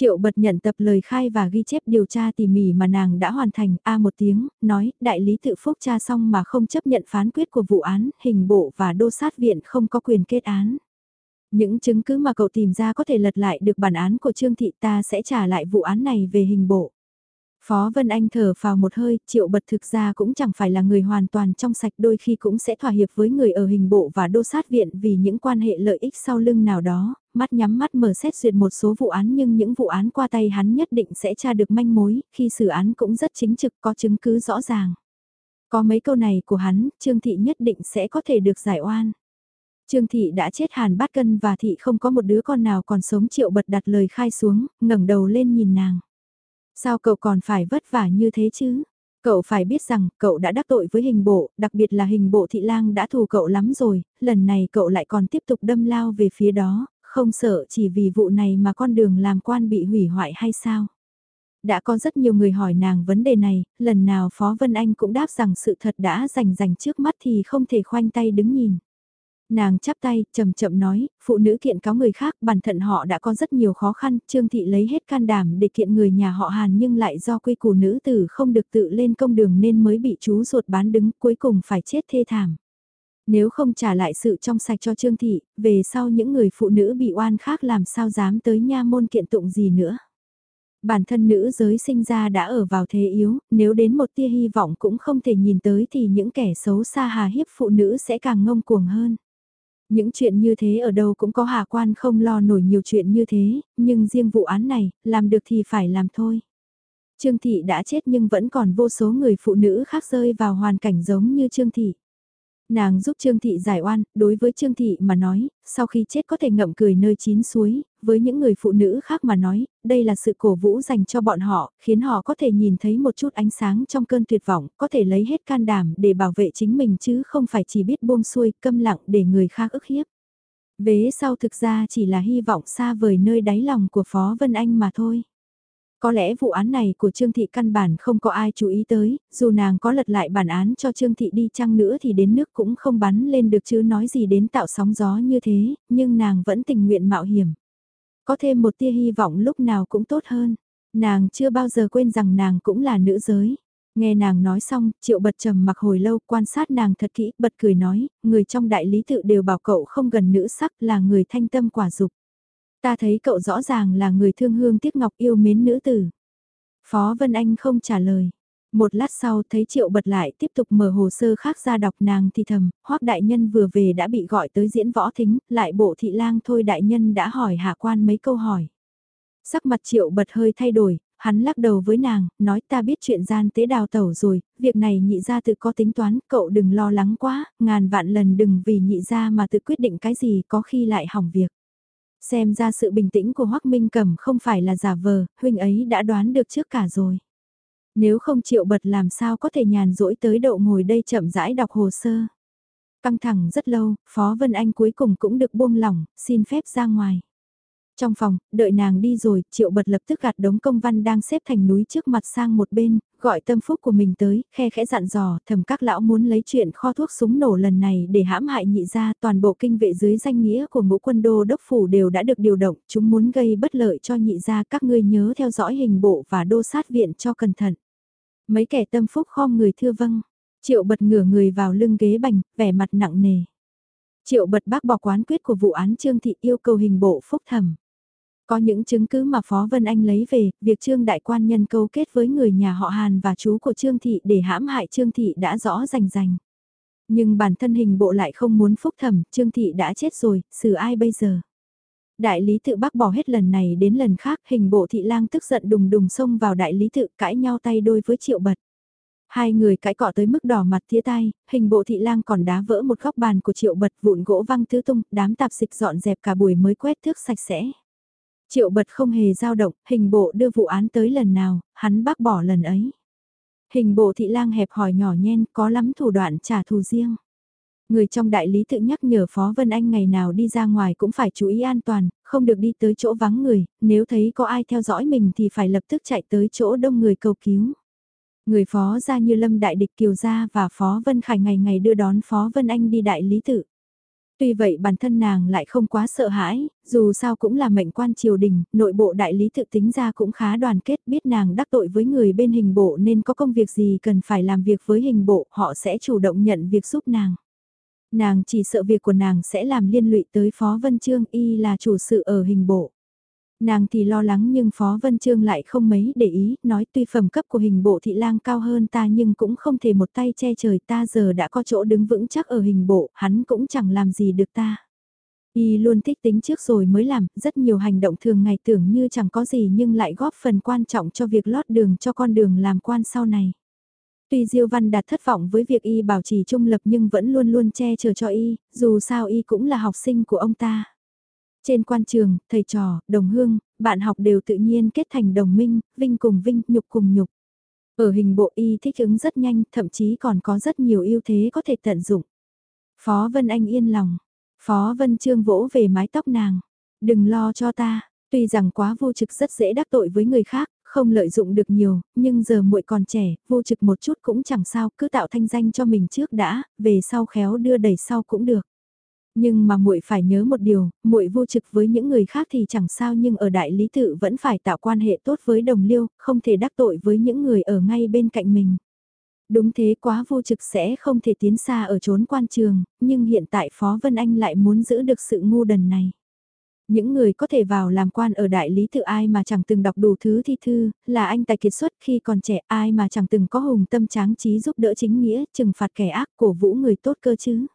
Triệu bật nhận tập lời khai và ghi chép điều tra tỉ mỉ mà nàng đã hoàn thành, A một tiếng, nói, đại lý tự phúc tra xong mà không chấp nhận phán quyết của vụ án, hình bộ và đô sát viện không có quyền kết án. Những chứng cứ mà cậu tìm ra có thể lật lại được bản án của Trương Thị ta sẽ trả lại vụ án này về hình bộ. Phó Vân Anh thở vào một hơi, triệu bật thực ra cũng chẳng phải là người hoàn toàn trong sạch đôi khi cũng sẽ thỏa hiệp với người ở hình bộ và đô sát viện vì những quan hệ lợi ích sau lưng nào đó, mắt nhắm mắt mở xét duyệt một số vụ án nhưng những vụ án qua tay hắn nhất định sẽ tra được manh mối, khi xử án cũng rất chính trực có chứng cứ rõ ràng. Có mấy câu này của hắn, Trương Thị nhất định sẽ có thể được giải oan. Trương Thị đã chết hàn bát cân và Thị không có một đứa con nào còn sống triệu bật đặt lời khai xuống, ngẩng đầu lên nhìn nàng. Sao cậu còn phải vất vả như thế chứ? Cậu phải biết rằng cậu đã đắc tội với hình bộ, đặc biệt là hình bộ thị lang đã thù cậu lắm rồi, lần này cậu lại còn tiếp tục đâm lao về phía đó, không sợ chỉ vì vụ này mà con đường làm quan bị hủy hoại hay sao? Đã có rất nhiều người hỏi nàng vấn đề này, lần nào Phó Vân Anh cũng đáp rằng sự thật đã rành rành trước mắt thì không thể khoanh tay đứng nhìn. Nàng chắp tay, chậm chậm nói, phụ nữ kiện cáo người khác, bản thân họ đã có rất nhiều khó khăn, Trương Thị lấy hết can đảm để kiện người nhà họ Hàn nhưng lại do quy củ nữ tử không được tự lên công đường nên mới bị chú ruột bán đứng, cuối cùng phải chết thê thảm. Nếu không trả lại sự trong sạch cho Trương Thị, về sau những người phụ nữ bị oan khác làm sao dám tới nha môn kiện tụng gì nữa. Bản thân nữ giới sinh ra đã ở vào thế yếu, nếu đến một tia hy vọng cũng không thể nhìn tới thì những kẻ xấu xa hà hiếp phụ nữ sẽ càng ngông cuồng hơn. Những chuyện như thế ở đâu cũng có hà quan không lo nổi nhiều chuyện như thế, nhưng riêng vụ án này, làm được thì phải làm thôi. Trương Thị đã chết nhưng vẫn còn vô số người phụ nữ khác rơi vào hoàn cảnh giống như Trương Thị. Nàng giúp Trương Thị giải oan, đối với Trương Thị mà nói, sau khi chết có thể ngậm cười nơi chín suối, với những người phụ nữ khác mà nói, đây là sự cổ vũ dành cho bọn họ, khiến họ có thể nhìn thấy một chút ánh sáng trong cơn tuyệt vọng, có thể lấy hết can đảm để bảo vệ chính mình chứ không phải chỉ biết buông xuôi, câm lặng để người khác ức hiếp. Vế sau thực ra chỉ là hy vọng xa vời nơi đáy lòng của Phó Vân Anh mà thôi. Có lẽ vụ án này của Trương Thị căn bản không có ai chú ý tới, dù nàng có lật lại bản án cho Trương Thị đi chăng nữa thì đến nước cũng không bắn lên được chứ nói gì đến tạo sóng gió như thế, nhưng nàng vẫn tình nguyện mạo hiểm. Có thêm một tia hy vọng lúc nào cũng tốt hơn. Nàng chưa bao giờ quên rằng nàng cũng là nữ giới. Nghe nàng nói xong, triệu bật trầm mặc hồi lâu quan sát nàng thật kỹ, bật cười nói, người trong đại lý tự đều bảo cậu không gần nữ sắc là người thanh tâm quả dục. Ta thấy cậu rõ ràng là người thương hương tiếc ngọc yêu mến nữ tử. Phó Vân Anh không trả lời. Một lát sau thấy Triệu bật lại tiếp tục mở hồ sơ khác ra đọc nàng thì thầm, hoắc đại nhân vừa về đã bị gọi tới diễn võ thính, lại bộ thị lang thôi đại nhân đã hỏi hạ quan mấy câu hỏi. Sắc mặt Triệu bật hơi thay đổi, hắn lắc đầu với nàng, nói ta biết chuyện gian tế đào tẩu rồi, việc này nhị ra tự có tính toán, cậu đừng lo lắng quá, ngàn vạn lần đừng vì nhị ra mà tự quyết định cái gì có khi lại hỏng việc. Xem ra sự bình tĩnh của Hoắc Minh Cẩm không phải là giả vờ, huynh ấy đã đoán được trước cả rồi. Nếu không chịu bật làm sao có thể nhàn rỗi tới độ ngồi đây chậm rãi đọc hồ sơ. Căng thẳng rất lâu, Phó Vân Anh cuối cùng cũng được buông lỏng, xin phép ra ngoài. Trong phòng, đợi nàng đi rồi, triệu bật lập tức gạt đống công văn đang xếp thành núi trước mặt sang một bên, gọi tâm phúc của mình tới, khe khẽ dặn dò, thầm các lão muốn lấy chuyện kho thuốc súng nổ lần này để hãm hại nhị ra toàn bộ kinh vệ dưới danh nghĩa của ngũ quân đô đốc phủ đều đã được điều động, chúng muốn gây bất lợi cho nhị ra các ngươi nhớ theo dõi hình bộ và đô sát viện cho cẩn thận. Mấy kẻ tâm phúc khom người thưa vâng, triệu bật ngửa người vào lưng ghế bành, vẻ mặt nặng nề. Triệu bật bác bỏ quán quyết của vụ án Trương Thị yêu cầu hình bộ phúc thẩm. Có những chứng cứ mà Phó Vân Anh lấy về, việc Trương Đại Quan Nhân câu kết với người nhà họ Hàn và chú của Trương Thị để hãm hại Trương Thị đã rõ rành rành. Nhưng bản thân hình bộ lại không muốn phúc thẩm, Trương Thị đã chết rồi, xử ai bây giờ? Đại lý tự bác bỏ hết lần này đến lần khác, hình bộ thị lang tức giận đùng đùng xông vào đại lý tự cãi nhau tay đôi với triệu bật. Hai người cãi cọ tới mức đỏ mặt thía tay, hình bộ thị lang còn đá vỡ một góc bàn của triệu bật vụn gỗ văng tứ tung, đám tạp dịch dọn dẹp cả buổi mới quét thước sạch sẽ. Triệu bật không hề dao động, hình bộ đưa vụ án tới lần nào, hắn bác bỏ lần ấy. Hình bộ thị lang hẹp hỏi nhỏ nhen có lắm thủ đoạn trả thù riêng. Người trong đại lý tự nhắc nhở Phó Vân Anh ngày nào đi ra ngoài cũng phải chú ý an toàn, không được đi tới chỗ vắng người, nếu thấy có ai theo dõi mình thì phải lập tức chạy tới chỗ đông người cầu cứu. Người phó ra như Lâm Đại Địch Kiều Gia và Phó Vân Khải ngày ngày đưa đón Phó Vân Anh đi đại lý tự. Tuy vậy bản thân nàng lại không quá sợ hãi, dù sao cũng là mệnh quan triều đình, nội bộ đại lý tự tính ra cũng khá đoàn kết biết nàng đắc tội với người bên hình bộ nên có công việc gì cần phải làm việc với hình bộ, họ sẽ chủ động nhận việc giúp nàng. Nàng chỉ sợ việc của nàng sẽ làm liên lụy tới Phó Vân Trương y là chủ sự ở hình bộ. Nàng thì lo lắng nhưng Phó Vân Trương lại không mấy để ý, nói tuy phẩm cấp của hình bộ thị lang cao hơn ta nhưng cũng không thể một tay che trời ta giờ đã có chỗ đứng vững chắc ở hình bộ, hắn cũng chẳng làm gì được ta. Y luôn thích tính trước rồi mới làm, rất nhiều hành động thường ngày tưởng như chẳng có gì nhưng lại góp phần quan trọng cho việc lót đường cho con đường làm quan sau này. Tuy Diêu Văn Đạt thất vọng với việc Y bảo trì trung lập nhưng vẫn luôn luôn che chở cho Y, dù sao Y cũng là học sinh của ông ta. Trên quan trường, thầy trò, đồng hương, bạn học đều tự nhiên kết thành đồng minh, vinh cùng vinh, nhục cùng nhục. Ở hình bộ y thích ứng rất nhanh, thậm chí còn có rất nhiều ưu thế có thể tận dụng. Phó Vân Anh yên lòng. Phó Vân Trương vỗ về mái tóc nàng. Đừng lo cho ta, tuy rằng quá vô trực rất dễ đắc tội với người khác, không lợi dụng được nhiều, nhưng giờ muội còn trẻ, vô trực một chút cũng chẳng sao, cứ tạo thanh danh cho mình trước đã, về sau khéo đưa đẩy sau cũng được. Nhưng mà muội phải nhớ một điều, muội vô trực với những người khác thì chẳng sao nhưng ở đại lý tự vẫn phải tạo quan hệ tốt với đồng liêu, không thể đắc tội với những người ở ngay bên cạnh mình. Đúng thế quá vô trực sẽ không thể tiến xa ở trốn quan trường, nhưng hiện tại Phó Vân Anh lại muốn giữ được sự ngu đần này. Những người có thể vào làm quan ở đại lý tự ai mà chẳng từng đọc đủ thứ thi thư, là anh tài kiệt xuất khi còn trẻ ai mà chẳng từng có hùng tâm tráng trí giúp đỡ chính nghĩa, trừng phạt kẻ ác, cổ vũ người tốt cơ chứ.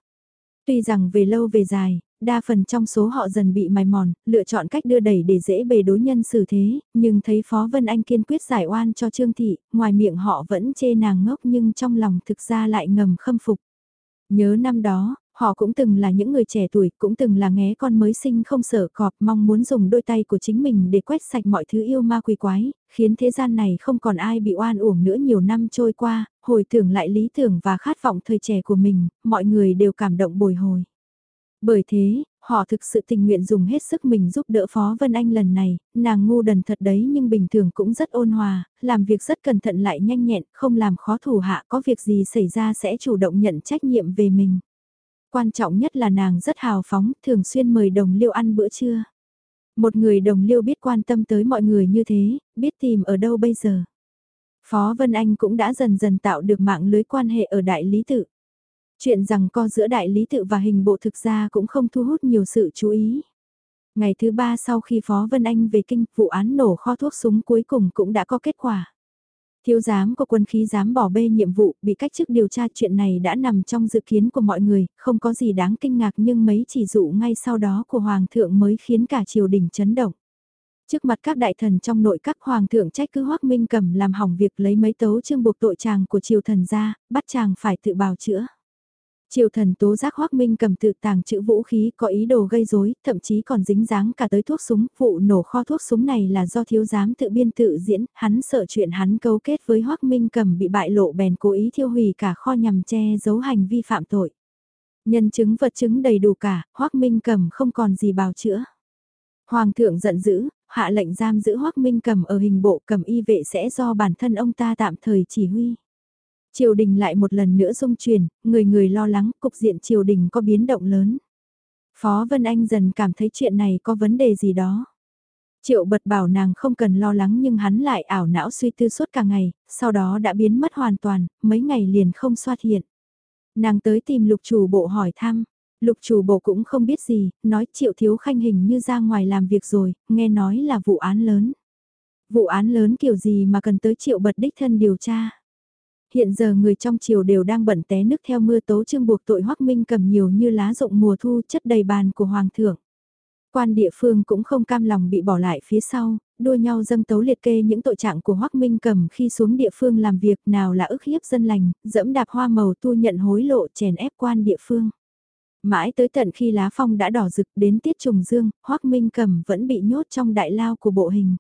Tuy rằng về lâu về dài, đa phần trong số họ dần bị mài mòn, lựa chọn cách đưa đẩy để dễ bề đối nhân xử thế, nhưng thấy Phó Vân Anh kiên quyết giải oan cho Trương Thị, ngoài miệng họ vẫn chê nàng ngốc nhưng trong lòng thực ra lại ngầm khâm phục. Nhớ năm đó, họ cũng từng là những người trẻ tuổi, cũng từng là nghé con mới sinh không sợ cọp mong muốn dùng đôi tay của chính mình để quét sạch mọi thứ yêu ma quỷ quái, khiến thế gian này không còn ai bị oan uổng nữa nhiều năm trôi qua, hồi tưởng lại lý tưởng và khát vọng thời trẻ của mình, mọi người đều cảm động bồi hồi. Bởi thế, họ thực sự tình nguyện dùng hết sức mình giúp đỡ Phó Vân Anh lần này, nàng ngu đần thật đấy nhưng bình thường cũng rất ôn hòa, làm việc rất cẩn thận lại nhanh nhẹn, không làm khó thủ hạ có việc gì xảy ra sẽ chủ động nhận trách nhiệm về mình. Quan trọng nhất là nàng rất hào phóng, thường xuyên mời đồng liêu ăn bữa trưa. Một người đồng liêu biết quan tâm tới mọi người như thế, biết tìm ở đâu bây giờ. Phó Vân Anh cũng đã dần dần tạo được mạng lưới quan hệ ở đại lý tự. Chuyện rằng co giữa đại lý tự và hình bộ thực ra cũng không thu hút nhiều sự chú ý. Ngày thứ ba sau khi Phó Vân Anh về kinh, vụ án nổ kho thuốc súng cuối cùng cũng đã có kết quả. Thiếu giám của quân khí dám bỏ bê nhiệm vụ, bị cách chức điều tra chuyện này đã nằm trong dự kiến của mọi người, không có gì đáng kinh ngạc nhưng mấy chỉ dụ ngay sau đó của Hoàng thượng mới khiến cả triều đình chấn động. Trước mặt các đại thần trong nội các hoàng thượng trách cứ Hoắc Minh cầm làm hỏng việc lấy mấy tấu chương buộc tội chàng của triều thần ra, bắt chàng phải tự bào chữa. Triều thần tố giác Hoắc Minh cầm tự tàng chữ vũ khí có ý đồ gây rối, thậm chí còn dính dáng cả tới thuốc súng, vụ nổ kho thuốc súng này là do thiếu giám tự biên tự diễn, hắn sợ chuyện hắn cấu kết với Hoắc Minh cầm bị bại lộ bèn cố ý thiêu hủy cả kho nhằm che giấu hành vi phạm tội. Nhân chứng vật chứng đầy đủ cả, Hoắc Minh cầm không còn gì bào chữa. Hoàng thượng giận dữ, hạ lệnh giam giữ Hoắc Minh cầm ở hình bộ cầm y vệ sẽ do bản thân ông ta tạm thời chỉ huy. Triều đình lại một lần nữa dung chuyển, người người lo lắng cục diện triều đình có biến động lớn. Phó Vân Anh dần cảm thấy chuyện này có vấn đề gì đó. Triệu bật bảo nàng không cần lo lắng nhưng hắn lại ảo não suy tư suốt cả ngày, sau đó đã biến mất hoàn toàn, mấy ngày liền không xuất hiện. Nàng tới tìm lục chủ bộ hỏi thăm, lục chủ bộ cũng không biết gì, nói triệu thiếu khanh hình như ra ngoài làm việc rồi, nghe nói là vụ án lớn. Vụ án lớn kiểu gì mà cần tới triệu bật đích thân điều tra. Hiện giờ người trong triều đều đang bận té nước theo mưa tố trương buộc tội hoắc minh cầm nhiều như lá rụng mùa thu chất đầy bàn của hoàng thượng. Quan địa phương cũng không cam lòng bị bỏ lại phía sau, đua nhau dâng tấu liệt kê những tội trạng của Hoắc Minh Cầm khi xuống địa phương làm việc nào là ức hiếp dân lành, dẫm đạp hoa màu tu nhận hối lộ chèn ép quan địa phương. Mãi tới tận khi lá phong đã đỏ rực đến tiết trùng dương, Hoắc Minh Cầm vẫn bị nhốt trong đại lao của bộ hình.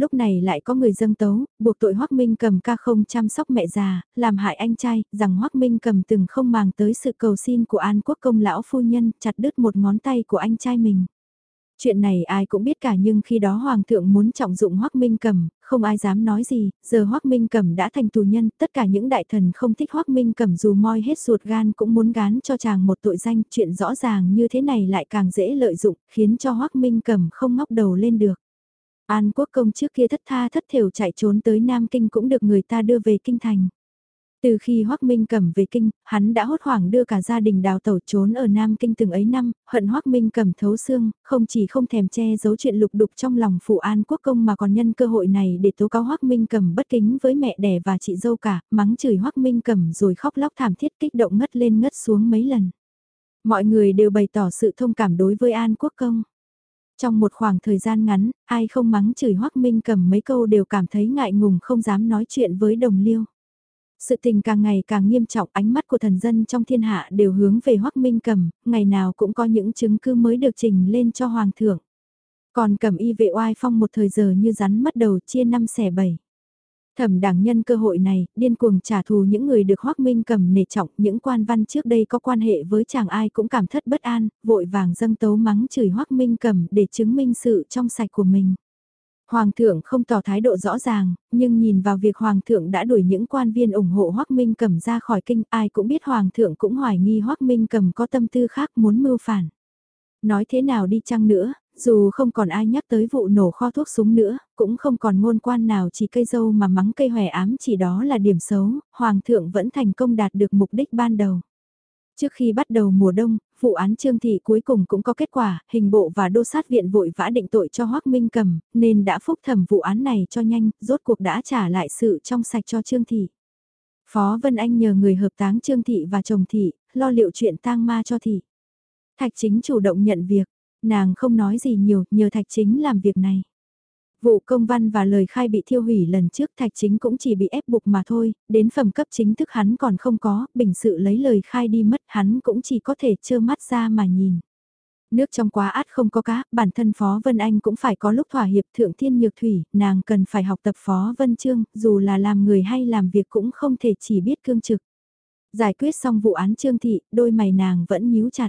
Lúc này lại có người dâng tấu, buộc tội Hoắc Minh cầm ca không chăm sóc mẹ già, làm hại anh trai, rằng Hoắc Minh cầm từng không màng tới sự cầu xin của An Quốc công lão phu nhân, chặt đứt một ngón tay của anh trai mình. Chuyện này ai cũng biết cả nhưng khi đó Hoàng thượng muốn trọng dụng Hoác Minh Cầm, không ai dám nói gì, giờ Hoác Minh Cầm đã thành tù nhân, tất cả những đại thần không thích Hoác Minh Cầm dù moi hết ruột gan cũng muốn gán cho chàng một tội danh, chuyện rõ ràng như thế này lại càng dễ lợi dụng, khiến cho Hoác Minh Cầm không ngóc đầu lên được. An quốc công trước kia thất tha thất thiểu chạy trốn tới Nam Kinh cũng được người ta đưa về Kinh Thành. Từ khi Hoác Minh cầm về kinh, hắn đã hốt hoảng đưa cả gia đình đào tẩu trốn ở Nam Kinh từng ấy năm, hận Hoác Minh cầm thấu xương, không chỉ không thèm che giấu chuyện lục đục trong lòng phụ an quốc công mà còn nhân cơ hội này để tố cáo Hoác Minh cầm bất kính với mẹ đẻ và chị dâu cả, mắng chửi Hoác Minh cầm rồi khóc lóc thảm thiết kích động ngất lên ngất xuống mấy lần. Mọi người đều bày tỏ sự thông cảm đối với An Quốc Công. Trong một khoảng thời gian ngắn, ai không mắng chửi Hoắc Minh cầm mấy câu đều cảm thấy ngại ngùng không dám nói chuyện với đồng liêu. Sự tình càng ngày càng nghiêm trọng ánh mắt của thần dân trong thiên hạ đều hướng về Hoắc Minh Cầm, ngày nào cũng có những chứng cứ mới được trình lên cho Hoàng thượng. Còn cầm y vệ oai phong một thời giờ như rắn mất đầu chia năm xẻ bảy. Thẩm đảng nhân cơ hội này, điên cuồng trả thù những người được Hoắc Minh cầm nể trọng, những quan văn trước đây có quan hệ với chàng ai cũng cảm thất bất an, vội vàng dâng tấu mắng chửi Hoắc Minh cầm để chứng minh sự trong sạch của mình. Hoàng thượng không tỏ thái độ rõ ràng, nhưng nhìn vào việc Hoàng thượng đã đuổi những quan viên ủng hộ Hoác Minh cầm ra khỏi kinh, ai cũng biết Hoàng thượng cũng hoài nghi Hoác Minh cầm có tâm tư khác muốn mưu phản. Nói thế nào đi chăng nữa, dù không còn ai nhắc tới vụ nổ kho thuốc súng nữa, cũng không còn ngôn quan nào chỉ cây dâu mà mắng cây hòe ám chỉ đó là điểm xấu, Hoàng thượng vẫn thành công đạt được mục đích ban đầu. Trước khi bắt đầu mùa đông, vụ án Trương Thị cuối cùng cũng có kết quả, hình bộ và đô sát viện vội vã định tội cho Hoác Minh Cầm, nên đã phúc thẩm vụ án này cho nhanh, rốt cuộc đã trả lại sự trong sạch cho Trương Thị. Phó Vân Anh nhờ người hợp táng Trương Thị và chồng Thị, lo liệu chuyện tang ma cho Thị. Thạch chính chủ động nhận việc, nàng không nói gì nhiều, nhờ Thạch chính làm việc này. Vụ công văn và lời khai bị thiêu hủy lần trước thạch chính cũng chỉ bị ép buộc mà thôi, đến phẩm cấp chính thức hắn còn không có, bình sự lấy lời khai đi mất hắn cũng chỉ có thể trơ mắt ra mà nhìn. Nước trong quá át không có cá, bản thân Phó Vân Anh cũng phải có lúc thỏa hiệp thượng thiên nhược thủy, nàng cần phải học tập Phó Vân Trương, dù là làm người hay làm việc cũng không thể chỉ biết cương trực. Giải quyết xong vụ án Trương Thị, đôi mày nàng vẫn nhíu chặt.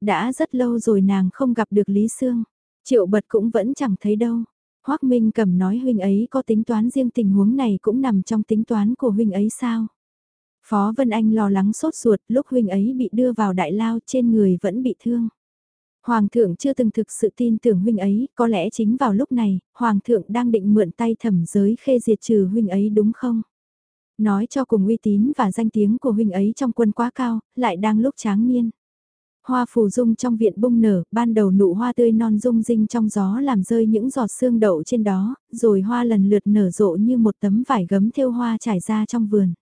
Đã rất lâu rồi nàng không gặp được Lý Sương, triệu bật cũng vẫn chẳng thấy đâu. Hoác Minh cầm nói huynh ấy có tính toán riêng tình huống này cũng nằm trong tính toán của huynh ấy sao? Phó Vân Anh lo lắng sốt ruột lúc huynh ấy bị đưa vào đại lao trên người vẫn bị thương. Hoàng thượng chưa từng thực sự tin tưởng huynh ấy, có lẽ chính vào lúc này, Hoàng thượng đang định mượn tay thẩm giới khê diệt trừ huynh ấy đúng không? Nói cho cùng uy tín và danh tiếng của huynh ấy trong quân quá cao, lại đang lúc tráng niên. Hoa phù dung trong viện bung nở, ban đầu nụ hoa tươi non rung rinh trong gió làm rơi những giọt sương đậu trên đó, rồi hoa lần lượt nở rộ như một tấm vải gấm thêu hoa trải ra trong vườn.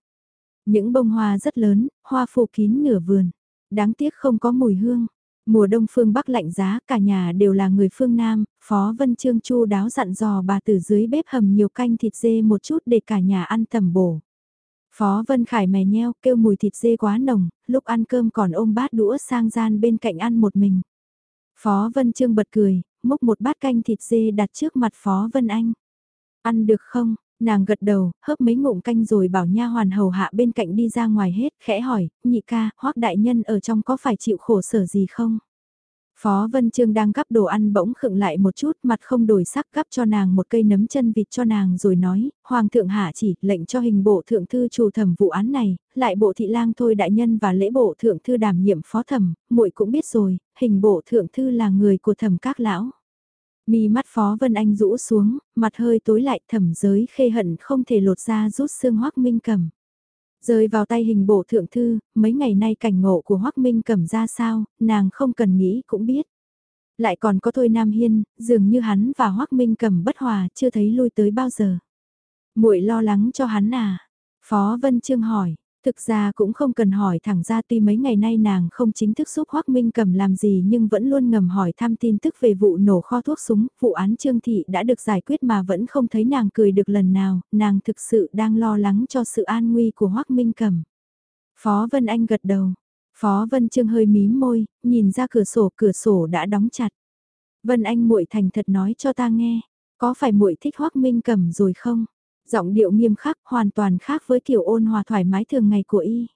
Những bông hoa rất lớn, hoa phủ kín nửa vườn. Đáng tiếc không có mùi hương. Mùa đông phương Bắc lạnh giá, cả nhà đều là người phương Nam, Phó Vân Trương Chu đáo dặn dò bà từ dưới bếp hầm nhiều canh thịt dê một chút để cả nhà ăn tầm bổ. Phó Vân Khải mè nheo kêu mùi thịt dê quá nồng, lúc ăn cơm còn ôm bát đũa sang gian bên cạnh ăn một mình. Phó Vân Trương bật cười, múc một bát canh thịt dê đặt trước mặt Phó Vân Anh. Ăn được không? Nàng gật đầu, hớp mấy ngụm canh rồi bảo nha hoàn hầu hạ bên cạnh đi ra ngoài hết, khẽ hỏi, nhị ca, hoắc đại nhân ở trong có phải chịu khổ sở gì không? Phó Vân Trương đang gắp đồ ăn bỗng khựng lại một chút, mặt không đổi sắc gắp cho nàng một cây nấm chân vịt cho nàng rồi nói, Hoàng thượng hạ chỉ, lệnh cho hình bộ thượng thư chủ thẩm vụ án này, lại bộ thị lang thôi đại nhân và lễ bộ thượng thư đảm nhiệm phó thẩm, muội cũng biết rồi, hình bộ thượng thư là người của thẩm các lão. Mi mắt Phó Vân Anh rũ xuống, mặt hơi tối lại thẩm giới khê hận không thể lột ra rút xương hoắc minh cầm. Rơi vào tay hình bộ thượng thư, mấy ngày nay cảnh ngộ của Hoắc Minh cầm ra sao, nàng không cần nghĩ cũng biết. Lại còn có Thôi Nam Hiên, dường như hắn và Hoắc Minh cầm bất hòa, chưa thấy lui tới bao giờ. Muội lo lắng cho hắn à? Phó Vân Trương hỏi, Thực ra cũng không cần hỏi thẳng ra tuy mấy ngày nay nàng không chính thức giúp Hoác Minh cầm làm gì nhưng vẫn luôn ngầm hỏi thăm tin tức về vụ nổ kho thuốc súng, vụ án Trương Thị đã được giải quyết mà vẫn không thấy nàng cười được lần nào, nàng thực sự đang lo lắng cho sự an nguy của Hoác Minh cầm. Phó Vân Anh gật đầu, Phó Vân Trương hơi mím môi, nhìn ra cửa sổ, cửa sổ đã đóng chặt. Vân Anh muội thành thật nói cho ta nghe, có phải muội thích Hoác Minh cầm rồi không? Giọng điệu nghiêm khắc hoàn toàn khác với kiểu ôn hòa thoải mái thường ngày của y.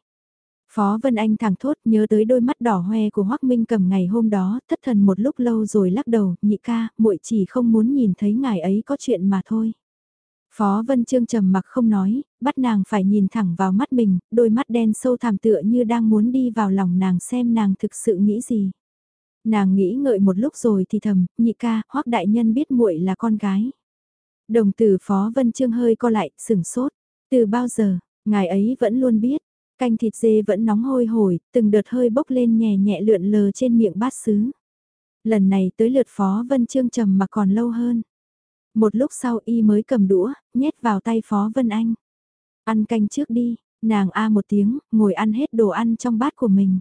Phó Vân Anh thẳng thốt nhớ tới đôi mắt đỏ hoe của Hoắc Minh cầm ngày hôm đó, thất thần một lúc lâu rồi lắc đầu, nhị ca, muội chỉ không muốn nhìn thấy ngài ấy có chuyện mà thôi. Phó Vân Trương trầm mặc không nói, bắt nàng phải nhìn thẳng vào mắt mình, đôi mắt đen sâu thẳm tựa như đang muốn đi vào lòng nàng xem nàng thực sự nghĩ gì. Nàng nghĩ ngợi một lúc rồi thì thầm, nhị ca, Hoắc đại nhân biết muội là con gái. Đồng tử Phó Vân Trương hơi co lại, sừng sốt. Từ bao giờ, ngài ấy vẫn luôn biết, canh thịt dê vẫn nóng hôi hổi, từng đợt hơi bốc lên nhẹ nhẹ lượn lờ trên miệng bát sứ. Lần này tới lượt Phó Vân Trương trầm mà còn lâu hơn. Một lúc sau y mới cầm đũa, nhét vào tay Phó Vân Anh. Ăn canh trước đi, nàng a một tiếng, ngồi ăn hết đồ ăn trong bát của mình.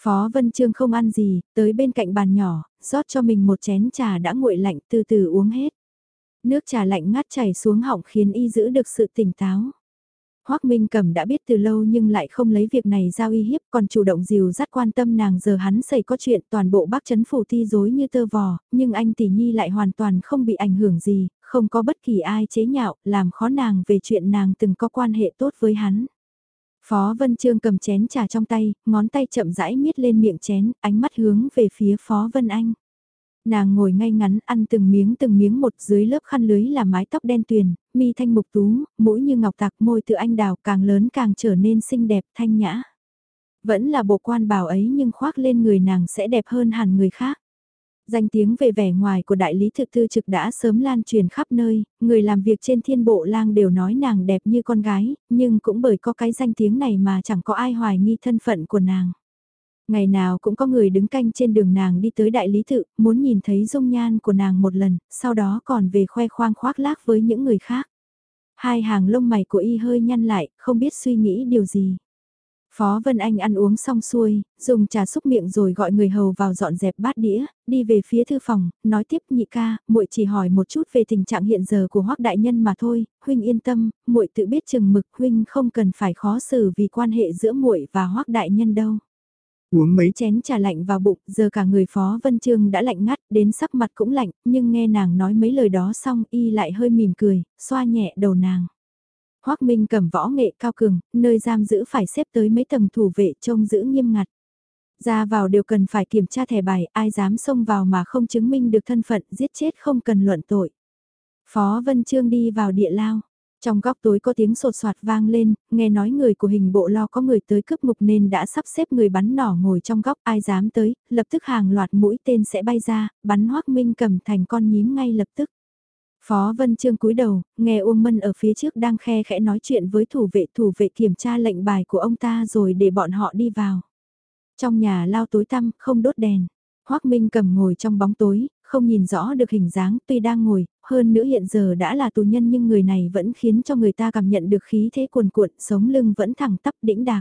Phó Vân Trương không ăn gì, tới bên cạnh bàn nhỏ, rót cho mình một chén trà đã nguội lạnh từ từ uống hết. Nước trà lạnh ngắt chảy xuống họng khiến y giữ được sự tỉnh táo. Hoác Minh Cẩm đã biết từ lâu nhưng lại không lấy việc này giao uy hiếp còn chủ động dìu dắt quan tâm nàng giờ hắn xảy có chuyện toàn bộ bác chấn phủ thi dối như tơ vò, nhưng anh tỷ nhi lại hoàn toàn không bị ảnh hưởng gì, không có bất kỳ ai chế nhạo, làm khó nàng về chuyện nàng từng có quan hệ tốt với hắn. Phó Vân Trương cầm chén trà trong tay, ngón tay chậm rãi miết lên miệng chén, ánh mắt hướng về phía Phó Vân Anh. Nàng ngồi ngay ngắn ăn từng miếng từng miếng một dưới lớp khăn lưới là mái tóc đen tuyền, mi thanh mục tú, mũi như ngọc tạc môi tự anh đào càng lớn càng trở nên xinh đẹp thanh nhã. Vẫn là bộ quan bảo ấy nhưng khoác lên người nàng sẽ đẹp hơn hẳn người khác. Danh tiếng về vẻ ngoài của đại lý thực tư trực đã sớm lan truyền khắp nơi, người làm việc trên thiên bộ lang đều nói nàng đẹp như con gái, nhưng cũng bởi có cái danh tiếng này mà chẳng có ai hoài nghi thân phận của nàng. Ngày nào cũng có người đứng canh trên đường nàng đi tới đại lý tự, muốn nhìn thấy dung nhan của nàng một lần, sau đó còn về khoe khoang khoác lác với những người khác. Hai hàng lông mày của y hơi nhăn lại, không biết suy nghĩ điều gì. Phó Vân Anh ăn uống xong xuôi, dùng trà xúc miệng rồi gọi người hầu vào dọn dẹp bát đĩa, đi về phía thư phòng, nói tiếp nhị ca, muội chỉ hỏi một chút về tình trạng hiện giờ của Hoắc đại nhân mà thôi, huynh yên tâm, muội tự biết chừng mực, huynh không cần phải khó xử vì quan hệ giữa muội và Hoắc đại nhân đâu. Uống mấy chén trà lạnh vào bụng, giờ cả người Phó Vân Trương đã lạnh ngắt, đến sắc mặt cũng lạnh, nhưng nghe nàng nói mấy lời đó xong y lại hơi mỉm cười, xoa nhẹ đầu nàng. Hoác Minh cầm võ nghệ cao cường, nơi giam giữ phải xếp tới mấy tầng thủ vệ trông giữ nghiêm ngặt. Ra vào đều cần phải kiểm tra thẻ bài, ai dám xông vào mà không chứng minh được thân phận, giết chết không cần luận tội. Phó Vân Trương đi vào địa lao. Trong góc tối có tiếng sột soạt vang lên, nghe nói người của hình bộ lo có người tới cướp ngục nên đã sắp xếp người bắn nỏ ngồi trong góc ai dám tới, lập tức hàng loạt mũi tên sẽ bay ra, bắn hoác minh cầm thành con nhím ngay lập tức. Phó Vân Trương cúi đầu, nghe Uông Mân ở phía trước đang khe khẽ nói chuyện với thủ vệ thủ vệ kiểm tra lệnh bài của ông ta rồi để bọn họ đi vào. Trong nhà lao tối tăm, không đốt đèn. Hoác Minh cầm ngồi trong bóng tối, không nhìn rõ được hình dáng tuy đang ngồi, hơn nữa hiện giờ đã là tù nhân nhưng người này vẫn khiến cho người ta cảm nhận được khí thế cuồn cuộn, sống lưng vẫn thẳng tắp đĩnh đạc.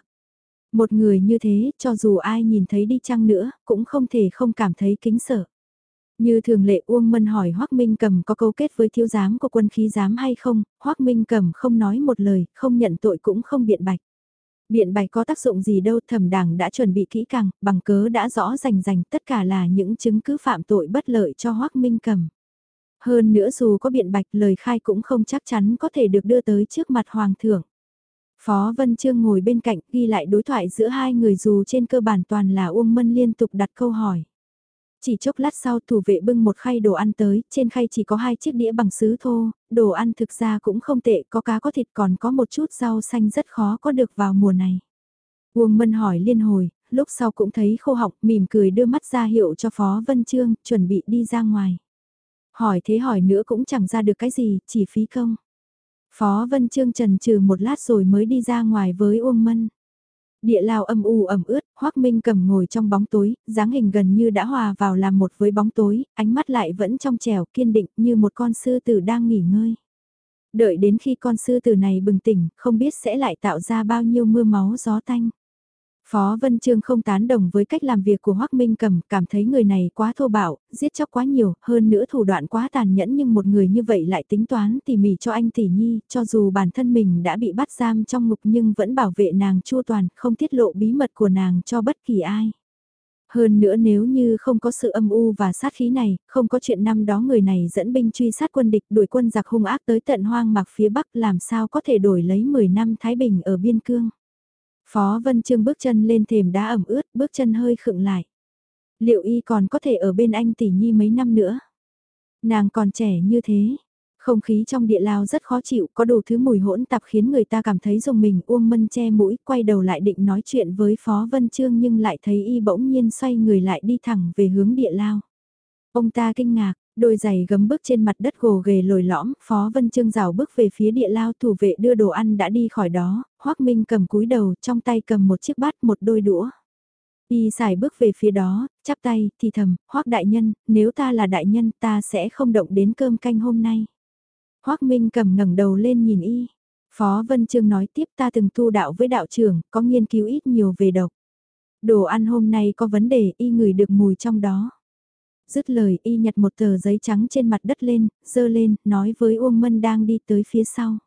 Một người như thế, cho dù ai nhìn thấy đi chăng nữa, cũng không thể không cảm thấy kính sợ. Như thường lệ Uông Mân hỏi Hoác Minh Cầm có câu kết với thiếu giám của quân khí giám hay không, Hoác Minh Cầm không nói một lời, không nhận tội cũng không biện bạch. Biện bạch có tác dụng gì đâu thẩm đảng đã chuẩn bị kỹ càng, bằng cớ đã rõ rành rành tất cả là những chứng cứ phạm tội bất lợi cho Hoác Minh Cầm. Hơn nữa dù có biện bạch lời khai cũng không chắc chắn có thể được đưa tới trước mặt Hoàng thượng. Phó Vân Trương ngồi bên cạnh ghi lại đối thoại giữa hai người dù trên cơ bản toàn là Uông Mân liên tục đặt câu hỏi. Chỉ chốc lát sau thủ vệ bưng một khay đồ ăn tới, trên khay chỉ có hai chiếc đĩa bằng sứ thô, đồ ăn thực ra cũng không tệ, có cá có thịt còn có một chút rau xanh rất khó có được vào mùa này. Uông Mân hỏi liên hồi, lúc sau cũng thấy khô học mỉm cười đưa mắt ra hiệu cho Phó Vân Trương, chuẩn bị đi ra ngoài. Hỏi thế hỏi nữa cũng chẳng ra được cái gì, chỉ phí công. Phó Vân Trương trần trừ một lát rồi mới đi ra ngoài với Uông Mân. Địa lao âm u ẩm ướt, Hoác Minh cầm ngồi trong bóng tối, dáng hình gần như đã hòa vào làm một với bóng tối, ánh mắt lại vẫn trong trẻo kiên định như một con sư tử đang nghỉ ngơi. Đợi đến khi con sư tử này bừng tỉnh, không biết sẽ lại tạo ra bao nhiêu mưa máu gió tanh. Phó Vân Trương không tán đồng với cách làm việc của Hoác Minh Cầm, cảm thấy người này quá thô bạo, giết chóc quá nhiều, hơn nữa thủ đoạn quá tàn nhẫn nhưng một người như vậy lại tính toán tỉ mỉ cho anh tỷ nhi, cho dù bản thân mình đã bị bắt giam trong ngục nhưng vẫn bảo vệ nàng chu toàn, không tiết lộ bí mật của nàng cho bất kỳ ai. Hơn nữa nếu như không có sự âm u và sát khí này, không có chuyện năm đó người này dẫn binh truy sát quân địch đuổi quân giặc hung ác tới tận hoang mạc phía Bắc làm sao có thể đổi lấy 10 năm Thái Bình ở biên cương. Phó Vân Trương bước chân lên thềm đá ẩm ướt, bước chân hơi khựng lại. Liệu y còn có thể ở bên anh tỷ nhi mấy năm nữa? Nàng còn trẻ như thế. Không khí trong địa lao rất khó chịu, có đủ thứ mùi hỗn tạp khiến người ta cảm thấy dùng mình uông mân che mũi, quay đầu lại định nói chuyện với Phó Vân Trương nhưng lại thấy y bỗng nhiên xoay người lại đi thẳng về hướng địa lao. Ông ta kinh ngạc, đôi giày gấm bước trên mặt đất gồ ghề lồi lõm, Phó Vân Trương rào bước về phía địa lao thủ vệ đưa đồ ăn đã đi khỏi đó, Hoác Minh cầm cúi đầu, trong tay cầm một chiếc bát một đôi đũa. Y xài bước về phía đó, chắp tay, thì thầm, Hoác đại nhân, nếu ta là đại nhân ta sẽ không động đến cơm canh hôm nay. Hoác Minh cầm ngẩng đầu lên nhìn Y. Phó Vân Trương nói tiếp ta từng tu đạo với đạo trưởng, có nghiên cứu ít nhiều về độc. Đồ ăn hôm nay có vấn đề, Y ngửi được mùi trong đó. Dứt lời y nhặt một tờ giấy trắng trên mặt đất lên, dơ lên, nói với Uông Mân đang đi tới phía sau.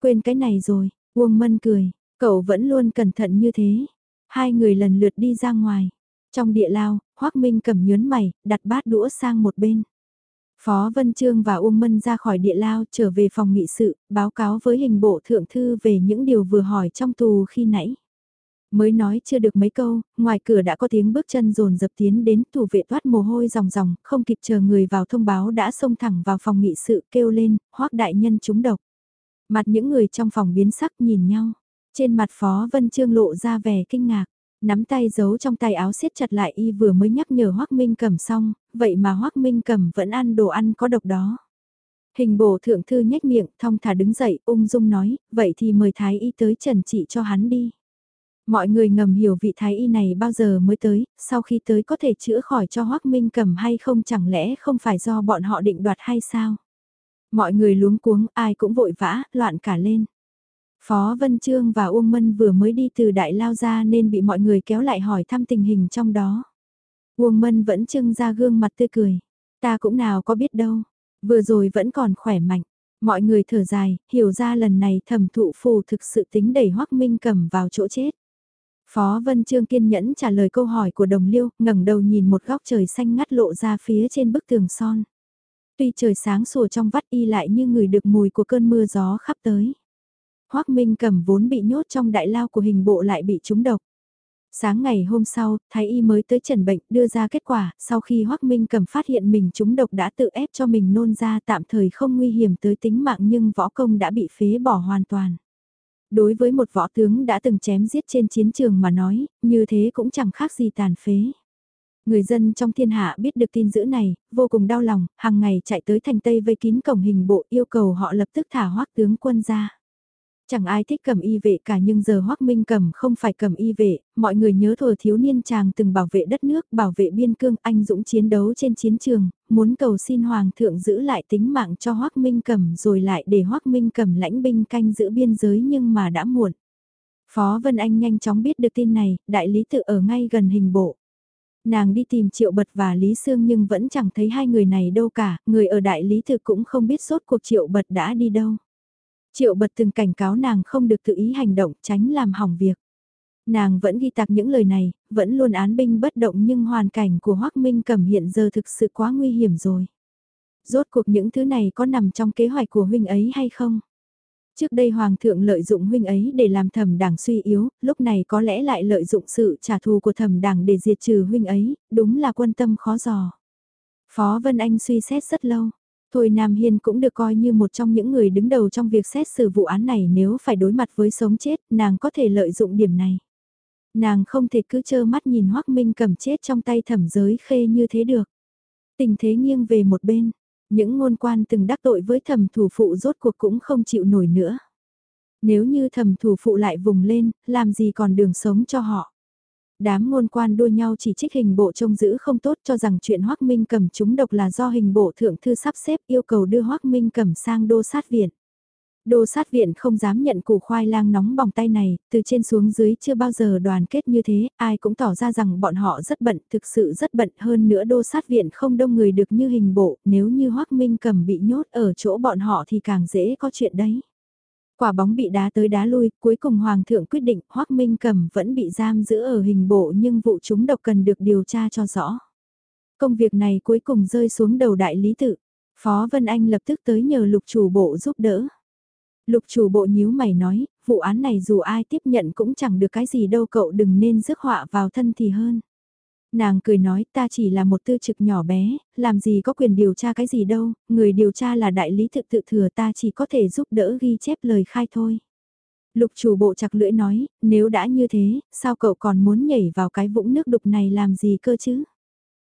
Quên cái này rồi, Uông Mân cười, cậu vẫn luôn cẩn thận như thế. Hai người lần lượt đi ra ngoài. Trong địa lao, Hoác Minh cầm nhớn mày, đặt bát đũa sang một bên. Phó Vân Trương và Uông Mân ra khỏi địa lao trở về phòng nghị sự, báo cáo với hình bộ thượng thư về những điều vừa hỏi trong tù khi nãy. Mới nói chưa được mấy câu, ngoài cửa đã có tiếng bước chân rồn dập tiến đến thủ vệ toát mồ hôi ròng ròng, không kịp chờ người vào thông báo đã xông thẳng vào phòng nghị sự kêu lên, hoác đại nhân trúng độc. Mặt những người trong phòng biến sắc nhìn nhau, trên mặt Phó Vân Trương lộ ra vẻ kinh ngạc, nắm tay giấu trong tay áo siết chặt lại y vừa mới nhắc nhở Hoác Minh cầm xong, vậy mà Hoác Minh cầm vẫn ăn đồ ăn có độc đó. Hình bổ thượng thư nhếch miệng, thong thả đứng dậy, ung dung nói, vậy thì mời thái y tới trần trị cho hắn đi. Mọi người ngầm hiểu vị thái y này bao giờ mới tới, sau khi tới có thể chữa khỏi cho Hoác Minh cầm hay không chẳng lẽ không phải do bọn họ định đoạt hay sao? Mọi người luống cuống, ai cũng vội vã, loạn cả lên. Phó Vân Trương và Uông Mân vừa mới đi từ đại lao ra nên bị mọi người kéo lại hỏi thăm tình hình trong đó. Uông Mân vẫn trưng ra gương mặt tươi cười. Ta cũng nào có biết đâu. Vừa rồi vẫn còn khỏe mạnh. Mọi người thở dài, hiểu ra lần này thẩm thụ phù thực sự tính đẩy Hoác Minh cầm vào chỗ chết. Phó Vân Trương kiên nhẫn trả lời câu hỏi của đồng liêu, ngẩng đầu nhìn một góc trời xanh ngắt lộ ra phía trên bức tường son. Tuy trời sáng sủa trong vắt y lại như người được mùi của cơn mưa gió khắp tới. Hoác Minh cầm vốn bị nhốt trong đại lao của hình bộ lại bị trúng độc. Sáng ngày hôm sau, Thái Y mới tới trần bệnh đưa ra kết quả, sau khi Hoác Minh cầm phát hiện mình trúng độc đã tự ép cho mình nôn ra tạm thời không nguy hiểm tới tính mạng nhưng võ công đã bị phế bỏ hoàn toàn. Đối với một võ tướng đã từng chém giết trên chiến trường mà nói, như thế cũng chẳng khác gì tàn phế. Người dân trong thiên hạ biết được tin dữ này, vô cùng đau lòng, hàng ngày chạy tới thành Tây vây kín cổng hình bộ yêu cầu họ lập tức thả hoác tướng quân ra. Chẳng ai thích cầm y vệ cả nhưng giờ Hoắc Minh cầm không phải cầm y vệ, mọi người nhớ thuở thiếu niên chàng từng bảo vệ đất nước, bảo vệ biên cương, anh dũng chiến đấu trên chiến trường, muốn cầu xin Hoàng thượng giữ lại tính mạng cho Hoắc Minh cầm rồi lại để Hoắc Minh cầm lãnh binh canh giữ biên giới nhưng mà đã muộn. Phó Vân Anh nhanh chóng biết được tin này, đại lý tự ở ngay gần hình bộ. Nàng đi tìm Triệu Bật và Lý Sương nhưng vẫn chẳng thấy hai người này đâu cả, người ở đại lý tự cũng không biết sốt cuộc Triệu Bật đã đi đâu. Triệu bật từng cảnh cáo nàng không được tự ý hành động tránh làm hỏng việc. Nàng vẫn ghi tạc những lời này, vẫn luôn án binh bất động nhưng hoàn cảnh của Hoác Minh Cẩm hiện giờ thực sự quá nguy hiểm rồi. Rốt cuộc những thứ này có nằm trong kế hoạch của huynh ấy hay không? Trước đây Hoàng thượng lợi dụng huynh ấy để làm thẩm đảng suy yếu, lúc này có lẽ lại lợi dụng sự trả thù của thẩm đảng để diệt trừ huynh ấy, đúng là quân tâm khó dò. Phó Vân Anh suy xét rất lâu, Thôi Nam Hiên cũng được coi như một trong những người đứng đầu trong việc xét xử vụ án này nếu phải đối mặt với sống chết, nàng có thể lợi dụng điểm này. Nàng không thể cứ trơ mắt nhìn Hoác Minh cầm chết trong tay thẩm giới khê như thế được. Tình thế nghiêng về một bên, những ngôn quan từng đắc tội với thẩm thủ phụ rốt cuộc cũng không chịu nổi nữa. Nếu như thẩm thủ phụ lại vùng lên, làm gì còn đường sống cho họ. Đám ngôn quan đua nhau chỉ trích hình bộ trông giữ không tốt cho rằng chuyện Hoác Minh cầm chúng độc là do hình bộ thượng thư sắp xếp yêu cầu đưa Hoác Minh cầm sang đô sát viện. Đô sát viện không dám nhận củ khoai lang nóng bỏng tay này, từ trên xuống dưới chưa bao giờ đoàn kết như thế, ai cũng tỏ ra rằng bọn họ rất bận, thực sự rất bận hơn nữa đô sát viện không đông người được như hình bộ, nếu như Hoác Minh cầm bị nhốt ở chỗ bọn họ thì càng dễ có chuyện đấy. Quả bóng bị đá tới đá lui, cuối cùng Hoàng thượng quyết định Hoác Minh Cầm vẫn bị giam giữ ở hình bộ nhưng vụ chúng độc cần được điều tra cho rõ. Công việc này cuối cùng rơi xuống đầu đại lý tự. Phó Vân Anh lập tức tới nhờ lục chủ bộ giúp đỡ. Lục chủ bộ nhíu mày nói, vụ án này dù ai tiếp nhận cũng chẳng được cái gì đâu cậu đừng nên rước họa vào thân thì hơn. Nàng cười nói ta chỉ là một tư trực nhỏ bé, làm gì có quyền điều tra cái gì đâu, người điều tra là đại lý thực tự thừa ta chỉ có thể giúp đỡ ghi chép lời khai thôi. Lục chủ bộ chặt lưỡi nói, nếu đã như thế, sao cậu còn muốn nhảy vào cái vũng nước đục này làm gì cơ chứ?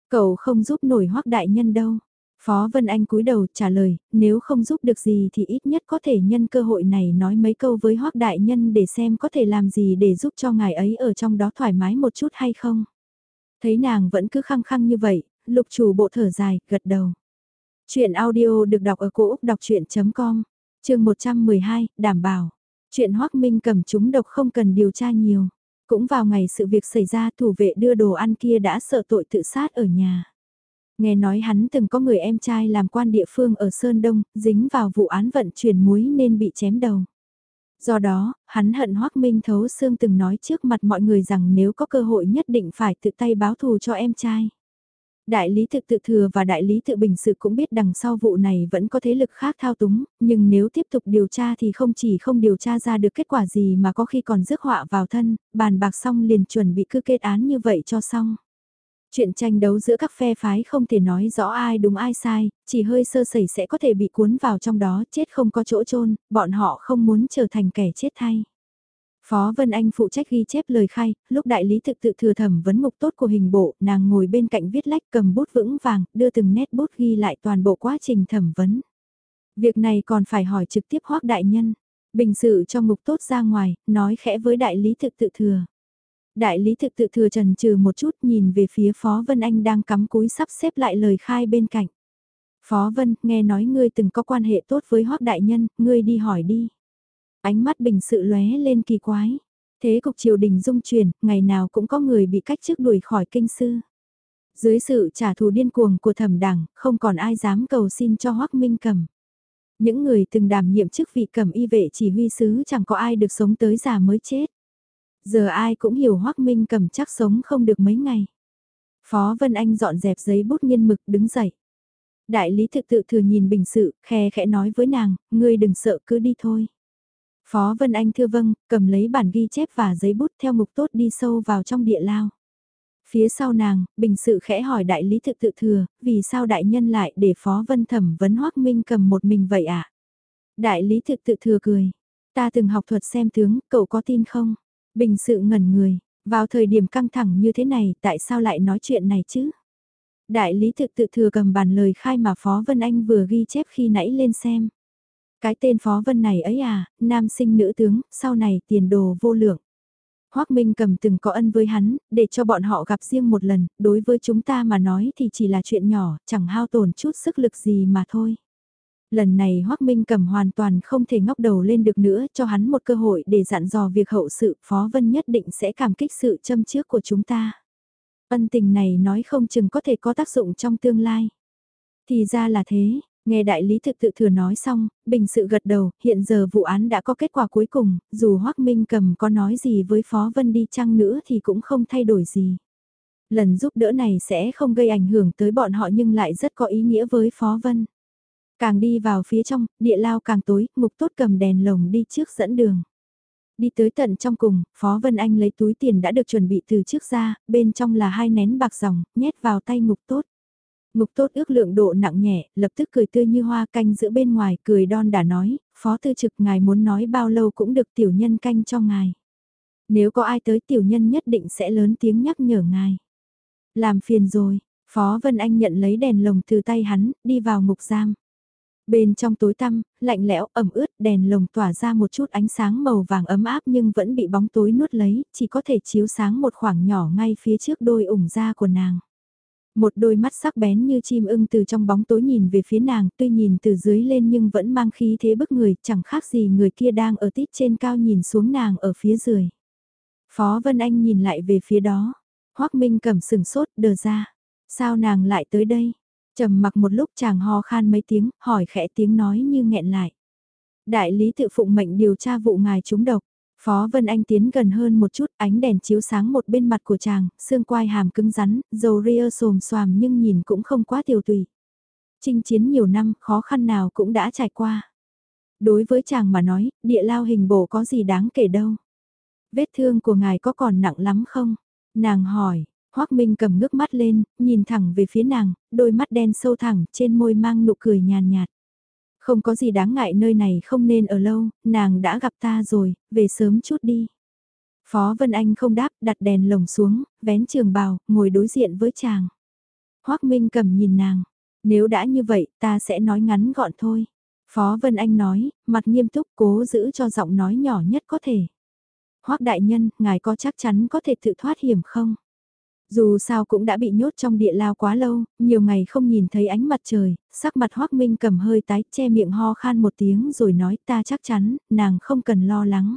Cậu không giúp nổi hoắc đại nhân đâu. Phó Vân Anh cúi đầu trả lời, nếu không giúp được gì thì ít nhất có thể nhân cơ hội này nói mấy câu với hoắc đại nhân để xem có thể làm gì để giúp cho ngài ấy ở trong đó thoải mái một chút hay không. Thấy nàng vẫn cứ khăng khăng như vậy, lục chủ bộ thở dài, gật đầu. Chuyện audio được đọc ở cổ Úc đọc chuyện.com, trường 112, đảm bảo. Chuyện Hoác Minh cầm chúng độc không cần điều tra nhiều. Cũng vào ngày sự việc xảy ra thủ vệ đưa đồ ăn kia đã sợ tội tự sát ở nhà. Nghe nói hắn từng có người em trai làm quan địa phương ở Sơn Đông, dính vào vụ án vận chuyển muối nên bị chém đầu. Do đó, hắn hận Hoác Minh thấu xương từng nói trước mặt mọi người rằng nếu có cơ hội nhất định phải tự tay báo thù cho em trai. Đại lý tự tự thừa và đại lý tự bình sự cũng biết đằng sau vụ này vẫn có thế lực khác thao túng, nhưng nếu tiếp tục điều tra thì không chỉ không điều tra ra được kết quả gì mà có khi còn rước họa vào thân, bàn bạc xong liền chuẩn bị cứ kết án như vậy cho xong. Chuyện tranh đấu giữa các phe phái không thể nói rõ ai đúng ai sai, chỉ hơi sơ sẩy sẽ có thể bị cuốn vào trong đó, chết không có chỗ chôn bọn họ không muốn trở thành kẻ chết thay. Phó Vân Anh phụ trách ghi chép lời khai, lúc đại lý thực tự thừa thẩm vấn mục tốt của hình bộ, nàng ngồi bên cạnh viết lách cầm bút vững vàng, đưa từng nét bút ghi lại toàn bộ quá trình thẩm vấn. Việc này còn phải hỏi trực tiếp hoác đại nhân. Bình sự cho mục tốt ra ngoài, nói khẽ với đại lý thực tự thừa. Đại lý thực tự thừa trần trừ một chút nhìn về phía Phó Vân Anh đang cắm cúi sắp xếp lại lời khai bên cạnh. Phó Vân, nghe nói ngươi từng có quan hệ tốt với hoác đại nhân, ngươi đi hỏi đi. Ánh mắt bình sự lóe lên kỳ quái. Thế cục triều đình dung chuyển, ngày nào cũng có người bị cách chức đuổi khỏi kinh sư. Dưới sự trả thù điên cuồng của thẩm đảng, không còn ai dám cầu xin cho Hoắc Minh Cầm. Những người từng đảm nhiệm chức vị cầm y vệ chỉ huy sứ chẳng có ai được sống tới già mới chết. Giờ ai cũng hiểu Hoắc Minh Cầm chắc sống không được mấy ngày. Phó Vân Anh dọn dẹp giấy bút nghiên mực đứng dậy. Đại lý thực tự thừa nhìn bình sự, khe khẽ nói với nàng, ngươi đừng sợ cứ đi thôi. Phó Vân Anh thưa vâng, cầm lấy bản ghi chép và giấy bút theo mục tốt đi sâu vào trong địa lao. Phía sau nàng, bình sự khẽ hỏi đại lý thực tự thừa, vì sao đại nhân lại để Phó Vân thẩm vấn Hoác Minh cầm một mình vậy ạ? À? Đại lý thực tự thừa cười, ta từng học thuật xem tướng, cậu có tin không? Bình sự ngẩn người, vào thời điểm căng thẳng như thế này tại sao lại nói chuyện này chứ? Đại lý thực tự thừa cầm bản lời khai mà Phó Vân Anh vừa ghi chép khi nãy lên xem. Cái tên Phó Vân này ấy à, nam sinh nữ tướng, sau này tiền đồ vô lượng. Hoác Minh cầm từng có ân với hắn, để cho bọn họ gặp riêng một lần, đối với chúng ta mà nói thì chỉ là chuyện nhỏ, chẳng hao tổn chút sức lực gì mà thôi. Lần này Hoác Minh cầm hoàn toàn không thể ngóc đầu lên được nữa, cho hắn một cơ hội để dặn dò việc hậu sự, Phó Vân nhất định sẽ cảm kích sự châm trước của chúng ta. Ân tình này nói không chừng có thể có tác dụng trong tương lai. Thì ra là thế, Nghe đại lý thực tự thừa nói xong, bình sự gật đầu, hiện giờ vụ án đã có kết quả cuối cùng, dù Hoác Minh cầm có nói gì với Phó Vân đi chăng nữa thì cũng không thay đổi gì. Lần giúp đỡ này sẽ không gây ảnh hưởng tới bọn họ nhưng lại rất có ý nghĩa với Phó Vân. Càng đi vào phía trong, địa lao càng tối, mục tốt cầm đèn lồng đi trước dẫn đường. Đi tới tận trong cùng, Phó Vân Anh lấy túi tiền đã được chuẩn bị từ trước ra, bên trong là hai nén bạc dòng, nhét vào tay mục tốt. Ngục tốt ước lượng độ nặng nhẹ, lập tức cười tươi như hoa canh giữa bên ngoài, cười đon đã nói, phó tư trực ngài muốn nói bao lâu cũng được tiểu nhân canh cho ngài. Nếu có ai tới tiểu nhân nhất định sẽ lớn tiếng nhắc nhở ngài. Làm phiền rồi, Phó Vân Anh nhận lấy đèn lồng từ tay hắn, đi vào ngục giam. Bên trong tối tăm, lạnh lẽo, ẩm ướt, đèn lồng tỏa ra một chút ánh sáng màu vàng ấm áp nhưng vẫn bị bóng tối nuốt lấy, chỉ có thể chiếu sáng một khoảng nhỏ ngay phía trước đôi ủng da của nàng. Một đôi mắt sắc bén như chim ưng từ trong bóng tối nhìn về phía nàng, tuy nhìn từ dưới lên nhưng vẫn mang khí thế bức người, chẳng khác gì người kia đang ở tít trên cao nhìn xuống nàng ở phía dưới. Phó Vân Anh nhìn lại về phía đó. Hoác Minh cầm sừng sốt đờ ra. Sao nàng lại tới đây? Trầm mặc một lúc chàng ho khan mấy tiếng, hỏi khẽ tiếng nói như nghẹn lại. Đại lý tự phụng mệnh điều tra vụ ngài trúng độc. Phó Vân Anh tiến gần hơn một chút, ánh đèn chiếu sáng một bên mặt của chàng, xương quai hàm cứng rắn, dầu ria xồm xoàm nhưng nhìn cũng không quá tiêu tùy. Chinh chiến nhiều năm, khó khăn nào cũng đã trải qua. Đối với chàng mà nói, địa lao hình bổ có gì đáng kể đâu. Vết thương của ngài có còn nặng lắm không? Nàng hỏi, Hoác Minh cầm ngước mắt lên, nhìn thẳng về phía nàng, đôi mắt đen sâu thẳng, trên môi mang nụ cười nhàn nhạt. Không có gì đáng ngại nơi này không nên ở lâu, nàng đã gặp ta rồi, về sớm chút đi. Phó Vân Anh không đáp, đặt đèn lồng xuống, vén trường bào, ngồi đối diện với chàng. Hoác Minh cầm nhìn nàng, nếu đã như vậy, ta sẽ nói ngắn gọn thôi. Phó Vân Anh nói, mặt nghiêm túc cố giữ cho giọng nói nhỏ nhất có thể. Hoác đại nhân, ngài có chắc chắn có thể tự thoát hiểm không? Dù sao cũng đã bị nhốt trong địa lao quá lâu, nhiều ngày không nhìn thấy ánh mặt trời, sắc mặt Hoác Minh cầm hơi tái che miệng ho khan một tiếng rồi nói ta chắc chắn, nàng không cần lo lắng.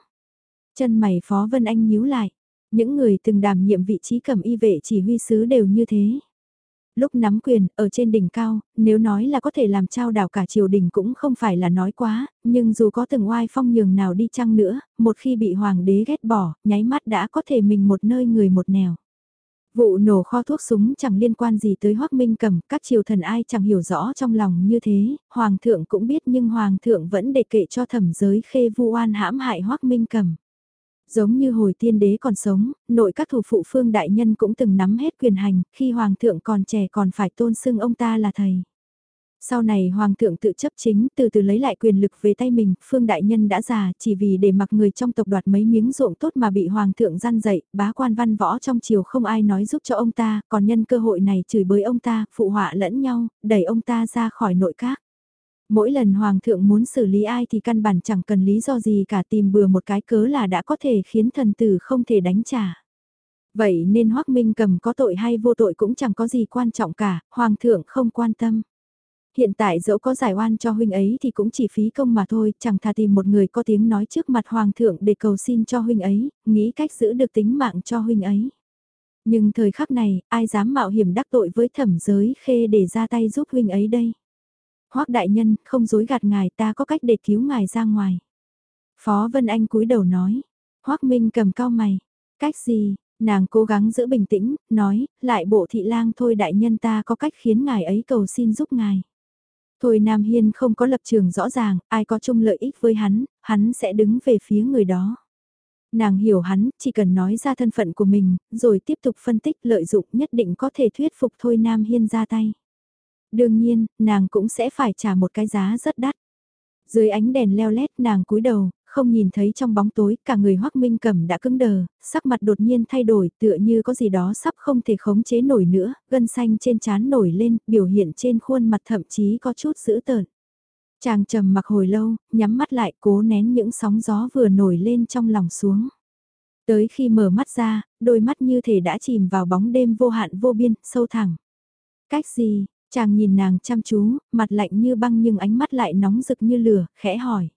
Chân mày Phó Vân Anh nhíu lại, những người từng đảm nhiệm vị trí cầm y vệ chỉ huy sứ đều như thế. Lúc nắm quyền, ở trên đỉnh cao, nếu nói là có thể làm trao đảo cả triều đình cũng không phải là nói quá, nhưng dù có từng oai phong nhường nào đi chăng nữa, một khi bị hoàng đế ghét bỏ, nháy mắt đã có thể mình một nơi người một nẻo. Vụ nổ kho thuốc súng chẳng liên quan gì tới Hoắc Minh Cầm, các triều thần ai chẳng hiểu rõ trong lòng như thế, hoàng thượng cũng biết nhưng hoàng thượng vẫn để kệ cho thẩm giới khê vu oan hãm hại Hoắc Minh Cầm. Giống như hồi tiên đế còn sống, nội các thủ phụ phương đại nhân cũng từng nắm hết quyền hành, khi hoàng thượng còn trẻ còn phải tôn xưng ông ta là thầy. Sau này hoàng thượng tự chấp chính từ từ lấy lại quyền lực về tay mình, phương đại nhân đã già chỉ vì để mặc người trong tộc đoạt mấy miếng ruộng tốt mà bị hoàng thượng gian dậy, bá quan văn võ trong triều không ai nói giúp cho ông ta, còn nhân cơ hội này chửi bới ông ta, phụ họa lẫn nhau, đẩy ông ta ra khỏi nội các. Mỗi lần hoàng thượng muốn xử lý ai thì căn bản chẳng cần lý do gì cả tìm bừa một cái cớ là đã có thể khiến thần tử không thể đánh trả. Vậy nên Hoắc Minh cầm có tội hay vô tội cũng chẳng có gì quan trọng cả, hoàng thượng không quan tâm. Hiện tại dẫu có giải oan cho huynh ấy thì cũng chỉ phí công mà thôi, chẳng thà tìm một người có tiếng nói trước mặt hoàng thượng để cầu xin cho huynh ấy, nghĩ cách giữ được tính mạng cho huynh ấy. Nhưng thời khắc này, ai dám mạo hiểm đắc tội với thẩm giới khê để ra tay giúp huynh ấy đây? Hoác đại nhân, không dối gạt ngài ta có cách để cứu ngài ra ngoài. Phó Vân Anh cúi đầu nói. Hoác Minh cầm cao mày. Cách gì? Nàng cố gắng giữ bình tĩnh, nói, lại bộ thị lang thôi đại nhân ta có cách khiến ngài ấy cầu xin giúp ngài. Thôi Nam Hiên không có lập trường rõ ràng, ai có chung lợi ích với hắn, hắn sẽ đứng về phía người đó. Nàng hiểu hắn, chỉ cần nói ra thân phận của mình, rồi tiếp tục phân tích lợi dụng nhất định có thể thuyết phục Thôi Nam Hiên ra tay. Đương nhiên, nàng cũng sẽ phải trả một cái giá rất đắt. Dưới ánh đèn leo lét nàng cúi đầu, không nhìn thấy trong bóng tối, cả người Hoắc Minh Cẩm đã cứng đờ, sắc mặt đột nhiên thay đổi, tựa như có gì đó sắp không thể khống chế nổi nữa, gân xanh trên trán nổi lên, biểu hiện trên khuôn mặt thậm chí có chút dữ tợn. Chàng trầm mặc hồi lâu, nhắm mắt lại cố nén những sóng gió vừa nổi lên trong lòng xuống. Tới khi mở mắt ra, đôi mắt như thể đã chìm vào bóng đêm vô hạn vô biên, sâu thẳng. Cách gì, chàng nhìn nàng chăm chú, mặt lạnh như băng nhưng ánh mắt lại nóng rực như lửa, khẽ hỏi.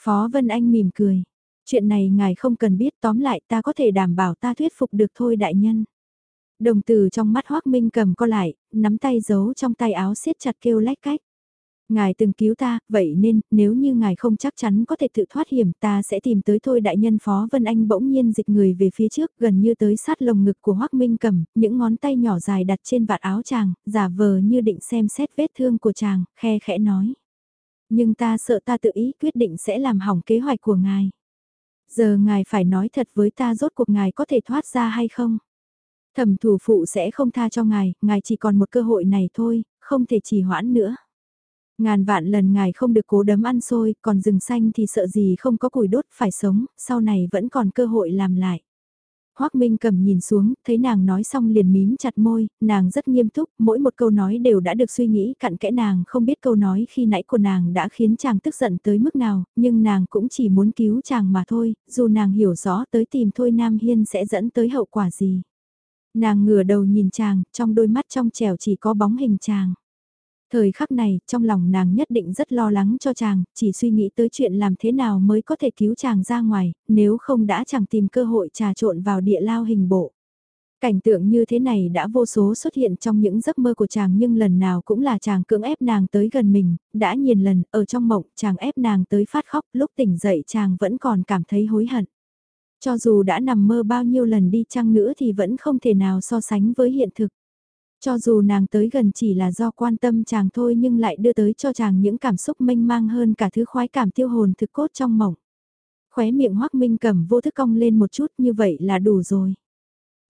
Phó Vân Anh mỉm cười. Chuyện này ngài không cần biết tóm lại ta có thể đảm bảo ta thuyết phục được thôi đại nhân. Đồng từ trong mắt Hoác Minh cầm co lại, nắm tay giấu trong tay áo siết chặt kêu lách cách. Ngài từng cứu ta, vậy nên, nếu như ngài không chắc chắn có thể tự thoát hiểm ta sẽ tìm tới thôi đại nhân Phó Vân Anh bỗng nhiên dịch người về phía trước gần như tới sát lồng ngực của Hoác Minh cầm, những ngón tay nhỏ dài đặt trên vạt áo chàng, giả vờ như định xem xét vết thương của chàng, khe khẽ nói. Nhưng ta sợ ta tự ý quyết định sẽ làm hỏng kế hoạch của ngài. Giờ ngài phải nói thật với ta rốt cuộc ngài có thể thoát ra hay không? Thẩm thủ phụ sẽ không tha cho ngài, ngài chỉ còn một cơ hội này thôi, không thể trì hoãn nữa. Ngàn vạn lần ngài không được cố đấm ăn xôi, còn rừng xanh thì sợ gì không có củi đốt phải sống, sau này vẫn còn cơ hội làm lại. Hoác Minh cầm nhìn xuống, thấy nàng nói xong liền mím chặt môi, nàng rất nghiêm túc, mỗi một câu nói đều đã được suy nghĩ cặn kẽ nàng không biết câu nói khi nãy của nàng đã khiến chàng tức giận tới mức nào, nhưng nàng cũng chỉ muốn cứu chàng mà thôi, dù nàng hiểu rõ tới tìm thôi Nam Hiên sẽ dẫn tới hậu quả gì. Nàng ngửa đầu nhìn chàng, trong đôi mắt trong trẻo chỉ có bóng hình chàng. Thời khắc này, trong lòng nàng nhất định rất lo lắng cho chàng, chỉ suy nghĩ tới chuyện làm thế nào mới có thể cứu chàng ra ngoài, nếu không đã chẳng tìm cơ hội trà trộn vào địa lao hình bộ. Cảnh tượng như thế này đã vô số xuất hiện trong những giấc mơ của chàng nhưng lần nào cũng là chàng cưỡng ép nàng tới gần mình, đã nhiều lần, ở trong mộng chàng ép nàng tới phát khóc, lúc tỉnh dậy chàng vẫn còn cảm thấy hối hận. Cho dù đã nằm mơ bao nhiêu lần đi chăng nữa thì vẫn không thể nào so sánh với hiện thực. Cho dù nàng tới gần chỉ là do quan tâm chàng thôi nhưng lại đưa tới cho chàng những cảm xúc mênh mang hơn cả thứ khoái cảm tiêu hồn thực cốt trong mộng. Khóe miệng hoắc Minh cầm vô thức cong lên một chút như vậy là đủ rồi.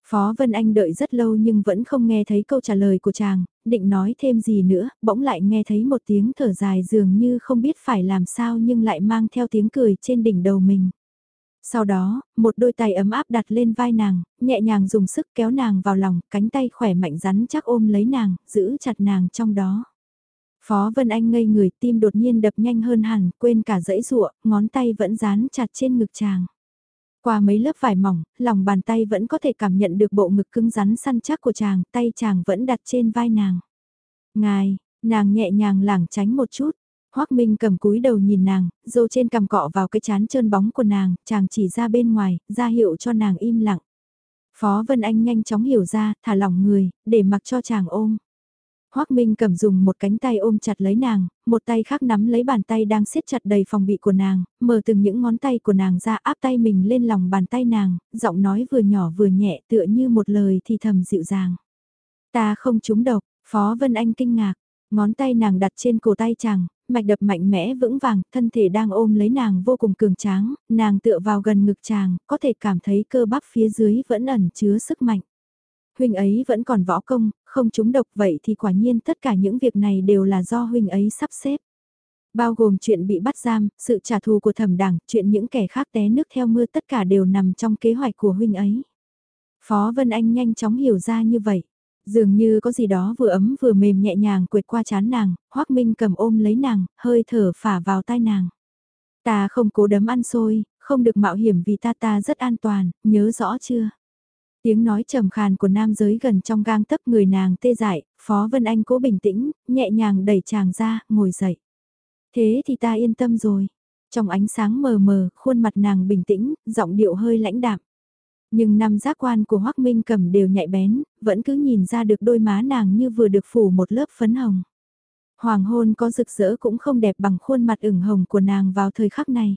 Phó Vân Anh đợi rất lâu nhưng vẫn không nghe thấy câu trả lời của chàng, định nói thêm gì nữa, bỗng lại nghe thấy một tiếng thở dài dường như không biết phải làm sao nhưng lại mang theo tiếng cười trên đỉnh đầu mình. Sau đó, một đôi tay ấm áp đặt lên vai nàng, nhẹ nhàng dùng sức kéo nàng vào lòng, cánh tay khỏe mạnh rắn chắc ôm lấy nàng, giữ chặt nàng trong đó. Phó Vân Anh ngây người tim đột nhiên đập nhanh hơn hẳn, quên cả dãy rụa, ngón tay vẫn dán chặt trên ngực chàng. Qua mấy lớp vải mỏng, lòng bàn tay vẫn có thể cảm nhận được bộ ngực cứng rắn săn chắc của chàng, tay chàng vẫn đặt trên vai nàng. Ngài, nàng nhẹ nhàng lảng tránh một chút, Hoác Minh cầm cúi đầu nhìn nàng, dâu trên cằm cọ vào cái chán trơn bóng của nàng, chàng chỉ ra bên ngoài, ra hiệu cho nàng im lặng. Phó Vân Anh nhanh chóng hiểu ra, thả lỏng người, để mặc cho chàng ôm. Hoác Minh cầm dùng một cánh tay ôm chặt lấy nàng, một tay khác nắm lấy bàn tay đang siết chặt đầy phòng bị của nàng, mở từng những ngón tay của nàng ra áp tay mình lên lòng bàn tay nàng, giọng nói vừa nhỏ vừa nhẹ tựa như một lời thì thầm dịu dàng. Ta không trúng độc, Phó Vân Anh kinh ngạc, ngón tay nàng đặt trên cổ tay chàng, mạch đập mạnh mẽ vững vàng, thân thể đang ôm lấy nàng vô cùng cường tráng, nàng tựa vào gần ngực chàng, có thể cảm thấy cơ bắp phía dưới vẫn ẩn chứa sức mạnh. Huynh ấy vẫn còn võ công, không trúng độc vậy thì quả nhiên tất cả những việc này đều là do huynh ấy sắp xếp. Bao gồm chuyện bị bắt giam, sự trả thù của thẩm đảng, chuyện những kẻ khác té nước theo mưa tất cả đều nằm trong kế hoạch của huynh ấy. Phó Vân Anh nhanh chóng hiểu ra như vậy. Dường như có gì đó vừa ấm vừa mềm nhẹ nhàng quệt qua chán nàng, Hoác Minh cầm ôm lấy nàng, hơi thở phả vào tai nàng. Ta không cố đấm ăn xôi, không được mạo hiểm vì ta ta rất an toàn, nhớ rõ chưa? Tiếng nói trầm khàn của nam giới gần trong gang tấc người nàng tê dại, Phó Vân Anh cố bình tĩnh, nhẹ nhàng đẩy chàng ra, ngồi dậy. Thế thì ta yên tâm rồi. Trong ánh sáng mờ mờ, khuôn mặt nàng bình tĩnh, giọng điệu hơi lãnh đạm. Nhưng năm giác quan của Hoác Minh cầm đều nhạy bén, vẫn cứ nhìn ra được đôi má nàng như vừa được phủ một lớp phấn hồng. Hoàng hôn có rực rỡ cũng không đẹp bằng khuôn mặt ửng hồng của nàng vào thời khắc này.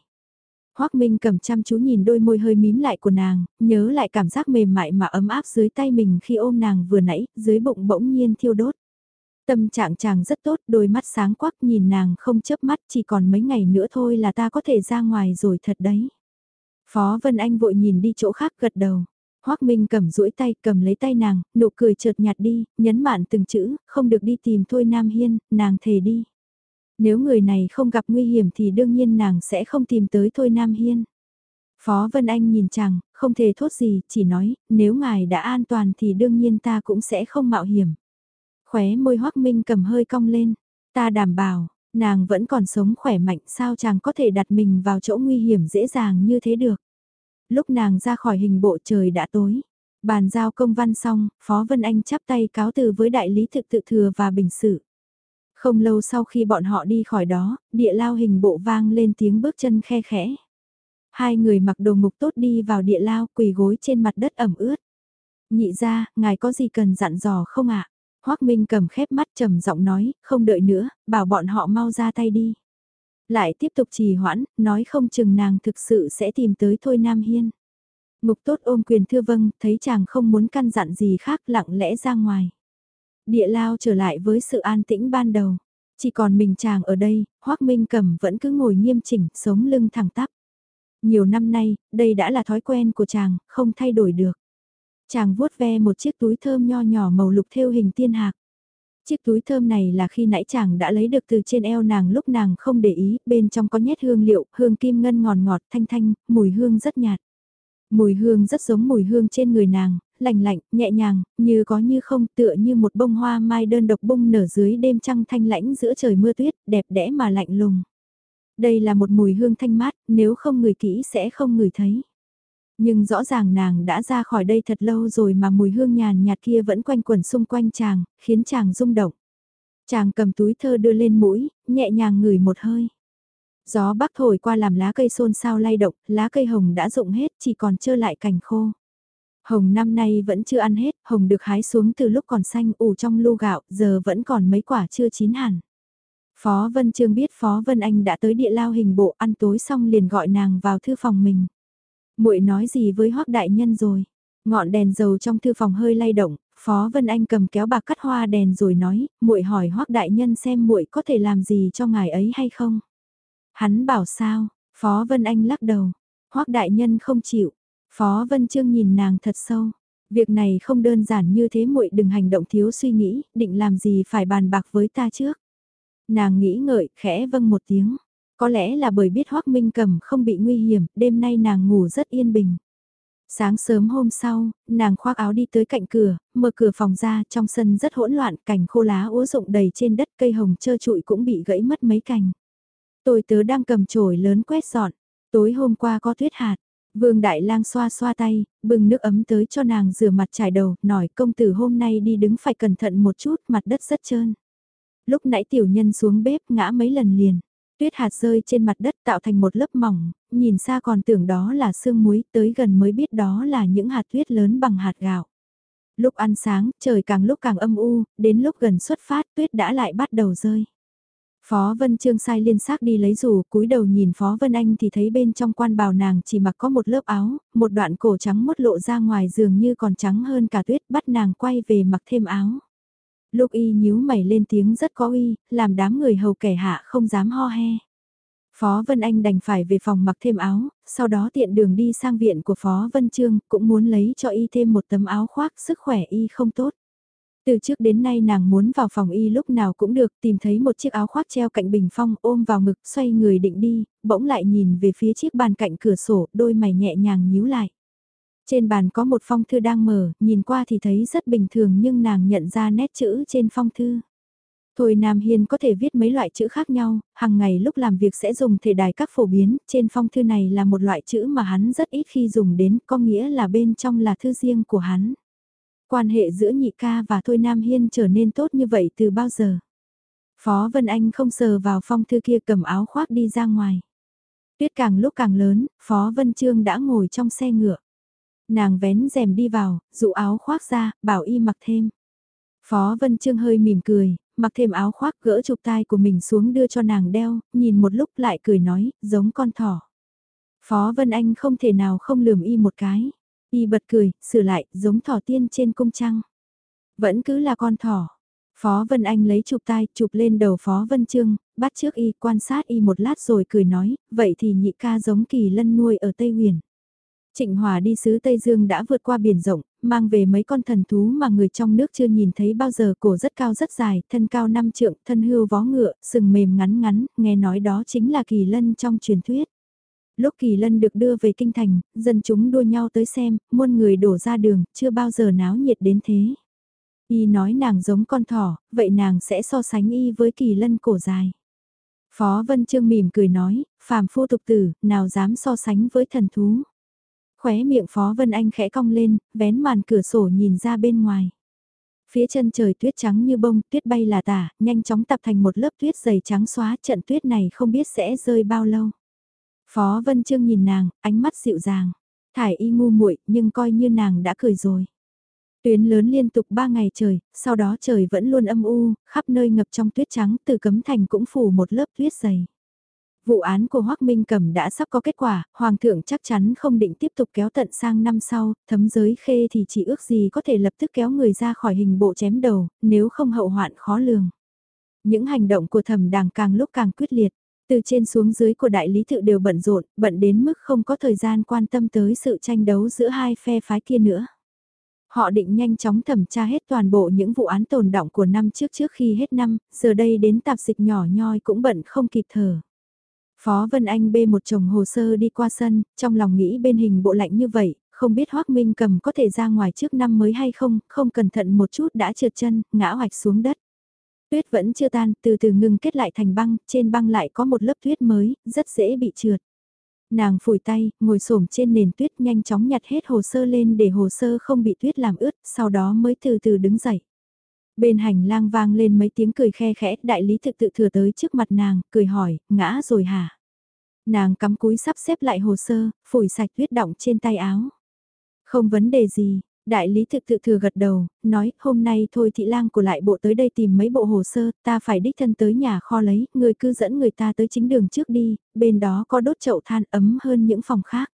Hoác Minh cầm chăm chú nhìn đôi môi hơi mím lại của nàng, nhớ lại cảm giác mềm mại mà ấm áp dưới tay mình khi ôm nàng vừa nãy, dưới bụng bỗng nhiên thiêu đốt. Tâm trạng chàng rất tốt, đôi mắt sáng quắc nhìn nàng không chớp mắt chỉ còn mấy ngày nữa thôi là ta có thể ra ngoài rồi thật đấy. Phó Vân Anh vội nhìn đi chỗ khác gật đầu. Hoác Minh cầm duỗi tay cầm lấy tay nàng, nụ cười chợt nhạt đi, nhấn mạn từng chữ, không được đi tìm thôi Nam Hiên, nàng thề đi. Nếu người này không gặp nguy hiểm thì đương nhiên nàng sẽ không tìm tới thôi Nam Hiên. Phó Vân Anh nhìn chàng, không thề thốt gì, chỉ nói, nếu ngài đã an toàn thì đương nhiên ta cũng sẽ không mạo hiểm. Khóe môi Hoác Minh cầm hơi cong lên, ta đảm bảo, nàng vẫn còn sống khỏe mạnh sao chàng có thể đặt mình vào chỗ nguy hiểm dễ dàng như thế được. Lúc nàng ra khỏi hình bộ trời đã tối. Bàn giao công văn xong, Phó Vân Anh chắp tay cáo từ với đại lý thực tự thừa và bình sự. Không lâu sau khi bọn họ đi khỏi đó, địa lao hình bộ vang lên tiếng bước chân khe khẽ. Hai người mặc đồ ngục tốt đi vào địa lao quỳ gối trên mặt đất ẩm ướt. Nhị ra, ngài có gì cần dặn dò không ạ? Hoác Minh cầm khép mắt trầm giọng nói, không đợi nữa, bảo bọn họ mau ra tay đi. Lại tiếp tục trì hoãn, nói không chừng nàng thực sự sẽ tìm tới Thôi Nam Hiên. Mục tốt ôm quyền thưa vâng, thấy chàng không muốn căn dặn gì khác lặng lẽ ra ngoài. Địa lao trở lại với sự an tĩnh ban đầu. Chỉ còn mình chàng ở đây, Hoác Minh cầm vẫn cứ ngồi nghiêm chỉnh, sống lưng thẳng tắp. Nhiều năm nay, đây đã là thói quen của chàng, không thay đổi được. Chàng vuốt ve một chiếc túi thơm nho nhỏ màu lục thêu hình tiên hạc. Chiếc túi thơm này là khi nãy chàng đã lấy được từ trên eo nàng lúc nàng không để ý, bên trong có nhét hương liệu, hương kim ngân ngọt ngọt thanh thanh, mùi hương rất nhạt. Mùi hương rất giống mùi hương trên người nàng, lạnh lạnh, nhẹ nhàng, như có như không tựa như một bông hoa mai đơn độc bung nở dưới đêm trăng thanh lãnh giữa trời mưa tuyết, đẹp đẽ mà lạnh lùng. Đây là một mùi hương thanh mát, nếu không người kỹ sẽ không ngửi thấy. Nhưng rõ ràng nàng đã ra khỏi đây thật lâu rồi mà mùi hương nhàn nhạt kia vẫn quanh quẩn xung quanh chàng, khiến chàng rung động. Chàng cầm túi thơ đưa lên mũi, nhẹ nhàng ngửi một hơi. Gió bắc thổi qua làm lá cây xôn xao lay động, lá cây hồng đã rụng hết chỉ còn trơ lại cành khô. Hồng năm nay vẫn chưa ăn hết, hồng được hái xuống từ lúc còn xanh ủ trong lu gạo, giờ vẫn còn mấy quả chưa chín hẳn. Phó Vân Trương biết Phó Vân Anh đã tới địa lao hình bộ ăn tối xong liền gọi nàng vào thư phòng mình muội nói gì với hoắc đại nhân rồi? Ngọn đèn dầu trong thư phòng hơi lay động, Phó Vân Anh cầm kéo bạc cắt hoa đèn rồi nói, muội hỏi Hoắc đại nhân xem muội có thể làm gì cho ngài ấy hay không. Hắn bảo sao, Phó Vân Anh lắc đầu, Hoắc đại nhân không chịu. Phó Vân Trương nhìn nàng thật sâu. Việc này không đơn giản như thế muội đừng hành động thiếu suy nghĩ, định làm gì phải bàn bạc với ta trước. Nàng nghĩ ngợi, khẽ vâng một tiếng. Có lẽ là bởi biết Hoắc Minh Cầm không bị nguy hiểm, đêm nay nàng ngủ rất yên bình. Sáng sớm hôm sau, nàng khoác áo đi tới cạnh cửa, mở cửa phòng ra, trong sân rất hỗn loạn, cành khô lá úa rụng đầy trên đất cây hồng trơ trụi cũng bị gãy mất mấy cành. Tôi tớ đang cầm chổi lớn quét dọn, tối hôm qua có tuyết hạt, Vương Đại Lang xoa xoa tay, bưng nước ấm tới cho nàng rửa mặt trải đầu, nói công tử hôm nay đi đứng phải cẩn thận một chút, mặt đất rất trơn. Lúc nãy tiểu nhân xuống bếp ngã mấy lần liền, tuyết hạt rơi trên mặt đất tạo thành một lớp mỏng, nhìn xa còn tưởng đó là sương muối, tới gần mới biết đó là những hạt tuyết lớn bằng hạt gạo. Lúc ăn sáng, trời càng lúc càng âm u, đến lúc gần xuất phát tuyết đã lại bắt đầu rơi. Phó Vân Trương sai liên xác đi lấy dù, cúi đầu nhìn Phó Vân Anh thì thấy bên trong quan bào nàng chỉ mặc có một lớp áo, một đoạn cổ trắng mốt lộ ra ngoài dường như còn trắng hơn cả tuyết bắt nàng quay về mặc thêm áo. Lúc y nhíu mày lên tiếng rất có uy, làm đám người hầu kẻ hạ không dám ho he. Phó Vân Anh đành phải về phòng mặc thêm áo, sau đó tiện đường đi sang viện của Phó Vân Trương, cũng muốn lấy cho y thêm một tấm áo khoác, sức khỏe y không tốt. Từ trước đến nay nàng muốn vào phòng y lúc nào cũng được tìm thấy một chiếc áo khoác treo cạnh bình phong ôm vào ngực xoay người định đi, bỗng lại nhìn về phía chiếc bàn cạnh cửa sổ đôi mày nhẹ nhàng nhíu lại. Trên bàn có một phong thư đang mở, nhìn qua thì thấy rất bình thường nhưng nàng nhận ra nét chữ trên phong thư. Thôi Nam Hiên có thể viết mấy loại chữ khác nhau, hàng ngày lúc làm việc sẽ dùng thể đài các phổ biến, trên phong thư này là một loại chữ mà hắn rất ít khi dùng đến, có nghĩa là bên trong là thư riêng của hắn. Quan hệ giữa nhị ca và Thôi Nam Hiên trở nên tốt như vậy từ bao giờ? Phó Vân Anh không sờ vào phong thư kia cầm áo khoác đi ra ngoài. Tuyết càng lúc càng lớn, Phó Vân Trương đã ngồi trong xe ngựa. Nàng vén rèm đi vào, dụ áo khoác ra, bảo y mặc thêm. Phó Vân Trương hơi mỉm cười, mặc thêm áo khoác gỡ chụp tai của mình xuống đưa cho nàng đeo, nhìn một lúc lại cười nói, giống con thỏ. Phó Vân Anh không thể nào không lườm y một cái. Y bật cười, sửa lại, giống thỏ tiên trên cung trăng. Vẫn cứ là con thỏ. Phó Vân Anh lấy chụp tai, chụp lên đầu Phó Vân Trương, bắt trước y, quan sát y một lát rồi cười nói, vậy thì nhị ca giống kỳ lân nuôi ở Tây Huyền. Trịnh Hòa đi xứ Tây Dương đã vượt qua biển rộng, mang về mấy con thần thú mà người trong nước chưa nhìn thấy bao giờ cổ rất cao rất dài, thân cao năm trượng, thân hưu vó ngựa, sừng mềm ngắn ngắn, nghe nói đó chính là kỳ lân trong truyền thuyết. Lúc Kỳ Lân được đưa về kinh thành, dân chúng đua nhau tới xem, muôn người đổ ra đường, chưa bao giờ náo nhiệt đến thế. Y nói nàng giống con thỏ, vậy nàng sẽ so sánh y với Kỳ Lân cổ dài. Phó Vân Trương mỉm cười nói, phàm phu tục tử, nào dám so sánh với thần thú. Khóe miệng Phó Vân Anh khẽ cong lên, vén màn cửa sổ nhìn ra bên ngoài. Phía chân trời tuyết trắng như bông, tuyết bay là tả, nhanh chóng tập thành một lớp tuyết dày trắng xóa, trận tuyết này không biết sẽ rơi bao lâu. Phó Vân Trương nhìn nàng, ánh mắt dịu dàng. Thải y ngu muội nhưng coi như nàng đã cười rồi. Tuyến lớn liên tục 3 ngày trời, sau đó trời vẫn luôn âm u, khắp nơi ngập trong tuyết trắng, từ cấm thành cũng phủ một lớp tuyết dày. Vụ án của Hoác Minh Cầm đã sắp có kết quả, Hoàng thượng chắc chắn không định tiếp tục kéo tận sang năm sau, thấm giới khê thì chỉ ước gì có thể lập tức kéo người ra khỏi hình bộ chém đầu, nếu không hậu hoạn khó lường. Những hành động của thẩm đàng càng lúc càng quyết liệt. Từ trên xuống dưới của đại lý tự đều bận rộn, bận đến mức không có thời gian quan tâm tới sự tranh đấu giữa hai phe phái kia nữa. Họ định nhanh chóng thẩm tra hết toàn bộ những vụ án tồn động của năm trước trước khi hết năm, giờ đây đến tạp dịch nhỏ nhoi cũng bận không kịp thở. Phó Vân Anh bê một chồng hồ sơ đi qua sân, trong lòng nghĩ bên hình bộ lạnh như vậy, không biết Hoác Minh cầm có thể ra ngoài trước năm mới hay không, không cẩn thận một chút đã trượt chân, ngã hoạch xuống đất. Tuyết vẫn chưa tan, từ từ ngừng kết lại thành băng, trên băng lại có một lớp tuyết mới, rất dễ bị trượt. Nàng phủi tay, ngồi xổm trên nền tuyết nhanh chóng nhặt hết hồ sơ lên để hồ sơ không bị tuyết làm ướt, sau đó mới từ từ đứng dậy. Bên hành lang vang lên mấy tiếng cười khe khẽ, đại lý thực tự thừa tới trước mặt nàng, cười hỏi, ngã rồi hả? Nàng cắm cúi sắp xếp lại hồ sơ, phủi sạch tuyết động trên tay áo. Không vấn đề gì, Đại lý thực tự thừa gật đầu, nói, hôm nay thôi thị lang của lại bộ tới đây tìm mấy bộ hồ sơ, ta phải đích thân tới nhà kho lấy, người cứ dẫn người ta tới chính đường trước đi, bên đó có đốt chậu than ấm hơn những phòng khác.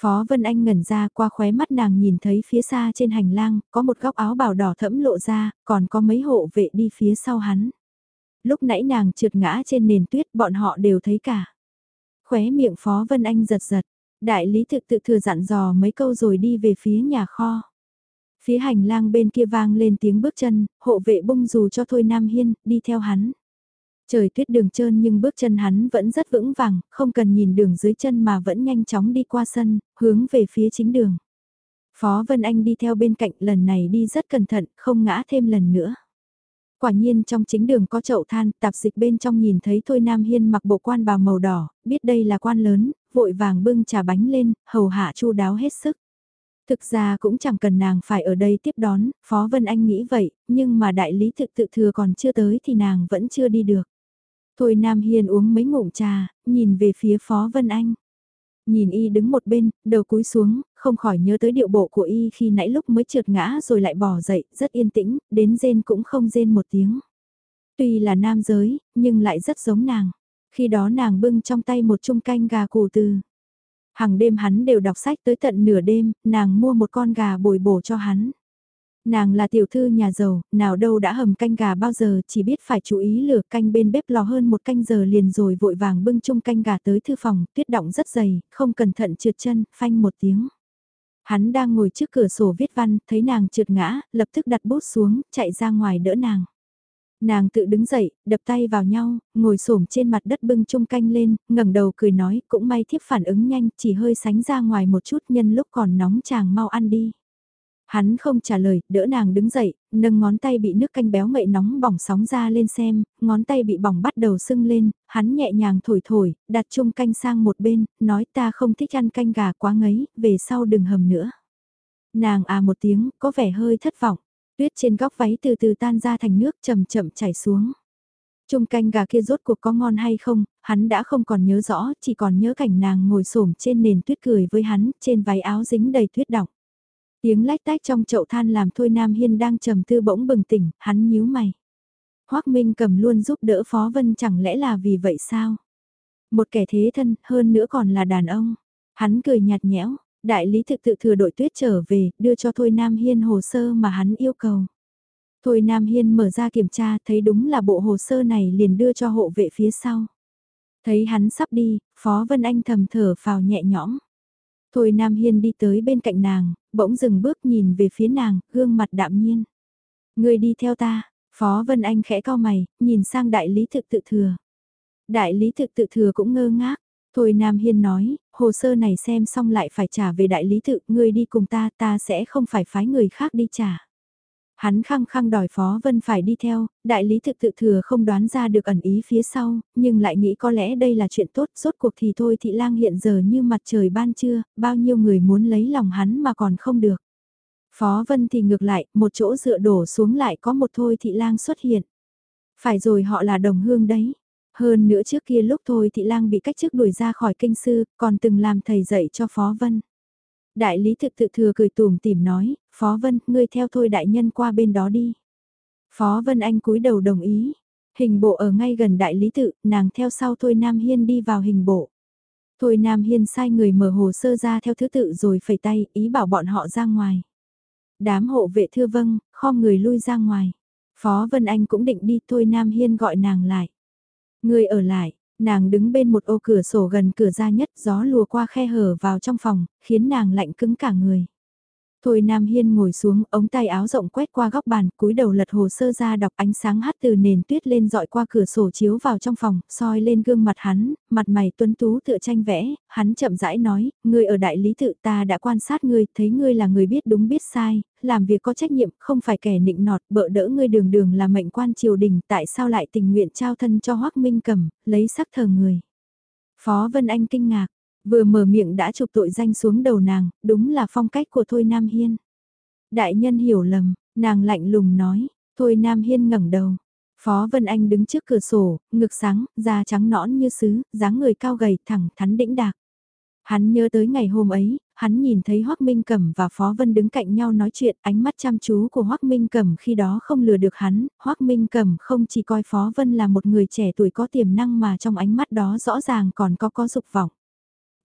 Phó Vân Anh ngẩn ra qua khóe mắt nàng nhìn thấy phía xa trên hành lang, có một góc áo bào đỏ thẫm lộ ra, còn có mấy hộ vệ đi phía sau hắn. Lúc nãy nàng trượt ngã trên nền tuyết bọn họ đều thấy cả. Khóe miệng Phó Vân Anh giật giật, đại lý thực tự thừa dặn dò mấy câu rồi đi về phía nhà kho. Phía hành lang bên kia vang lên tiếng bước chân, hộ vệ bung dù cho Thôi Nam Hiên, đi theo hắn. Trời tuyết đường trơn nhưng bước chân hắn vẫn rất vững vàng, không cần nhìn đường dưới chân mà vẫn nhanh chóng đi qua sân, hướng về phía chính đường. Phó Vân Anh đi theo bên cạnh lần này đi rất cẩn thận, không ngã thêm lần nữa. Quả nhiên trong chính đường có chậu than, tạp dịch bên trong nhìn thấy Thôi Nam Hiên mặc bộ quan bào màu đỏ, biết đây là quan lớn, vội vàng bưng trà bánh lên, hầu hạ chu đáo hết sức. Thực ra cũng chẳng cần nàng phải ở đây tiếp đón, Phó Vân Anh nghĩ vậy, nhưng mà đại lý thực tự thừa còn chưa tới thì nàng vẫn chưa đi được. Thôi Nam Hiền uống mấy ngụm trà, nhìn về phía Phó Vân Anh. Nhìn y đứng một bên, đầu cúi xuống, không khỏi nhớ tới điệu bộ của y khi nãy lúc mới trượt ngã rồi lại bỏ dậy, rất yên tĩnh, đến rên cũng không rên một tiếng. Tuy là nam giới, nhưng lại rất giống nàng. Khi đó nàng bưng trong tay một chung canh gà củ từ. Hằng đêm hắn đều đọc sách tới tận nửa đêm, nàng mua một con gà bồi bổ cho hắn. Nàng là tiểu thư nhà giàu, nào đâu đã hầm canh gà bao giờ, chỉ biết phải chú ý lửa canh bên bếp lò hơn một canh giờ liền rồi vội vàng bưng chung canh gà tới thư phòng, tuyết động rất dày, không cẩn thận trượt chân, phanh một tiếng. Hắn đang ngồi trước cửa sổ viết văn, thấy nàng trượt ngã, lập tức đặt bút xuống, chạy ra ngoài đỡ nàng. Nàng tự đứng dậy, đập tay vào nhau, ngồi xổm trên mặt đất bưng chung canh lên, ngẩng đầu cười nói, cũng may thiếp phản ứng nhanh, chỉ hơi sánh ra ngoài một chút nhân lúc còn nóng chàng mau ăn đi. Hắn không trả lời, đỡ nàng đứng dậy, nâng ngón tay bị nước canh béo ngậy nóng bỏng sóng ra lên xem, ngón tay bị bỏng bắt đầu sưng lên, hắn nhẹ nhàng thổi thổi, đặt chung canh sang một bên, nói ta không thích ăn canh gà quá ngấy, về sau đừng hầm nữa. Nàng à một tiếng, có vẻ hơi thất vọng, tuyết trên góc váy từ từ tan ra thành nước chậm chậm chảy xuống. Chung canh gà kia rốt cuộc có ngon hay không, hắn đã không còn nhớ rõ, chỉ còn nhớ cảnh nàng ngồi xổm trên nền tuyết cười với hắn, trên váy áo dính đầy tuyết đọng. Tiếng lách tách trong chậu than làm Thôi Nam Hiên đang trầm tư bỗng bừng tỉnh, hắn nhíu mày. Hoác Minh cầm luôn giúp đỡ Phó Vân chẳng lẽ là vì vậy sao? Một kẻ thế thân, hơn nữa còn là đàn ông. Hắn cười nhạt nhẽo, đại lý thực tự thừa đội tuyết trở về, đưa cho Thôi Nam Hiên hồ sơ mà hắn yêu cầu. Thôi Nam Hiên mở ra kiểm tra, thấy đúng là bộ hồ sơ này liền đưa cho hộ vệ phía sau. Thấy hắn sắp đi, Phó Vân Anh thầm thở phào nhẹ nhõm. Thôi Nam Hiên đi tới bên cạnh nàng, bỗng dừng bước nhìn về phía nàng, gương mặt đạm nhiên. Người đi theo ta, Phó Vân Anh khẽ cao mày, nhìn sang đại lý thực tự thừa. Đại lý thực tự thừa cũng ngơ ngác. Thôi Nam Hiên nói, hồ sơ này xem xong lại phải trả về đại lý tự, ngươi đi cùng ta, ta sẽ không phải phái người khác đi trả. Hắn khăng khăng đòi Phó Vân phải đi theo, đại lý thực tự thừa không đoán ra được ẩn ý phía sau, nhưng lại nghĩ có lẽ đây là chuyện tốt, rốt cuộc thì thôi thị lang hiện giờ như mặt trời ban trưa, bao nhiêu người muốn lấy lòng hắn mà còn không được. Phó Vân thì ngược lại, một chỗ dựa đổ xuống lại có một thôi thị lang xuất hiện. Phải rồi họ là đồng hương đấy. Hơn nữa trước kia lúc thôi thị lang bị cách chức đuổi ra khỏi kinh sư, còn từng làm thầy dạy cho Phó Vân. Đại lý thực tự thừa cười tùm tìm nói, Phó Vân, ngươi theo thôi đại nhân qua bên đó đi. Phó Vân Anh cúi đầu đồng ý. Hình bộ ở ngay gần đại lý tự, nàng theo sau Thôi Nam Hiên đi vào hình bộ. Thôi Nam Hiên sai người mở hồ sơ ra theo thứ tự rồi phẩy tay, ý bảo bọn họ ra ngoài. Đám hộ vệ thưa vâng, kho người lui ra ngoài. Phó Vân Anh cũng định đi, Thôi Nam Hiên gọi nàng lại. Người ở lại, Nàng đứng bên một ô cửa sổ gần cửa ra nhất gió lùa qua khe hở vào trong phòng, khiến nàng lạnh cứng cả người. Thôi Nam Hiên ngồi xuống, ống tay áo rộng quét qua góc bàn, cúi đầu lật hồ sơ ra đọc ánh sáng hắt từ nền tuyết lên dọi qua cửa sổ chiếu vào trong phòng, soi lên gương mặt hắn, mặt mày tuấn tú tựa tranh vẽ, hắn chậm rãi nói, ngươi ở đại lý tự ta đã quan sát ngươi, thấy ngươi là người biết đúng biết sai, làm việc có trách nhiệm, không phải kẻ nịnh nọt, bợ đỡ ngươi đường đường là mệnh quan triều đình, tại sao lại tình nguyện trao thân cho hoắc Minh Cầm, lấy sắc thờ người. Phó Vân Anh kinh ngạc, Vừa mở miệng đã chụp tội danh xuống đầu nàng, đúng là phong cách của Thôi Nam Hiên. Đại nhân hiểu lầm, nàng lạnh lùng nói, Thôi Nam Hiên ngẩng đầu. Phó Vân Anh đứng trước cửa sổ, ngực sáng, da trắng nõn như sứ, dáng người cao gầy thẳng thắn đĩnh đạc. Hắn nhớ tới ngày hôm ấy, hắn nhìn thấy Hoắc Minh Cẩm và Phó Vân đứng cạnh nhau nói chuyện, ánh mắt chăm chú của Hoắc Minh Cẩm khi đó không lừa được hắn, Hoắc Minh Cẩm không chỉ coi Phó Vân là một người trẻ tuổi có tiềm năng mà trong ánh mắt đó rõ ràng còn có có dục vọng.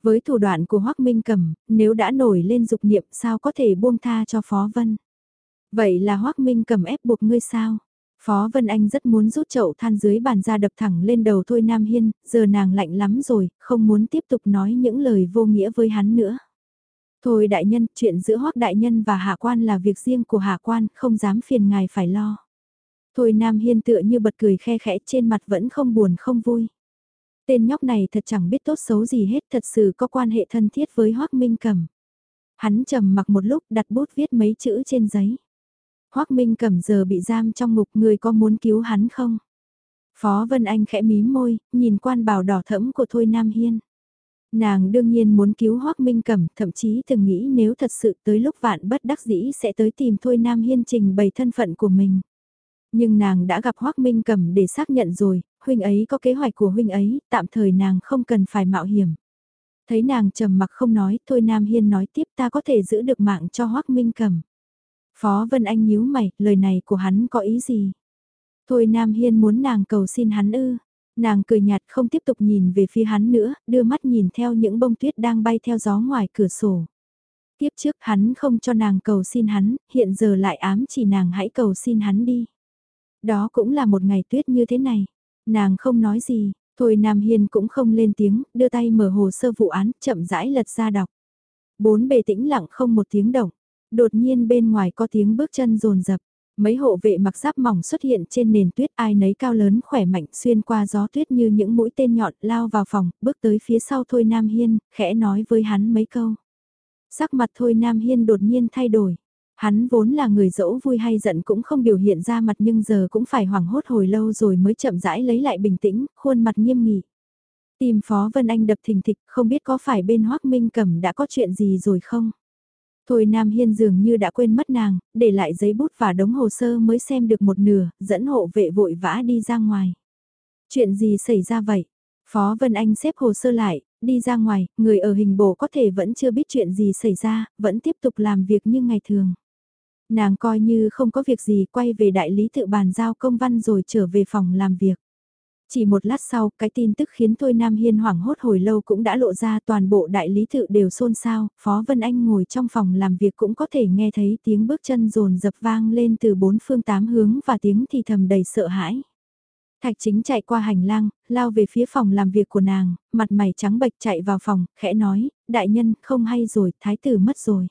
Với thủ đoạn của Hoắc Minh Cẩm, nếu đã nổi lên dục niệm sao có thể buông tha cho Phó Vân. Vậy là Hoắc Minh Cẩm ép buộc ngươi sao? Phó Vân Anh rất muốn rút chậu than dưới bàn ra đập thẳng lên đầu Thôi Nam Hiên, giờ nàng lạnh lắm rồi, không muốn tiếp tục nói những lời vô nghĩa với hắn nữa. Thôi đại nhân, chuyện giữa Hoắc đại nhân và Hạ Quan là việc riêng của Hạ Quan, không dám phiền ngài phải lo. Thôi Nam Hiên tựa như bật cười khe khẽ trên mặt vẫn không buồn không vui. Tên nhóc này thật chẳng biết tốt xấu gì hết thật sự có quan hệ thân thiết với Hoác Minh Cẩm. Hắn trầm mặc một lúc đặt bút viết mấy chữ trên giấy. Hoác Minh Cẩm giờ bị giam trong ngục người có muốn cứu hắn không? Phó Vân Anh khẽ mím môi, nhìn quan bảo đỏ thẫm của Thôi Nam Hiên. Nàng đương nhiên muốn cứu Hoác Minh Cẩm, thậm chí từng nghĩ nếu thật sự tới lúc vạn bất đắc dĩ sẽ tới tìm Thôi Nam Hiên trình bày thân phận của mình. Nhưng nàng đã gặp Hoác Minh Cẩm để xác nhận rồi, huynh ấy có kế hoạch của huynh ấy, tạm thời nàng không cần phải mạo hiểm. Thấy nàng trầm mặc không nói, thôi Nam Hiên nói tiếp ta có thể giữ được mạng cho Hoác Minh Cẩm. Phó Vân Anh nhíu mày, lời này của hắn có ý gì? Thôi Nam Hiên muốn nàng cầu xin hắn ư. Nàng cười nhạt không tiếp tục nhìn về phía hắn nữa, đưa mắt nhìn theo những bông tuyết đang bay theo gió ngoài cửa sổ. Tiếp trước hắn không cho nàng cầu xin hắn, hiện giờ lại ám chỉ nàng hãy cầu xin hắn đi. Đó cũng là một ngày tuyết như thế này. Nàng không nói gì, thôi Nam Hiên cũng không lên tiếng, đưa tay mở hồ sơ vụ án, chậm rãi lật ra đọc. Bốn bề tĩnh lặng không một tiếng động. Đột nhiên bên ngoài có tiếng bước chân rồn rập. Mấy hộ vệ mặc giáp mỏng xuất hiện trên nền tuyết ai nấy cao lớn khỏe mạnh xuyên qua gió tuyết như những mũi tên nhọn lao vào phòng, bước tới phía sau Thôi Nam Hiên, khẽ nói với hắn mấy câu. Sắc mặt Thôi Nam Hiên đột nhiên thay đổi. Hắn vốn là người dẫu vui hay giận cũng không biểu hiện ra mặt nhưng giờ cũng phải hoảng hốt hồi lâu rồi mới chậm rãi lấy lại bình tĩnh, khuôn mặt nghiêm nghị. Tìm Phó Vân Anh đập thình thịch, không biết có phải bên Hoác Minh Cẩm đã có chuyện gì rồi không? Thôi Nam Hiên dường như đã quên mất nàng, để lại giấy bút và đống hồ sơ mới xem được một nửa, dẫn hộ vệ vội vã đi ra ngoài. Chuyện gì xảy ra vậy? Phó Vân Anh xếp hồ sơ lại, đi ra ngoài, người ở hình bộ có thể vẫn chưa biết chuyện gì xảy ra, vẫn tiếp tục làm việc như ngày thường. Nàng coi như không có việc gì quay về đại lý tự bàn giao công văn rồi trở về phòng làm việc. Chỉ một lát sau, cái tin tức khiến Thôi Nam Hiên hoảng hốt hồi lâu cũng đã lộ ra toàn bộ đại lý tự đều xôn xao, Phó Vân Anh ngồi trong phòng làm việc cũng có thể nghe thấy tiếng bước chân rồn dập vang lên từ bốn phương tám hướng và tiếng thì thầm đầy sợ hãi. Thạch chính chạy qua hành lang, lao về phía phòng làm việc của nàng, mặt mày trắng bệch chạy vào phòng, khẽ nói, đại nhân, không hay rồi, thái tử mất rồi.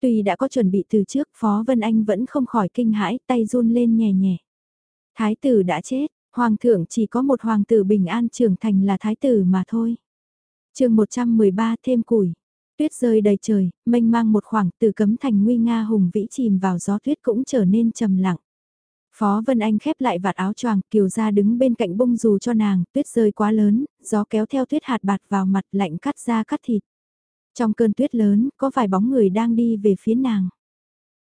Tuy đã có chuẩn bị từ trước, Phó Vân Anh vẫn không khỏi kinh hãi, tay run lên nhẹ nhẹ. Thái tử đã chết, hoàng thượng chỉ có một hoàng tử bình an trưởng thành là thái tử mà thôi. chương 113 thêm củi. Tuyết rơi đầy trời, mênh mang một khoảng từ cấm thành nguy nga hùng vĩ chìm vào gió tuyết cũng trở nên trầm lặng. Phó Vân Anh khép lại vạt áo choàng, Kiều ra đứng bên cạnh bông dù cho nàng, tuyết rơi quá lớn, gió kéo theo tuyết hạt bạt vào mặt lạnh cắt da cắt thịt. Trong cơn tuyết lớn, có vài bóng người đang đi về phía nàng.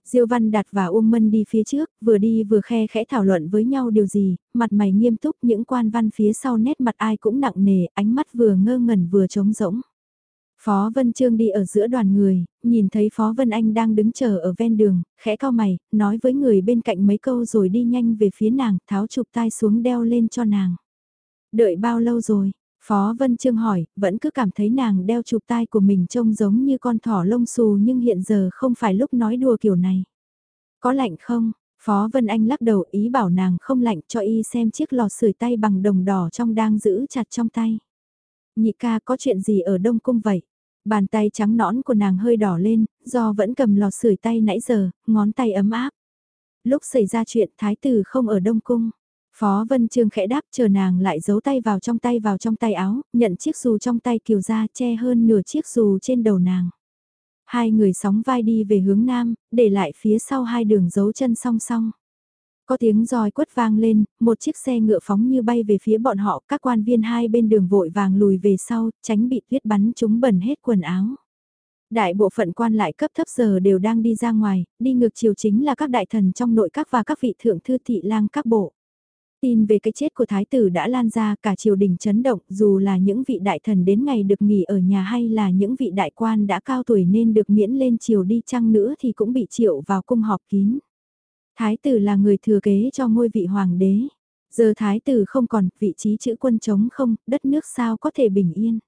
Diêu Văn Đạt và Uông Mân đi phía trước, vừa đi vừa khe khẽ thảo luận với nhau điều gì, mặt mày nghiêm túc những quan văn phía sau nét mặt ai cũng nặng nề, ánh mắt vừa ngơ ngẩn vừa trống rỗng. Phó Vân Trương đi ở giữa đoàn người, nhìn thấy Phó Vân Anh đang đứng chờ ở ven đường, khẽ cao mày, nói với người bên cạnh mấy câu rồi đi nhanh về phía nàng, tháo chụp tai xuống đeo lên cho nàng. Đợi bao lâu rồi? Phó Vân Trương hỏi, vẫn cứ cảm thấy nàng đeo chụp tai của mình trông giống như con thỏ lông xù nhưng hiện giờ không phải lúc nói đùa kiểu này. Có lạnh không? Phó Vân Anh lắc đầu ý bảo nàng không lạnh cho y xem chiếc lò sưởi tay bằng đồng đỏ trong đang giữ chặt trong tay. Nhị ca có chuyện gì ở Đông Cung vậy? Bàn tay trắng nõn của nàng hơi đỏ lên, do vẫn cầm lò sưởi tay nãy giờ, ngón tay ấm áp. Lúc xảy ra chuyện thái tử không ở Đông Cung. Phó Vân Trương khẽ đáp chờ nàng lại giấu tay vào trong tay vào trong tay áo, nhận chiếc dù trong tay kiều ra che hơn nửa chiếc dù trên đầu nàng. Hai người sóng vai đi về hướng nam, để lại phía sau hai đường dấu chân song song. Có tiếng roi quất vang lên, một chiếc xe ngựa phóng như bay về phía bọn họ, các quan viên hai bên đường vội vàng lùi về sau, tránh bị tuyết bắn chúng bẩn hết quần áo. Đại bộ phận quan lại cấp thấp giờ đều đang đi ra ngoài, đi ngược chiều chính là các đại thần trong nội các và các vị thượng thư thị lang các bộ. Tin về cái chết của thái tử đã lan ra cả triều đình chấn động dù là những vị đại thần đến ngày được nghỉ ở nhà hay là những vị đại quan đã cao tuổi nên được miễn lên triều đi chăng nữa thì cũng bị triệu vào cung họp kín. Thái tử là người thừa kế cho ngôi vị hoàng đế. Giờ thái tử không còn, vị trí chữ quân chống không, đất nước sao có thể bình yên.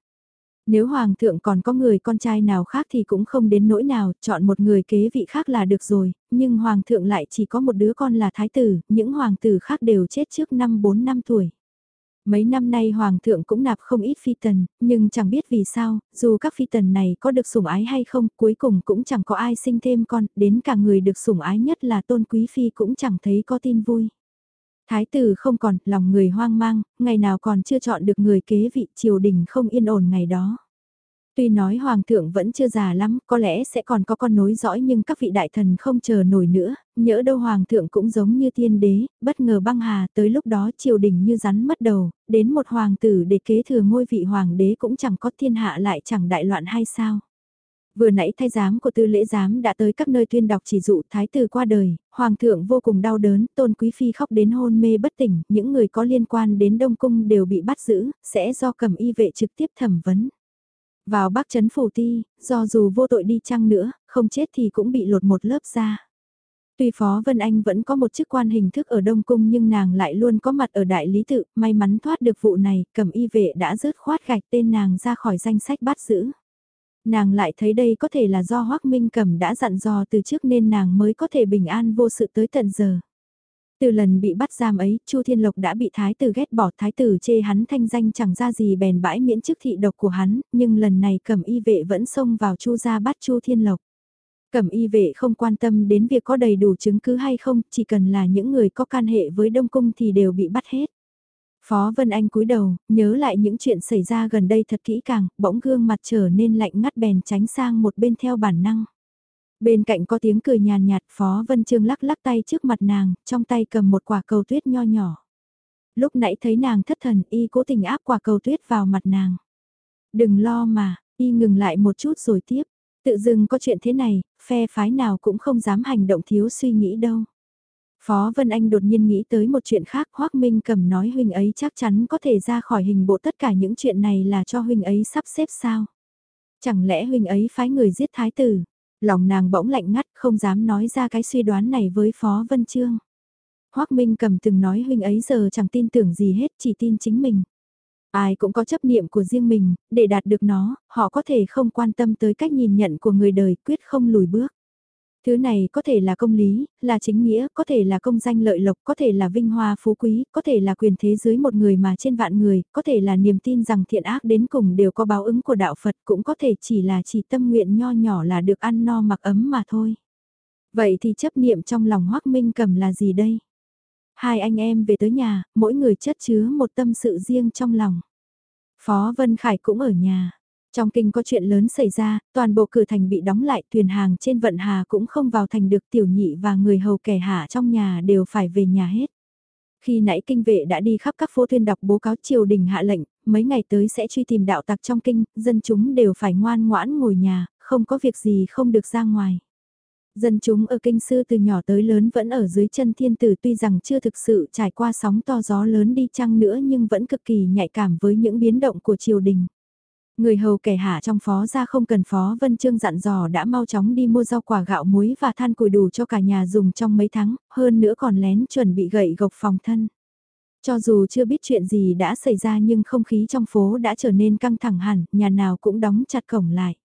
Nếu hoàng thượng còn có người con trai nào khác thì cũng không đến nỗi nào, chọn một người kế vị khác là được rồi, nhưng hoàng thượng lại chỉ có một đứa con là thái tử, những hoàng tử khác đều chết trước năm 4 năm tuổi. Mấy năm nay hoàng thượng cũng nạp không ít phi tần, nhưng chẳng biết vì sao, dù các phi tần này có được sủng ái hay không, cuối cùng cũng chẳng có ai sinh thêm con, đến cả người được sủng ái nhất là tôn quý phi cũng chẳng thấy có tin vui. Thái tử không còn, lòng người hoang mang, ngày nào còn chưa chọn được người kế vị triều đình không yên ổn ngày đó. Tuy nói hoàng thượng vẫn chưa già lắm, có lẽ sẽ còn có con nối dõi nhưng các vị đại thần không chờ nổi nữa, nhỡ đâu hoàng thượng cũng giống như tiên đế, bất ngờ băng hà tới lúc đó triều đình như rắn mất đầu, đến một hoàng tử để kế thừa ngôi vị hoàng đế cũng chẳng có thiên hạ lại chẳng đại loạn hay sao. Vừa nãy thay giám của tư lễ giám đã tới các nơi tuyên đọc chỉ dụ thái tử qua đời, hoàng thượng vô cùng đau đớn, tôn quý phi khóc đến hôn mê bất tỉnh, những người có liên quan đến Đông Cung đều bị bắt giữ, sẽ do cầm y vệ trực tiếp thẩm vấn. Vào bắc chấn phủ ti, do dù vô tội đi chăng nữa, không chết thì cũng bị lột một lớp da. Tuy Phó Vân Anh vẫn có một chức quan hình thức ở Đông Cung nhưng nàng lại luôn có mặt ở đại lý tự, may mắn thoát được vụ này, cầm y vệ đã rớt khoát gạch tên nàng ra khỏi danh sách bắt giữ. Nàng lại thấy đây có thể là do Hoác Minh Cẩm đã dặn dò từ trước nên nàng mới có thể bình an vô sự tới tận giờ. Từ lần bị bắt giam ấy, Chu Thiên Lộc đã bị thái tử ghét bỏ thái tử chê hắn thanh danh chẳng ra gì bèn bãi miễn chức thị độc của hắn, nhưng lần này Cẩm Y vệ vẫn xông vào Chu gia bắt Chu Thiên Lộc. Cẩm Y vệ không quan tâm đến việc có đầy đủ chứng cứ hay không, chỉ cần là những người có can hệ với Đông cung thì đều bị bắt hết. Phó Vân Anh cúi đầu, nhớ lại những chuyện xảy ra gần đây thật kỹ càng, bỗng gương mặt trở nên lạnh ngắt bèn tránh sang một bên theo bản năng. Bên cạnh có tiếng cười nhàn nhạt Phó Vân Trương lắc lắc tay trước mặt nàng, trong tay cầm một quả cầu tuyết nho nhỏ. Lúc nãy thấy nàng thất thần y cố tình áp quả cầu tuyết vào mặt nàng. Đừng lo mà, y ngừng lại một chút rồi tiếp. Tự dưng có chuyện thế này, phe phái nào cũng không dám hành động thiếu suy nghĩ đâu. Phó Vân Anh đột nhiên nghĩ tới một chuyện khác, Hoác Minh cầm nói huynh ấy chắc chắn có thể ra khỏi hình bộ tất cả những chuyện này là cho huynh ấy sắp xếp sao. Chẳng lẽ huynh ấy phái người giết thái tử, lòng nàng bỗng lạnh ngắt không dám nói ra cái suy đoán này với Phó Vân Trương. Hoác Minh cầm từng nói huynh ấy giờ chẳng tin tưởng gì hết chỉ tin chính mình. Ai cũng có chấp niệm của riêng mình, để đạt được nó, họ có thể không quan tâm tới cách nhìn nhận của người đời quyết không lùi bước. Thứ này có thể là công lý, là chính nghĩa, có thể là công danh lợi lộc, có thể là vinh hoa phú quý, có thể là quyền thế dưới một người mà trên vạn người, có thể là niềm tin rằng thiện ác đến cùng đều có báo ứng của đạo Phật, cũng có thể chỉ là chỉ tâm nguyện nho nhỏ là được ăn no mặc ấm mà thôi. Vậy thì chấp niệm trong lòng Hoác Minh cầm là gì đây? Hai anh em về tới nhà, mỗi người chất chứa một tâm sự riêng trong lòng. Phó Vân Khải cũng ở nhà. Trong kinh có chuyện lớn xảy ra, toàn bộ cửa thành bị đóng lại, thuyền hàng trên vận hà cũng không vào thành được tiểu nhị và người hầu kẻ hạ trong nhà đều phải về nhà hết. Khi nãy kinh vệ đã đi khắp các phố thuyền đọc bố cáo triều đình hạ lệnh, mấy ngày tới sẽ truy tìm đạo tặc trong kinh, dân chúng đều phải ngoan ngoãn ngồi nhà, không có việc gì không được ra ngoài. Dân chúng ở kinh sư từ nhỏ tới lớn vẫn ở dưới chân thiên tử tuy rằng chưa thực sự trải qua sóng to gió lớn đi chăng nữa nhưng vẫn cực kỳ nhạy cảm với những biến động của triều đình. Người hầu kẻ hạ trong phó ra không cần phó Vân Trương dặn dò đã mau chóng đi mua rau quả gạo muối và than củi đủ cho cả nhà dùng trong mấy tháng, hơn nữa còn lén chuẩn bị gậy gộc phòng thân. Cho dù chưa biết chuyện gì đã xảy ra nhưng không khí trong phố đã trở nên căng thẳng hẳn, nhà nào cũng đóng chặt cổng lại.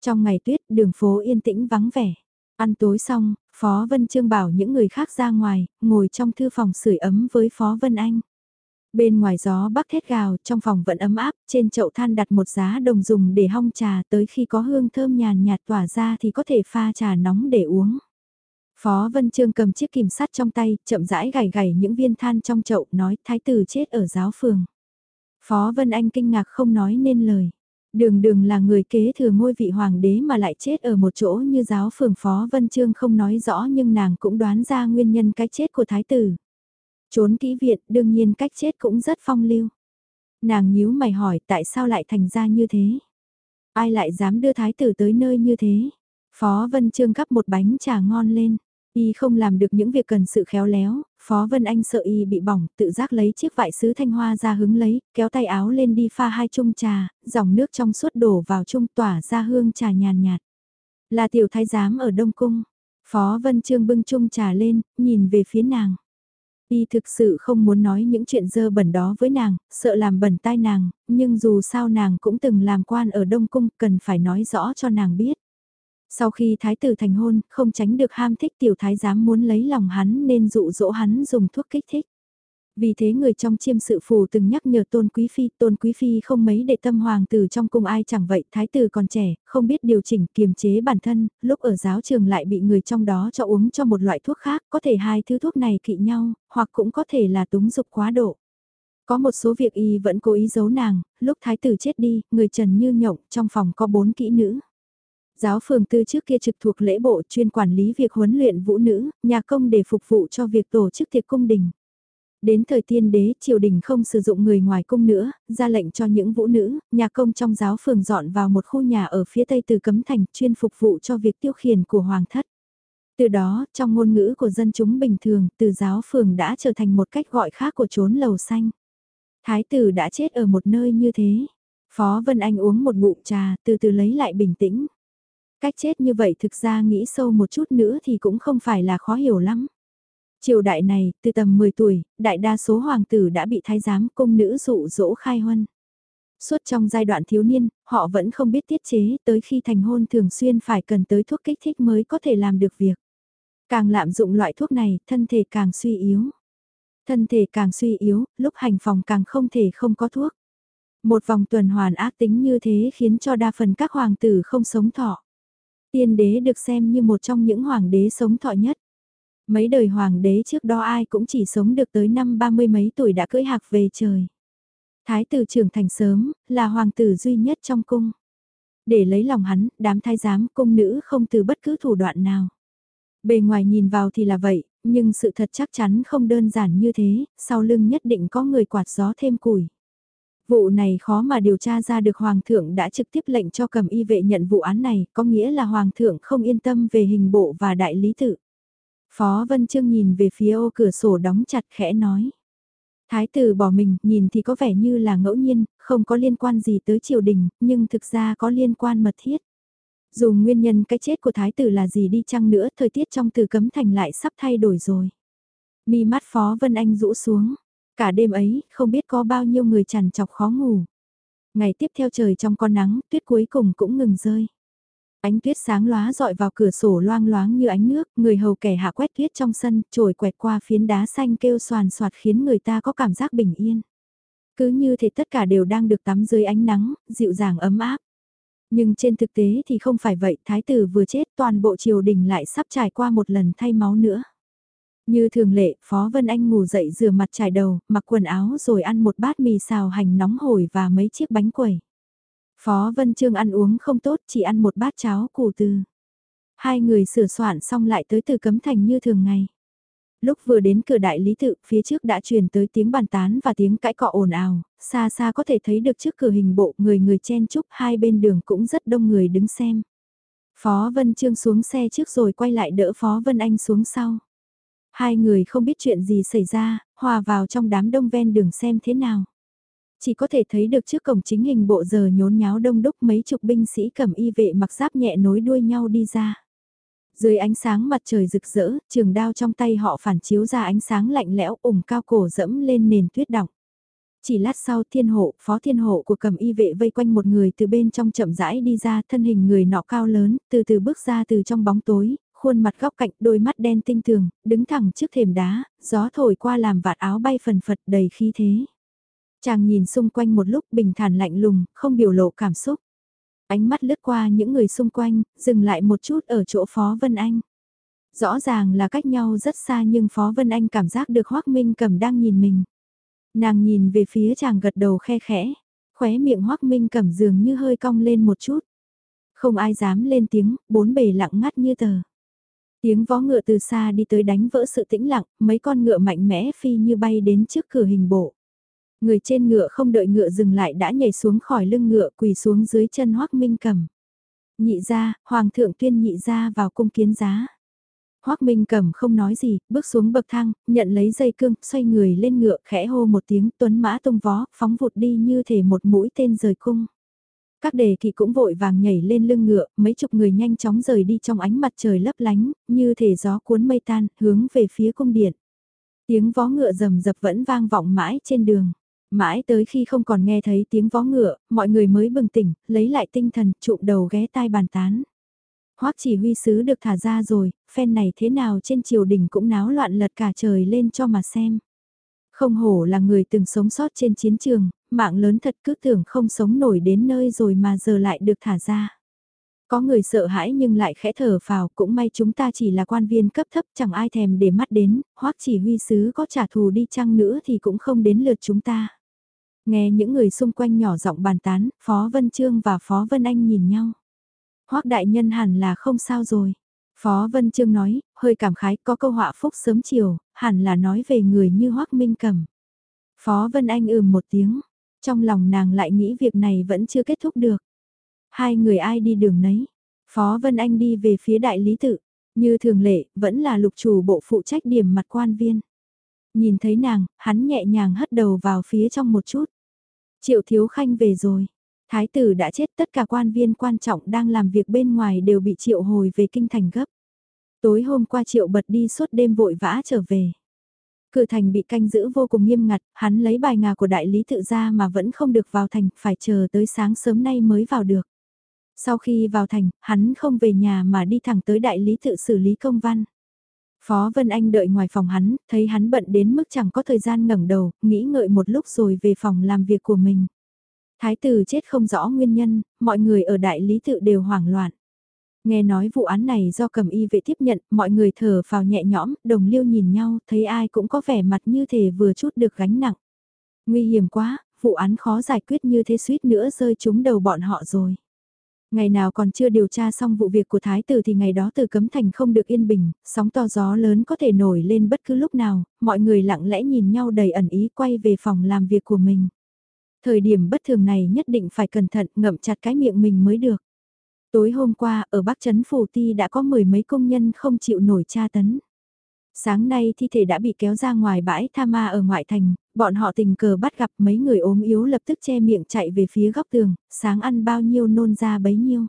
Trong ngày tuyết, đường phố yên tĩnh vắng vẻ. Ăn tối xong, Phó Vân Trương bảo những người khác ra ngoài, ngồi trong thư phòng sưởi ấm với Phó Vân Anh. Bên ngoài gió bắc thét gào, trong phòng vẫn ấm áp, trên chậu than đặt một giá đồng dùng để hong trà tới khi có hương thơm nhàn nhạt tỏa ra thì có thể pha trà nóng để uống. Phó Vân Trương cầm chiếc kìm sắt trong tay, chậm rãi gảy gảy những viên than trong chậu, nói thái tử chết ở giáo phường. Phó Vân Anh kinh ngạc không nói nên lời. Đường đường là người kế thừa ngôi vị hoàng đế mà lại chết ở một chỗ như giáo phường Phó Vân Trương không nói rõ nhưng nàng cũng đoán ra nguyên nhân cái chết của thái tử. Trốn kỹ viện đương nhiên cách chết cũng rất phong lưu. Nàng nhíu mày hỏi tại sao lại thành ra như thế? Ai lại dám đưa thái tử tới nơi như thế? Phó Vân Trương gắp một bánh trà ngon lên. Y không làm được những việc cần sự khéo léo, Phó Vân Anh sợ Y bị bỏng, tự giác lấy chiếc vải sứ thanh hoa ra hứng lấy, kéo tay áo lên đi pha hai chung trà, dòng nước trong suốt đổ vào chung tỏa ra hương trà nhàn nhạt. Là tiểu thái giám ở Đông Cung. Phó Vân Trương bưng chung trà lên, nhìn về phía nàng. Y thực sự không muốn nói những chuyện dơ bẩn đó với nàng, sợ làm bẩn tai nàng, nhưng dù sao nàng cũng từng làm quan ở Đông Cung, cần phải nói rõ cho nàng biết. Sau khi thái tử thành hôn, không tránh được ham thích tiểu thái giám muốn lấy lòng hắn nên dụ dỗ hắn dùng thuốc kích thích. Vì thế người trong chiêm sự phù từng nhắc nhở Tôn Quý Phi, Tôn Quý Phi không mấy để tâm hoàng tử trong cung ai chẳng vậy, thái tử còn trẻ, không biết điều chỉnh kiềm chế bản thân, lúc ở giáo trường lại bị người trong đó cho uống cho một loại thuốc khác, có thể hai thứ thuốc này kỵ nhau, hoặc cũng có thể là túng dục quá độ. Có một số việc y vẫn cố ý giấu nàng, lúc thái tử chết đi, người trần như nhộng, trong phòng có bốn kỹ nữ. Giáo phường tư trước kia trực thuộc lễ bộ chuyên quản lý việc huấn luyện vũ nữ, nhà công để phục vụ cho việc tổ chức tiệc cung đình. Đến thời tiên đế, triều đình không sử dụng người ngoài cung nữa, ra lệnh cho những vũ nữ, nhà công trong giáo phường dọn vào một khu nhà ở phía tây từ cấm thành chuyên phục vụ cho việc tiêu khiển của hoàng thất. Từ đó, trong ngôn ngữ của dân chúng bình thường, từ giáo phường đã trở thành một cách gọi khác của chốn lầu xanh. Thái tử đã chết ở một nơi như thế. Phó Vân Anh uống một ngụm trà, từ từ lấy lại bình tĩnh. Cách chết như vậy thực ra nghĩ sâu một chút nữa thì cũng không phải là khó hiểu lắm. Triều đại này, từ tầm 10 tuổi, đại đa số hoàng tử đã bị thái giám cung nữ dụ dỗ khai huân. Suốt trong giai đoạn thiếu niên, họ vẫn không biết tiết chế tới khi thành hôn thường xuyên phải cần tới thuốc kích thích mới có thể làm được việc. Càng lạm dụng loại thuốc này, thân thể càng suy yếu. Thân thể càng suy yếu, lúc hành phòng càng không thể không có thuốc. Một vòng tuần hoàn ác tính như thế khiến cho đa phần các hoàng tử không sống thọ. Tiên đế được xem như một trong những hoàng đế sống thọ nhất. Mấy đời hoàng đế trước đó ai cũng chỉ sống được tới năm ba mươi mấy tuổi đã cưỡi hạc về trời. Thái tử trưởng thành sớm, là hoàng tử duy nhất trong cung. Để lấy lòng hắn, đám thái giám cung nữ không từ bất cứ thủ đoạn nào. Bề ngoài nhìn vào thì là vậy, nhưng sự thật chắc chắn không đơn giản như thế, sau lưng nhất định có người quạt gió thêm củi. Vụ này khó mà điều tra ra được Hoàng thượng đã trực tiếp lệnh cho cầm y vệ nhận vụ án này, có nghĩa là Hoàng thượng không yên tâm về hình bộ và đại lý tự. Phó Vân Trương nhìn về phía ô cửa sổ đóng chặt khẽ nói. Thái tử bỏ mình, nhìn thì có vẻ như là ngẫu nhiên, không có liên quan gì tới triều đình, nhưng thực ra có liên quan mật thiết. Dù nguyên nhân cái chết của thái tử là gì đi chăng nữa, thời tiết trong từ cấm thành lại sắp thay đổi rồi. Mi mắt Phó Vân Anh rũ xuống, cả đêm ấy, không biết có bao nhiêu người chằn chọc khó ngủ. Ngày tiếp theo trời trong con nắng, tuyết cuối cùng cũng ngừng rơi. Ánh tuyết sáng lóa dọi vào cửa sổ loang loáng như ánh nước, người hầu kẻ hạ quét tuyết trong sân, trồi quẹt qua phiến đá xanh kêu soàn soạt khiến người ta có cảm giác bình yên. Cứ như thể tất cả đều đang được tắm dưới ánh nắng, dịu dàng ấm áp. Nhưng trên thực tế thì không phải vậy, thái tử vừa chết toàn bộ triều đình lại sắp trải qua một lần thay máu nữa. Như thường lệ, Phó Vân Anh ngủ dậy rửa mặt trải đầu, mặc quần áo rồi ăn một bát mì xào hành nóng hổi và mấy chiếc bánh quẩy. Phó Vân Trương ăn uống không tốt, chỉ ăn một bát cháo củ từ. Hai người sửa soạn xong lại tới từ cấm thành như thường ngày. Lúc vừa đến cửa đại lý tự, phía trước đã truyền tới tiếng bàn tán và tiếng cãi cọ ồn ào, xa xa có thể thấy được trước cửa hình bộ người người chen chúc hai bên đường cũng rất đông người đứng xem. Phó Vân Trương xuống xe trước rồi quay lại đỡ Phó Vân Anh xuống sau. Hai người không biết chuyện gì xảy ra, hòa vào trong đám đông ven đường xem thế nào. Chỉ có thể thấy được trước cổng chính hình bộ giờ nhốn nháo đông đúc mấy chục binh sĩ cầm y vệ mặc giáp nhẹ nối đuôi nhau đi ra. Dưới ánh sáng mặt trời rực rỡ, trường đao trong tay họ phản chiếu ra ánh sáng lạnh lẽo ủng cao cổ dẫm lên nền tuyết đọng. Chỉ lát sau thiên hộ, phó thiên hộ của cầm y vệ vây quanh một người từ bên trong chậm rãi đi ra thân hình người nọ cao lớn, từ từ bước ra từ trong bóng tối, khuôn mặt góc cạnh đôi mắt đen tinh tường, đứng thẳng trước thềm đá, gió thổi qua làm vạt áo bay phần phật đầy khí thế. Chàng nhìn xung quanh một lúc bình thản lạnh lùng, không biểu lộ cảm xúc. Ánh mắt lướt qua những người xung quanh, dừng lại một chút ở chỗ Phó Vân Anh. Rõ ràng là cách nhau rất xa nhưng Phó Vân Anh cảm giác được Hoác Minh cầm đang nhìn mình. Nàng nhìn về phía chàng gật đầu khe khẽ, khóe miệng Hoác Minh cầm dường như hơi cong lên một chút. Không ai dám lên tiếng, bốn bề lặng ngắt như tờ. Tiếng vó ngựa từ xa đi tới đánh vỡ sự tĩnh lặng, mấy con ngựa mạnh mẽ phi như bay đến trước cửa hình bộ. Người trên ngựa không đợi ngựa dừng lại đã nhảy xuống khỏi lưng ngựa quỳ xuống dưới chân Hoác Minh cầm. Nhị ra, Hoàng thượng tuyên nhị ra vào cung kiến giá. Hoác Minh cầm không nói gì, bước xuống bậc thang, nhận lấy dây cương, xoay người lên ngựa, khẽ hô một tiếng tuấn mã tung vó, phóng vụt đi như thể một mũi tên rời cung. Các đề kỵ cũng vội vàng nhảy lên lưng ngựa, mấy chục người nhanh chóng rời đi trong ánh mặt trời lấp lánh, như thể gió cuốn mây tan, hướng về phía cung điện. Tiếng vó ngựa rầm rập vẫn vang vọng mãi trên đường. Mãi tới khi không còn nghe thấy tiếng vó ngựa, mọi người mới bừng tỉnh, lấy lại tinh thần, trụm đầu ghé tai bàn tán. Hoắc chỉ huy sứ được thả ra rồi, phen này thế nào trên triều đình cũng náo loạn lật cả trời lên cho mà xem. Không hổ là người từng sống sót trên chiến trường, mạng lớn thật cứ tưởng không sống nổi đến nơi rồi mà giờ lại được thả ra. Có người sợ hãi nhưng lại khẽ thở vào cũng may chúng ta chỉ là quan viên cấp thấp chẳng ai thèm để mắt đến, hoặc chỉ huy sứ có trả thù đi chăng nữa thì cũng không đến lượt chúng ta. Nghe những người xung quanh nhỏ giọng bàn tán, Phó Vân Trương và Phó Vân Anh nhìn nhau. Hoác đại nhân hẳn là không sao rồi. Phó Vân Trương nói, hơi cảm khái có câu họa phúc sớm chiều, hẳn là nói về người như Hoác Minh Cẩm. Phó Vân Anh ừm một tiếng, trong lòng nàng lại nghĩ việc này vẫn chưa kết thúc được. Hai người ai đi đường nấy, Phó Vân Anh đi về phía đại lý tự, như thường lệ, vẫn là lục chủ bộ phụ trách điểm mặt quan viên. Nhìn thấy nàng, hắn nhẹ nhàng hất đầu vào phía trong một chút. Triệu Thiếu Khanh về rồi. Thái tử đã chết tất cả quan viên quan trọng đang làm việc bên ngoài đều bị triệu hồi về kinh thành gấp. Tối hôm qua triệu bật đi suốt đêm vội vã trở về. Cửa thành bị canh giữ vô cùng nghiêm ngặt, hắn lấy bài ngà của đại lý tự ra mà vẫn không được vào thành, phải chờ tới sáng sớm nay mới vào được. Sau khi vào thành, hắn không về nhà mà đi thẳng tới đại lý tự xử lý công văn. Phó Vân Anh đợi ngoài phòng hắn, thấy hắn bận đến mức chẳng có thời gian ngẩng đầu, nghĩ ngợi một lúc rồi về phòng làm việc của mình. Thái tử chết không rõ nguyên nhân, mọi người ở đại lý tự đều hoảng loạn. Nghe nói vụ án này do cầm y vệ tiếp nhận, mọi người thở vào nhẹ nhõm, đồng liêu nhìn nhau, thấy ai cũng có vẻ mặt như thể vừa chút được gánh nặng. Nguy hiểm quá, vụ án khó giải quyết như thế suýt nữa rơi trúng đầu bọn họ rồi. Ngày nào còn chưa điều tra xong vụ việc của Thái tử thì ngày đó từ cấm thành không được yên bình, sóng to gió lớn có thể nổi lên bất cứ lúc nào, mọi người lặng lẽ nhìn nhau đầy ẩn ý quay về phòng làm việc của mình. Thời điểm bất thường này nhất định phải cẩn thận ngậm chặt cái miệng mình mới được. Tối hôm qua ở Bắc Trấn Phủ Ti đã có mười mấy công nhân không chịu nổi tra tấn. Sáng nay thi thể đã bị kéo ra ngoài bãi tha ma ở ngoại thành, bọn họ tình cờ bắt gặp mấy người ốm yếu lập tức che miệng chạy về phía góc tường, sáng ăn bao nhiêu nôn ra bấy nhiêu.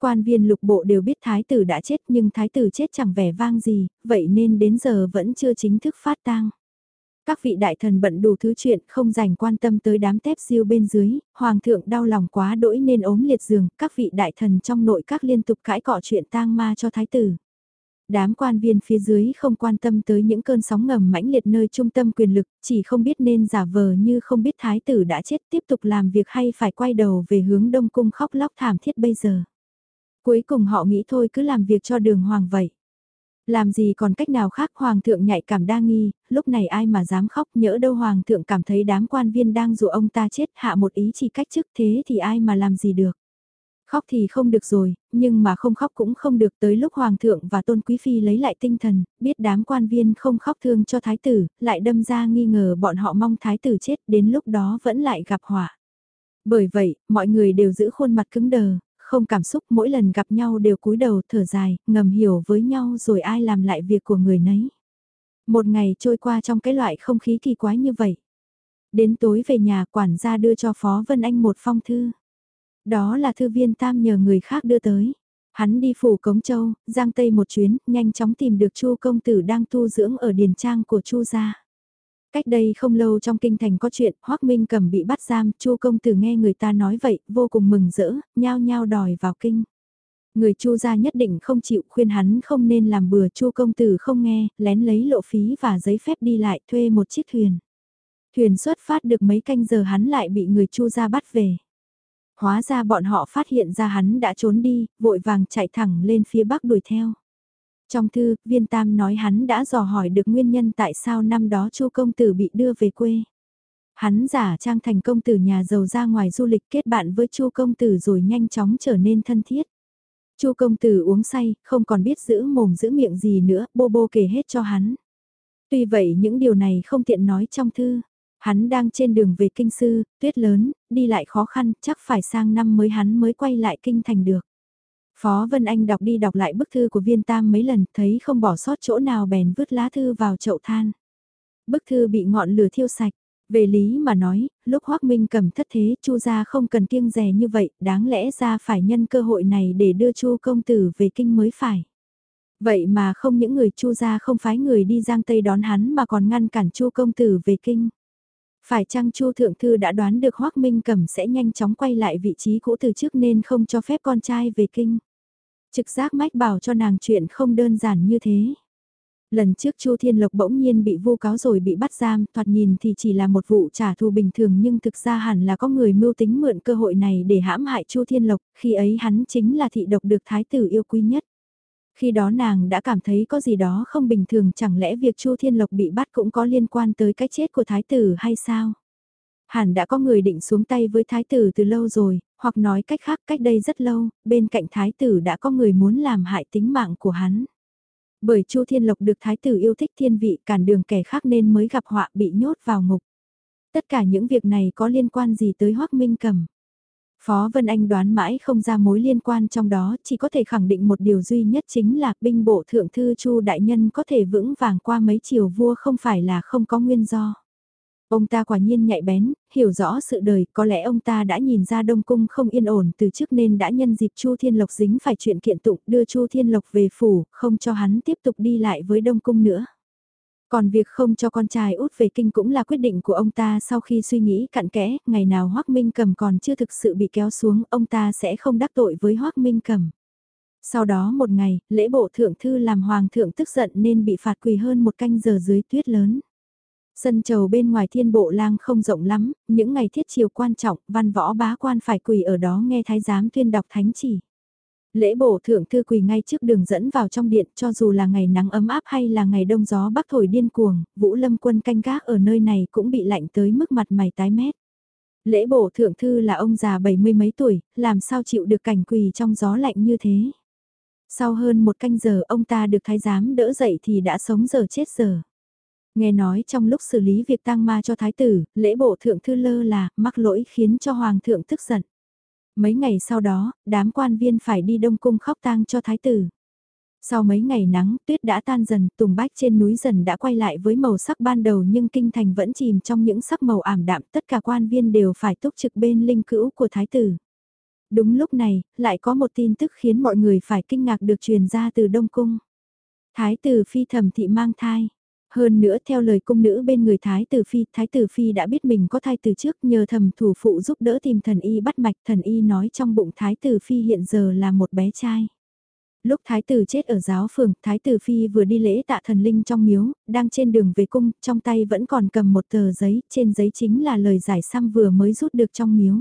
Quan viên lục bộ đều biết thái tử đã chết nhưng thái tử chết chẳng vẻ vang gì, vậy nên đến giờ vẫn chưa chính thức phát tang. Các vị đại thần bận đủ thứ chuyện không dành quan tâm tới đám tép siêu bên dưới, hoàng thượng đau lòng quá đỗi nên ốm liệt giường, các vị đại thần trong nội các liên tục cãi cọ chuyện tang ma cho thái tử. Đám quan viên phía dưới không quan tâm tới những cơn sóng ngầm mãnh liệt nơi trung tâm quyền lực, chỉ không biết nên giả vờ như không biết thái tử đã chết tiếp tục làm việc hay phải quay đầu về hướng đông cung khóc lóc thảm thiết bây giờ. Cuối cùng họ nghĩ thôi cứ làm việc cho đường hoàng vậy. Làm gì còn cách nào khác hoàng thượng nhạy cảm đa nghi, lúc này ai mà dám khóc nhỡ đâu hoàng thượng cảm thấy đám quan viên đang dụ ông ta chết hạ một ý chỉ cách chức thế thì ai mà làm gì được. Khóc thì không được rồi, nhưng mà không khóc cũng không được tới lúc Hoàng thượng và Tôn Quý Phi lấy lại tinh thần, biết đám quan viên không khóc thương cho Thái tử, lại đâm ra nghi ngờ bọn họ mong Thái tử chết đến lúc đó vẫn lại gặp họa. Bởi vậy, mọi người đều giữ khuôn mặt cứng đờ, không cảm xúc mỗi lần gặp nhau đều cúi đầu thở dài, ngầm hiểu với nhau rồi ai làm lại việc của người nấy. Một ngày trôi qua trong cái loại không khí kỳ quái như vậy. Đến tối về nhà quản gia đưa cho Phó Vân Anh một phong thư. Đó là thư viên tam nhờ người khác đưa tới. Hắn đi phủ Cống Châu, giang tây một chuyến, nhanh chóng tìm được Chu công tử đang tu dưỡng ở điền trang của Chu gia. Cách đây không lâu trong kinh thành có chuyện, Hoắc Minh Cầm bị bắt giam, Chu công tử nghe người ta nói vậy, vô cùng mừng rỡ, nhao nhao đòi vào kinh. Người Chu gia nhất định không chịu khuyên hắn không nên làm bừa, Chu công tử không nghe, lén lấy lộ phí và giấy phép đi lại, thuê một chiếc thuyền. Thuyền xuất phát được mấy canh giờ hắn lại bị người Chu gia bắt về. Hóa ra bọn họ phát hiện ra hắn đã trốn đi, vội vàng chạy thẳng lên phía bắc đuổi theo. Trong thư, viên tam nói hắn đã dò hỏi được nguyên nhân tại sao năm đó chu công tử bị đưa về quê. Hắn giả trang thành công tử nhà giàu ra ngoài du lịch kết bạn với chu công tử rồi nhanh chóng trở nên thân thiết. chu công tử uống say, không còn biết giữ mồm giữ miệng gì nữa, bô bô kể hết cho hắn. Tuy vậy những điều này không tiện nói trong thư. Hắn đang trên đường về kinh sư, tuyết lớn, đi lại khó khăn, chắc phải sang năm mới hắn mới quay lại kinh thành được. Phó Vân Anh đọc đi đọc lại bức thư của viên tam mấy lần, thấy không bỏ sót chỗ nào bèn vứt lá thư vào chậu than. Bức thư bị ngọn lửa thiêu sạch. Về lý mà nói, lúc Hoác Minh cầm thất thế, Chu gia không cần kiêng rè như vậy, đáng lẽ ra phải nhân cơ hội này để đưa Chu công tử về kinh mới phải. Vậy mà không những người chu gia không phái người đi giang tây đón hắn mà còn ngăn cản chu công tử về kinh. Phải chăng chu thượng thư đã đoán được hoắc Minh Cẩm sẽ nhanh chóng quay lại vị trí cũ từ trước nên không cho phép con trai về kinh. Trực giác mách bảo cho nàng chuyện không đơn giản như thế. Lần trước Chu Thiên Lộc bỗng nhiên bị vu cáo rồi bị bắt giam, thoạt nhìn thì chỉ là một vụ trả thù bình thường nhưng thực ra hẳn là có người mưu tính mượn cơ hội này để hãm hại Chu Thiên Lộc, khi ấy hắn chính là thị độc được thái tử yêu quý nhất. Khi đó nàng đã cảm thấy có gì đó không bình thường chẳng lẽ việc Chu Thiên Lộc bị bắt cũng có liên quan tới cái chết của thái tử hay sao? Hẳn đã có người định xuống tay với thái tử từ lâu rồi, hoặc nói cách khác cách đây rất lâu, bên cạnh thái tử đã có người muốn làm hại tính mạng của hắn. Bởi Chu Thiên Lộc được thái tử yêu thích thiên vị cản đường kẻ khác nên mới gặp họa bị nhốt vào ngục. Tất cả những việc này có liên quan gì tới Hoắc Minh Cầm? Phó Vân Anh đoán mãi không ra mối liên quan trong đó, chỉ có thể khẳng định một điều duy nhất chính là binh bộ thượng thư Chu đại nhân có thể vững vàng qua mấy chiều vua không phải là không có nguyên do. Ông ta quả nhiên nhạy bén, hiểu rõ sự đời, có lẽ ông ta đã nhìn ra Đông Cung không yên ổn từ trước nên đã nhân dịp Chu Thiên Lộc dính phải chuyện kiện tụng đưa Chu Thiên Lộc về phủ, không cho hắn tiếp tục đi lại với Đông Cung nữa. Còn việc không cho con trai út về kinh cũng là quyết định của ông ta sau khi suy nghĩ cặn kẽ, ngày nào Hoác Minh Cầm còn chưa thực sự bị kéo xuống, ông ta sẽ không đắc tội với Hoác Minh Cầm. Sau đó một ngày, lễ bộ thượng thư làm hoàng thượng tức giận nên bị phạt quỳ hơn một canh giờ dưới tuyết lớn. Sân trầu bên ngoài thiên bộ lang không rộng lắm, những ngày thiết chiều quan trọng, văn võ bá quan phải quỳ ở đó nghe thái giám tuyên đọc thánh chỉ. Lễ bổ thượng thư quỳ ngay trước đường dẫn vào trong điện cho dù là ngày nắng ấm áp hay là ngày đông gió bắc thổi điên cuồng, vũ lâm quân canh gác ở nơi này cũng bị lạnh tới mức mặt mày tái mét. Lễ bổ thượng thư là ông già bảy mươi mấy tuổi, làm sao chịu được cảnh quỳ trong gió lạnh như thế. Sau hơn một canh giờ ông ta được thái giám đỡ dậy thì đã sống giờ chết giờ. Nghe nói trong lúc xử lý việc tang ma cho thái tử, lễ bộ thượng thư lơ là, mắc lỗi khiến cho hoàng thượng tức giận. Mấy ngày sau đó, đám quan viên phải đi đông cung khóc tang cho thái tử. Sau mấy ngày nắng, tuyết đã tan dần, tùng bách trên núi dần đã quay lại với màu sắc ban đầu nhưng kinh thành vẫn chìm trong những sắc màu ảm đạm, tất cả quan viên đều phải túc trực bên linh cữu của thái tử. Đúng lúc này, lại có một tin tức khiến mọi người phải kinh ngạc được truyền ra từ Đông Cung. Thái tử phi thẩm thị mang thai. Hơn nữa theo lời cung nữ bên người Thái Tử Phi, Thái Tử Phi đã biết mình có thai từ trước nhờ thầm thủ phụ giúp đỡ tìm thần y bắt mạch thần y nói trong bụng Thái Tử Phi hiện giờ là một bé trai. Lúc Thái Tử chết ở giáo phường, Thái Tử Phi vừa đi lễ tạ thần linh trong miếu, đang trên đường về cung, trong tay vẫn còn cầm một tờ giấy, trên giấy chính là lời giải xăm vừa mới rút được trong miếu.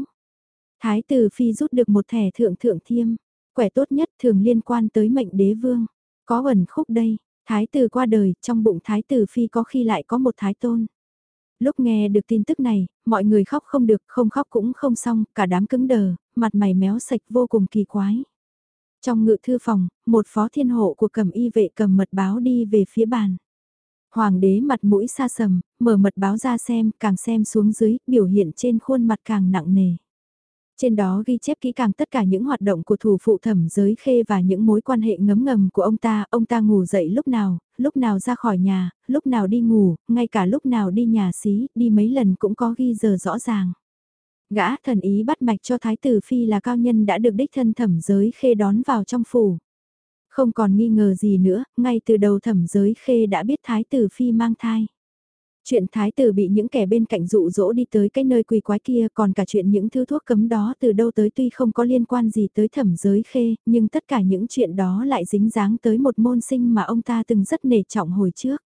Thái Tử Phi rút được một thẻ thượng thượng thiêm, quẻ tốt nhất thường liên quan tới mệnh đế vương. Có ẩn khúc đây, Thái tử qua đời, trong bụng thái tử phi có khi lại có một thái tôn. Lúc nghe được tin tức này, mọi người khóc không được, không khóc cũng không xong, cả đám cứng đờ, mặt mày méo sạch vô cùng kỳ quái. Trong ngự thư phòng, một phó thiên hộ của cầm y vệ cầm mật báo đi về phía bàn. Hoàng đế mặt mũi xa sầm, mở mật báo ra xem, càng xem xuống dưới, biểu hiện trên khuôn mặt càng nặng nề. Trên đó ghi chép kỹ càng tất cả những hoạt động của thủ phụ thẩm giới khê và những mối quan hệ ngấm ngầm của ông ta, ông ta ngủ dậy lúc nào, lúc nào ra khỏi nhà, lúc nào đi ngủ, ngay cả lúc nào đi nhà xí, đi mấy lần cũng có ghi giờ rõ ràng. Gã thần ý bắt mạch cho Thái tử Phi là cao nhân đã được đích thân thẩm giới khê đón vào trong phủ. Không còn nghi ngờ gì nữa, ngay từ đầu thẩm giới khê đã biết Thái tử Phi mang thai. Chuyện thái tử bị những kẻ bên cạnh dụ dỗ đi tới cái nơi quỳ quái kia còn cả chuyện những thứ thuốc cấm đó từ đâu tới tuy không có liên quan gì tới thẩm giới khê, nhưng tất cả những chuyện đó lại dính dáng tới một môn sinh mà ông ta từng rất nể trọng hồi trước.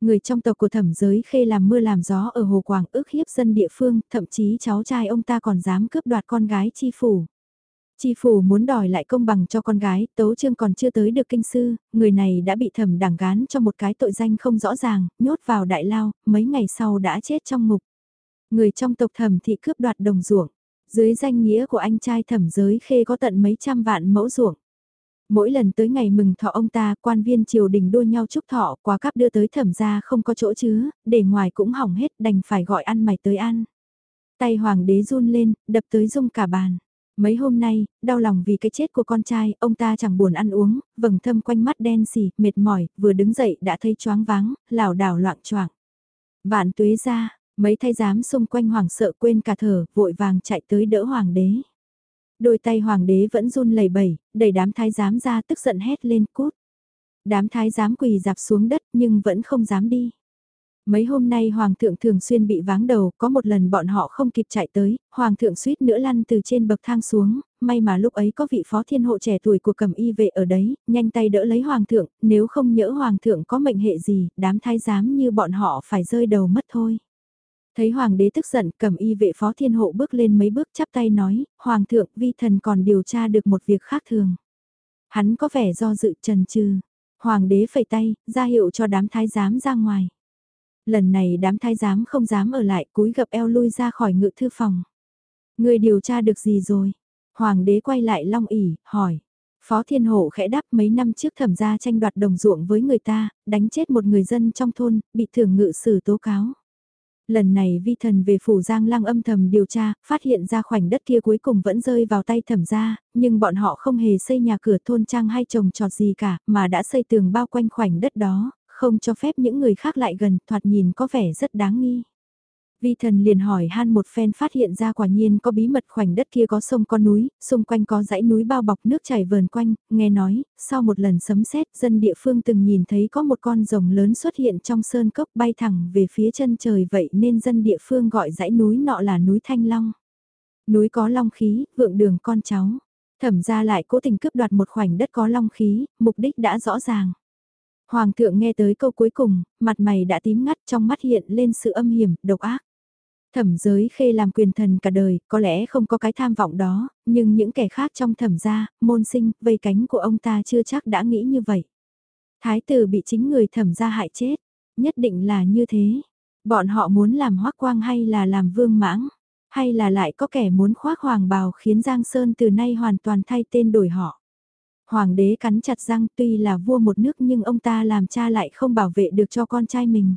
Người trong tộc của thẩm giới khê làm mưa làm gió ở Hồ Quảng ức hiếp dân địa phương, thậm chí cháu trai ông ta còn dám cướp đoạt con gái chi phủ. Chi phủ muốn đòi lại công bằng cho con gái, Tấu Trương còn chưa tới được kinh sư, người này đã bị thẩm đảng gán cho một cái tội danh không rõ ràng, nhốt vào đại lao, mấy ngày sau đã chết trong ngục. Người trong tộc thẩm thị cướp đoạt đồng ruộng, dưới danh nghĩa của anh trai thẩm giới khê có tận mấy trăm vạn mẫu ruộng. Mỗi lần tới ngày mừng thọ ông ta, quan viên triều đình đua nhau chúc thọ, quá cắp đưa tới thẩm gia không có chỗ chứ, để ngoài cũng hỏng hết, đành phải gọi ăn mày tới ăn. Tay hoàng đế run lên, đập tới rung cả bàn. Mấy hôm nay, đau lòng vì cái chết của con trai, ông ta chẳng buồn ăn uống, vầng thâm quanh mắt đen xì, mệt mỏi, vừa đứng dậy đã thấy choáng váng, lảo đảo loạn choạng. Vạn tuế ra, mấy thay giám xung quanh hoàng sợ quên cả thở, vội vàng chạy tới đỡ hoàng đế. Đôi tay hoàng đế vẫn run lẩy bẩy, đẩy đám thái giám ra tức giận hét lên cút. Đám thái giám quỳ dạp xuống đất nhưng vẫn không dám đi. Mấy hôm nay Hoàng thượng thường xuyên bị váng đầu, có một lần bọn họ không kịp chạy tới, Hoàng thượng suýt nữa lăn từ trên bậc thang xuống, may mà lúc ấy có vị phó thiên hộ trẻ tuổi của cầm y vệ ở đấy, nhanh tay đỡ lấy Hoàng thượng, nếu không nhỡ Hoàng thượng có mệnh hệ gì, đám thái giám như bọn họ phải rơi đầu mất thôi. Thấy Hoàng đế tức giận, cầm y vệ phó thiên hộ bước lên mấy bước chắp tay nói, Hoàng thượng vi thần còn điều tra được một việc khác thường. Hắn có vẻ do dự trần trừ. Hoàng đế phẩy tay, ra hiệu cho đám thái giám ra ngoài. Lần này đám thái giám không dám ở lại cúi gập eo lui ra khỏi ngự thư phòng. Người điều tra được gì rồi? Hoàng đế quay lại long ỉ, hỏi. Phó Thiên Hộ khẽ đáp mấy năm trước thẩm gia tranh đoạt đồng ruộng với người ta, đánh chết một người dân trong thôn, bị thưởng ngự xử tố cáo. Lần này vi thần về phủ Giang Lăng âm thầm điều tra, phát hiện ra khoảnh đất kia cuối cùng vẫn rơi vào tay thẩm gia, nhưng bọn họ không hề xây nhà cửa thôn trang hay trồng trọt gì cả, mà đã xây tường bao quanh khoảnh đất đó, không cho phép những người khác lại gần, thoạt nhìn có vẻ rất đáng nghi. Vi thần liền hỏi han một phen phát hiện ra quả nhiên có bí mật khoảnh đất kia có sông có núi, xung quanh có dãy núi bao bọc nước chảy vờn quanh, nghe nói, sau một lần sấm sét dân địa phương từng nhìn thấy có một con rồng lớn xuất hiện trong sơn cốc bay thẳng về phía chân trời vậy nên dân địa phương gọi dãy núi nọ là núi Thanh Long. Núi có long khí, vượng đường con cháu. Thẩm ra lại cố tình cướp đoạt một khoảnh đất có long khí, mục đích đã rõ ràng. Hoàng thượng nghe tới câu cuối cùng, mặt mày đã tím ngắt trong mắt hiện lên sự âm hiểm, độc ác. Thẩm giới khê làm quyền thần cả đời, có lẽ không có cái tham vọng đó, nhưng những kẻ khác trong thẩm gia, môn sinh, vây cánh của ông ta chưa chắc đã nghĩ như vậy. Thái tử bị chính người thẩm gia hại chết, nhất định là như thế. Bọn họ muốn làm hoắc quang hay là làm vương mãng, hay là lại có kẻ muốn khoác hoàng bào khiến Giang Sơn từ nay hoàn toàn thay tên đổi họ. Hoàng đế cắn chặt răng tuy là vua một nước nhưng ông ta làm cha lại không bảo vệ được cho con trai mình.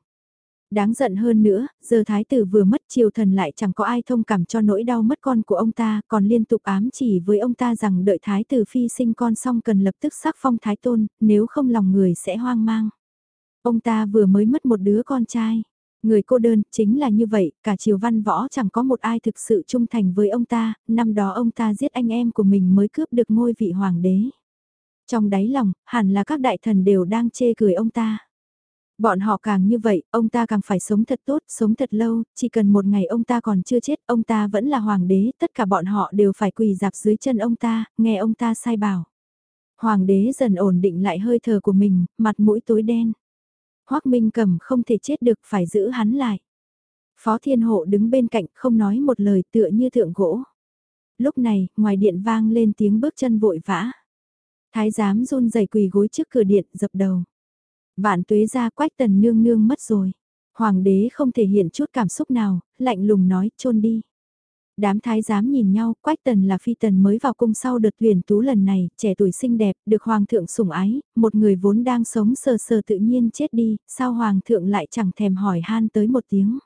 Đáng giận hơn nữa, giờ thái tử vừa mất triều thần lại chẳng có ai thông cảm cho nỗi đau mất con của ông ta, còn liên tục ám chỉ với ông ta rằng đợi thái tử phi sinh con xong cần lập tức sắc phong thái tôn, nếu không lòng người sẽ hoang mang. Ông ta vừa mới mất một đứa con trai. Người cô đơn chính là như vậy, cả triều văn võ chẳng có một ai thực sự trung thành với ông ta, năm đó ông ta giết anh em của mình mới cướp được ngôi vị hoàng đế. Trong đáy lòng, hẳn là các đại thần đều đang chê cười ông ta. Bọn họ càng như vậy, ông ta càng phải sống thật tốt, sống thật lâu, chỉ cần một ngày ông ta còn chưa chết, ông ta vẫn là hoàng đế, tất cả bọn họ đều phải quỳ dạp dưới chân ông ta, nghe ông ta sai bảo. Hoàng đế dần ổn định lại hơi thở của mình, mặt mũi tối đen. Hoác Minh cầm không thể chết được, phải giữ hắn lại. Phó Thiên Hộ đứng bên cạnh không nói một lời tựa như thượng gỗ. Lúc này, ngoài điện vang lên tiếng bước chân vội vã. Thái giám run rẩy quỳ gối trước cửa điện dập đầu. Vạn tuế ra quách tần nương nương mất rồi. Hoàng đế không thể hiện chút cảm xúc nào, lạnh lùng nói trôn đi. Đám thái giám nhìn nhau, Quách Tần là phi tần mới vào cung sau đợt tuyển tú lần này, trẻ tuổi xinh đẹp, được hoàng thượng sủng ái, một người vốn đang sống sờ sờ tự nhiên chết đi, sao hoàng thượng lại chẳng thèm hỏi han tới một tiếng.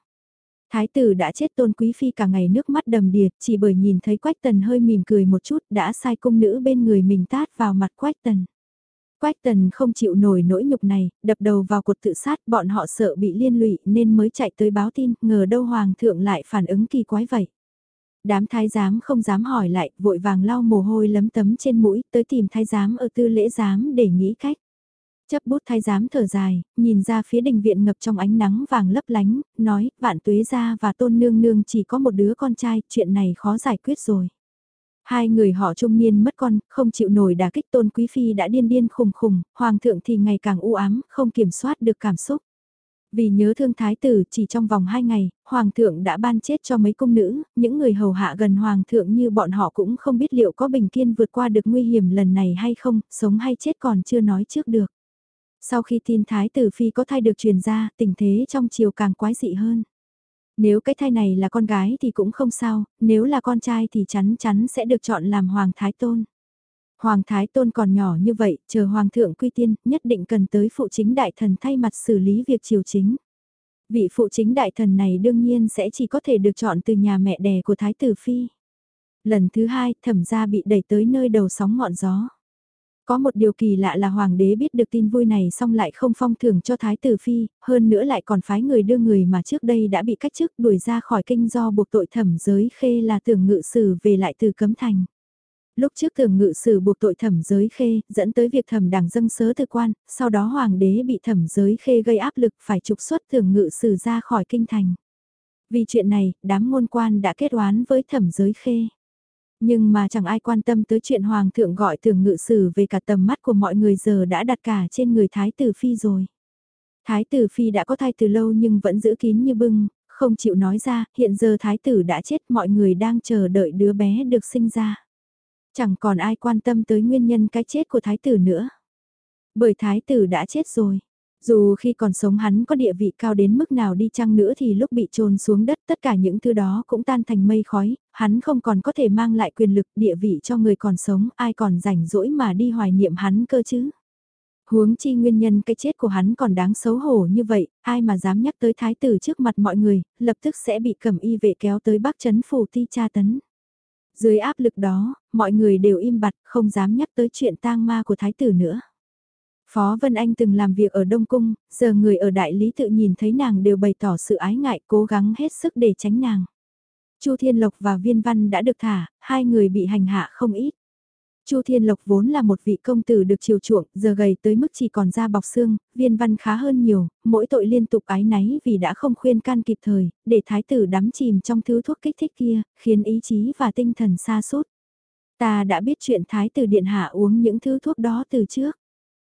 Thái tử đã chết tôn quý phi cả ngày nước mắt đầm đìa, chỉ bởi nhìn thấy Quách Tần hơi mỉm cười một chút đã sai cung nữ bên người mình tát vào mặt Quách Tần. Quách Tần không chịu nổi nỗi nhục này, đập đầu vào cột tự sát bọn họ sợ bị liên lụy nên mới chạy tới báo tin, ngờ đâu Hoàng thượng lại phản ứng kỳ quái vậy. Đám thái giám không dám hỏi lại, vội vàng lau mồ hôi lấm tấm trên mũi tới tìm thái giám ở tư lễ giám để nghĩ cách. Chấp bút thái giám thở dài, nhìn ra phía đình viện ngập trong ánh nắng vàng lấp lánh, nói, vạn tuế gia và tôn nương nương chỉ có một đứa con trai, chuyện này khó giải quyết rồi. Hai người họ trung niên mất con, không chịu nổi đả kích tôn quý phi đã điên điên khùng khùng, hoàng thượng thì ngày càng u ám, không kiểm soát được cảm xúc. Vì nhớ thương thái tử chỉ trong vòng hai ngày, hoàng thượng đã ban chết cho mấy cung nữ, những người hầu hạ gần hoàng thượng như bọn họ cũng không biết liệu có bình kiên vượt qua được nguy hiểm lần này hay không, sống hay chết còn chưa nói trước được. Sau khi tin thái tử phi có thai được truyền ra, tình thế trong chiều càng quái dị hơn. Nếu cái thai này là con gái thì cũng không sao, nếu là con trai thì chắn chắn sẽ được chọn làm Hoàng Thái Tôn. Hoàng Thái Tôn còn nhỏ như vậy, chờ Hoàng thượng quy tiên, nhất định cần tới phụ chính đại thần thay mặt xử lý việc triều chính. Vị phụ chính đại thần này đương nhiên sẽ chỉ có thể được chọn từ nhà mẹ đẻ của Thái tử Phi. Lần thứ hai, thẩm gia bị đẩy tới nơi đầu sóng ngọn gió. Có một điều kỳ lạ là hoàng đế biết được tin vui này xong lại không phong thưởng cho thái tử phi, hơn nữa lại còn phái người đưa người mà trước đây đã bị cách chức đuổi ra khỏi kinh do buộc tội thẩm giới khê là tưởng ngự sử về lại từ cấm thành. Lúc trước thường ngự sử buộc tội thẩm giới khê, dẫn tới việc thẩm đảng dâng sớ thư quan, sau đó hoàng đế bị thẩm giới khê gây áp lực phải trục xuất thường ngự sử ra khỏi kinh thành. Vì chuyện này, đám ngôn quan đã kết oán với thẩm giới khê. Nhưng mà chẳng ai quan tâm tới chuyện hoàng thượng gọi thường ngự sử về cả tầm mắt của mọi người giờ đã đặt cả trên người thái tử phi rồi. Thái tử phi đã có thai từ lâu nhưng vẫn giữ kín như bưng, không chịu nói ra, hiện giờ thái tử đã chết mọi người đang chờ đợi đứa bé được sinh ra. Chẳng còn ai quan tâm tới nguyên nhân cái chết của thái tử nữa. Bởi thái tử đã chết rồi. Dù khi còn sống hắn có địa vị cao đến mức nào đi chăng nữa thì lúc bị trôn xuống đất tất cả những thứ đó cũng tan thành mây khói, hắn không còn có thể mang lại quyền lực địa vị cho người còn sống, ai còn rảnh rỗi mà đi hoài niệm hắn cơ chứ. Huống chi nguyên nhân cái chết của hắn còn đáng xấu hổ như vậy, ai mà dám nhắc tới thái tử trước mặt mọi người, lập tức sẽ bị cầm y vệ kéo tới bắc chấn phủ ti tra tấn. Dưới áp lực đó, mọi người đều im bặt, không dám nhắc tới chuyện tang ma của thái tử nữa. Phó Vân Anh từng làm việc ở Đông Cung, giờ người ở đại lý tự nhìn thấy nàng đều bày tỏ sự ái ngại cố gắng hết sức để tránh nàng. Chu Thiên Lộc và Viên Văn đã được thả, hai người bị hành hạ không ít. Chu Thiên Lộc vốn là một vị công tử được chiều chuộng, giờ gầy tới mức chỉ còn da bọc xương, viên văn khá hơn nhiều, mỗi tội liên tục ái náy vì đã không khuyên can kịp thời, để thái tử đắm chìm trong thứ thuốc kích thích kia, khiến ý chí và tinh thần xa sút Ta đã biết chuyện thái tử điện hạ uống những thứ thuốc đó từ trước.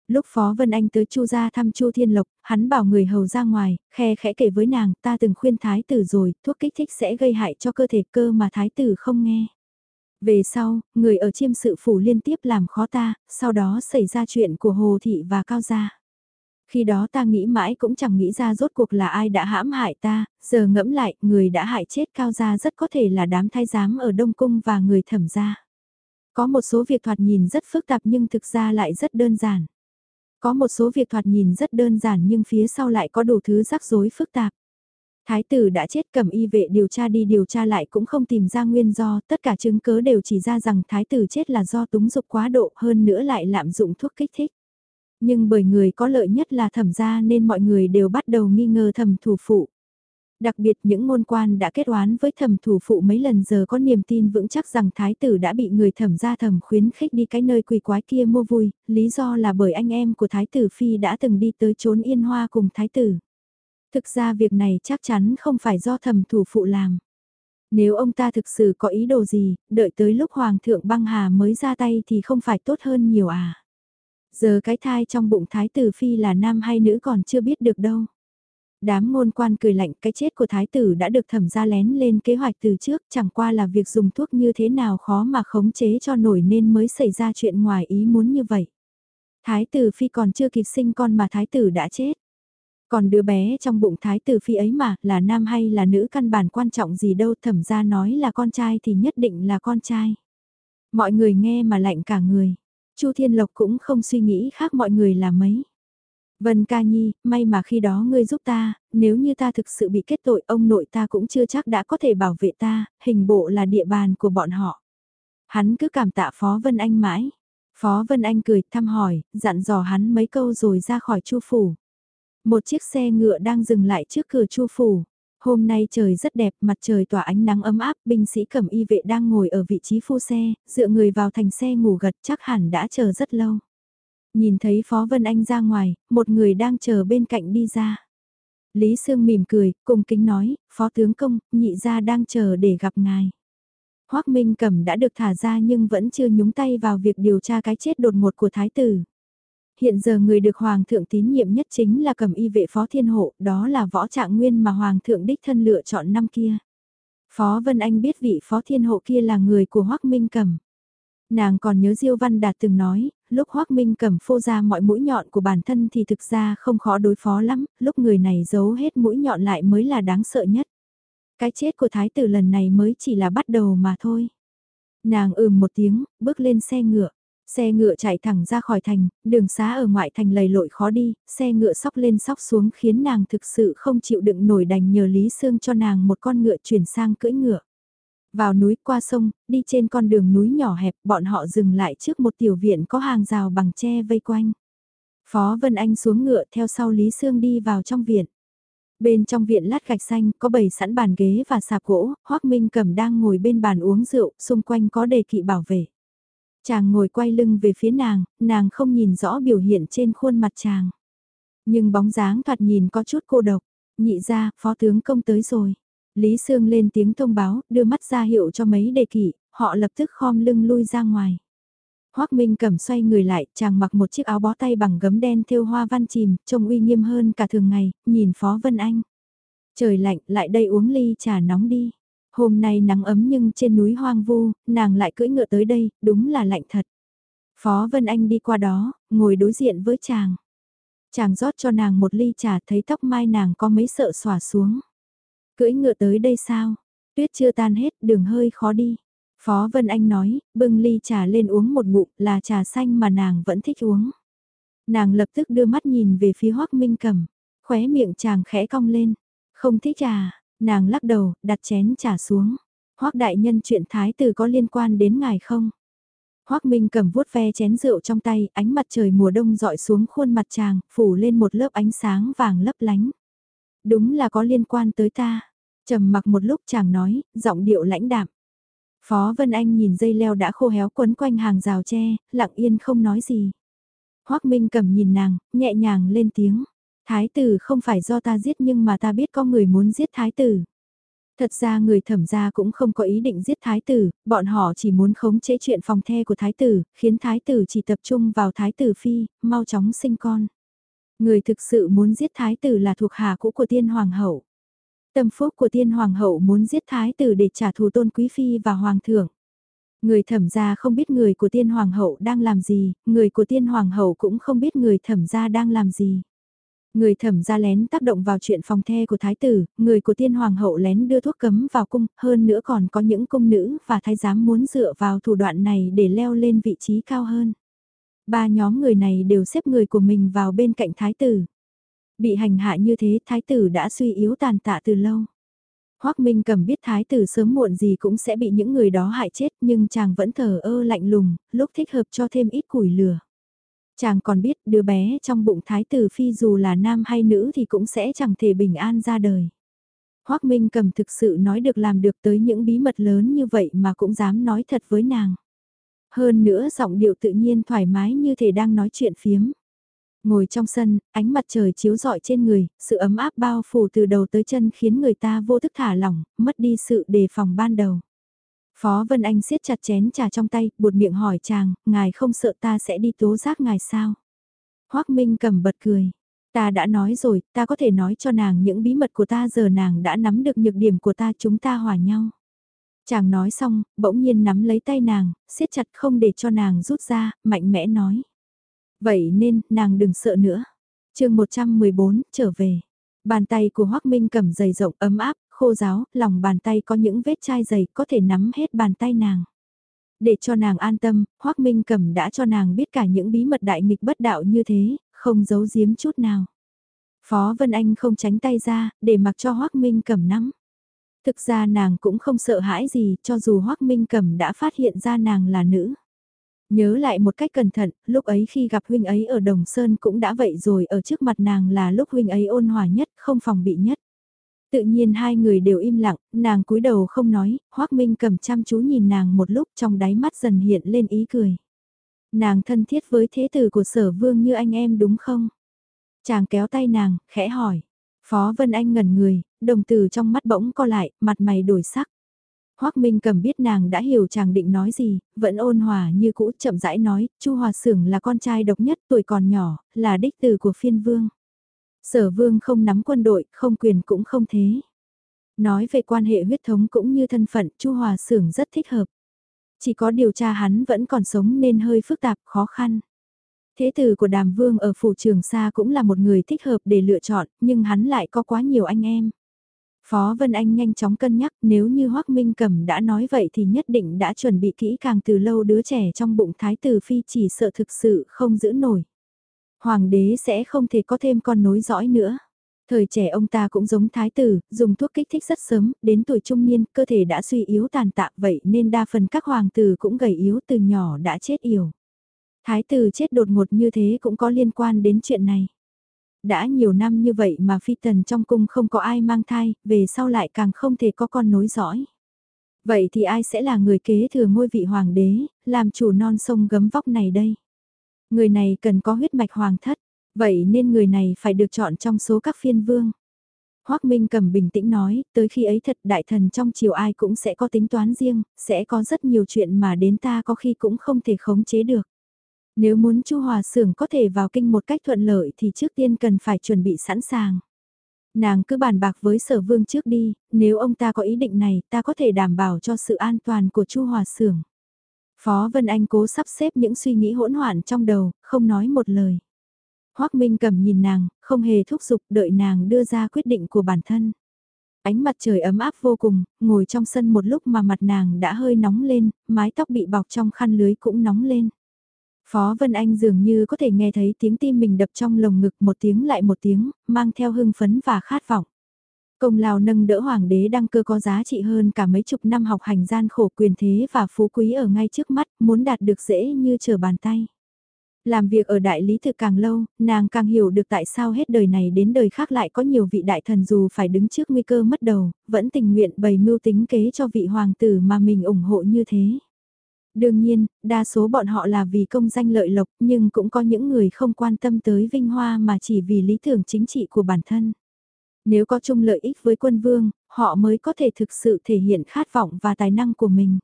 Lúc Phó Vân Anh tới Chu gia thăm Chu Thiên Lộc, hắn bảo người hầu ra ngoài, khe khẽ kể với nàng, ta từng khuyên thái tử rồi, thuốc kích thích sẽ gây hại cho cơ thể cơ mà thái tử không nghe. Về sau, người ở chiêm sự phủ liên tiếp làm khó ta, sau đó xảy ra chuyện của Hồ Thị và Cao Gia. Khi đó ta nghĩ mãi cũng chẳng nghĩ ra rốt cuộc là ai đã hãm hại ta, giờ ngẫm lại, người đã hại chết Cao Gia rất có thể là đám thái giám ở Đông Cung và người thẩm gia. Có một số việc thoạt nhìn rất phức tạp nhưng thực ra lại rất đơn giản. Có một số việc thoạt nhìn rất đơn giản nhưng phía sau lại có đủ thứ rắc rối phức tạp. Thái tử đã chết cầm y vệ điều tra đi điều tra lại cũng không tìm ra nguyên do, tất cả chứng cớ đều chỉ ra rằng thái tử chết là do túng dục quá độ hơn nữa lại lạm dụng thuốc kích thích. Nhưng bởi người có lợi nhất là thẩm gia nên mọi người đều bắt đầu nghi ngờ thẩm thủ phụ. Đặc biệt những môn quan đã kết oán với thẩm thủ phụ mấy lần giờ có niềm tin vững chắc rằng thái tử đã bị người thẩm gia thẩm khuyến khích đi cái nơi quỳ quái kia mua vui, lý do là bởi anh em của thái tử phi đã từng đi tới chốn yên hoa cùng thái tử. Thực ra việc này chắc chắn không phải do thẩm thủ phụ làm. Nếu ông ta thực sự có ý đồ gì, đợi tới lúc Hoàng thượng băng hà mới ra tay thì không phải tốt hơn nhiều à. Giờ cái thai trong bụng thái tử phi là nam hay nữ còn chưa biết được đâu. Đám ngôn quan cười lạnh cái chết của thái tử đã được thẩm ra lén lên kế hoạch từ trước chẳng qua là việc dùng thuốc như thế nào khó mà khống chế cho nổi nên mới xảy ra chuyện ngoài ý muốn như vậy. Thái tử phi còn chưa kịp sinh con mà thái tử đã chết. Còn đứa bé trong bụng thái tử phi ấy mà, là nam hay là nữ căn bản quan trọng gì đâu thẩm ra nói là con trai thì nhất định là con trai. Mọi người nghe mà lạnh cả người. Chu Thiên Lộc cũng không suy nghĩ khác mọi người là mấy. Vân ca nhi, may mà khi đó ngươi giúp ta, nếu như ta thực sự bị kết tội ông nội ta cũng chưa chắc đã có thể bảo vệ ta, hình bộ là địa bàn của bọn họ. Hắn cứ cảm tạ Phó Vân Anh mãi. Phó Vân Anh cười thăm hỏi, dặn dò hắn mấy câu rồi ra khỏi chu phủ. Một chiếc xe ngựa đang dừng lại trước cửa chu phủ. Hôm nay trời rất đẹp, mặt trời tỏa ánh nắng ấm áp, binh sĩ cầm y vệ đang ngồi ở vị trí phu xe, dựa người vào thành xe ngủ gật chắc hẳn đã chờ rất lâu. Nhìn thấy Phó Vân Anh ra ngoài, một người đang chờ bên cạnh đi ra. Lý Sương mỉm cười, cùng kính nói, Phó Tướng Công, nhị gia đang chờ để gặp ngài. Hoác Minh Cẩm đã được thả ra nhưng vẫn chưa nhúng tay vào việc điều tra cái chết đột ngột của Thái tử. Hiện giờ người được Hoàng thượng tín nhiệm nhất chính là cầm y vệ Phó Thiên Hộ, đó là võ trạng nguyên mà Hoàng thượng đích thân lựa chọn năm kia. Phó Vân Anh biết vị Phó Thiên Hộ kia là người của Hoác Minh Cẩm. Nàng còn nhớ Diêu Văn Đạt từng nói, lúc Hoác Minh Cẩm phô ra mọi mũi nhọn của bản thân thì thực ra không khó đối phó lắm, lúc người này giấu hết mũi nhọn lại mới là đáng sợ nhất. Cái chết của thái tử lần này mới chỉ là bắt đầu mà thôi. Nàng ừm một tiếng, bước lên xe ngựa. Xe ngựa chạy thẳng ra khỏi thành, đường xá ở ngoại thành lầy lội khó đi, xe ngựa sóc lên sóc xuống khiến nàng thực sự không chịu đựng nổi đành nhờ Lý Sương cho nàng một con ngựa chuyển sang cưỡi ngựa. Vào núi qua sông, đi trên con đường núi nhỏ hẹp, bọn họ dừng lại trước một tiểu viện có hàng rào bằng tre vây quanh. Phó Vân Anh xuống ngựa theo sau Lý Sương đi vào trong viện. Bên trong viện lát gạch xanh có bầy sẵn bàn ghế và sạp gỗ, Hoác Minh Cẩm đang ngồi bên bàn uống rượu, xung quanh có đề kỵ bảo vệ. Chàng ngồi quay lưng về phía nàng, nàng không nhìn rõ biểu hiện trên khuôn mặt chàng. Nhưng bóng dáng thoạt nhìn có chút cô độc, nhị ra, phó tướng công tới rồi. Lý Sương lên tiếng thông báo, đưa mắt ra hiệu cho mấy đề kỷ, họ lập tức khom lưng lui ra ngoài. Hoác Minh cầm xoay người lại, chàng mặc một chiếc áo bó tay bằng gấm đen thêu hoa văn chìm, trông uy nghiêm hơn cả thường ngày, nhìn Phó Vân Anh. Trời lạnh, lại đây uống ly trà nóng đi. Hôm nay nắng ấm nhưng trên núi hoang vu, nàng lại cưỡi ngựa tới đây, đúng là lạnh thật. Phó Vân Anh đi qua đó, ngồi đối diện với chàng. Chàng rót cho nàng một ly trà thấy tóc mai nàng có mấy sợ xòa xuống. Cưỡi ngựa tới đây sao? Tuyết chưa tan hết, đường hơi khó đi. Phó Vân Anh nói, bưng ly trà lên uống một ngụm là trà xanh mà nàng vẫn thích uống. Nàng lập tức đưa mắt nhìn về phía Hoác Minh Cầm, khóe miệng chàng khẽ cong lên. Không thích trà, nàng lắc đầu, đặt chén trà xuống. Hoác đại nhân chuyện thái tử có liên quan đến ngài không? Hoác Minh cầm vuốt ve chén rượu trong tay, ánh mặt trời mùa đông dọi xuống khuôn mặt chàng, phủ lên một lớp ánh sáng vàng lấp lánh. Đúng là có liên quan tới ta trầm mặc một lúc chàng nói, giọng điệu lãnh đạm. Phó Vân Anh nhìn dây leo đã khô héo quấn quanh hàng rào tre, lặng yên không nói gì. Hoác Minh cầm nhìn nàng, nhẹ nhàng lên tiếng. Thái tử không phải do ta giết nhưng mà ta biết có người muốn giết thái tử. Thật ra người thẩm gia cũng không có ý định giết thái tử, bọn họ chỉ muốn khống chế chuyện phòng the của thái tử, khiến thái tử chỉ tập trung vào thái tử phi, mau chóng sinh con. Người thực sự muốn giết thái tử là thuộc hạ cũ của tiên hoàng hậu. Tâm phúc của tiên hoàng hậu muốn giết thái tử để trả thù tôn quý phi và hoàng thượng. Người thẩm gia không biết người của tiên hoàng hậu đang làm gì, người của tiên hoàng hậu cũng không biết người thẩm gia đang làm gì. Người thẩm gia lén tác động vào chuyện phòng the của thái tử, người của tiên hoàng hậu lén đưa thuốc cấm vào cung, hơn nữa còn có những cung nữ và thái giám muốn dựa vào thủ đoạn này để leo lên vị trí cao hơn. Ba nhóm người này đều xếp người của mình vào bên cạnh thái tử. Bị hành hạ như thế thái tử đã suy yếu tàn tạ từ lâu. Hoác Minh cầm biết thái tử sớm muộn gì cũng sẽ bị những người đó hại chết nhưng chàng vẫn thờ ơ lạnh lùng, lúc thích hợp cho thêm ít củi lửa. Chàng còn biết đứa bé trong bụng thái tử phi dù là nam hay nữ thì cũng sẽ chẳng thể bình an ra đời. Hoác Minh cầm thực sự nói được làm được tới những bí mật lớn như vậy mà cũng dám nói thật với nàng. Hơn nữa giọng điệu tự nhiên thoải mái như thể đang nói chuyện phiếm. Ngồi trong sân, ánh mặt trời chiếu rọi trên người, sự ấm áp bao phủ từ đầu tới chân khiến người ta vô thức thả lỏng, mất đi sự đề phòng ban đầu. Phó Vân Anh siết chặt chén trà trong tay, buột miệng hỏi chàng, ngài không sợ ta sẽ đi tố giác ngài sao? Hoác Minh cầm bật cười. Ta đã nói rồi, ta có thể nói cho nàng những bí mật của ta giờ nàng đã nắm được nhược điểm của ta chúng ta hòa nhau. Chàng nói xong, bỗng nhiên nắm lấy tay nàng, siết chặt không để cho nàng rút ra, mạnh mẽ nói. Vậy nên, nàng đừng sợ nữa. chương 114, trở về. Bàn tay của Hoác Minh cầm dày rộng ấm áp, khô giáo, lòng bàn tay có những vết chai dày có thể nắm hết bàn tay nàng. Để cho nàng an tâm, Hoác Minh cầm đã cho nàng biết cả những bí mật đại nghịch bất đạo như thế, không giấu giếm chút nào. Phó Vân Anh không tránh tay ra, để mặc cho Hoác Minh cầm nắm. Thực ra nàng cũng không sợ hãi gì, cho dù Hoác Minh cầm đã phát hiện ra nàng là nữ. Nhớ lại một cách cẩn thận, lúc ấy khi gặp huynh ấy ở Đồng Sơn cũng đã vậy rồi ở trước mặt nàng là lúc huynh ấy ôn hòa nhất, không phòng bị nhất. Tự nhiên hai người đều im lặng, nàng cúi đầu không nói, Hoác Minh cầm chăm chú nhìn nàng một lúc trong đáy mắt dần hiện lên ý cười. Nàng thân thiết với thế tử của sở vương như anh em đúng không? Chàng kéo tay nàng, khẽ hỏi. Phó Vân Anh ngẩn người, đồng tử trong mắt bỗng co lại, mặt mày đổi sắc. Hoắc Minh cầm biết nàng đã hiểu chàng định nói gì, vẫn ôn hòa như cũ chậm rãi nói, Chu Hòa Sưởng là con trai độc nhất tuổi còn nhỏ, là đích tử của phiên vương. Sở vương không nắm quân đội, không quyền cũng không thế. Nói về quan hệ huyết thống cũng như thân phận, Chu Hòa Sưởng rất thích hợp. Chỉ có điều tra hắn vẫn còn sống nên hơi phức tạp, khó khăn. Thế tử của đàm vương ở phủ trường xa cũng là một người thích hợp để lựa chọn, nhưng hắn lại có quá nhiều anh em. Phó Vân Anh nhanh chóng cân nhắc nếu như Hoác Minh Cẩm đã nói vậy thì nhất định đã chuẩn bị kỹ càng từ lâu đứa trẻ trong bụng thái tử phi chỉ sợ thực sự không giữ nổi. Hoàng đế sẽ không thể có thêm con nối dõi nữa. Thời trẻ ông ta cũng giống thái tử, dùng thuốc kích thích rất sớm, đến tuổi trung niên, cơ thể đã suy yếu tàn tạ vậy nên đa phần các hoàng tử cũng gầy yếu từ nhỏ đã chết yểu. Thái tử chết đột ngột như thế cũng có liên quan đến chuyện này. Đã nhiều năm như vậy mà phi tần trong cung không có ai mang thai, về sau lại càng không thể có con nối dõi. Vậy thì ai sẽ là người kế thừa ngôi vị hoàng đế, làm chủ non sông gấm vóc này đây? Người này cần có huyết mạch hoàng thất, vậy nên người này phải được chọn trong số các phiên vương. Hoác Minh cầm bình tĩnh nói, tới khi ấy thật đại thần trong triều ai cũng sẽ có tính toán riêng, sẽ có rất nhiều chuyện mà đến ta có khi cũng không thể khống chế được. Nếu muốn Chu Hòa Sưởng có thể vào kinh một cách thuận lợi thì trước tiên cần phải chuẩn bị sẵn sàng. Nàng cứ bàn bạc với sở vương trước đi, nếu ông ta có ý định này ta có thể đảm bảo cho sự an toàn của Chu Hòa Sưởng. Phó Vân Anh cố sắp xếp những suy nghĩ hỗn loạn trong đầu, không nói một lời. Hoác Minh cầm nhìn nàng, không hề thúc giục đợi nàng đưa ra quyết định của bản thân. Ánh mặt trời ấm áp vô cùng, ngồi trong sân một lúc mà mặt nàng đã hơi nóng lên, mái tóc bị bọc trong khăn lưới cũng nóng lên. Phó Vân Anh dường như có thể nghe thấy tiếng tim mình đập trong lồng ngực một tiếng lại một tiếng, mang theo hưng phấn và khát vọng. Công lao nâng đỡ hoàng đế đăng cơ có giá trị hơn cả mấy chục năm học hành gian khổ quyền thế và phú quý ở ngay trước mắt, muốn đạt được dễ như trở bàn tay. Làm việc ở đại lý thực càng lâu, nàng càng hiểu được tại sao hết đời này đến đời khác lại có nhiều vị đại thần dù phải đứng trước nguy cơ mất đầu, vẫn tình nguyện bày mưu tính kế cho vị hoàng tử mà mình ủng hộ như thế. Đương nhiên, đa số bọn họ là vì công danh lợi lộc nhưng cũng có những người không quan tâm tới vinh hoa mà chỉ vì lý tưởng chính trị của bản thân. Nếu có chung lợi ích với quân vương, họ mới có thể thực sự thể hiện khát vọng và tài năng của mình.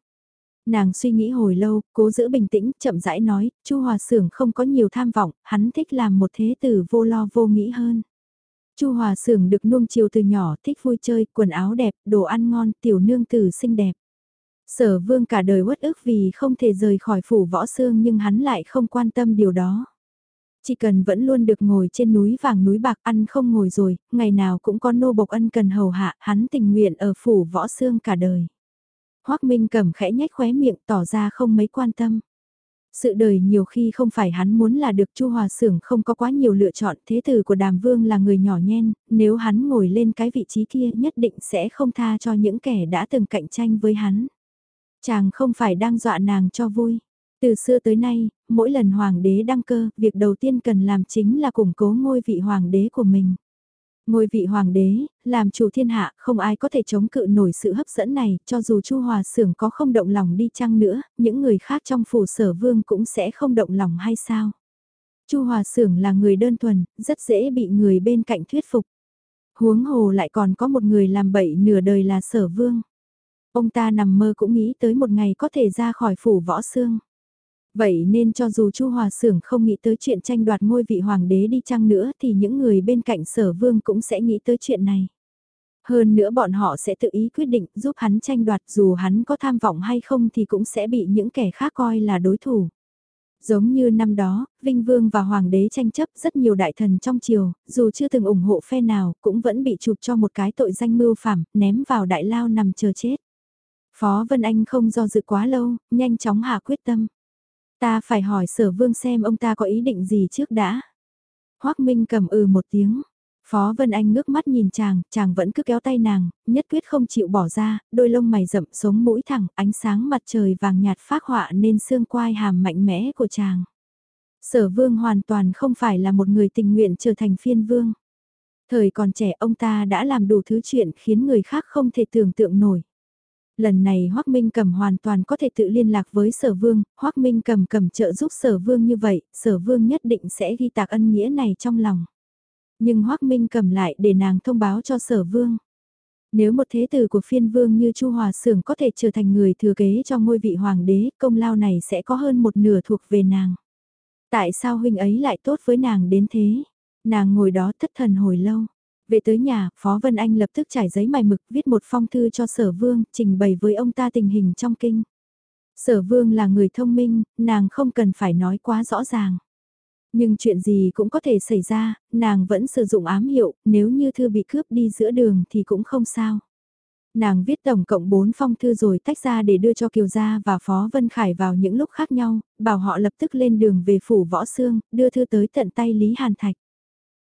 Nàng suy nghĩ hồi lâu, cố giữ bình tĩnh, chậm rãi nói, Chu Hòa Sưởng không có nhiều tham vọng, hắn thích làm một thế tử vô lo vô nghĩ hơn. Chu Hòa Sưởng được nuông chiều từ nhỏ, thích vui chơi, quần áo đẹp, đồ ăn ngon, tiểu nương tử xinh đẹp. Sở vương cả đời uất ức vì không thể rời khỏi phủ võ xương nhưng hắn lại không quan tâm điều đó. Chỉ cần vẫn luôn được ngồi trên núi vàng núi bạc ăn không ngồi rồi, ngày nào cũng có nô bộc ân cần hầu hạ, hắn tình nguyện ở phủ võ xương cả đời. Hoác Minh cầm khẽ nhách khóe miệng tỏ ra không mấy quan tâm. Sự đời nhiều khi không phải hắn muốn là được Chu Hòa Sưởng không có quá nhiều lựa chọn thế tử của Đàm Vương là người nhỏ nhen, nếu hắn ngồi lên cái vị trí kia nhất định sẽ không tha cho những kẻ đã từng cạnh tranh với hắn. Chàng không phải đang dọa nàng cho vui. Từ xưa tới nay, mỗi lần hoàng đế đăng cơ, việc đầu tiên cần làm chính là củng cố ngôi vị hoàng đế của mình. Ngôi vị hoàng đế, làm chủ thiên hạ, không ai có thể chống cự nổi sự hấp dẫn này, cho dù Chu Hòa Sưởng có không động lòng đi chăng nữa, những người khác trong phủ sở vương cũng sẽ không động lòng hay sao? Chu Hòa Sưởng là người đơn thuần, rất dễ bị người bên cạnh thuyết phục. Huống hồ lại còn có một người làm bậy nửa đời là sở vương. Ông ta nằm mơ cũng nghĩ tới một ngày có thể ra khỏi phủ võ xương. Vậy nên cho dù Chu Hòa Sưởng không nghĩ tới chuyện tranh đoạt ngôi vị hoàng đế đi chăng nữa thì những người bên cạnh sở vương cũng sẽ nghĩ tới chuyện này. Hơn nữa bọn họ sẽ tự ý quyết định giúp hắn tranh đoạt dù hắn có tham vọng hay không thì cũng sẽ bị những kẻ khác coi là đối thủ. Giống như năm đó, Vinh Vương và Hoàng đế tranh chấp rất nhiều đại thần trong triều, dù chưa từng ủng hộ phe nào cũng vẫn bị chụp cho một cái tội danh mưu phạm, ném vào đại lao nằm chờ chết. Phó Vân Anh không do dự quá lâu, nhanh chóng hạ quyết tâm. Ta phải hỏi sở vương xem ông ta có ý định gì trước đã. Hoác Minh cầm ừ một tiếng. Phó Vân Anh ngước mắt nhìn chàng, chàng vẫn cứ kéo tay nàng, nhất quyết không chịu bỏ ra, đôi lông mày rậm sống mũi thẳng, ánh sáng mặt trời vàng nhạt phát họa nên xương quai hàm mạnh mẽ của chàng. Sở vương hoàn toàn không phải là một người tình nguyện trở thành phiên vương. Thời còn trẻ ông ta đã làm đủ thứ chuyện khiến người khác không thể tưởng tượng nổi. Lần này hoắc Minh Cầm hoàn toàn có thể tự liên lạc với Sở Vương, hoắc Minh Cầm cầm trợ giúp Sở Vương như vậy, Sở Vương nhất định sẽ ghi tạc ân nghĩa này trong lòng. Nhưng hoắc Minh Cầm lại để nàng thông báo cho Sở Vương. Nếu một thế tử của phiên vương như Chu Hòa Sưởng có thể trở thành người thừa kế cho ngôi vị hoàng đế, công lao này sẽ có hơn một nửa thuộc về nàng. Tại sao huynh ấy lại tốt với nàng đến thế? Nàng ngồi đó thất thần hồi lâu. Về tới nhà, Phó Vân Anh lập tức trải giấy mài mực viết một phong thư cho sở vương, trình bày với ông ta tình hình trong kinh. Sở vương là người thông minh, nàng không cần phải nói quá rõ ràng. Nhưng chuyện gì cũng có thể xảy ra, nàng vẫn sử dụng ám hiệu, nếu như thư bị cướp đi giữa đường thì cũng không sao. Nàng viết tổng cộng 4 phong thư rồi tách ra để đưa cho Kiều Gia và Phó Vân Khải vào những lúc khác nhau, bảo họ lập tức lên đường về phủ Võ Sương, đưa thư tới tận tay Lý Hàn Thạch.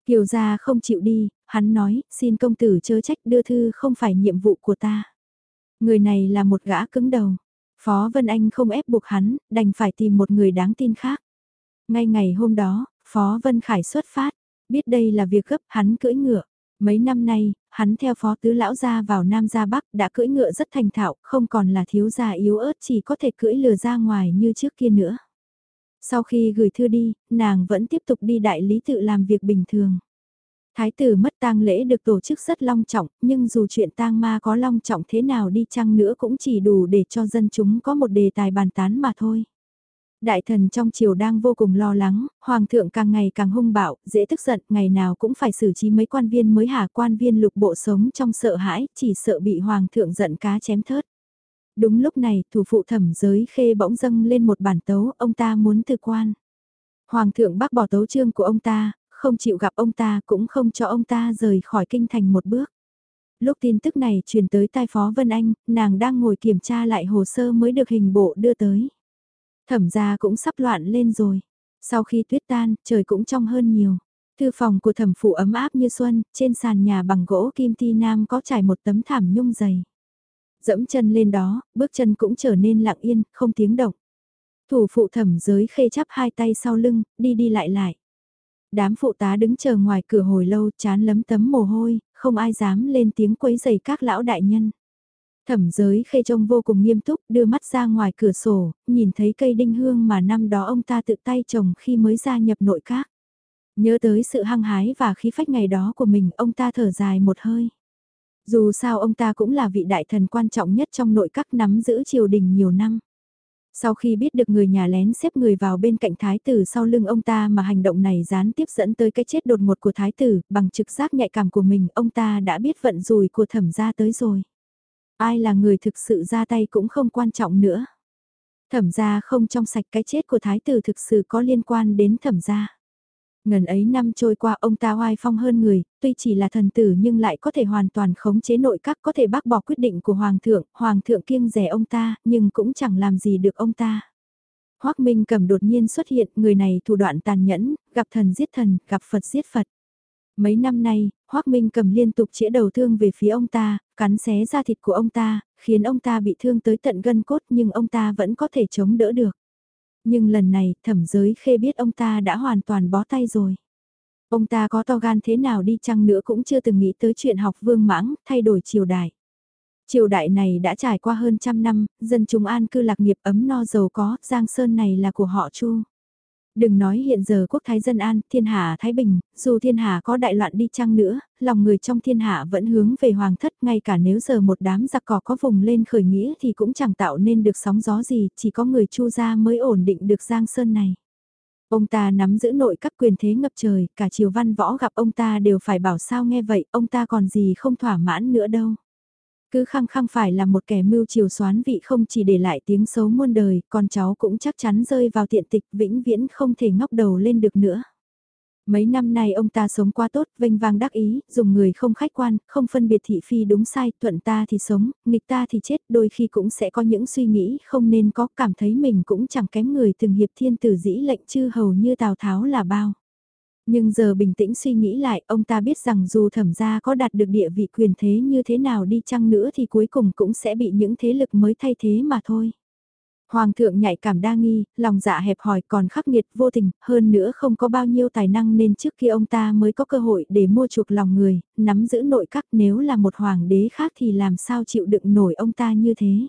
Kiều Gia không chịu đi, hắn nói, xin công tử chớ trách đưa thư không phải nhiệm vụ của ta. Người này là một gã cứng đầu. Phó Vân Anh không ép buộc hắn, đành phải tìm một người đáng tin khác. Ngay ngày hôm đó, Phó Vân Khải xuất phát, biết đây là việc gấp hắn cưỡi ngựa. Mấy năm nay, hắn theo phó tứ lão ra vào Nam gia Bắc đã cưỡi ngựa rất thành thạo, không còn là thiếu gia yếu ớt chỉ có thể cưỡi lừa ra ngoài như trước kia nữa. Sau khi gửi thư đi, nàng vẫn tiếp tục đi đại lý tự làm việc bình thường. Thái tử mất tang lễ được tổ chức rất long trọng, nhưng dù chuyện tang ma có long trọng thế nào đi chăng nữa cũng chỉ đủ để cho dân chúng có một đề tài bàn tán mà thôi. Đại thần trong triều đang vô cùng lo lắng, hoàng thượng càng ngày càng hung bạo, dễ tức giận, ngày nào cũng phải xử trí mấy quan viên mới hạ quan viên lục bộ sống trong sợ hãi, chỉ sợ bị hoàng thượng giận cá chém thớt. Đúng lúc này, thủ phụ thẩm giới khê bỗng dâng lên một bản tấu, ông ta muốn từ quan. Hoàng thượng bác bỏ tấu chương của ông ta, không chịu gặp ông ta cũng không cho ông ta rời khỏi kinh thành một bước. Lúc tin tức này truyền tới tai Phó Vân Anh, nàng đang ngồi kiểm tra lại hồ sơ mới được hình bộ đưa tới. Thẩm gia cũng sắp loạn lên rồi. Sau khi tuyết tan, trời cũng trong hơn nhiều. Thư phòng của thẩm phụ ấm áp như xuân, trên sàn nhà bằng gỗ kim ti nam có trải một tấm thảm nhung dày. Dẫm chân lên đó, bước chân cũng trở nên lặng yên, không tiếng động. Thủ phụ thẩm giới khê chắp hai tay sau lưng, đi đi lại lại. Đám phụ tá đứng chờ ngoài cửa hồi lâu chán lấm tấm mồ hôi, không ai dám lên tiếng quấy giày các lão đại nhân. Thẩm giới khê trông vô cùng nghiêm túc đưa mắt ra ngoài cửa sổ, nhìn thấy cây đinh hương mà năm đó ông ta tự tay trồng khi mới gia nhập nội các. Nhớ tới sự hăng hái và khí phách ngày đó của mình, ông ta thở dài một hơi. Dù sao ông ta cũng là vị đại thần quan trọng nhất trong nội các nắm giữ triều đình nhiều năm. Sau khi biết được người nhà lén xếp người vào bên cạnh thái tử sau lưng ông ta mà hành động này gián tiếp dẫn tới cái chết đột ngột của thái tử, bằng trực giác nhạy cảm của mình, ông ta đã biết vận rủi của thẩm gia tới rồi. Ai là người thực sự ra tay cũng không quan trọng nữa. Thẩm gia không trong sạch cái chết của thái tử thực sự có liên quan đến thẩm gia. Ngần ấy năm trôi qua ông ta hoai phong hơn người, tuy chỉ là thần tử nhưng lại có thể hoàn toàn khống chế nội các có thể bác bỏ quyết định của Hoàng thượng, Hoàng thượng kiêng rẻ ông ta, nhưng cũng chẳng làm gì được ông ta. Hoác Minh cầm đột nhiên xuất hiện, người này thủ đoạn tàn nhẫn, gặp thần giết thần, gặp Phật giết Phật. Mấy năm nay, Hoác Minh cầm liên tục chĩa đầu thương về phía ông ta, cắn xé da thịt của ông ta, khiến ông ta bị thương tới tận gân cốt nhưng ông ta vẫn có thể chống đỡ được. Nhưng lần này, thẩm giới khê biết ông ta đã hoàn toàn bó tay rồi. Ông ta có to gan thế nào đi chăng nữa cũng chưa từng nghĩ tới chuyện học vương mãng, thay đổi triều đại. Triều đại này đã trải qua hơn trăm năm, dân chúng an cư lạc nghiệp ấm no giàu có, Giang Sơn này là của họ Chu. Đừng nói hiện giờ quốc thái dân an, thiên hạ thái bình, dù thiên hạ có đại loạn đi chăng nữa, lòng người trong thiên hạ vẫn hướng về hoàng thất, ngay cả nếu giờ một đám giặc cỏ có vùng lên khởi nghĩa thì cũng chẳng tạo nên được sóng gió gì, chỉ có người chu gia mới ổn định được giang sơn này. Ông ta nắm giữ nội các quyền thế ngập trời, cả triều văn võ gặp ông ta đều phải bảo sao nghe vậy, ông ta còn gì không thỏa mãn nữa đâu. Cứ khăng khăng phải là một kẻ mưu chiều xoán vị không chỉ để lại tiếng xấu muôn đời, con cháu cũng chắc chắn rơi vào tiện tịch vĩnh viễn không thể ngóc đầu lên được nữa. Mấy năm nay ông ta sống quá tốt, vênh vang đắc ý, dùng người không khách quan, không phân biệt thị phi đúng sai, thuận ta thì sống, nghịch ta thì chết, đôi khi cũng sẽ có những suy nghĩ không nên có, cảm thấy mình cũng chẳng kém người từng hiệp thiên tử dĩ lệnh chư hầu như Tào Tháo là bao. Nhưng giờ bình tĩnh suy nghĩ lại, ông ta biết rằng dù thẩm gia có đạt được địa vị quyền thế như thế nào đi chăng nữa thì cuối cùng cũng sẽ bị những thế lực mới thay thế mà thôi. Hoàng thượng nhạy cảm đa nghi, lòng dạ hẹp hòi còn khắc nghiệt vô tình, hơn nữa không có bao nhiêu tài năng nên trước khi ông ta mới có cơ hội để mua chuộc lòng người, nắm giữ nội các nếu là một hoàng đế khác thì làm sao chịu đựng nổi ông ta như thế.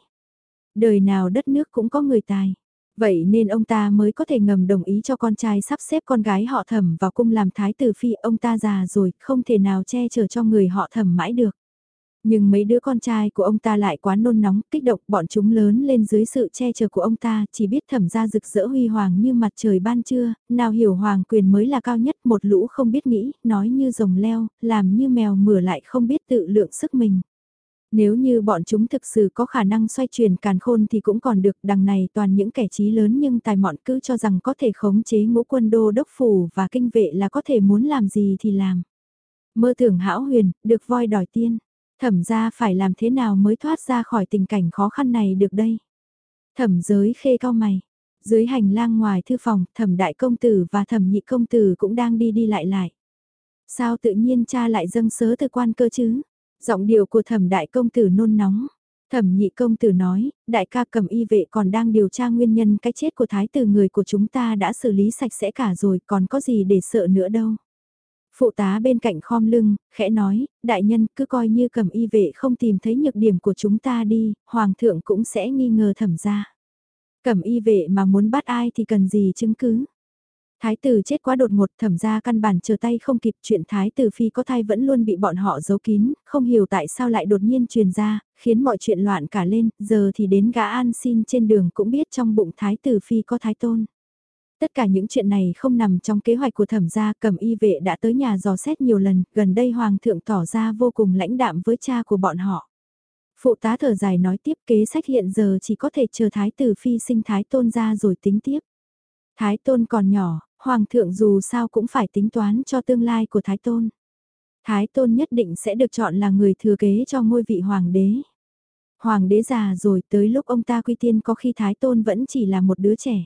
Đời nào đất nước cũng có người tài. Vậy nên ông ta mới có thể ngầm đồng ý cho con trai sắp xếp con gái họ thẩm vào cung làm thái tử phi ông ta già rồi, không thể nào che chở cho người họ thẩm mãi được. Nhưng mấy đứa con trai của ông ta lại quá nôn nóng, kích động, bọn chúng lớn lên dưới sự che chở của ông ta, chỉ biết thẩm ra rực rỡ huy hoàng như mặt trời ban trưa, nào hiểu hoàng quyền mới là cao nhất, một lũ không biết nghĩ, nói như rồng leo, làm như mèo mửa lại không biết tự lượng sức mình. Nếu như bọn chúng thực sự có khả năng xoay chuyển càn khôn thì cũng còn được đằng này toàn những kẻ trí lớn nhưng tài mọn cứ cho rằng có thể khống chế ngũ quân đô đốc phủ và kinh vệ là có thể muốn làm gì thì làm. Mơ tưởng hão huyền, được voi đòi tiên, thẩm ra phải làm thế nào mới thoát ra khỏi tình cảnh khó khăn này được đây. Thẩm giới khê cao mày, dưới hành lang ngoài thư phòng thẩm đại công tử và thẩm nhị công tử cũng đang đi đi lại lại. Sao tự nhiên cha lại dâng sớ từ quan cơ chứ? Giọng điệu của thẩm đại công tử nôn nóng. Thẩm nhị công tử nói, đại ca cầm y vệ còn đang điều tra nguyên nhân cái chết của thái tử người của chúng ta đã xử lý sạch sẽ cả rồi còn có gì để sợ nữa đâu. Phụ tá bên cạnh khom lưng, khẽ nói, đại nhân cứ coi như cầm y vệ không tìm thấy nhược điểm của chúng ta đi, hoàng thượng cũng sẽ nghi ngờ thẩm ra. Cầm y vệ mà muốn bắt ai thì cần gì chứng cứ. Thái tử chết quá đột ngột thẩm ra căn bản chờ tay không kịp chuyện thái tử phi có thai vẫn luôn bị bọn họ giấu kín, không hiểu tại sao lại đột nhiên truyền ra, khiến mọi chuyện loạn cả lên, giờ thì đến gã an xin trên đường cũng biết trong bụng thái tử phi có thái tôn. Tất cả những chuyện này không nằm trong kế hoạch của thẩm gia cầm y vệ đã tới nhà dò xét nhiều lần, gần đây hoàng thượng tỏ ra vô cùng lãnh đạm với cha của bọn họ. Phụ tá thở dài nói tiếp kế sách hiện giờ chỉ có thể chờ thái tử phi sinh thái tôn ra rồi tính tiếp. Thái tôn còn nhỏ, hoàng thượng dù sao cũng phải tính toán cho tương lai của thái tôn. Thái tôn nhất định sẽ được chọn là người thừa kế cho ngôi vị hoàng đế. Hoàng đế già rồi tới lúc ông ta quy tiên có khi thái tôn vẫn chỉ là một đứa trẻ.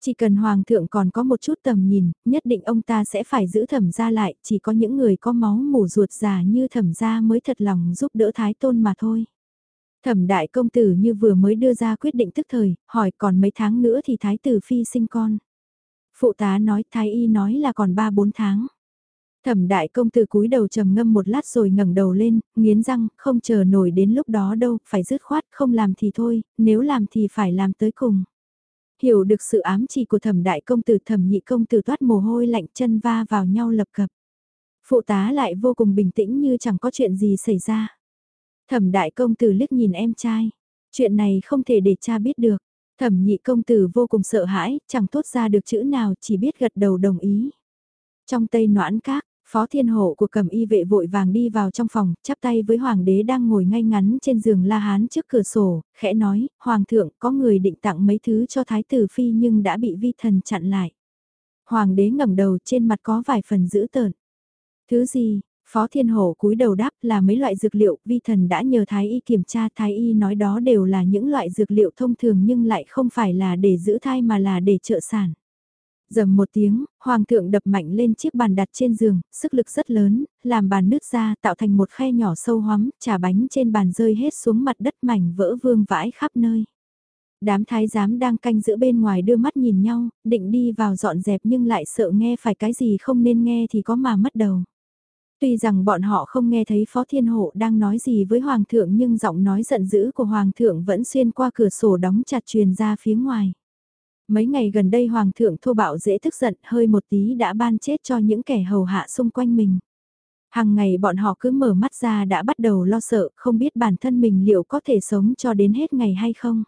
Chỉ cần hoàng thượng còn có một chút tầm nhìn, nhất định ông ta sẽ phải giữ thẩm gia lại, chỉ có những người có máu mủ ruột già như thẩm gia mới thật lòng giúp đỡ thái tôn mà thôi. Thẩm đại công tử như vừa mới đưa ra quyết định tức thời, hỏi còn mấy tháng nữa thì thái tử phi sinh con. Phụ tá nói thái y nói là còn 3-4 tháng. Thẩm đại công tử cúi đầu trầm ngâm một lát rồi ngẩng đầu lên, nghiến răng, không chờ nổi đến lúc đó đâu, phải dứt khoát, không làm thì thôi, nếu làm thì phải làm tới cùng. Hiểu được sự ám chỉ của thẩm đại công tử thẩm nhị công tử toát mồ hôi lạnh chân va vào nhau lập cập. Phụ tá lại vô cùng bình tĩnh như chẳng có chuyện gì xảy ra. Thẩm đại công tử liếc nhìn em trai. Chuyện này không thể để cha biết được. Thẩm nhị công tử vô cùng sợ hãi, chẳng thốt ra được chữ nào chỉ biết gật đầu đồng ý. Trong tây noãn các, Phó Thiên Hộ của cầm y vệ vội vàng đi vào trong phòng, chắp tay với Hoàng đế đang ngồi ngay ngắn trên giường La Hán trước cửa sổ, khẽ nói, Hoàng thượng có người định tặng mấy thứ cho Thái tử Phi nhưng đã bị vi thần chặn lại. Hoàng đế ngẩng đầu trên mặt có vài phần dữ tợn. Thứ gì, Phó Thiên Hổ cúi đầu đáp là mấy loại dược liệu, vi thần đã nhờ Thái Y kiểm tra, Thái Y nói đó đều là những loại dược liệu thông thường nhưng lại không phải là để giữ thai mà là để trợ sản. Dầm một tiếng, hoàng thượng đập mạnh lên chiếc bàn đặt trên giường, sức lực rất lớn, làm bàn nứt ra tạo thành một khe nhỏ sâu hoắm, trà bánh trên bàn rơi hết xuống mặt đất mảnh vỡ vương vãi khắp nơi. Đám thái giám đang canh giữa bên ngoài đưa mắt nhìn nhau, định đi vào dọn dẹp nhưng lại sợ nghe phải cái gì không nên nghe thì có mà mất đầu. Tuy rằng bọn họ không nghe thấy Phó Thiên Hộ đang nói gì với Hoàng thượng nhưng giọng nói giận dữ của Hoàng thượng vẫn xuyên qua cửa sổ đóng chặt truyền ra phía ngoài. Mấy ngày gần đây Hoàng thượng thô bạo dễ tức giận hơi một tí đã ban chết cho những kẻ hầu hạ xung quanh mình. Hàng ngày bọn họ cứ mở mắt ra đã bắt đầu lo sợ, không biết bản thân mình liệu có thể sống cho đến hết ngày hay không.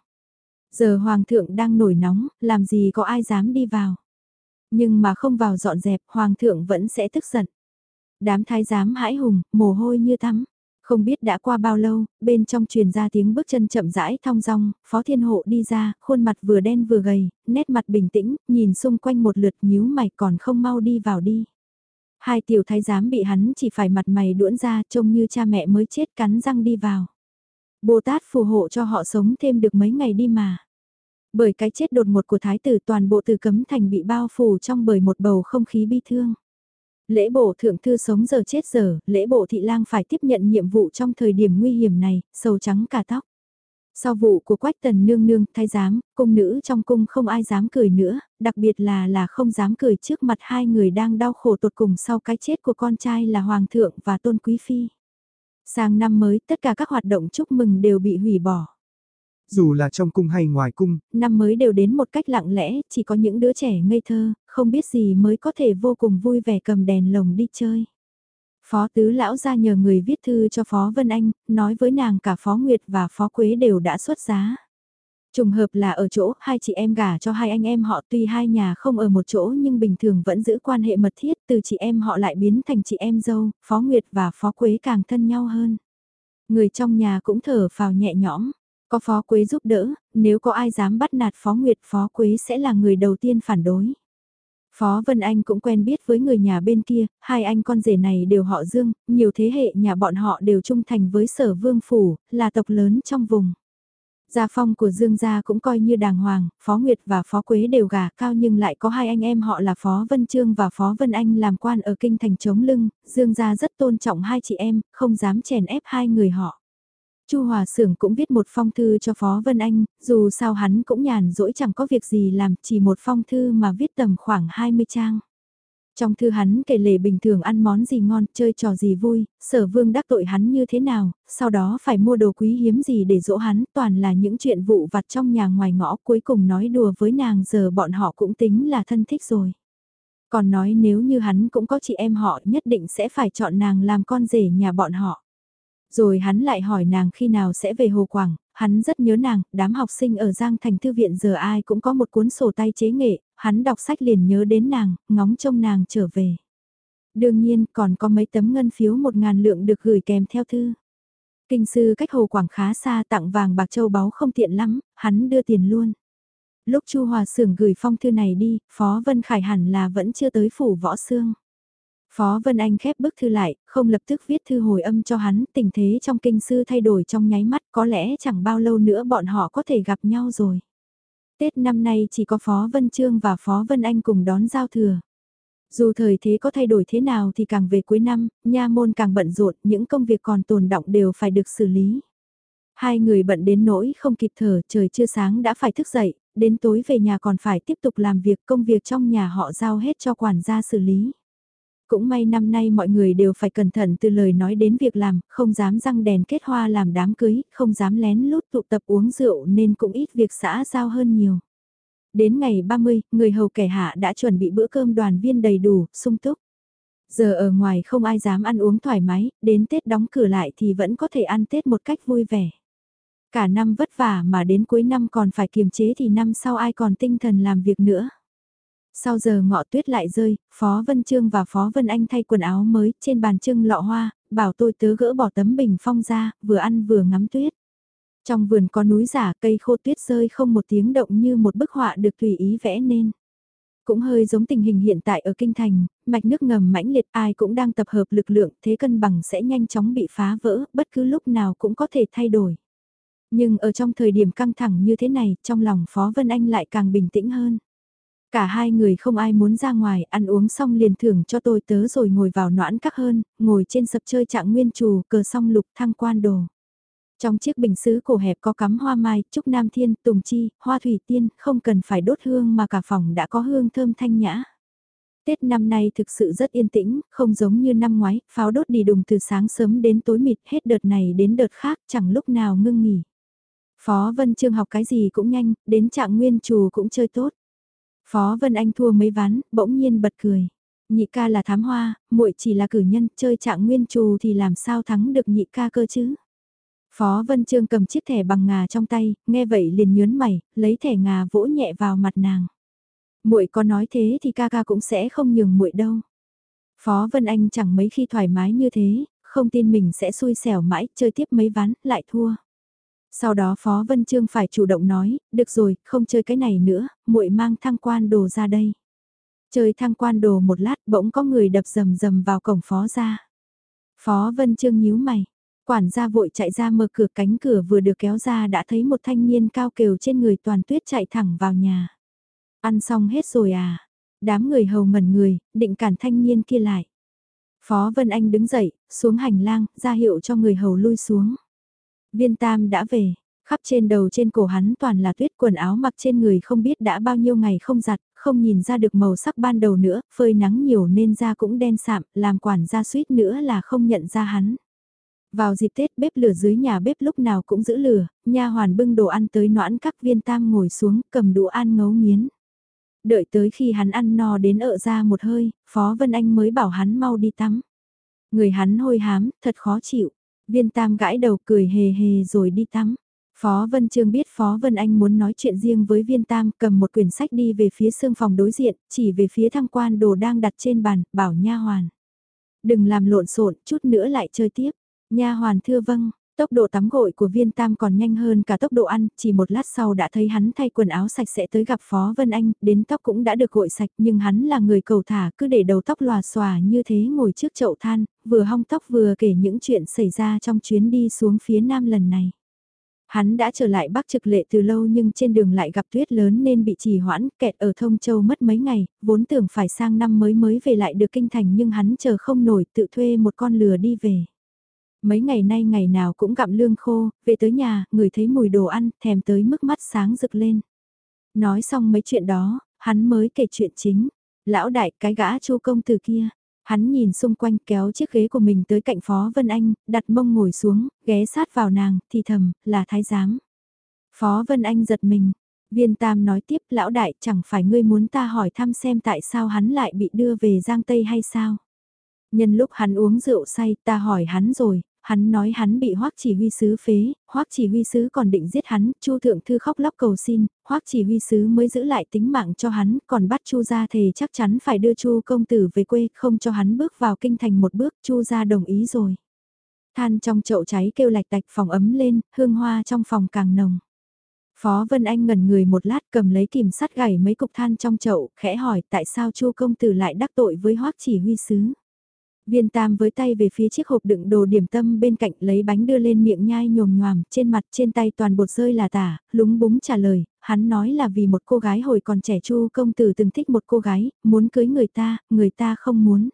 Giờ Hoàng thượng đang nổi nóng, làm gì có ai dám đi vào. Nhưng mà không vào dọn dẹp, Hoàng thượng vẫn sẽ tức giận. Đám thái giám hãi hùng, mồ hôi như tắm. Không biết đã qua bao lâu, bên trong truyền ra tiếng bước chân chậm rãi thong dong, Phó Thiên Hộ đi ra, khuôn mặt vừa đen vừa gầy, nét mặt bình tĩnh, nhìn xung quanh một lượt nhíu mày còn không mau đi vào đi. Hai tiểu thái giám bị hắn chỉ phải mặt mày đuỗn ra trông như cha mẹ mới chết cắn răng đi vào. Bồ Tát phù hộ cho họ sống thêm được mấy ngày đi mà. Bởi cái chết đột ngột của thái tử toàn bộ từ cấm thành bị bao phủ trong bởi một bầu không khí bi thương. Lễ bộ thượng thư sống giờ chết giờ, lễ bộ thị lang phải tiếp nhận nhiệm vụ trong thời điểm nguy hiểm này, sầu trắng cả tóc. Sau vụ của Quách Tần Nương Nương, thái giám, cung nữ trong cung không ai dám cười nữa, đặc biệt là là không dám cười trước mặt hai người đang đau khổ tột cùng sau cái chết của con trai là Hoàng thượng và Tôn Quý Phi. Sang năm mới, tất cả các hoạt động chúc mừng đều bị hủy bỏ. Dù là trong cung hay ngoài cung, năm mới đều đến một cách lặng lẽ, chỉ có những đứa trẻ ngây thơ, không biết gì mới có thể vô cùng vui vẻ cầm đèn lồng đi chơi. Phó tứ lão ra nhờ người viết thư cho Phó Vân Anh, nói với nàng cả Phó Nguyệt và Phó Quế đều đã xuất giá. Trùng hợp là ở chỗ hai chị em gả cho hai anh em họ tuy hai nhà không ở một chỗ nhưng bình thường vẫn giữ quan hệ mật thiết từ chị em họ lại biến thành chị em dâu, Phó Nguyệt và Phó Quế càng thân nhau hơn. Người trong nhà cũng thở phào nhẹ nhõm, có Phó Quế giúp đỡ, nếu có ai dám bắt nạt Phó Nguyệt Phó Quế sẽ là người đầu tiên phản đối. Phó Vân Anh cũng quen biết với người nhà bên kia, hai anh con rể này đều họ Dương, nhiều thế hệ nhà bọn họ đều trung thành với sở vương phủ, là tộc lớn trong vùng. Gia phong của Dương gia cũng coi như đàng hoàng, Phó Nguyệt và Phó Quế đều gà cao nhưng lại có hai anh em họ là Phó Vân Trương và Phó Vân Anh làm quan ở kinh thành chống lưng, Dương gia rất tôn trọng hai chị em, không dám chèn ép hai người họ. Chu Hòa Sưởng cũng viết một phong thư cho Phó Vân Anh, dù sao hắn cũng nhàn rỗi chẳng có việc gì làm, chỉ một phong thư mà viết tầm khoảng 20 trang. Trong thư hắn kể lể bình thường ăn món gì ngon, chơi trò gì vui, sở vương đắc tội hắn như thế nào, sau đó phải mua đồ quý hiếm gì để dỗ hắn, toàn là những chuyện vụ vặt trong nhà ngoài ngõ cuối cùng nói đùa với nàng giờ bọn họ cũng tính là thân thích rồi. Còn nói nếu như hắn cũng có chị em họ nhất định sẽ phải chọn nàng làm con rể nhà bọn họ. Rồi hắn lại hỏi nàng khi nào sẽ về Hồ Quảng, hắn rất nhớ nàng, đám học sinh ở Giang Thành Thư viện giờ ai cũng có một cuốn sổ tay chế nghệ, hắn đọc sách liền nhớ đến nàng, ngóng trông nàng trở về. Đương nhiên còn có mấy tấm ngân phiếu một ngàn lượng được gửi kèm theo thư. Kinh sư cách Hồ Quảng khá xa tặng vàng bạc châu báu không tiện lắm, hắn đưa tiền luôn. Lúc Chu Hòa Sưởng gửi phong thư này đi, Phó Vân Khải hẳn là vẫn chưa tới phủ võ xương. Phó Vân Anh khép bức thư lại, không lập tức viết thư hồi âm cho hắn, tình thế trong kinh sư thay đổi trong nháy mắt, có lẽ chẳng bao lâu nữa bọn họ có thể gặp nhau rồi. Tết năm nay chỉ có Phó Vân Trương và Phó Vân Anh cùng đón giao thừa. Dù thời thế có thay đổi thế nào thì càng về cuối năm, nha môn càng bận rộn, những công việc còn tồn động đều phải được xử lý. Hai người bận đến nỗi không kịp thở, trời chưa sáng đã phải thức dậy, đến tối về nhà còn phải tiếp tục làm việc công việc trong nhà họ giao hết cho quản gia xử lý. Cũng may năm nay mọi người đều phải cẩn thận từ lời nói đến việc làm, không dám răng đèn kết hoa làm đám cưới, không dám lén lút tụ tập uống rượu nên cũng ít việc xã giao hơn nhiều. Đến ngày 30, người hầu kẻ hạ đã chuẩn bị bữa cơm đoàn viên đầy đủ, sung túc. Giờ ở ngoài không ai dám ăn uống thoải mái, đến Tết đóng cửa lại thì vẫn có thể ăn Tết một cách vui vẻ. Cả năm vất vả mà đến cuối năm còn phải kiềm chế thì năm sau ai còn tinh thần làm việc nữa. Sau giờ ngọ tuyết lại rơi, Phó Vân Trương và Phó Vân Anh thay quần áo mới trên bàn trưng lọ hoa, bảo tôi tớ gỡ bỏ tấm bình phong ra, vừa ăn vừa ngắm tuyết. Trong vườn có núi giả cây khô tuyết rơi không một tiếng động như một bức họa được tùy ý vẽ nên. Cũng hơi giống tình hình hiện tại ở Kinh Thành, mạch nước ngầm mãnh liệt ai cũng đang tập hợp lực lượng thế cân bằng sẽ nhanh chóng bị phá vỡ, bất cứ lúc nào cũng có thể thay đổi. Nhưng ở trong thời điểm căng thẳng như thế này, trong lòng Phó Vân Anh lại càng bình tĩnh hơn. Cả hai người không ai muốn ra ngoài, ăn uống xong liền thưởng cho tôi tớ rồi ngồi vào noãn các hơn, ngồi trên sập chơi trạng nguyên trù, cờ song lục thăng quan đồ. Trong chiếc bình xứ cổ hẹp có cắm hoa mai, trúc nam thiên, tùng chi, hoa thủy tiên, không cần phải đốt hương mà cả phòng đã có hương thơm thanh nhã. Tết năm nay thực sự rất yên tĩnh, không giống như năm ngoái, pháo đốt đi đùng từ sáng sớm đến tối mịt, hết đợt này đến đợt khác, chẳng lúc nào ngưng nghỉ. Phó Vân Trương học cái gì cũng nhanh, đến trạng nguyên trù cũng chơi tốt. Phó Vân Anh thua mấy ván, bỗng nhiên bật cười. Nhị ca là thám hoa, muội chỉ là cử nhân, chơi trạng nguyên trù thì làm sao thắng được nhị ca cơ chứ. Phó Vân Trương cầm chiếc thẻ bằng ngà trong tay, nghe vậy liền nhớn mày, lấy thẻ ngà vỗ nhẹ vào mặt nàng. Muội có nói thế thì ca ca cũng sẽ không nhường muội đâu. Phó Vân Anh chẳng mấy khi thoải mái như thế, không tin mình sẽ xui xẻo mãi, chơi tiếp mấy ván, lại thua. Sau đó Phó Vân Trương phải chủ động nói, được rồi, không chơi cái này nữa, muội mang thăng quan đồ ra đây. Chơi thăng quan đồ một lát bỗng có người đập rầm rầm vào cổng Phó ra. Phó Vân Trương nhíu mày, quản gia vội chạy ra mở cửa cánh cửa vừa được kéo ra đã thấy một thanh niên cao kiều trên người toàn tuyết chạy thẳng vào nhà. Ăn xong hết rồi à? Đám người hầu ngẩn người, định cản thanh niên kia lại. Phó Vân Anh đứng dậy, xuống hành lang, ra hiệu cho người hầu lui xuống. Viên Tam đã về, khắp trên đầu trên cổ hắn toàn là tuyết quần áo mặc trên người không biết đã bao nhiêu ngày không giặt, không nhìn ra được màu sắc ban đầu nữa, phơi nắng nhiều nên da cũng đen sạm, làm quản gia suýt nữa là không nhận ra hắn. Vào dịp Tết bếp lửa dưới nhà bếp lúc nào cũng giữ lửa, nha hoàn bưng đồ ăn tới noãn các viên tam ngồi xuống cầm đũa ăn ngấu nghiến. Đợi tới khi hắn ăn no đến ợ ra một hơi, Phó Vân Anh mới bảo hắn mau đi tắm. Người hắn hôi hám, thật khó chịu. Viên Tam gãi đầu cười hề hề rồi đi tắm. Phó Vân Trương biết Phó Vân Anh muốn nói chuyện riêng với Viên Tam, cầm một quyển sách đi về phía xương phòng đối diện, chỉ về phía thăng quan đồ đang đặt trên bàn, bảo nha hoàn. Đừng làm lộn xộn, chút nữa lại chơi tiếp. Nha hoàn thưa vâng, Tốc độ tắm gội của viên tam còn nhanh hơn cả tốc độ ăn, chỉ một lát sau đã thấy hắn thay quần áo sạch sẽ tới gặp Phó Vân Anh, đến tóc cũng đã được gội sạch nhưng hắn là người cầu thả cứ để đầu tóc lòa xòa như thế ngồi trước chậu than, vừa hong tóc vừa kể những chuyện xảy ra trong chuyến đi xuống phía nam lần này. Hắn đã trở lại Bắc Trực Lệ từ lâu nhưng trên đường lại gặp tuyết lớn nên bị trì hoãn, kẹt ở Thông Châu mất mấy ngày, vốn tưởng phải sang năm mới mới về lại được kinh thành nhưng hắn chờ không nổi tự thuê một con lừa đi về. Mấy ngày nay ngày nào cũng gặm lương khô, về tới nhà, người thấy mùi đồ ăn, thèm tới mức mắt sáng rực lên. Nói xong mấy chuyện đó, hắn mới kể chuyện chính. Lão đại, cái gã chu công từ kia. Hắn nhìn xung quanh kéo chiếc ghế của mình tới cạnh Phó Vân Anh, đặt mông ngồi xuống, ghé sát vào nàng, thì thầm, là thái giám. Phó Vân Anh giật mình. Viên Tam nói tiếp lão đại chẳng phải ngươi muốn ta hỏi thăm xem tại sao hắn lại bị đưa về Giang Tây hay sao? Nhân lúc hắn uống rượu say ta hỏi hắn rồi, hắn nói hắn bị hoắc chỉ huy sứ phế, hoắc chỉ huy sứ còn định giết hắn, chu thượng thư khóc lóc cầu xin, hoắc chỉ huy sứ mới giữ lại tính mạng cho hắn, còn bắt chu gia thề chắc chắn phải đưa chu công tử về quê, không cho hắn bước vào kinh thành một bước, chu gia đồng ý rồi. Than trong chậu cháy kêu lạch tạch phòng ấm lên, hương hoa trong phòng càng nồng. Phó Vân Anh ngẩn người một lát cầm lấy kìm sắt gảy mấy cục than trong chậu, khẽ hỏi tại sao chu công tử lại đắc tội với hoắc chỉ huy sứ. Viên tam với tay về phía chiếc hộp đựng đồ điểm tâm bên cạnh lấy bánh đưa lên miệng nhai nhồm nhòm, trên mặt trên tay toàn bột rơi là tả, lúng búng trả lời, hắn nói là vì một cô gái hồi còn trẻ chu công tử từng thích một cô gái, muốn cưới người ta, người ta không muốn.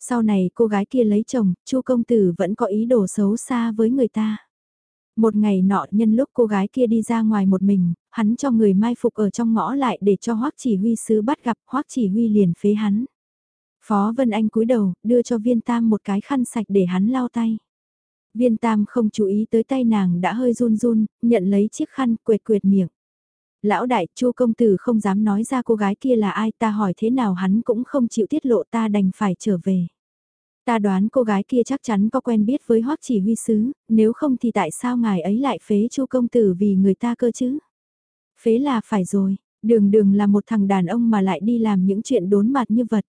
Sau này cô gái kia lấy chồng, chu công tử vẫn có ý đồ xấu xa với người ta. Một ngày nọ nhân lúc cô gái kia đi ra ngoài một mình, hắn cho người mai phục ở trong ngõ lại để cho hoắc chỉ huy sứ bắt gặp hoắc chỉ huy liền phế hắn. Phó Vân Anh cúi đầu, đưa cho viên tam một cái khăn sạch để hắn lau tay. Viên tam không chú ý tới tay nàng đã hơi run run, nhận lấy chiếc khăn quệt quệt miệng. Lão đại, chu công tử không dám nói ra cô gái kia là ai ta hỏi thế nào hắn cũng không chịu tiết lộ ta đành phải trở về. Ta đoán cô gái kia chắc chắn có quen biết với hoắc chỉ huy sứ, nếu không thì tại sao ngài ấy lại phế chu công tử vì người ta cơ chứ? Phế là phải rồi, đường đường là một thằng đàn ông mà lại đi làm những chuyện đốn mặt như vật.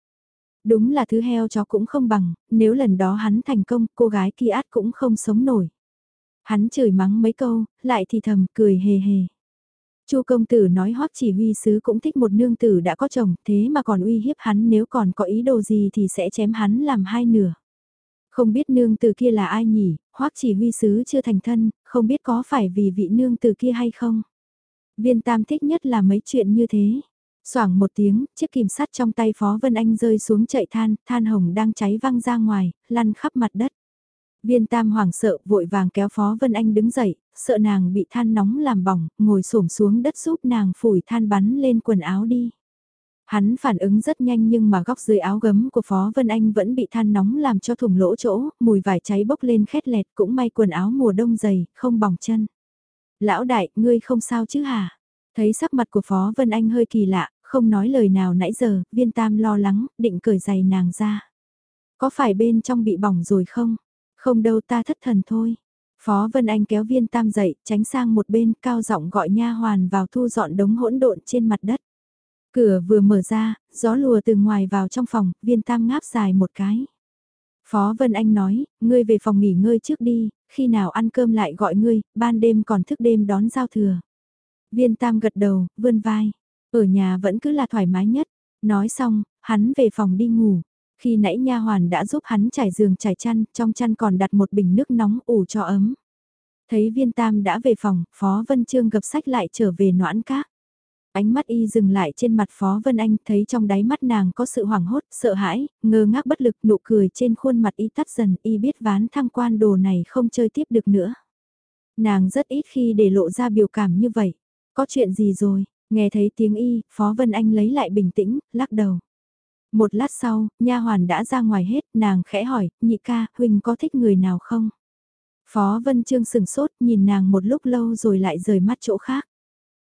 Đúng là thứ heo chó cũng không bằng, nếu lần đó hắn thành công, cô gái kia át cũng không sống nổi. Hắn chửi mắng mấy câu, lại thì thầm, cười hề hề. Chu công tử nói hoắc chỉ huy sứ cũng thích một nương tử đã có chồng, thế mà còn uy hiếp hắn nếu còn có ý đồ gì thì sẽ chém hắn làm hai nửa. Không biết nương tử kia là ai nhỉ, hoắc chỉ huy sứ chưa thành thân, không biết có phải vì vị nương tử kia hay không. Viên tam thích nhất là mấy chuyện như thế. Soảng một tiếng, chiếc kìm sắt trong tay Phó Vân Anh rơi xuống chạy than, than hồng đang cháy văng ra ngoài, lăn khắp mặt đất. Viên tam hoảng sợ vội vàng kéo Phó Vân Anh đứng dậy, sợ nàng bị than nóng làm bỏng, ngồi xổm xuống đất giúp nàng phủi than bắn lên quần áo đi. Hắn phản ứng rất nhanh nhưng mà góc dưới áo gấm của Phó Vân Anh vẫn bị than nóng làm cho thủng lỗ chỗ, mùi vải cháy bốc lên khét lẹt cũng may quần áo mùa đông dày, không bỏng chân. Lão đại, ngươi không sao chứ hả? Thấy sắc mặt của Phó Vân Anh hơi kỳ lạ, không nói lời nào nãy giờ, viên tam lo lắng, định cởi giày nàng ra. Có phải bên trong bị bỏng rồi không? Không đâu ta thất thần thôi. Phó Vân Anh kéo viên tam dậy, tránh sang một bên, cao giọng gọi nha hoàn vào thu dọn đống hỗn độn trên mặt đất. Cửa vừa mở ra, gió lùa từ ngoài vào trong phòng, viên tam ngáp dài một cái. Phó Vân Anh nói, ngươi về phòng nghỉ ngơi trước đi, khi nào ăn cơm lại gọi ngươi, ban đêm còn thức đêm đón giao thừa. Viên tam gật đầu, vươn vai. Ở nhà vẫn cứ là thoải mái nhất. Nói xong, hắn về phòng đi ngủ. Khi nãy nha hoàn đã giúp hắn trải giường trải chăn, trong chăn còn đặt một bình nước nóng ủ cho ấm. Thấy viên tam đã về phòng, Phó Vân Trương gập sách lại trở về noãn các. Ánh mắt y dừng lại trên mặt Phó Vân Anh thấy trong đáy mắt nàng có sự hoảng hốt, sợ hãi, ngơ ngác bất lực nụ cười trên khuôn mặt y tắt dần y biết ván thăng quan đồ này không chơi tiếp được nữa. Nàng rất ít khi để lộ ra biểu cảm như vậy. Có chuyện gì rồi, Nghe thấy tiếng y, Phó Vân Anh lấy lại bình tĩnh, lắc đầu. Một lát sau, nha hoàn đã ra ngoài hết, nàng khẽ hỏi, nhị ca, huynh có thích người nào không? Phó Vân Trương sừng sốt, nhìn nàng một lúc lâu rồi lại rời mắt chỗ khác.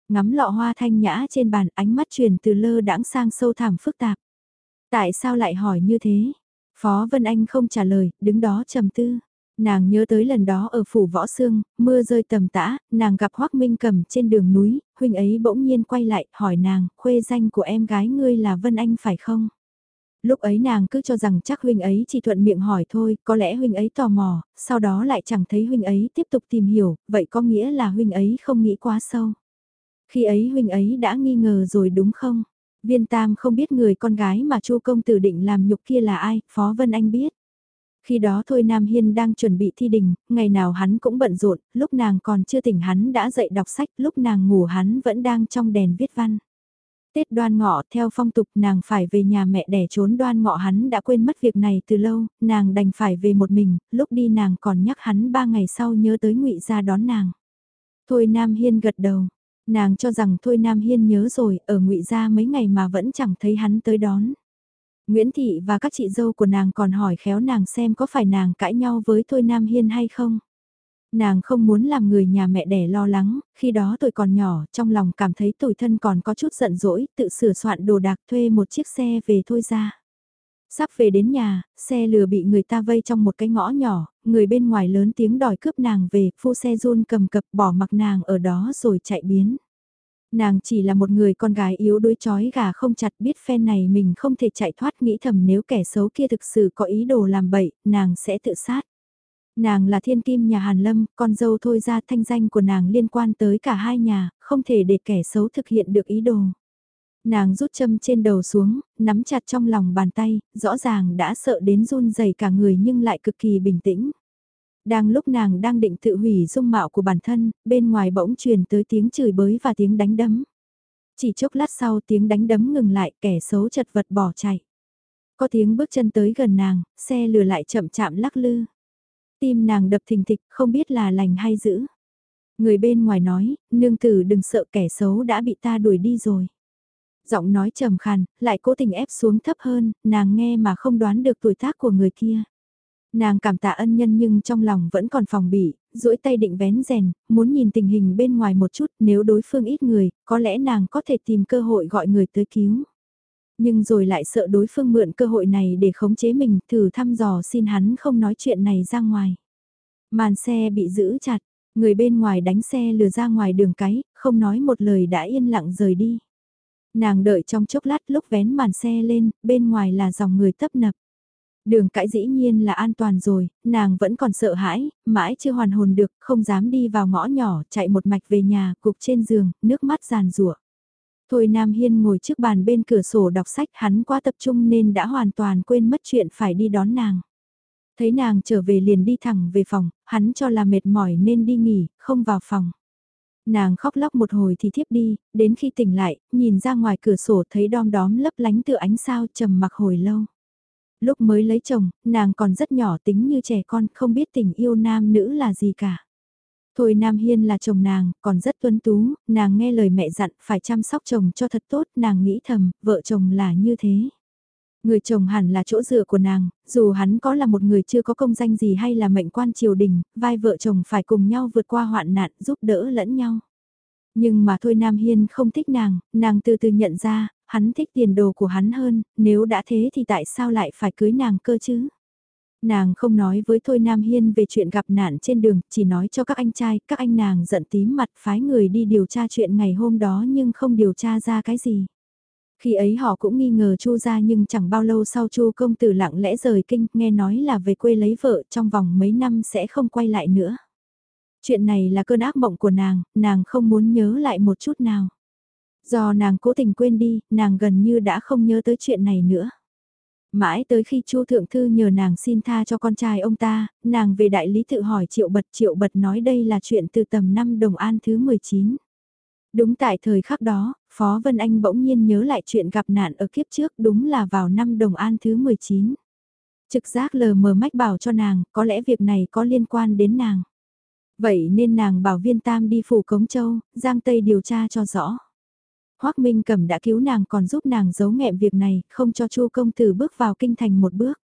Ngắm lọ hoa thanh nhã trên bàn, ánh mắt truyền từ lơ đãng sang sâu thẳm phức tạp. Tại sao lại hỏi như thế? Phó Vân Anh không trả lời, đứng đó trầm tư. Nàng nhớ tới lần đó ở phủ võ sương, mưa rơi tầm tã, nàng gặp Hoác Minh cầm trên đường núi, huynh ấy bỗng nhiên quay lại, hỏi nàng, khuê danh của em gái ngươi là Vân Anh phải không? Lúc ấy nàng cứ cho rằng chắc huynh ấy chỉ thuận miệng hỏi thôi, có lẽ huynh ấy tò mò, sau đó lại chẳng thấy huynh ấy tiếp tục tìm hiểu, vậy có nghĩa là huynh ấy không nghĩ quá sâu. Khi ấy huynh ấy đã nghi ngờ rồi đúng không? Viên Tam không biết người con gái mà Chu công tử định làm nhục kia là ai, Phó Vân Anh biết. Khi đó thôi Nam Hiên đang chuẩn bị thi đình, ngày nào hắn cũng bận rộn, lúc nàng còn chưa tỉnh hắn đã dậy đọc sách, lúc nàng ngủ hắn vẫn đang trong đèn viết văn. Tết đoan ngọ theo phong tục nàng phải về nhà mẹ đẻ trốn đoan ngọ hắn đã quên mất việc này từ lâu, nàng đành phải về một mình, lúc đi nàng còn nhắc hắn ba ngày sau nhớ tới ngụy ra đón nàng. Thôi Nam Hiên gật đầu, Nàng cho rằng thôi Nam Hiên nhớ rồi, ở ngụy gia mấy ngày mà vẫn chẳng thấy hắn tới đón. Nguyễn Thị và các chị dâu của nàng còn hỏi khéo nàng xem có phải nàng cãi nhau với Thôi Nam Hiên hay không. Nàng không muốn làm người nhà mẹ đẻ lo lắng, khi đó tôi còn nhỏ, trong lòng cảm thấy tuổi thân còn có chút giận dỗi, tự sửa soạn đồ đạc thuê một chiếc xe về thôi ra. Sắp về đến nhà, xe lừa bị người ta vây trong một cái ngõ nhỏ, người bên ngoài lớn tiếng đòi cướp nàng về, phu xe run cầm cập bỏ mặc nàng ở đó rồi chạy biến. Nàng chỉ là một người con gái yếu đuối chói gà không chặt biết phen này mình không thể chạy thoát nghĩ thầm nếu kẻ xấu kia thực sự có ý đồ làm bậy, nàng sẽ tự sát. Nàng là thiên kim nhà Hàn Lâm, con dâu thôi ra thanh danh của nàng liên quan tới cả hai nhà, không thể để kẻ xấu thực hiện được ý đồ. Nàng rút châm trên đầu xuống, nắm chặt trong lòng bàn tay, rõ ràng đã sợ đến run rẩy cả người nhưng lại cực kỳ bình tĩnh. Đang lúc nàng đang định tự hủy dung mạo của bản thân, bên ngoài bỗng truyền tới tiếng chửi bới và tiếng đánh đấm. Chỉ chốc lát sau tiếng đánh đấm ngừng lại kẻ xấu chật vật bỏ chạy. Có tiếng bước chân tới gần nàng, xe lừa lại chậm chạm lắc lư. Tim nàng đập thình thịch không biết là lành hay dữ. Người bên ngoài nói, nương tử đừng sợ kẻ xấu đã bị ta đuổi đi rồi. Giọng nói trầm khàn, lại cố tình ép xuống thấp hơn, nàng nghe mà không đoán được tuổi tác của người kia. Nàng cảm tạ ân nhân nhưng trong lòng vẫn còn phòng bị, duỗi tay định vén rèn, muốn nhìn tình hình bên ngoài một chút nếu đối phương ít người, có lẽ nàng có thể tìm cơ hội gọi người tới cứu. Nhưng rồi lại sợ đối phương mượn cơ hội này để khống chế mình thử thăm dò xin hắn không nói chuyện này ra ngoài. Màn xe bị giữ chặt, người bên ngoài đánh xe lừa ra ngoài đường cái, không nói một lời đã yên lặng rời đi. Nàng đợi trong chốc lát lúc vén màn xe lên, bên ngoài là dòng người tấp nập. Đường cãi dĩ nhiên là an toàn rồi, nàng vẫn còn sợ hãi, mãi chưa hoàn hồn được, không dám đi vào ngõ nhỏ, chạy một mạch về nhà, cục trên giường, nước mắt giàn rủa. Thôi Nam Hiên ngồi trước bàn bên cửa sổ đọc sách hắn quá tập trung nên đã hoàn toàn quên mất chuyện phải đi đón nàng. Thấy nàng trở về liền đi thẳng về phòng, hắn cho là mệt mỏi nên đi nghỉ, không vào phòng. Nàng khóc lóc một hồi thì thiếp đi, đến khi tỉnh lại, nhìn ra ngoài cửa sổ thấy đom đóm lấp lánh từ ánh sao trầm mặc hồi lâu. Lúc mới lấy chồng, nàng còn rất nhỏ tính như trẻ con, không biết tình yêu nam nữ là gì cả. Thôi Nam Hiên là chồng nàng, còn rất tuấn tú, nàng nghe lời mẹ dặn phải chăm sóc chồng cho thật tốt, nàng nghĩ thầm, vợ chồng là như thế. Người chồng hẳn là chỗ dựa của nàng, dù hắn có là một người chưa có công danh gì hay là mệnh quan triều đình, vai vợ chồng phải cùng nhau vượt qua hoạn nạn giúp đỡ lẫn nhau. Nhưng mà thôi Nam Hiên không thích nàng, nàng từ từ nhận ra, hắn thích tiền đồ của hắn hơn, nếu đã thế thì tại sao lại phải cưới nàng cơ chứ? Nàng không nói với Thôi Nam Hiên về chuyện gặp nạn trên đường, chỉ nói cho các anh trai, các anh nàng giận tím mặt phái người đi điều tra chuyện ngày hôm đó nhưng không điều tra ra cái gì. Khi ấy họ cũng nghi ngờ Chu ra nhưng chẳng bao lâu sau Chu công tử lặng lẽ rời kinh, nghe nói là về quê lấy vợ trong vòng mấy năm sẽ không quay lại nữa. Chuyện này là cơn ác mộng của nàng, nàng không muốn nhớ lại một chút nào. Do nàng cố tình quên đi, nàng gần như đã không nhớ tới chuyện này nữa. Mãi tới khi Chu Thượng Thư nhờ nàng xin tha cho con trai ông ta, nàng về đại lý tự hỏi Triệu Bật Triệu Bật nói đây là chuyện từ tầm năm Đồng An thứ 19. Đúng tại thời khắc đó, Phó Vân Anh bỗng nhiên nhớ lại chuyện gặp nạn ở kiếp trước đúng là vào năm Đồng An thứ 19. Trực giác lờ mờ mách bảo cho nàng, có lẽ việc này có liên quan đến nàng. Vậy nên nàng bảo viên tam đi phủ Cống Châu, Giang Tây điều tra cho rõ. Hoác Minh Cẩm đã cứu nàng còn giúp nàng giấu nghẹm việc này, không cho Chu công tử bước vào kinh thành một bước.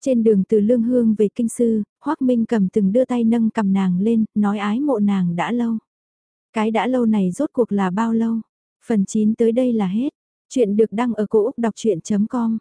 Trên đường từ Lương Hương về kinh sư, Hoác Minh Cẩm từng đưa tay nâng cầm nàng lên, nói ái mộ nàng đã lâu. Cái đã lâu này rốt cuộc là bao lâu? Phần 9 tới đây là hết. Chuyện được đăng ở cổ Úc đọc chuyện.com